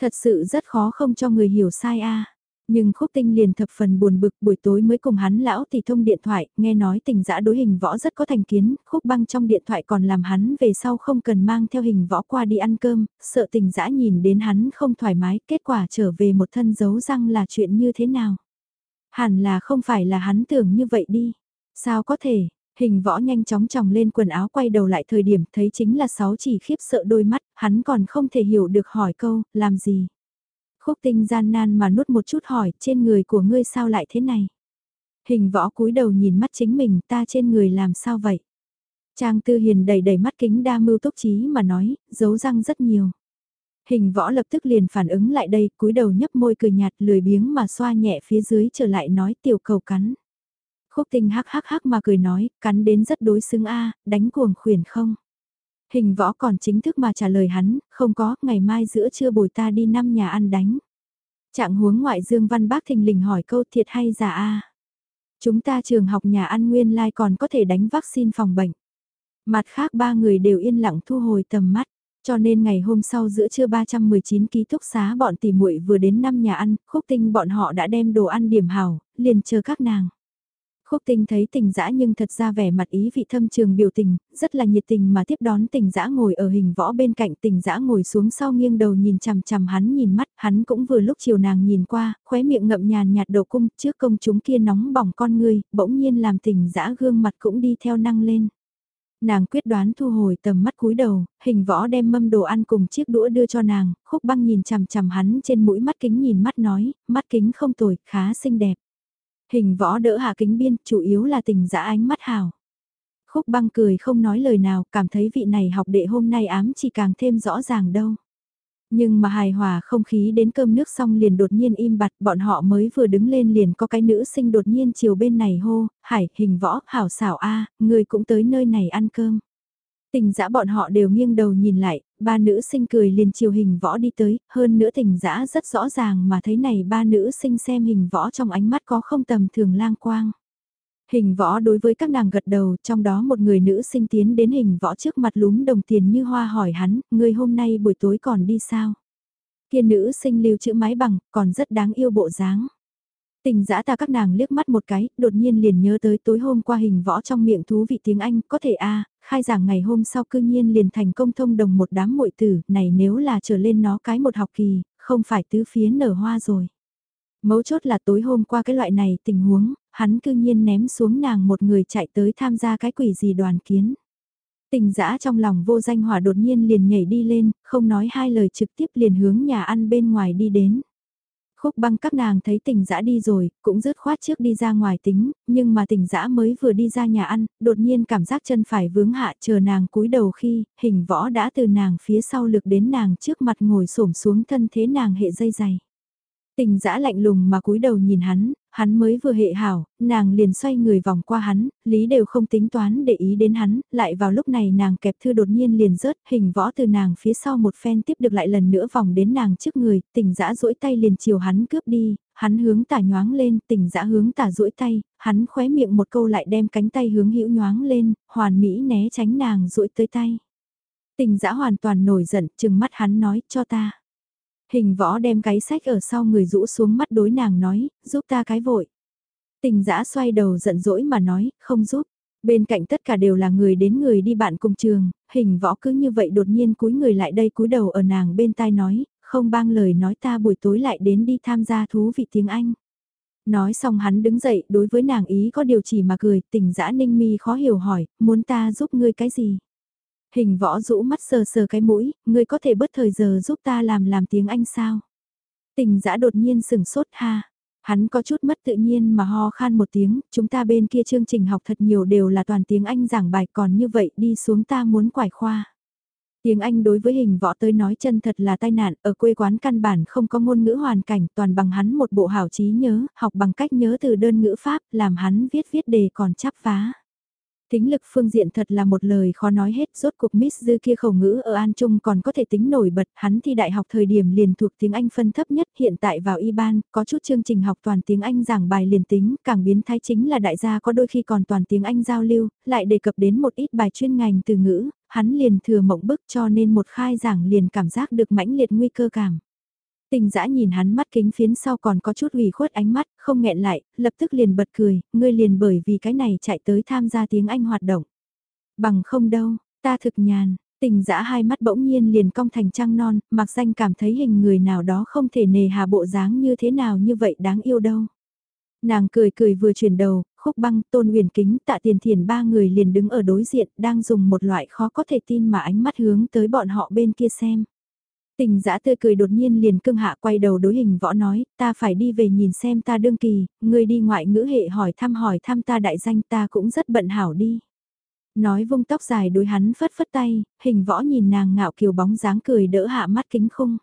Thật sự rất khó không cho người hiểu sai a Nhưng khúc tinh liền thập phần buồn bực buổi tối mới cùng hắn lão thì thông điện thoại, nghe nói tình dã đối hình võ rất có thành kiến, khúc băng trong điện thoại còn làm hắn về sau không cần mang theo hình võ qua đi ăn cơm, sợ tình dã nhìn đến hắn không thoải mái, kết quả trở về một thân dấu răng là chuyện như thế nào. Hẳn là không phải là hắn tưởng như vậy đi. Sao có thể, hình võ nhanh chóng tròng lên quần áo quay đầu lại thời điểm thấy chính là sáu chỉ khiếp sợ đôi mắt, hắn còn không thể hiểu được hỏi câu, làm gì. Khúc tinh gian nan mà nuốt một chút hỏi, trên người của ngươi sao lại thế này? Hình võ cúi đầu nhìn mắt chính mình ta trên người làm sao vậy? Trang tư hiền đầy đầy mắt kính đa mưu tốc trí mà nói, giấu răng rất nhiều. Hình võ lập tức liền phản ứng lại đây, cúi đầu nhấp môi cười nhạt lười biếng mà xoa nhẹ phía dưới trở lại nói tiểu cầu cắn. Khúc tinh hắc hắc hắc mà cười nói, cắn đến rất đối xứng a đánh cuồng khuyển không. Hình võ còn chính thức mà trả lời hắn, không có, ngày mai giữa trưa bồi ta đi năm nhà ăn đánh. Trạng huống ngoại dương văn bác thình lình hỏi câu thiệt hay giả a Chúng ta trường học nhà ăn nguyên lai like còn có thể đánh vaccine phòng bệnh. Mặt khác ba người đều yên lặng thu hồi tầm mắt. Cho nên ngày hôm sau giữa trưa 319 ký túc xá bọn tỷ muội vừa đến năm nhà ăn, khúc tinh bọn họ đã đem đồ ăn điểm hảo, liền chờ các nàng. Khúc tinh thấy tình dã nhưng thật ra vẻ mặt ý vị thâm trường biểu tình, rất là nhiệt tình mà tiếp đón tình dã ngồi ở hình võ bên cạnh tình dã ngồi xuống sau nghiêng đầu nhìn chằm chằm hắn nhìn mắt, hắn cũng vừa lúc chiều nàng nhìn qua, khóe miệng ngậm nhàn nhạt đầu cung trước công chúng kia nóng bỏng con người, bỗng nhiên làm tình dã gương mặt cũng đi theo năng lên. Nàng quyết đoán thu hồi tầm mắt cúi đầu, hình võ đem mâm đồ ăn cùng chiếc đũa đưa cho nàng, khúc băng nhìn chằm chằm hắn trên mũi mắt kính nhìn mắt nói, mắt kính không tồi, khá xinh đẹp. Hình võ đỡ hạ kính biên, chủ yếu là tình dã ánh mắt hào. Khúc băng cười không nói lời nào, cảm thấy vị này học đệ hôm nay ám chỉ càng thêm rõ ràng đâu. Nhưng mà hài hòa không khí đến cơm nước xong liền đột nhiên im bặt, bọn họ mới vừa đứng lên liền có cái nữ sinh đột nhiên chiều bên này hô, hải, hình võ, hảo xảo a người cũng tới nơi này ăn cơm. Tình dã bọn họ đều nghiêng đầu nhìn lại, ba nữ sinh cười liền chiều hình võ đi tới, hơn nữa tình dã rất rõ ràng mà thấy này ba nữ sinh xem hình võ trong ánh mắt có không tầm thường lang quang. Hình võ đối với các nàng gật đầu, trong đó một người nữ sinh tiến đến hình võ trước mặt lúm đồng tiền như hoa hỏi hắn, người hôm nay buổi tối còn đi sao? Kia nữ sinh lưu chữ mái bằng, còn rất đáng yêu bộ dáng. Tình giã ta các nàng liếc mắt một cái, đột nhiên liền nhớ tới tối hôm qua hình võ trong miệng thú vị tiếng Anh, có thể a khai giảng ngày hôm sau cư nhiên liền thành công thông đồng một đám muội tử, này nếu là trở lên nó cái một học kỳ, không phải tứ phía nở hoa rồi. Mấu chốt là tối hôm qua cái loại này tình huống, hắn cư nhiên ném xuống nàng một người chạy tới tham gia cái quỷ gì đoàn kiến. Tình dã trong lòng vô danh hỏa đột nhiên liền nhảy đi lên, không nói hai lời trực tiếp liền hướng nhà ăn bên ngoài đi đến. Khúc băng các nàng thấy tình dã đi rồi, cũng rớt khoát trước đi ra ngoài tính, nhưng mà tình dã mới vừa đi ra nhà ăn, đột nhiên cảm giác chân phải vướng hạ chờ nàng cúi đầu khi, hình võ đã từ nàng phía sau lực đến nàng trước mặt ngồi xổm xuống thân thế nàng hệ dây dày. Tình dã lạnh lùng mà cúi đầu nhìn hắn, hắn mới vừa hệ hảo, nàng liền xoay người vòng qua hắn, lý đều không tính toán để ý đến hắn, lại vào lúc này nàng kẹp thư đột nhiên liền rớt, hình võ từ nàng phía sau một phen tiếp được lại lần nữa vòng đến nàng trước người, tình dã duỗi tay liền chiều hắn cướp đi, hắn hướng tả nhoáng lên, tình dã hướng tả duỗi tay, hắn khóe miệng một câu lại đem cánh tay hướng hữu nhoáng lên, hoàn mỹ né tránh nàng duỗi tới tay. Tình dã hoàn toàn nổi giận, chừng mắt hắn nói cho ta. Hình võ đem cái sách ở sau người rũ xuống mắt đối nàng nói, giúp ta cái vội. Tình giã xoay đầu giận dỗi mà nói, không giúp. Bên cạnh tất cả đều là người đến người đi bạn cùng trường, hình võ cứ như vậy đột nhiên cúi người lại đây cúi đầu ở nàng bên tai nói, không bang lời nói ta buổi tối lại đến đi tham gia thú vị tiếng Anh. Nói xong hắn đứng dậy đối với nàng ý có điều chỉ mà cười, tình dã ninh mi khó hiểu hỏi, muốn ta giúp ngươi cái gì? Hình võ rũ mắt sờ sờ cái mũi, ngươi có thể bớt thời giờ giúp ta làm làm tiếng Anh sao? Tình giã đột nhiên sừng sốt ha. Hắn có chút mất tự nhiên mà ho khan một tiếng, chúng ta bên kia chương trình học thật nhiều đều là toàn tiếng Anh giảng bài còn như vậy đi xuống ta muốn quải khoa. Tiếng Anh đối với hình võ tới nói chân thật là tai nạn, ở quê quán căn bản không có ngôn ngữ hoàn cảnh, toàn bằng hắn một bộ hảo trí nhớ, học bằng cách nhớ từ đơn ngữ pháp, làm hắn viết viết đề còn chắp vá. Tính lực phương diện thật là một lời khó nói hết, rốt cuộc Miss Dư kia khẩu ngữ ở An Trung còn có thể tính nổi bật, hắn thi đại học thời điểm liền thuộc tiếng Anh phân thấp nhất, hiện tại vào y ban, có chút chương trình học toàn tiếng Anh giảng bài liền tính, càng biến thái chính là đại gia có đôi khi còn toàn tiếng Anh giao lưu, lại đề cập đến một ít bài chuyên ngành từ ngữ, hắn liền thừa mộng bức cho nên một khai giảng liền cảm giác được mãnh liệt nguy cơ cảm. Tình dã nhìn hắn mắt kính phiến sau còn có chút ủy khuất ánh mắt, không nghẹn lại, lập tức liền bật cười, ngươi liền bởi vì cái này chạy tới tham gia tiếng Anh hoạt động. Bằng không đâu, ta thực nhàn, tình dã hai mắt bỗng nhiên liền cong thành trăng non, mặc danh cảm thấy hình người nào đó không thể nề hà bộ dáng như thế nào như vậy đáng yêu đâu. Nàng cười cười vừa chuyển đầu, khúc băng, tôn huyền kính, tạ tiền thiền ba người liền đứng ở đối diện, đang dùng một loại khó có thể tin mà ánh mắt hướng tới bọn họ bên kia xem. Tình giã tươi cười đột nhiên liền cưng hạ quay đầu đối hình võ nói, ta phải đi về nhìn xem ta đương kỳ, người đi ngoại ngữ hệ hỏi thăm hỏi thăm ta đại danh ta cũng rất bận hảo đi. Nói vung tóc dài đối hắn phất phất tay, hình võ nhìn nàng ngạo kiều bóng dáng cười đỡ hạ mắt kính khung.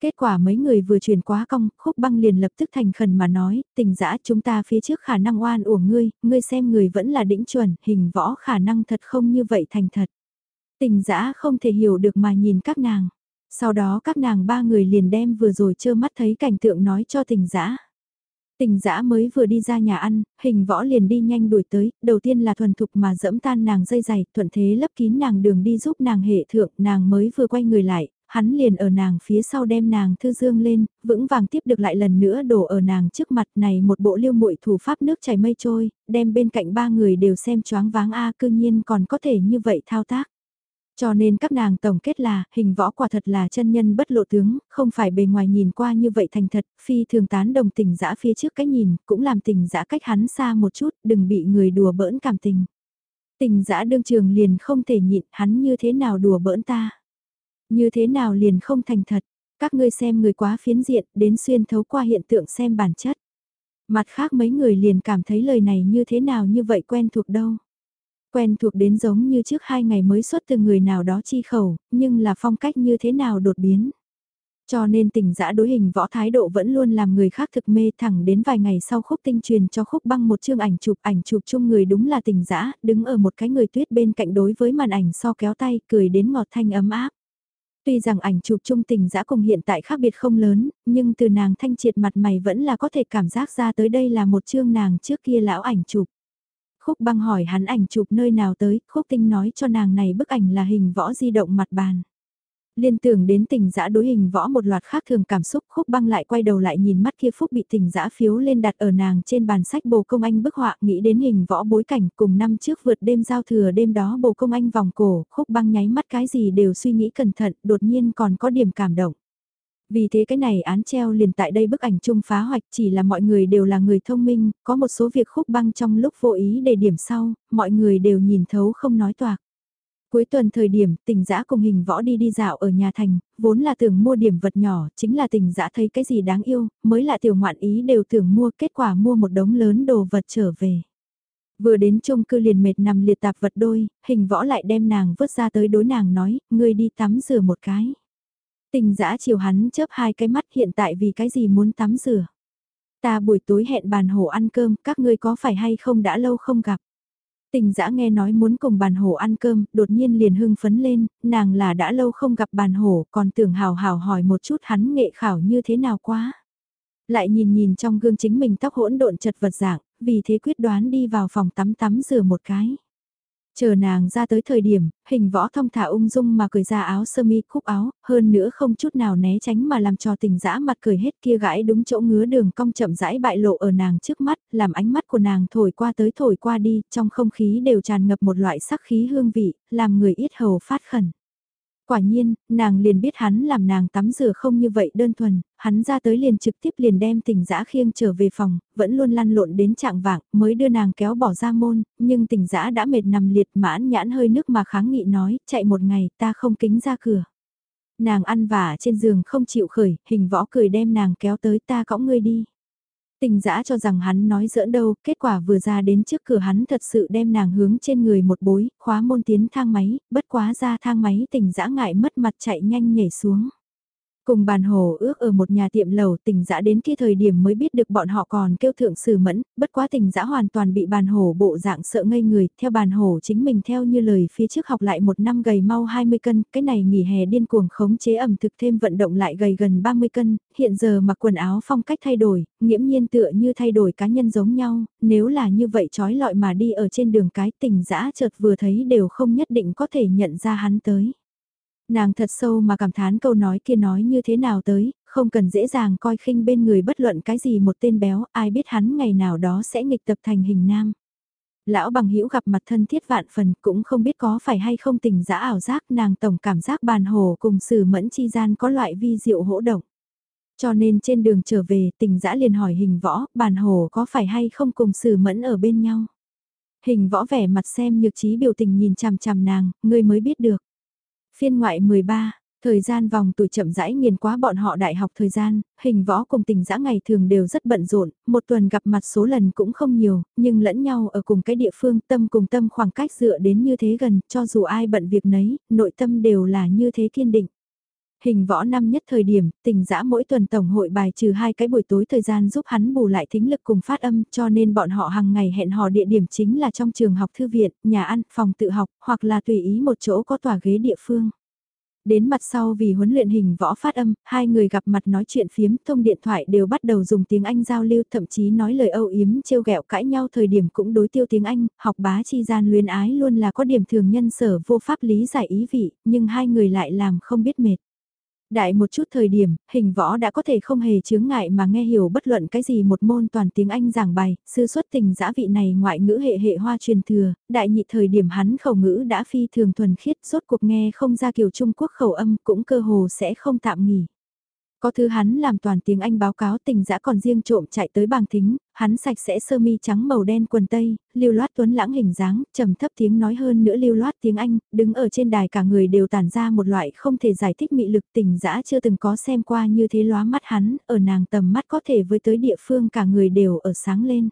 Kết quả mấy người vừa truyền quá cong, khúc băng liền lập tức thành khẩn mà nói, tình dã chúng ta phía trước khả năng oan uổng ngươi, ngươi xem người vẫn là đỉnh chuẩn, hình võ khả năng thật không như vậy thành thật. Tình dã không thể hiểu được mà nhìn các nàng. Sau đó các nàng ba người liền đem vừa rồi trơ mắt thấy cảnh tượng nói cho tình dã Tình dã mới vừa đi ra nhà ăn, hình võ liền đi nhanh đuổi tới, đầu tiên là thuần thục mà dẫm tan nàng dây dày, thuận thế lấp kín nàng đường đi giúp nàng hệ thượng, nàng mới vừa quay người lại, hắn liền ở nàng phía sau đem nàng thư dương lên, vững vàng tiếp được lại lần nữa đổ ở nàng trước mặt này một bộ liêu muội thủ pháp nước chảy mây trôi, đem bên cạnh ba người đều xem choáng váng a cư nhiên còn có thể như vậy thao tác. Cho nên các nàng tổng kết là, hình võ quả thật là chân nhân bất lộ tướng, không phải bề ngoài nhìn qua như vậy thành thật, phi thường tán đồng tình dã phía trước cái nhìn, cũng làm tình dã cách hắn xa một chút, đừng bị người đùa bỡn cảm tình. Tình dã đương trường liền không thể nhịn hắn như thế nào đùa bỡn ta. Như thế nào liền không thành thật, các ngươi xem người quá phiến diện, đến xuyên thấu qua hiện tượng xem bản chất. Mặt khác mấy người liền cảm thấy lời này như thế nào như vậy quen thuộc đâu quen thuộc đến giống như trước hai ngày mới xuất từ người nào đó chi khẩu, nhưng là phong cách như thế nào đột biến. Cho nên tình dã đối hình võ thái độ vẫn luôn làm người khác thực mê thẳng đến vài ngày sau khúc tinh truyền cho khúc băng một chương ảnh chụp ảnh chụp chung người đúng là tình dã đứng ở một cái người tuyết bên cạnh đối với màn ảnh so kéo tay cười đến ngọt thanh ấm áp. Tuy rằng ảnh chụp chung tình dã cùng hiện tại khác biệt không lớn, nhưng từ nàng thanh triệt mặt mày vẫn là có thể cảm giác ra tới đây là một chương nàng trước kia lão ảnh chụp. Khúc băng hỏi hắn ảnh chụp nơi nào tới, khúc tinh nói cho nàng này bức ảnh là hình võ di động mặt bàn. Liên tưởng đến tình dã đối hình võ một loạt khác thường cảm xúc khúc băng lại quay đầu lại nhìn mắt kia phúc bị tình dã phiếu lên đặt ở nàng trên bàn sách bồ công anh bức họa nghĩ đến hình võ bối cảnh cùng năm trước vượt đêm giao thừa đêm đó bồ công anh vòng cổ khúc băng nháy mắt cái gì đều suy nghĩ cẩn thận đột nhiên còn có điểm cảm động. Vì thế cái này án treo liền tại đây bức ảnh chung phá hoạch chỉ là mọi người đều là người thông minh, có một số việc khúc băng trong lúc vô ý để điểm sau, mọi người đều nhìn thấu không nói toạc. Cuối tuần thời điểm, tình giã cùng hình võ đi đi dạo ở nhà thành, vốn là tưởng mua điểm vật nhỏ, chính là tình giã thấy cái gì đáng yêu, mới là tiểu ngoạn ý đều tưởng mua, kết quả mua một đống lớn đồ vật trở về. Vừa đến chung cư liền mệt nằm liệt tạp vật đôi, hình võ lại đem nàng vứt ra tới đối nàng nói, ngươi đi tắm rửa một cái. Tình dã chiều hắn chớp hai cái mắt hiện tại vì cái gì muốn tắm rửa. Ta buổi tối hẹn bàn hổ ăn cơm, các ngươi có phải hay không đã lâu không gặp. Tình dã nghe nói muốn cùng bàn hổ ăn cơm, đột nhiên liền hưng phấn lên, nàng là đã lâu không gặp bàn hổ, còn tưởng hào hào hỏi một chút hắn nghệ khảo như thế nào quá. Lại nhìn nhìn trong gương chính mình tóc hỗn độn chật vật dạng, vì thế quyết đoán đi vào phòng tắm tắm rửa một cái. Chờ nàng ra tới thời điểm, hình võ thông thả ung dung mà cười ra áo sơ mi cúc áo, hơn nữa không chút nào né tránh mà làm cho tình dã mặt cười hết kia gãi đúng chỗ ngứa đường cong chậm rãi bại lộ ở nàng trước mắt, làm ánh mắt của nàng thổi qua tới thổi qua đi, trong không khí đều tràn ngập một loại sắc khí hương vị, làm người ít hầu phát khẩn. Quả nhiên, nàng liền biết hắn làm nàng tắm rửa không như vậy đơn thuần, hắn ra tới liền trực tiếp liền đem tình dã khiêng trở về phòng, vẫn luôn lăn lộn đến trạng vạng mới đưa nàng kéo bỏ ra môn, nhưng tình dã đã mệt nằm liệt mãn nhãn hơi nước mà kháng nghị nói, chạy một ngày ta không kính ra cửa. Nàng ăn vả trên giường không chịu khởi, hình võ cười đem nàng kéo tới ta cõng ngươi đi. Tình dã cho rằng hắn nói giỡn đâu, kết quả vừa ra đến trước cửa hắn thật sự đem nàng hướng trên người một bối, khóa môn tiến thang máy, bất quá ra thang máy tình dã ngại mất mặt chạy nhanh nhảy xuống. Cùng bàn hồ ước ở một nhà tiệm lầu tình dã đến kia thời điểm mới biết được bọn họ còn kêu thượng sử mẫn, bất quá tình dã hoàn toàn bị bàn hồ bộ dạng sợ ngây người, theo bàn hồ chính mình theo như lời phía trước học lại một năm gầy mau 20 cân, cái này nghỉ hè điên cuồng khống chế ẩm thực thêm vận động lại gầy gần 30 cân, hiện giờ mặc quần áo phong cách thay đổi, nghiễm nhiên tựa như thay đổi cá nhân giống nhau, nếu là như vậy trói lọi mà đi ở trên đường cái tình dã chợt vừa thấy đều không nhất định có thể nhận ra hắn tới. Nàng thật sâu mà cảm thán câu nói kia nói như thế nào tới, không cần dễ dàng coi khinh bên người bất luận cái gì một tên béo, ai biết hắn ngày nào đó sẽ nghịch tập thành hình nam. Lão bằng hữu gặp mặt thân thiết vạn phần cũng không biết có phải hay không tình dã ảo giác nàng tổng cảm giác bàn hồ cùng sử mẫn chi gian có loại vi diệu hỗ động. Cho nên trên đường trở về tình dã liền hỏi hình võ, bàn hồ có phải hay không cùng sử mẫn ở bên nhau. Hình võ vẻ mặt xem nhược trí biểu tình nhìn chằm chằm nàng, ngươi mới biết được. Phiên ngoại 13, thời gian vòng tuổi chậm rãi nghiền quá bọn họ đại học thời gian, hình võ cùng tình dã ngày thường đều rất bận rộn, một tuần gặp mặt số lần cũng không nhiều, nhưng lẫn nhau ở cùng cái địa phương tâm cùng tâm khoảng cách dựa đến như thế gần, cho dù ai bận việc nấy, nội tâm đều là như thế kiên định. Hình võ năm nhất thời điểm, tình dã mỗi tuần tổng hội bài trừ hai cái buổi tối thời gian giúp hắn bù lại thính lực cùng phát âm cho nên bọn họ hàng ngày hẹn hò địa điểm chính là trong trường học thư viện, nhà ăn, phòng tự học hoặc là tùy ý một chỗ có tòa ghế địa phương. Đến mặt sau vì huấn luyện hình võ phát âm, hai người gặp mặt nói chuyện phiếm, thông điện thoại đều bắt đầu dùng tiếng Anh giao lưu, thậm chí nói lời âu yếm trêu ghẹo cãi nhau thời điểm cũng đối tiêu tiếng Anh, học bá chi gian luyến ái luôn là có điểm thường nhân sở vô pháp lý giải ý vị, nhưng hai người lại làm không biết mệt. Đại một chút thời điểm, hình võ đã có thể không hề chướng ngại mà nghe hiểu bất luận cái gì một môn toàn tiếng Anh giảng bài, sư xuất tình giã vị này ngoại ngữ hệ hệ hoa truyền thừa, đại nhị thời điểm hắn khẩu ngữ đã phi thường thuần khiết, rốt cuộc nghe không ra kiểu Trung Quốc khẩu âm cũng cơ hồ sẽ không tạm nghỉ. Có thứ hắn làm toàn tiếng Anh báo cáo tình dã còn riêng trộm chạy tới bàng thính, hắn sạch sẽ sơ mi trắng màu đen quần tây, lưu loát tuấn lãng hình dáng, trầm thấp tiếng nói hơn nữa lưu loát tiếng Anh, đứng ở trên đài cả người đều tản ra một loại không thể giải thích mị lực tình dã chưa từng có xem qua như thế lóa mắt hắn, ở nàng tầm mắt có thể với tới địa phương cả người đều ở sáng lên.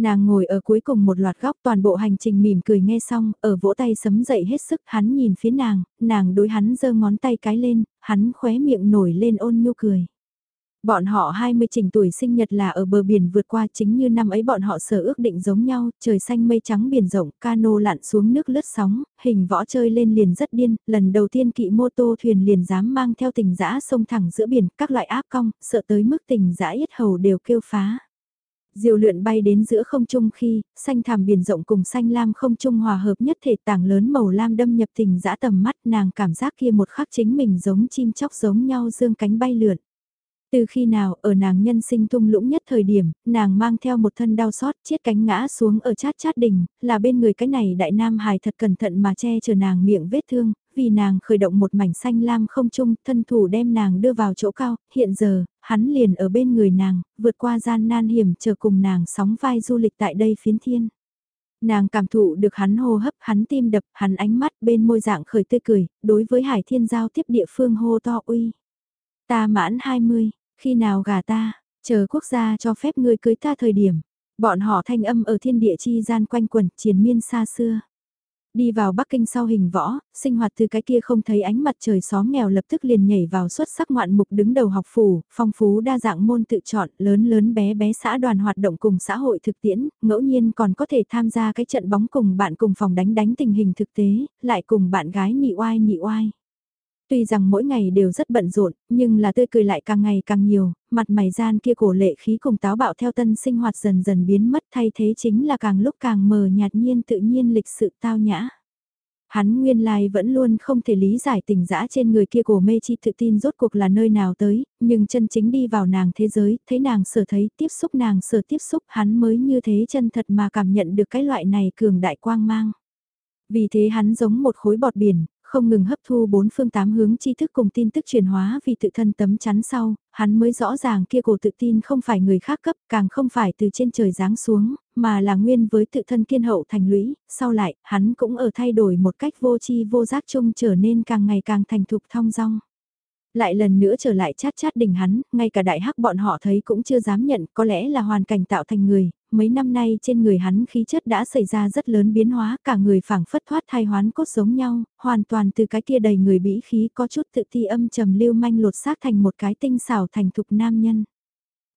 Nàng ngồi ở cuối cùng một loạt góc toàn bộ hành trình mỉm cười nghe xong, ở vỗ tay sấm dậy hết sức, hắn nhìn phía nàng, nàng đối hắn giơ ngón tay cái lên, hắn khóe miệng nổi lên ôn nhu cười. Bọn họ 20 trình tuổi sinh nhật là ở bờ biển vượt qua chính như năm ấy bọn họ sở ước định giống nhau, trời xanh mây trắng biển rộng, cano lặn xuống nước lướt sóng, hình võ chơi lên liền rất điên, lần đầu tiên kỵ mô tô thuyền liền dám mang theo tình dã sông thẳng giữa biển, các loại áp cong, sợ tới mức tình dã yết hầu đều kêu phá. Diều lượn bay đến giữa không trung khi, xanh thảm biển rộng cùng xanh lam không trung hòa hợp nhất thể tảng lớn màu lam đâm nhập tình dã tầm mắt nàng cảm giác kia một khắc chính mình giống chim chóc giống nhau dương cánh bay lượn. Từ khi nào ở nàng nhân sinh thung lũng nhất thời điểm, nàng mang theo một thân đau xót chiết cánh ngã xuống ở chát chát đỉnh, là bên người cái này đại nam hài thật cẩn thận mà che chở nàng miệng vết thương, vì nàng khởi động một mảnh xanh lam không chung, thân thủ đem nàng đưa vào chỗ cao, hiện giờ, hắn liền ở bên người nàng, vượt qua gian nan hiểm chờ cùng nàng sóng vai du lịch tại đây phiến thiên. Nàng cảm thụ được hắn hô hấp, hắn tim đập, hắn ánh mắt bên môi dạng khởi tươi cười, đối với hải thiên giao tiếp địa phương hô to uy. Ta mãn 20, khi nào gà ta, chờ quốc gia cho phép ngươi cưới ta thời điểm. Bọn họ thanh âm ở thiên địa chi gian quanh quẩn, triền miên xa xưa. Đi vào Bắc Kinh sau hình võ, sinh hoạt từ cái kia không thấy ánh mặt trời xóm nghèo lập tức liền nhảy vào xuất sắc ngoạn mục đứng đầu học phủ, phong phú đa dạng môn tự chọn, lớn lớn bé bé xã đoàn hoạt động cùng xã hội thực tiễn, ngẫu nhiên còn có thể tham gia cái trận bóng cùng bạn cùng phòng đánh đánh tình hình thực tế, lại cùng bạn gái nhị oai nhị oai. Tuy rằng mỗi ngày đều rất bận rộn, nhưng là tươi cười lại càng ngày càng nhiều, mặt mày gian kia cổ lệ khí cùng táo bạo theo tân sinh hoạt dần dần biến mất thay thế chính là càng lúc càng mờ nhạt nhiên tự nhiên lịch sự tao nhã. Hắn nguyên lai vẫn luôn không thể lý giải tình dã trên người kia cổ mê chi tự tin rốt cuộc là nơi nào tới, nhưng chân chính đi vào nàng thế giới, thấy nàng sở thấy, tiếp xúc nàng sở tiếp xúc hắn mới như thế chân thật mà cảm nhận được cái loại này cường đại quang mang. Vì thế hắn giống một khối bọt biển, không ngừng hấp thu bốn phương tám hướng tri thức cùng tin tức truyền hóa vì tự thân tấm chắn sau, hắn mới rõ ràng kia cổ tự tin không phải người khác cấp, càng không phải từ trên trời giáng xuống, mà là nguyên với tự thân kiên hậu thành lũy, sau lại, hắn cũng ở thay đổi một cách vô chi vô giác chung trở nên càng ngày càng thành thục thong dong. Lại lần nữa trở lại chát chát đỉnh hắn, ngay cả đại hắc bọn họ thấy cũng chưa dám nhận, có lẽ là hoàn cảnh tạo thành người, mấy năm nay trên người hắn khí chất đã xảy ra rất lớn biến hóa, cả người phảng phất thoát thai hoán cốt giống nhau, hoàn toàn từ cái kia đầy người bĩ khí có chút tự ti âm trầm lưu manh lột xác thành một cái tinh xảo thành thục nam nhân.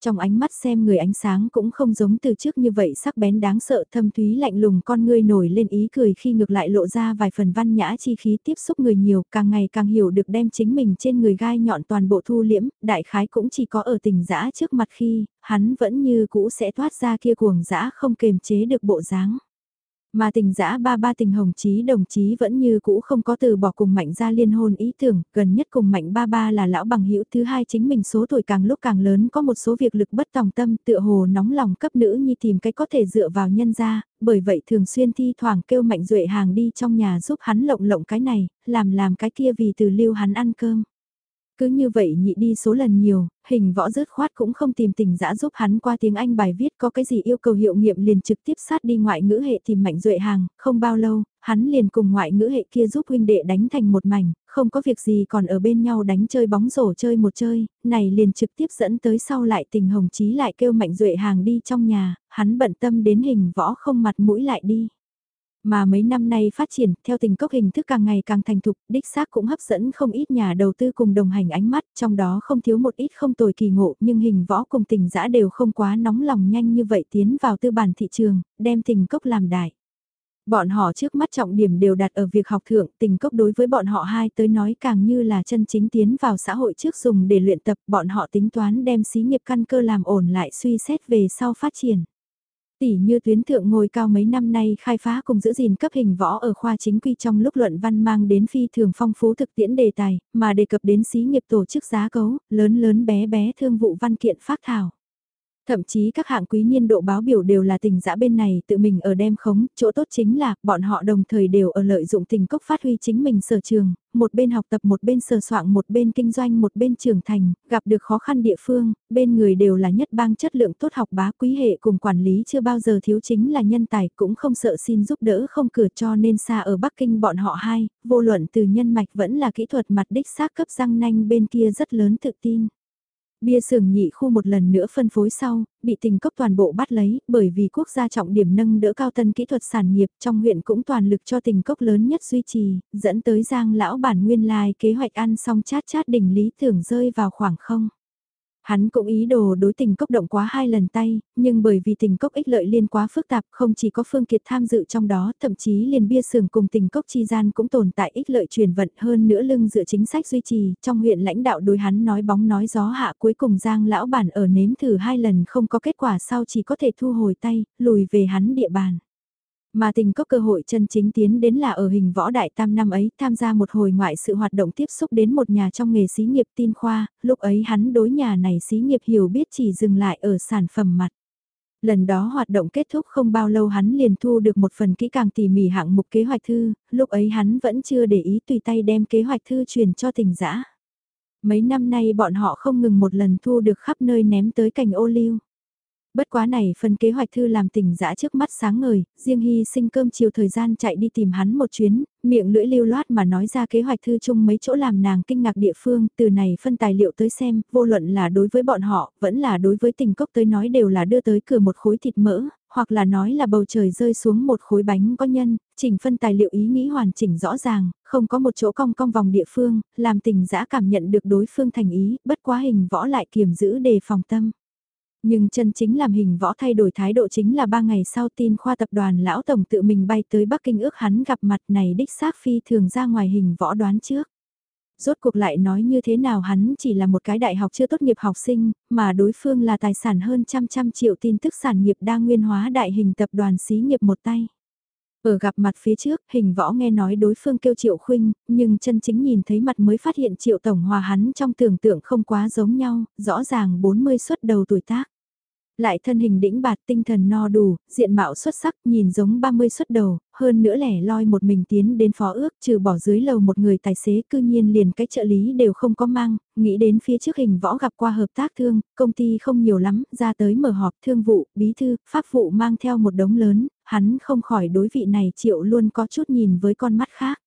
Trong ánh mắt xem người ánh sáng cũng không giống từ trước như vậy sắc bén đáng sợ thâm thúy lạnh lùng con ngươi nổi lên ý cười khi ngược lại lộ ra vài phần văn nhã chi khí tiếp xúc người nhiều càng ngày càng hiểu được đem chính mình trên người gai nhọn toàn bộ thu liễm, đại khái cũng chỉ có ở tình dã trước mặt khi, hắn vẫn như cũ sẽ thoát ra kia cuồng dã không kềm chế được bộ dáng. Mà tình giã ba ba tình hồng chí đồng chí vẫn như cũ không có từ bỏ cùng mạnh ra liên hôn ý tưởng, gần nhất cùng mạnh ba ba là lão bằng hữu thứ hai chính mình số tuổi càng lúc càng lớn có một số việc lực bất tòng tâm tựa hồ nóng lòng cấp nữ nhi tìm cách có thể dựa vào nhân ra, bởi vậy thường xuyên thi thoảng kêu mạnh duệ hàng đi trong nhà giúp hắn lộng lộng cái này, làm làm cái kia vì từ lưu hắn ăn cơm. Cứ như vậy nhị đi số lần nhiều, hình võ rớt khoát cũng không tìm tình dã giúp hắn qua tiếng Anh bài viết có cái gì yêu cầu hiệu nghiệm liền trực tiếp sát đi ngoại ngữ hệ tìm mạnh duệ hàng, không bao lâu, hắn liền cùng ngoại ngữ hệ kia giúp huynh đệ đánh thành một mảnh, không có việc gì còn ở bên nhau đánh chơi bóng rổ chơi một chơi, này liền trực tiếp dẫn tới sau lại tình hồng chí lại kêu mạnh duệ hàng đi trong nhà, hắn bận tâm đến hình võ không mặt mũi lại đi. Mà mấy năm nay phát triển, theo tình cốc hình thức càng ngày càng thành thục, đích xác cũng hấp dẫn không ít nhà đầu tư cùng đồng hành ánh mắt, trong đó không thiếu một ít không tồi kỳ ngộ, nhưng hình võ cùng tình giã đều không quá nóng lòng nhanh như vậy tiến vào tư bản thị trường, đem tình cốc làm đại. Bọn họ trước mắt trọng điểm đều đặt ở việc học thượng, tình cốc đối với bọn họ hai tới nói càng như là chân chính tiến vào xã hội trước dùng để luyện tập, bọn họ tính toán đem xí nghiệp căn cơ làm ổn lại suy xét về sau phát triển. Tỷ như tuyến thượng ngồi cao mấy năm nay khai phá cùng giữ gìn cấp hình võ ở khoa chính quy trong lúc luận văn mang đến phi thường phong phú thực tiễn đề tài, mà đề cập đến xí nghiệp tổ chức giá cấu, lớn lớn bé bé thương vụ văn kiện phát thảo. Thậm chí các hạng quý niên độ báo biểu đều là tình dã bên này tự mình ở đem khống, chỗ tốt chính là bọn họ đồng thời đều ở lợi dụng tình cốc phát huy chính mình sở trường, một bên học tập một bên sờ soạn một bên kinh doanh một bên trưởng thành, gặp được khó khăn địa phương, bên người đều là nhất bang chất lượng tốt học bá quý hệ cùng quản lý chưa bao giờ thiếu chính là nhân tài cũng không sợ xin giúp đỡ không cửa cho nên xa ở Bắc Kinh bọn họ hai, vô luận từ nhân mạch vẫn là kỹ thuật mặt đích xác cấp răng nanh bên kia rất lớn tự tin. Bia sưởng nhị khu một lần nữa phân phối sau, bị tình cốc toàn bộ bắt lấy, bởi vì quốc gia trọng điểm nâng đỡ cao tân kỹ thuật sản nghiệp trong huyện cũng toàn lực cho tình cốc lớn nhất duy trì, dẫn tới giang lão bản nguyên lai kế hoạch ăn xong chát chát đỉnh lý tưởng rơi vào khoảng không. Hắn cũng ý đồ đối tình cốc động quá hai lần tay, nhưng bởi vì tình cốc ích lợi liên quá phức tạp không chỉ có Phương Kiệt tham dự trong đó, thậm chí liền bia sường cùng tình cốc chi gian cũng tồn tại ích lợi truyền vận hơn nữa lưng dựa chính sách duy trì, trong huyện lãnh đạo đối hắn nói bóng nói gió hạ cuối cùng Giang lão bản ở nếm thử hai lần không có kết quả sau chỉ có thể thu hồi tay, lùi về hắn địa bàn. Mà tình có cơ hội chân chính tiến đến là ở hình võ đại tam năm ấy tham gia một hồi ngoại sự hoạt động tiếp xúc đến một nhà trong nghề xí nghiệp tin khoa, lúc ấy hắn đối nhà này xí nghiệp hiểu biết chỉ dừng lại ở sản phẩm mặt. Lần đó hoạt động kết thúc không bao lâu hắn liền thu được một phần kỹ càng tỉ mỉ hạng mục kế hoạch thư, lúc ấy hắn vẫn chưa để ý tùy tay đem kế hoạch thư truyền cho tình dã Mấy năm nay bọn họ không ngừng một lần thu được khắp nơi ném tới cành ô liu. Bất quá này phần kế hoạch thư làm tỉnh dã trước mắt sáng ngời, riêng hy sinh cơm chiều thời gian chạy đi tìm hắn một chuyến, miệng lưỡi lưu loát mà nói ra kế hoạch thư chung mấy chỗ làm nàng kinh ngạc địa phương, từ này phân tài liệu tới xem, vô luận là đối với bọn họ, vẫn là đối với tình cốc tới nói đều là đưa tới cửa một khối thịt mỡ, hoặc là nói là bầu trời rơi xuống một khối bánh có nhân, chỉnh phân tài liệu ý nghĩ hoàn chỉnh rõ ràng, không có một chỗ cong cong vòng địa phương, làm tình dã cảm nhận được đối phương thành ý, bất quá hình võ lại kiềm giữ đề phòng tâm. Nhưng chân chính làm hình võ thay đổi thái độ chính là ba ngày sau tin khoa tập đoàn lão tổng tự mình bay tới Bắc Kinh ước hắn gặp mặt này đích xác phi thường ra ngoài hình võ đoán trước. Rốt cuộc lại nói như thế nào hắn chỉ là một cái đại học chưa tốt nghiệp học sinh, mà đối phương là tài sản hơn trăm trăm triệu tin tức sản nghiệp đa nguyên hóa đại hình tập đoàn xí nghiệp một tay. Ở gặp mặt phía trước, hình võ nghe nói đối phương kêu Triệu Khuynh, nhưng chân chính nhìn thấy mặt mới phát hiện Triệu Tổng Hòa hắn trong tưởng tượng không quá giống nhau, rõ ràng 40 xuất đầu tuổi tác. Lại thân hình đĩnh bạt tinh thần no đủ, diện mạo xuất sắc nhìn giống 30 xuất đầu, hơn nữa lẻ loi một mình tiến đến phó ước trừ bỏ dưới lầu một người tài xế cư nhiên liền cái trợ lý đều không có mang, nghĩ đến phía trước hình võ gặp qua hợp tác thương, công ty không nhiều lắm, ra tới mở họp thương vụ, bí thư, pháp vụ mang theo một đống lớn, hắn không khỏi đối vị này chịu luôn có chút nhìn với con mắt khác.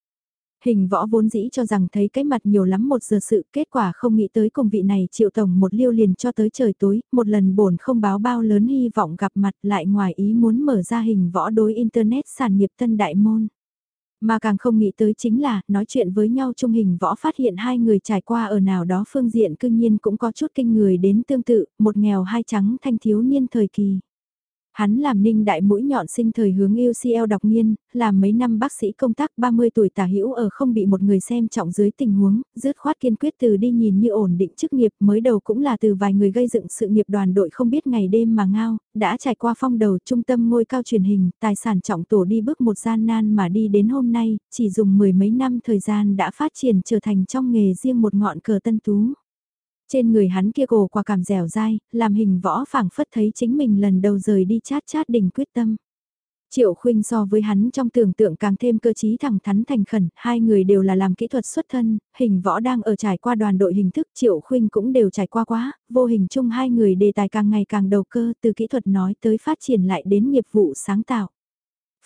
Hình võ vốn dĩ cho rằng thấy cái mặt nhiều lắm một giờ sự kết quả không nghĩ tới cùng vị này triệu tổng một liêu liền cho tới trời tối, một lần bổn không báo bao lớn hy vọng gặp mặt lại ngoài ý muốn mở ra hình võ đối Internet sản nghiệp tân đại môn. Mà càng không nghĩ tới chính là, nói chuyện với nhau trung hình võ phát hiện hai người trải qua ở nào đó phương diện cương nhiên cũng có chút kinh người đến tương tự, một nghèo hai trắng thanh thiếu niên thời kỳ. Hắn làm ninh đại mũi nhọn sinh thời hướng UCL đọc nghiên, làm mấy năm bác sĩ công tác 30 tuổi tả hữu ở không bị một người xem trọng dưới tình huống, dứt khoát kiên quyết từ đi nhìn như ổn định chức nghiệp mới đầu cũng là từ vài người gây dựng sự nghiệp đoàn đội không biết ngày đêm mà ngao, đã trải qua phong đầu trung tâm ngôi cao truyền hình, tài sản trọng tổ đi bước một gian nan mà đi đến hôm nay, chỉ dùng mười mấy năm thời gian đã phát triển trở thành trong nghề riêng một ngọn cờ tân tú. Trên người hắn kia cổ quả cảm dẻo dai, làm hình võ phảng phất thấy chính mình lần đầu rời đi chát chát đỉnh quyết tâm. Triệu Khuynh so với hắn trong tưởng tượng càng thêm cơ trí thẳng thắn thành khẩn, hai người đều là làm kỹ thuật xuất thân, hình võ đang ở trải qua đoàn đội hình thức Triệu Khuynh cũng đều trải qua quá, vô hình chung hai người đề tài càng ngày càng đầu cơ từ kỹ thuật nói tới phát triển lại đến nghiệp vụ sáng tạo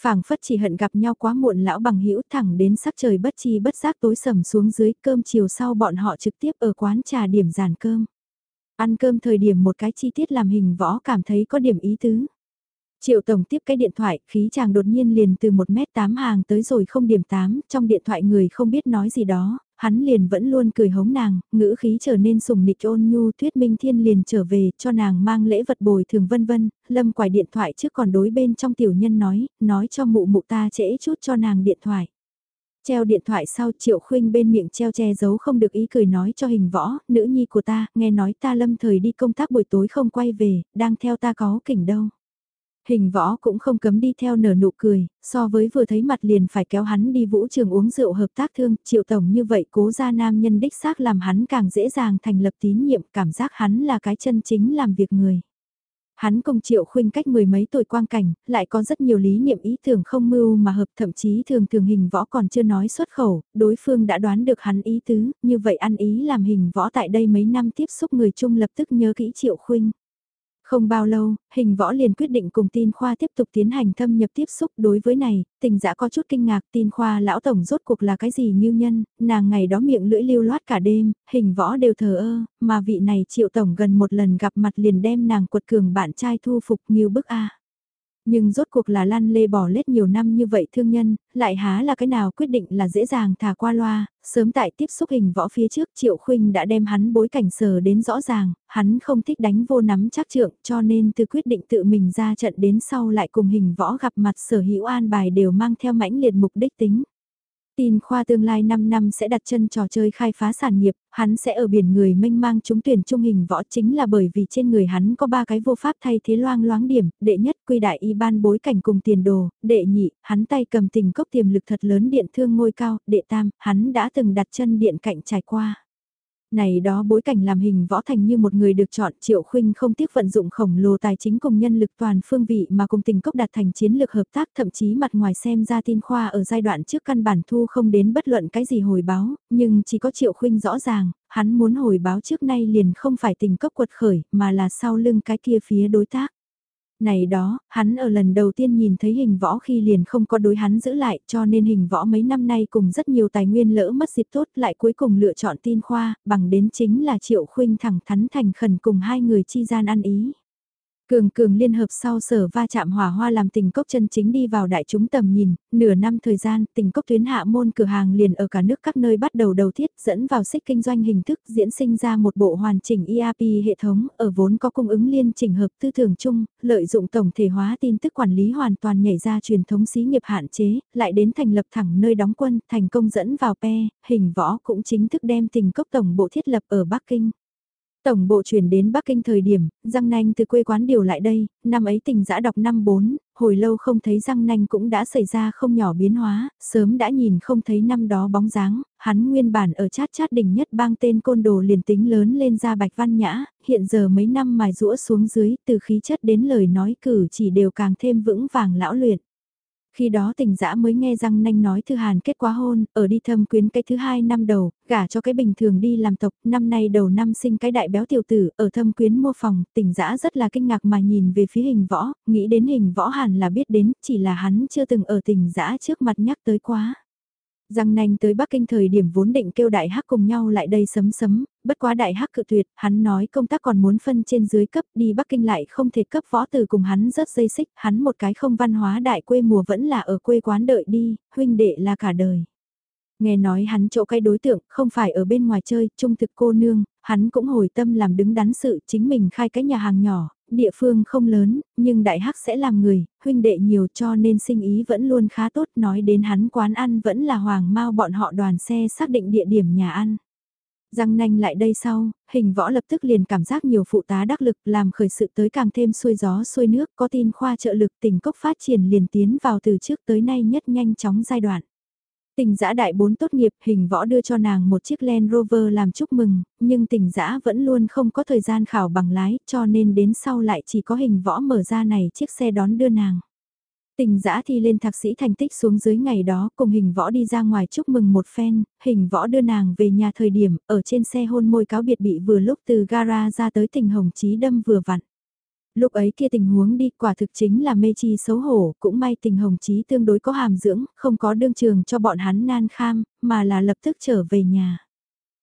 phảng phất chỉ hận gặp nhau quá muộn lão bằng hữu thẳng đến sắc trời bất chi bất giác tối sầm xuống dưới cơm chiều sau bọn họ trực tiếp ở quán trà điểm giàn cơm. Ăn cơm thời điểm một cái chi tiết làm hình võ cảm thấy có điểm ý tứ. Triệu Tổng tiếp cái điện thoại, khí chàng đột nhiên liền từ 1m8 hàng tới rồi không điểm 8, trong điện thoại người không biết nói gì đó, hắn liền vẫn luôn cười hống nàng, ngữ khí trở nên sùng nịch ôn nhu thuyết minh thiên liền trở về cho nàng mang lễ vật bồi thường vân vân, lâm quải điện thoại trước còn đối bên trong tiểu nhân nói, nói cho mụ mụ ta trễ chút cho nàng điện thoại. Treo điện thoại sau triệu khuynh bên miệng treo che giấu không được ý cười nói cho hình võ, nữ nhi của ta, nghe nói ta lâm thời đi công tác buổi tối không quay về, đang theo ta có kỉnh đâu. Hình võ cũng không cấm đi theo nở nụ cười, so với vừa thấy mặt liền phải kéo hắn đi vũ trường uống rượu hợp tác thương, triệu tổng như vậy cố ra nam nhân đích xác làm hắn càng dễ dàng thành lập tín nhiệm, cảm giác hắn là cái chân chính làm việc người. Hắn cùng triệu khuynh cách mười mấy tuổi quang cảnh, lại có rất nhiều lý niệm ý tưởng không mưu mà hợp thậm chí thường thường hình võ còn chưa nói xuất khẩu, đối phương đã đoán được hắn ý tứ, như vậy ăn ý làm hình võ tại đây mấy năm tiếp xúc người chung lập tức nhớ kỹ triệu khuynh. Không bao lâu, hình võ liền quyết định cùng tin khoa tiếp tục tiến hành thâm nhập tiếp xúc. Đối với này, tình dã có chút kinh ngạc. Tin khoa lão tổng rốt cuộc là cái gì như nhân, nàng ngày đó miệng lưỡi lưu loát cả đêm, hình võ đều thờ ơ, mà vị này triệu tổng gần một lần gặp mặt liền đem nàng quật cường bạn trai thu phục như bức A. Nhưng rốt cuộc là lăn lê bỏ lết nhiều năm như vậy thương nhân, lại há là cái nào quyết định là dễ dàng thả qua loa, sớm tại tiếp xúc hình võ phía trước Triệu Khuynh đã đem hắn bối cảnh sờ đến rõ ràng, hắn không thích đánh vô nắm chắc trượng cho nên từ quyết định tự mình ra trận đến sau lại cùng hình võ gặp mặt sở hữu an bài đều mang theo mãnh liệt mục đích tính. Tin khoa tương lai 5 năm sẽ đặt chân trò chơi khai phá sản nghiệp, hắn sẽ ở biển người mênh mang trúng tuyển trung hình võ chính là bởi vì trên người hắn có ba cái vô pháp thay thế loang loáng điểm, đệ nhất quy đại y ban bối cảnh cùng tiền đồ, đệ nhị, hắn tay cầm tình cốc tiềm lực thật lớn điện thương ngôi cao, đệ tam, hắn đã từng đặt chân điện cạnh trải qua. Này đó bối cảnh làm hình võ thành như một người được chọn triệu khuynh không tiếc vận dụng khổng lồ tài chính cùng nhân lực toàn phương vị mà cùng tình cốc đạt thành chiến lược hợp tác thậm chí mặt ngoài xem ra tin khoa ở giai đoạn trước căn bản thu không đến bất luận cái gì hồi báo, nhưng chỉ có triệu khuynh rõ ràng, hắn muốn hồi báo trước nay liền không phải tình cốc quật khởi mà là sau lưng cái kia phía đối tác. Này đó, hắn ở lần đầu tiên nhìn thấy hình võ khi liền không có đối hắn giữ lại cho nên hình võ mấy năm nay cùng rất nhiều tài nguyên lỡ mất dịp tốt lại cuối cùng lựa chọn tin khoa, bằng đến chính là triệu khuynh thẳng thắn thành khẩn cùng hai người chi gian ăn ý. Cường cường liên hợp sau sở va chạm hỏa hoa làm tình cốc chân chính đi vào đại chúng tầm nhìn, nửa năm thời gian tình cốc tuyến hạ môn cửa hàng liền ở cả nước các nơi bắt đầu đầu thiết dẫn vào xích kinh doanh hình thức diễn sinh ra một bộ hoàn chỉnh ERP hệ thống ở vốn có cung ứng liên chỉnh hợp tư tưởng chung, lợi dụng tổng thể hóa tin tức quản lý hoàn toàn nhảy ra truyền thống xí nghiệp hạn chế, lại đến thành lập thẳng nơi đóng quân, thành công dẫn vào PE, hình võ cũng chính thức đem tình cốc tổng bộ thiết lập ở Bắc Kinh. Tổng bộ chuyển đến Bắc Kinh thời điểm, Giang Nanh từ quê quán điều lại đây, năm ấy tình giã đọc năm 4, hồi lâu không thấy Giang Nanh cũng đã xảy ra không nhỏ biến hóa, sớm đã nhìn không thấy năm đó bóng dáng, hắn nguyên bản ở chát chát đỉnh nhất bang tên côn đồ liền tính lớn lên ra bạch văn nhã, hiện giờ mấy năm mài rũa xuống dưới từ khí chất đến lời nói cử chỉ đều càng thêm vững vàng lão luyện. Khi đó tình dã mới nghe răng nanh nói Thư Hàn kết quả hôn, ở đi thâm quyến cái thứ hai năm đầu, gả cho cái bình thường đi làm tộc, năm nay đầu năm sinh cái đại béo tiểu tử, ở thâm quyến mua phòng, tình dã rất là kinh ngạc mà nhìn về phía hình võ, nghĩ đến hình võ hàn là biết đến, chỉ là hắn chưa từng ở tình dã trước mặt nhắc tới quá. Giang nanh tới Bắc Kinh thời điểm vốn định kêu đại hắc cùng nhau lại đây sấm sấm, bất quá đại hắc cự tuyệt, hắn nói công tác còn muốn phân trên dưới cấp đi Bắc Kinh lại không thể cấp võ từ cùng hắn rất dây xích, hắn một cái không văn hóa đại quê mùa vẫn là ở quê quán đợi đi, huynh đệ là cả đời. Nghe nói hắn chỗ cái đối tượng không phải ở bên ngoài chơi, trung thực cô nương, hắn cũng hồi tâm làm đứng đắn sự chính mình khai cái nhà hàng nhỏ, địa phương không lớn, nhưng đại hắc sẽ làm người, huynh đệ nhiều cho nên sinh ý vẫn luôn khá tốt nói đến hắn quán ăn vẫn là hoàng mau bọn họ đoàn xe xác định địa điểm nhà ăn. Răng nanh lại đây sau, hình võ lập tức liền cảm giác nhiều phụ tá đắc lực làm khởi sự tới càng thêm xuôi gió xuôi nước có tin khoa trợ lực tỉnh cốc phát triển liền tiến vào từ trước tới nay nhất nhanh chóng giai đoạn. Tình giã đại bốn tốt nghiệp hình võ đưa cho nàng một chiếc Land Rover làm chúc mừng, nhưng tình giã vẫn luôn không có thời gian khảo bằng lái cho nên đến sau lại chỉ có hình võ mở ra này chiếc xe đón đưa nàng. Tình giã thi lên thạc sĩ thành tích xuống dưới ngày đó cùng hình võ đi ra ngoài chúc mừng một phen, hình võ đưa nàng về nhà thời điểm ở trên xe hôn môi cáo biệt bị vừa lúc từ gara ra tới tình hồng chí đâm vừa vặn. Lúc ấy kia tình huống đi quả thực chính là mê chi xấu hổ, cũng may tình hồng chí tương đối có hàm dưỡng, không có đương trường cho bọn hắn nan kham, mà là lập tức trở về nhà.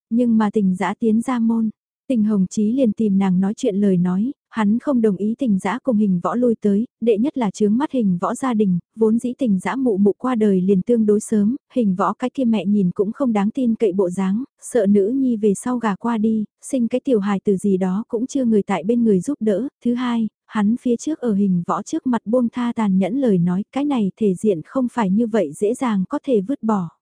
Nhưng mà tình giã tiến ra môn, tình hồng chí liền tìm nàng nói chuyện lời nói, hắn không đồng ý tình giã cùng hình võ lui tới, đệ nhất là chướng mắt hình võ gia đình, vốn dĩ tình giã mụ mụ qua đời liền tương đối sớm, hình võ cái kia mẹ nhìn cũng không đáng tin cậy bộ dáng, sợ nữ nhi về sau gà qua đi, sinh cái tiểu hài từ gì đó cũng chưa người tại bên người giúp đỡ. Thứ hai, hắn phía trước ở hình võ trước mặt buông tha tàn nhẫn lời nói cái này thể diện không phải như vậy dễ dàng có thể vứt bỏ.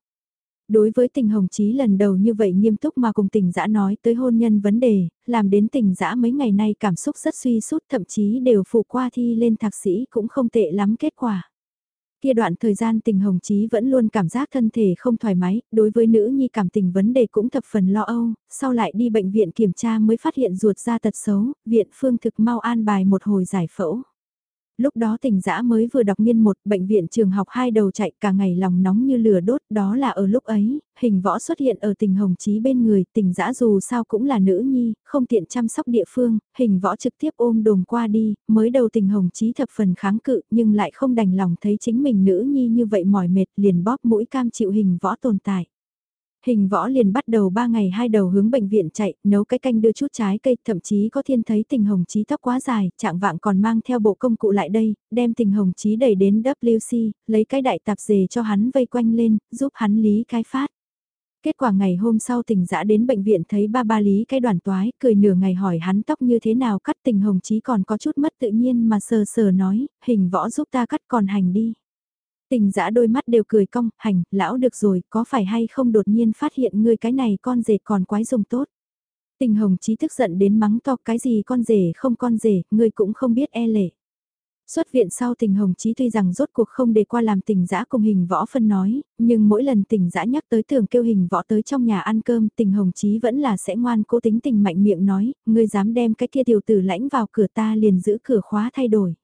Đối với tình hồng chí lần đầu như vậy nghiêm túc mà cùng tình dã nói tới hôn nhân vấn đề, làm đến tình dã mấy ngày nay cảm xúc rất suy sút thậm chí đều phụ qua thi lên thạc sĩ cũng không tệ lắm kết quả. Kia đoạn thời gian tình hồng chí vẫn luôn cảm giác thân thể không thoải mái, đối với nữ nhi cảm tình vấn đề cũng thập phần lo âu, sau lại đi bệnh viện kiểm tra mới phát hiện ruột ra tật xấu, viện phương thực mau an bài một hồi giải phẫu lúc đó tình dã mới vừa đọc nghiên một bệnh viện trường học hai đầu chạy cả ngày lòng nóng như lửa đốt đó là ở lúc ấy, hình võ xuất hiện ở tình hồng chí bên người, tình dã dù sao cũng là nữ nhi, không tiện chăm sóc địa phương, hình võ trực tiếp ôm đồm qua đi, mới đầu tình hồng chí thập phần kháng cự nhưng lại không đành lòng thấy chính mình nữ nhi như vậy mỏi mệt liền bóp mũi cam chịu hình võ tồn tại. Hình võ liền bắt đầu 3 ngày hai đầu hướng bệnh viện chạy, nấu cái canh đưa chút trái cây, thậm chí có thiên thấy tình hồng chí tóc quá dài, trạng vạng còn mang theo bộ công cụ lại đây, đem tình hồng chí đẩy đến WC, lấy cái đại tạp dề cho hắn vây quanh lên, giúp hắn lý cái phát. Kết quả ngày hôm sau tình dã đến bệnh viện thấy ba ba lý cái đoàn toái, cười nửa ngày hỏi hắn tóc như thế nào cắt tình hồng chí còn có chút mất tự nhiên mà sờ sờ nói, hình võ giúp ta cắt còn hành đi. Tình dã đôi mắt đều cười cong, hành, lão được rồi, có phải hay không đột nhiên phát hiện ngươi cái này con rể còn quái dùng tốt. Tình hồng chí tức giận đến mắng to cái gì con rể không con rể, ngươi cũng không biết e lệ. Xuất viện sau tình Hồng Chí tuy rằng rốt cuộc không để qua làm tình dã cùng hình võ phân nói, nhưng mỗi lần tình dã nhắc tới tưởng kêu hình võ tới trong nhà ăn cơm tình Hồng Chí vẫn là sẽ ngoan cố tính tình mạnh miệng nói, ngươi dám đem cái kia tiểu tử lãnh vào cửa ta liền giữ cửa khóa thay đổi.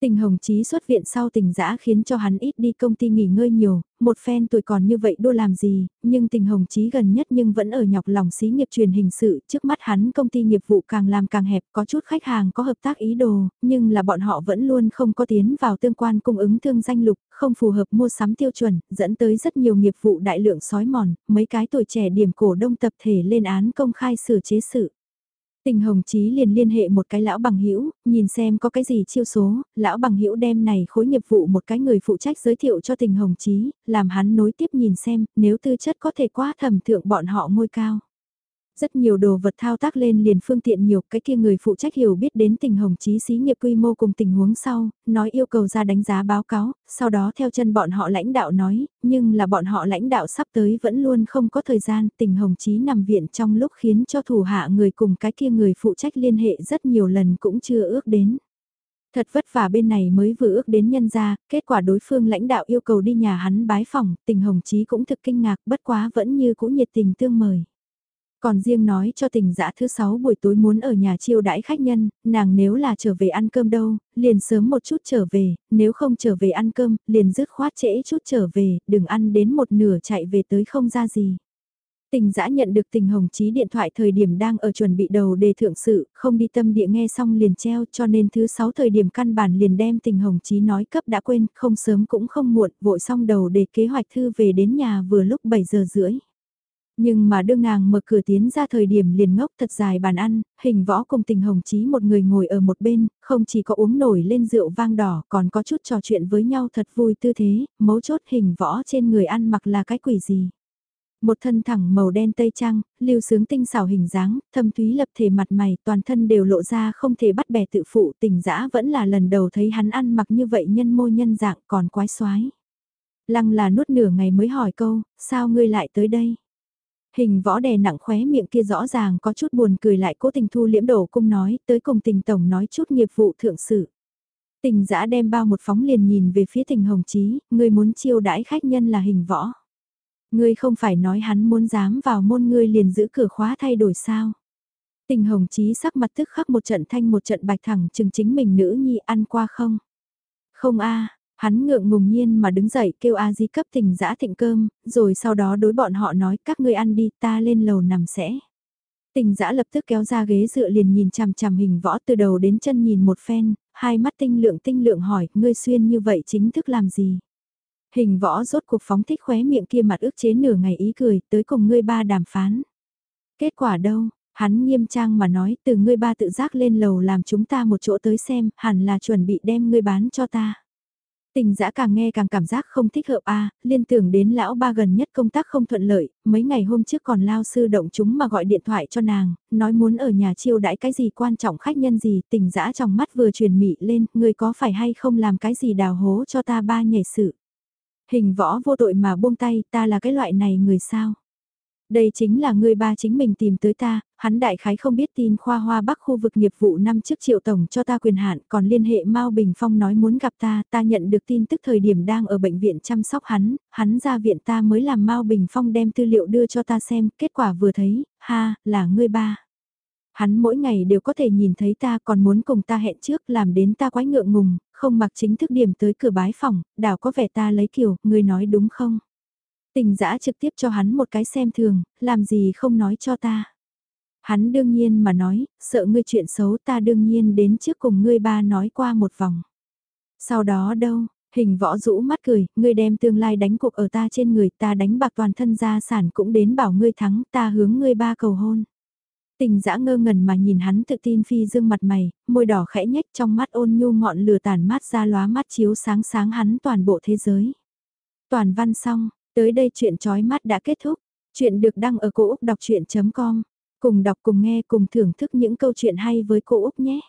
Tình Hồng Chí xuất viện sau tình dã khiến cho hắn ít đi công ty nghỉ ngơi nhiều, một phen tuổi còn như vậy đua làm gì, nhưng tình Hồng Chí gần nhất nhưng vẫn ở nhọc lòng xí nghiệp truyền hình sự, trước mắt hắn công ty nghiệp vụ càng làm càng hẹp, có chút khách hàng có hợp tác ý đồ, nhưng là bọn họ vẫn luôn không có tiến vào tương quan cung ứng thương danh lục, không phù hợp mua sắm tiêu chuẩn, dẫn tới rất nhiều nghiệp vụ đại lượng sói mòn, mấy cái tuổi trẻ điểm cổ đông tập thể lên án công khai sửa chế sự. Tình Hồng Chí liền liên hệ một cái lão bằng hữu, nhìn xem có cái gì chiêu số, lão bằng hữu đem này khối nghiệp vụ một cái người phụ trách giới thiệu cho Tình Hồng Chí, làm hắn nối tiếp nhìn xem, nếu tư chất có thể quá thẩm thượng bọn họ ngôi cao. Rất nhiều đồ vật thao tác lên liền phương tiện nhiều, cái kia người phụ trách hiểu biết đến tình hồng chí xí nghiệp quy mô cùng tình huống sau, nói yêu cầu ra đánh giá báo cáo, sau đó theo chân bọn họ lãnh đạo nói, nhưng là bọn họ lãnh đạo sắp tới vẫn luôn không có thời gian, tình hồng chí nằm viện trong lúc khiến cho thủ hạ người cùng cái kia người phụ trách liên hệ rất nhiều lần cũng chưa ước đến. Thật vất vả bên này mới vừa ước đến nhân ra, kết quả đối phương lãnh đạo yêu cầu đi nhà hắn bái phòng, tình hồng chí cũng thực kinh ngạc bất quá vẫn như cũ nhiệt tình tương mời. Còn riêng nói cho tình dã thứ sáu buổi tối muốn ở nhà chiêu đãi khách nhân, nàng nếu là trở về ăn cơm đâu, liền sớm một chút trở về, nếu không trở về ăn cơm, liền dứt khoát trễ chút trở về, đừng ăn đến một nửa chạy về tới không ra gì. Tình dã nhận được tình hồng chí điện thoại thời điểm đang ở chuẩn bị đầu đề thượng sự, không đi tâm địa nghe xong liền treo cho nên thứ sáu thời điểm căn bản liền đem tình hồng chí nói cấp đã quên, không sớm cũng không muộn, vội xong đầu đề kế hoạch thư về đến nhà vừa lúc 7 giờ rưỡi. Nhưng mà đương nàng mở cửa tiến ra thời điểm liền ngốc thật dài bàn ăn, hình võ cùng tình hồng chí một người ngồi ở một bên, không chỉ có uống nổi lên rượu vang đỏ còn có chút trò chuyện với nhau thật vui tư thế, mấu chốt hình võ trên người ăn mặc là cái quỷ gì. Một thân thẳng màu đen tây trang, lưu sướng tinh xảo hình dáng, thâm thúy lập thể mặt mày, toàn thân đều lộ ra không thể bắt bẻ tự phụ, tình dã vẫn là lần đầu thấy hắn ăn mặc như vậy nhân mô nhân dạng còn quái xoái. Lăng là nuốt nửa ngày mới hỏi câu, sao ngươi lại tới đây? Hình võ đè nặng khóe miệng kia rõ ràng có chút buồn cười lại cố tình thu liễm đổ cung nói tới cùng tình tổng nói chút nghiệp vụ thượng sự. Tình giã đem bao một phóng liền nhìn về phía tình hồng chí, người muốn chiêu đãi khách nhân là hình võ. Ngươi không phải nói hắn muốn dám vào môn ngươi liền giữ cửa khóa thay đổi sao. Tình hồng chí sắc mặt tức khắc một trận thanh một trận bạch thẳng chừng chính mình nữ nhi ăn qua không. Không a Hắn ngượng ngùng nhiên mà đứng dậy kêu A Di cấp tình dã thịnh cơm, rồi sau đó đối bọn họ nói các ngươi ăn đi ta lên lầu nằm sẽ. Tình dã lập tức kéo ra ghế dựa liền nhìn chằm chằm hình võ từ đầu đến chân nhìn một phen, hai mắt tinh lượng tinh lượng hỏi ngươi xuyên như vậy chính thức làm gì. Hình võ rốt cuộc phóng thích khóe miệng kia mặt ước chế nửa ngày ý cười tới cùng ngươi ba đàm phán. Kết quả đâu, hắn nghiêm trang mà nói từ ngươi ba tự giác lên lầu làm chúng ta một chỗ tới xem hẳn là chuẩn bị đem ngươi bán cho ta. Tình dã càng nghe càng cảm giác không thích hợp a liên tưởng đến lão ba gần nhất công tác không thuận lợi, mấy ngày hôm trước còn lao sư động chúng mà gọi điện thoại cho nàng, nói muốn ở nhà chiêu đãi cái gì quan trọng khách nhân gì, tình dã trong mắt vừa truyền mị lên, người có phải hay không làm cái gì đào hố cho ta ba nhảy sự. Hình võ vô tội mà buông tay, ta là cái loại này người sao? Đây chính là người ba chính mình tìm tới ta, hắn đại khái không biết tin khoa hoa bắc khu vực nghiệp vụ năm trước triệu tổng cho ta quyền hạn còn liên hệ Mao Bình Phong nói muốn gặp ta, ta nhận được tin tức thời điểm đang ở bệnh viện chăm sóc hắn, hắn ra viện ta mới làm Mao Bình Phong đem tư liệu đưa cho ta xem, kết quả vừa thấy, ha, là ngươi ba. Hắn mỗi ngày đều có thể nhìn thấy ta còn muốn cùng ta hẹn trước làm đến ta quái ngượng ngùng, không mặc chính thức điểm tới cửa bái phòng, đảo có vẻ ta lấy kiểu, ngươi nói đúng không? Tình giã trực tiếp cho hắn một cái xem thường, làm gì không nói cho ta. Hắn đương nhiên mà nói, sợ ngươi chuyện xấu ta đương nhiên đến trước cùng ngươi ba nói qua một vòng. Sau đó đâu, hình võ rũ mắt cười, ngươi đem tương lai đánh cuộc ở ta trên người ta đánh bạc toàn thân gia sản cũng đến bảo ngươi thắng ta hướng ngươi ba cầu hôn. Tình dã ngơ ngẩn mà nhìn hắn tự tin phi dương mặt mày, môi đỏ khẽ nhách trong mắt ôn nhu ngọn lửa tàn mát ra lóa mắt chiếu sáng sáng hắn toàn bộ thế giới. Toàn văn xong, Tới đây chuyện chói mắt đã kết thúc. Chuyện được đăng ở cổ Úc đọc chuyện.com. Cùng đọc cùng nghe cùng thưởng thức những câu chuyện hay với cô Úc nhé.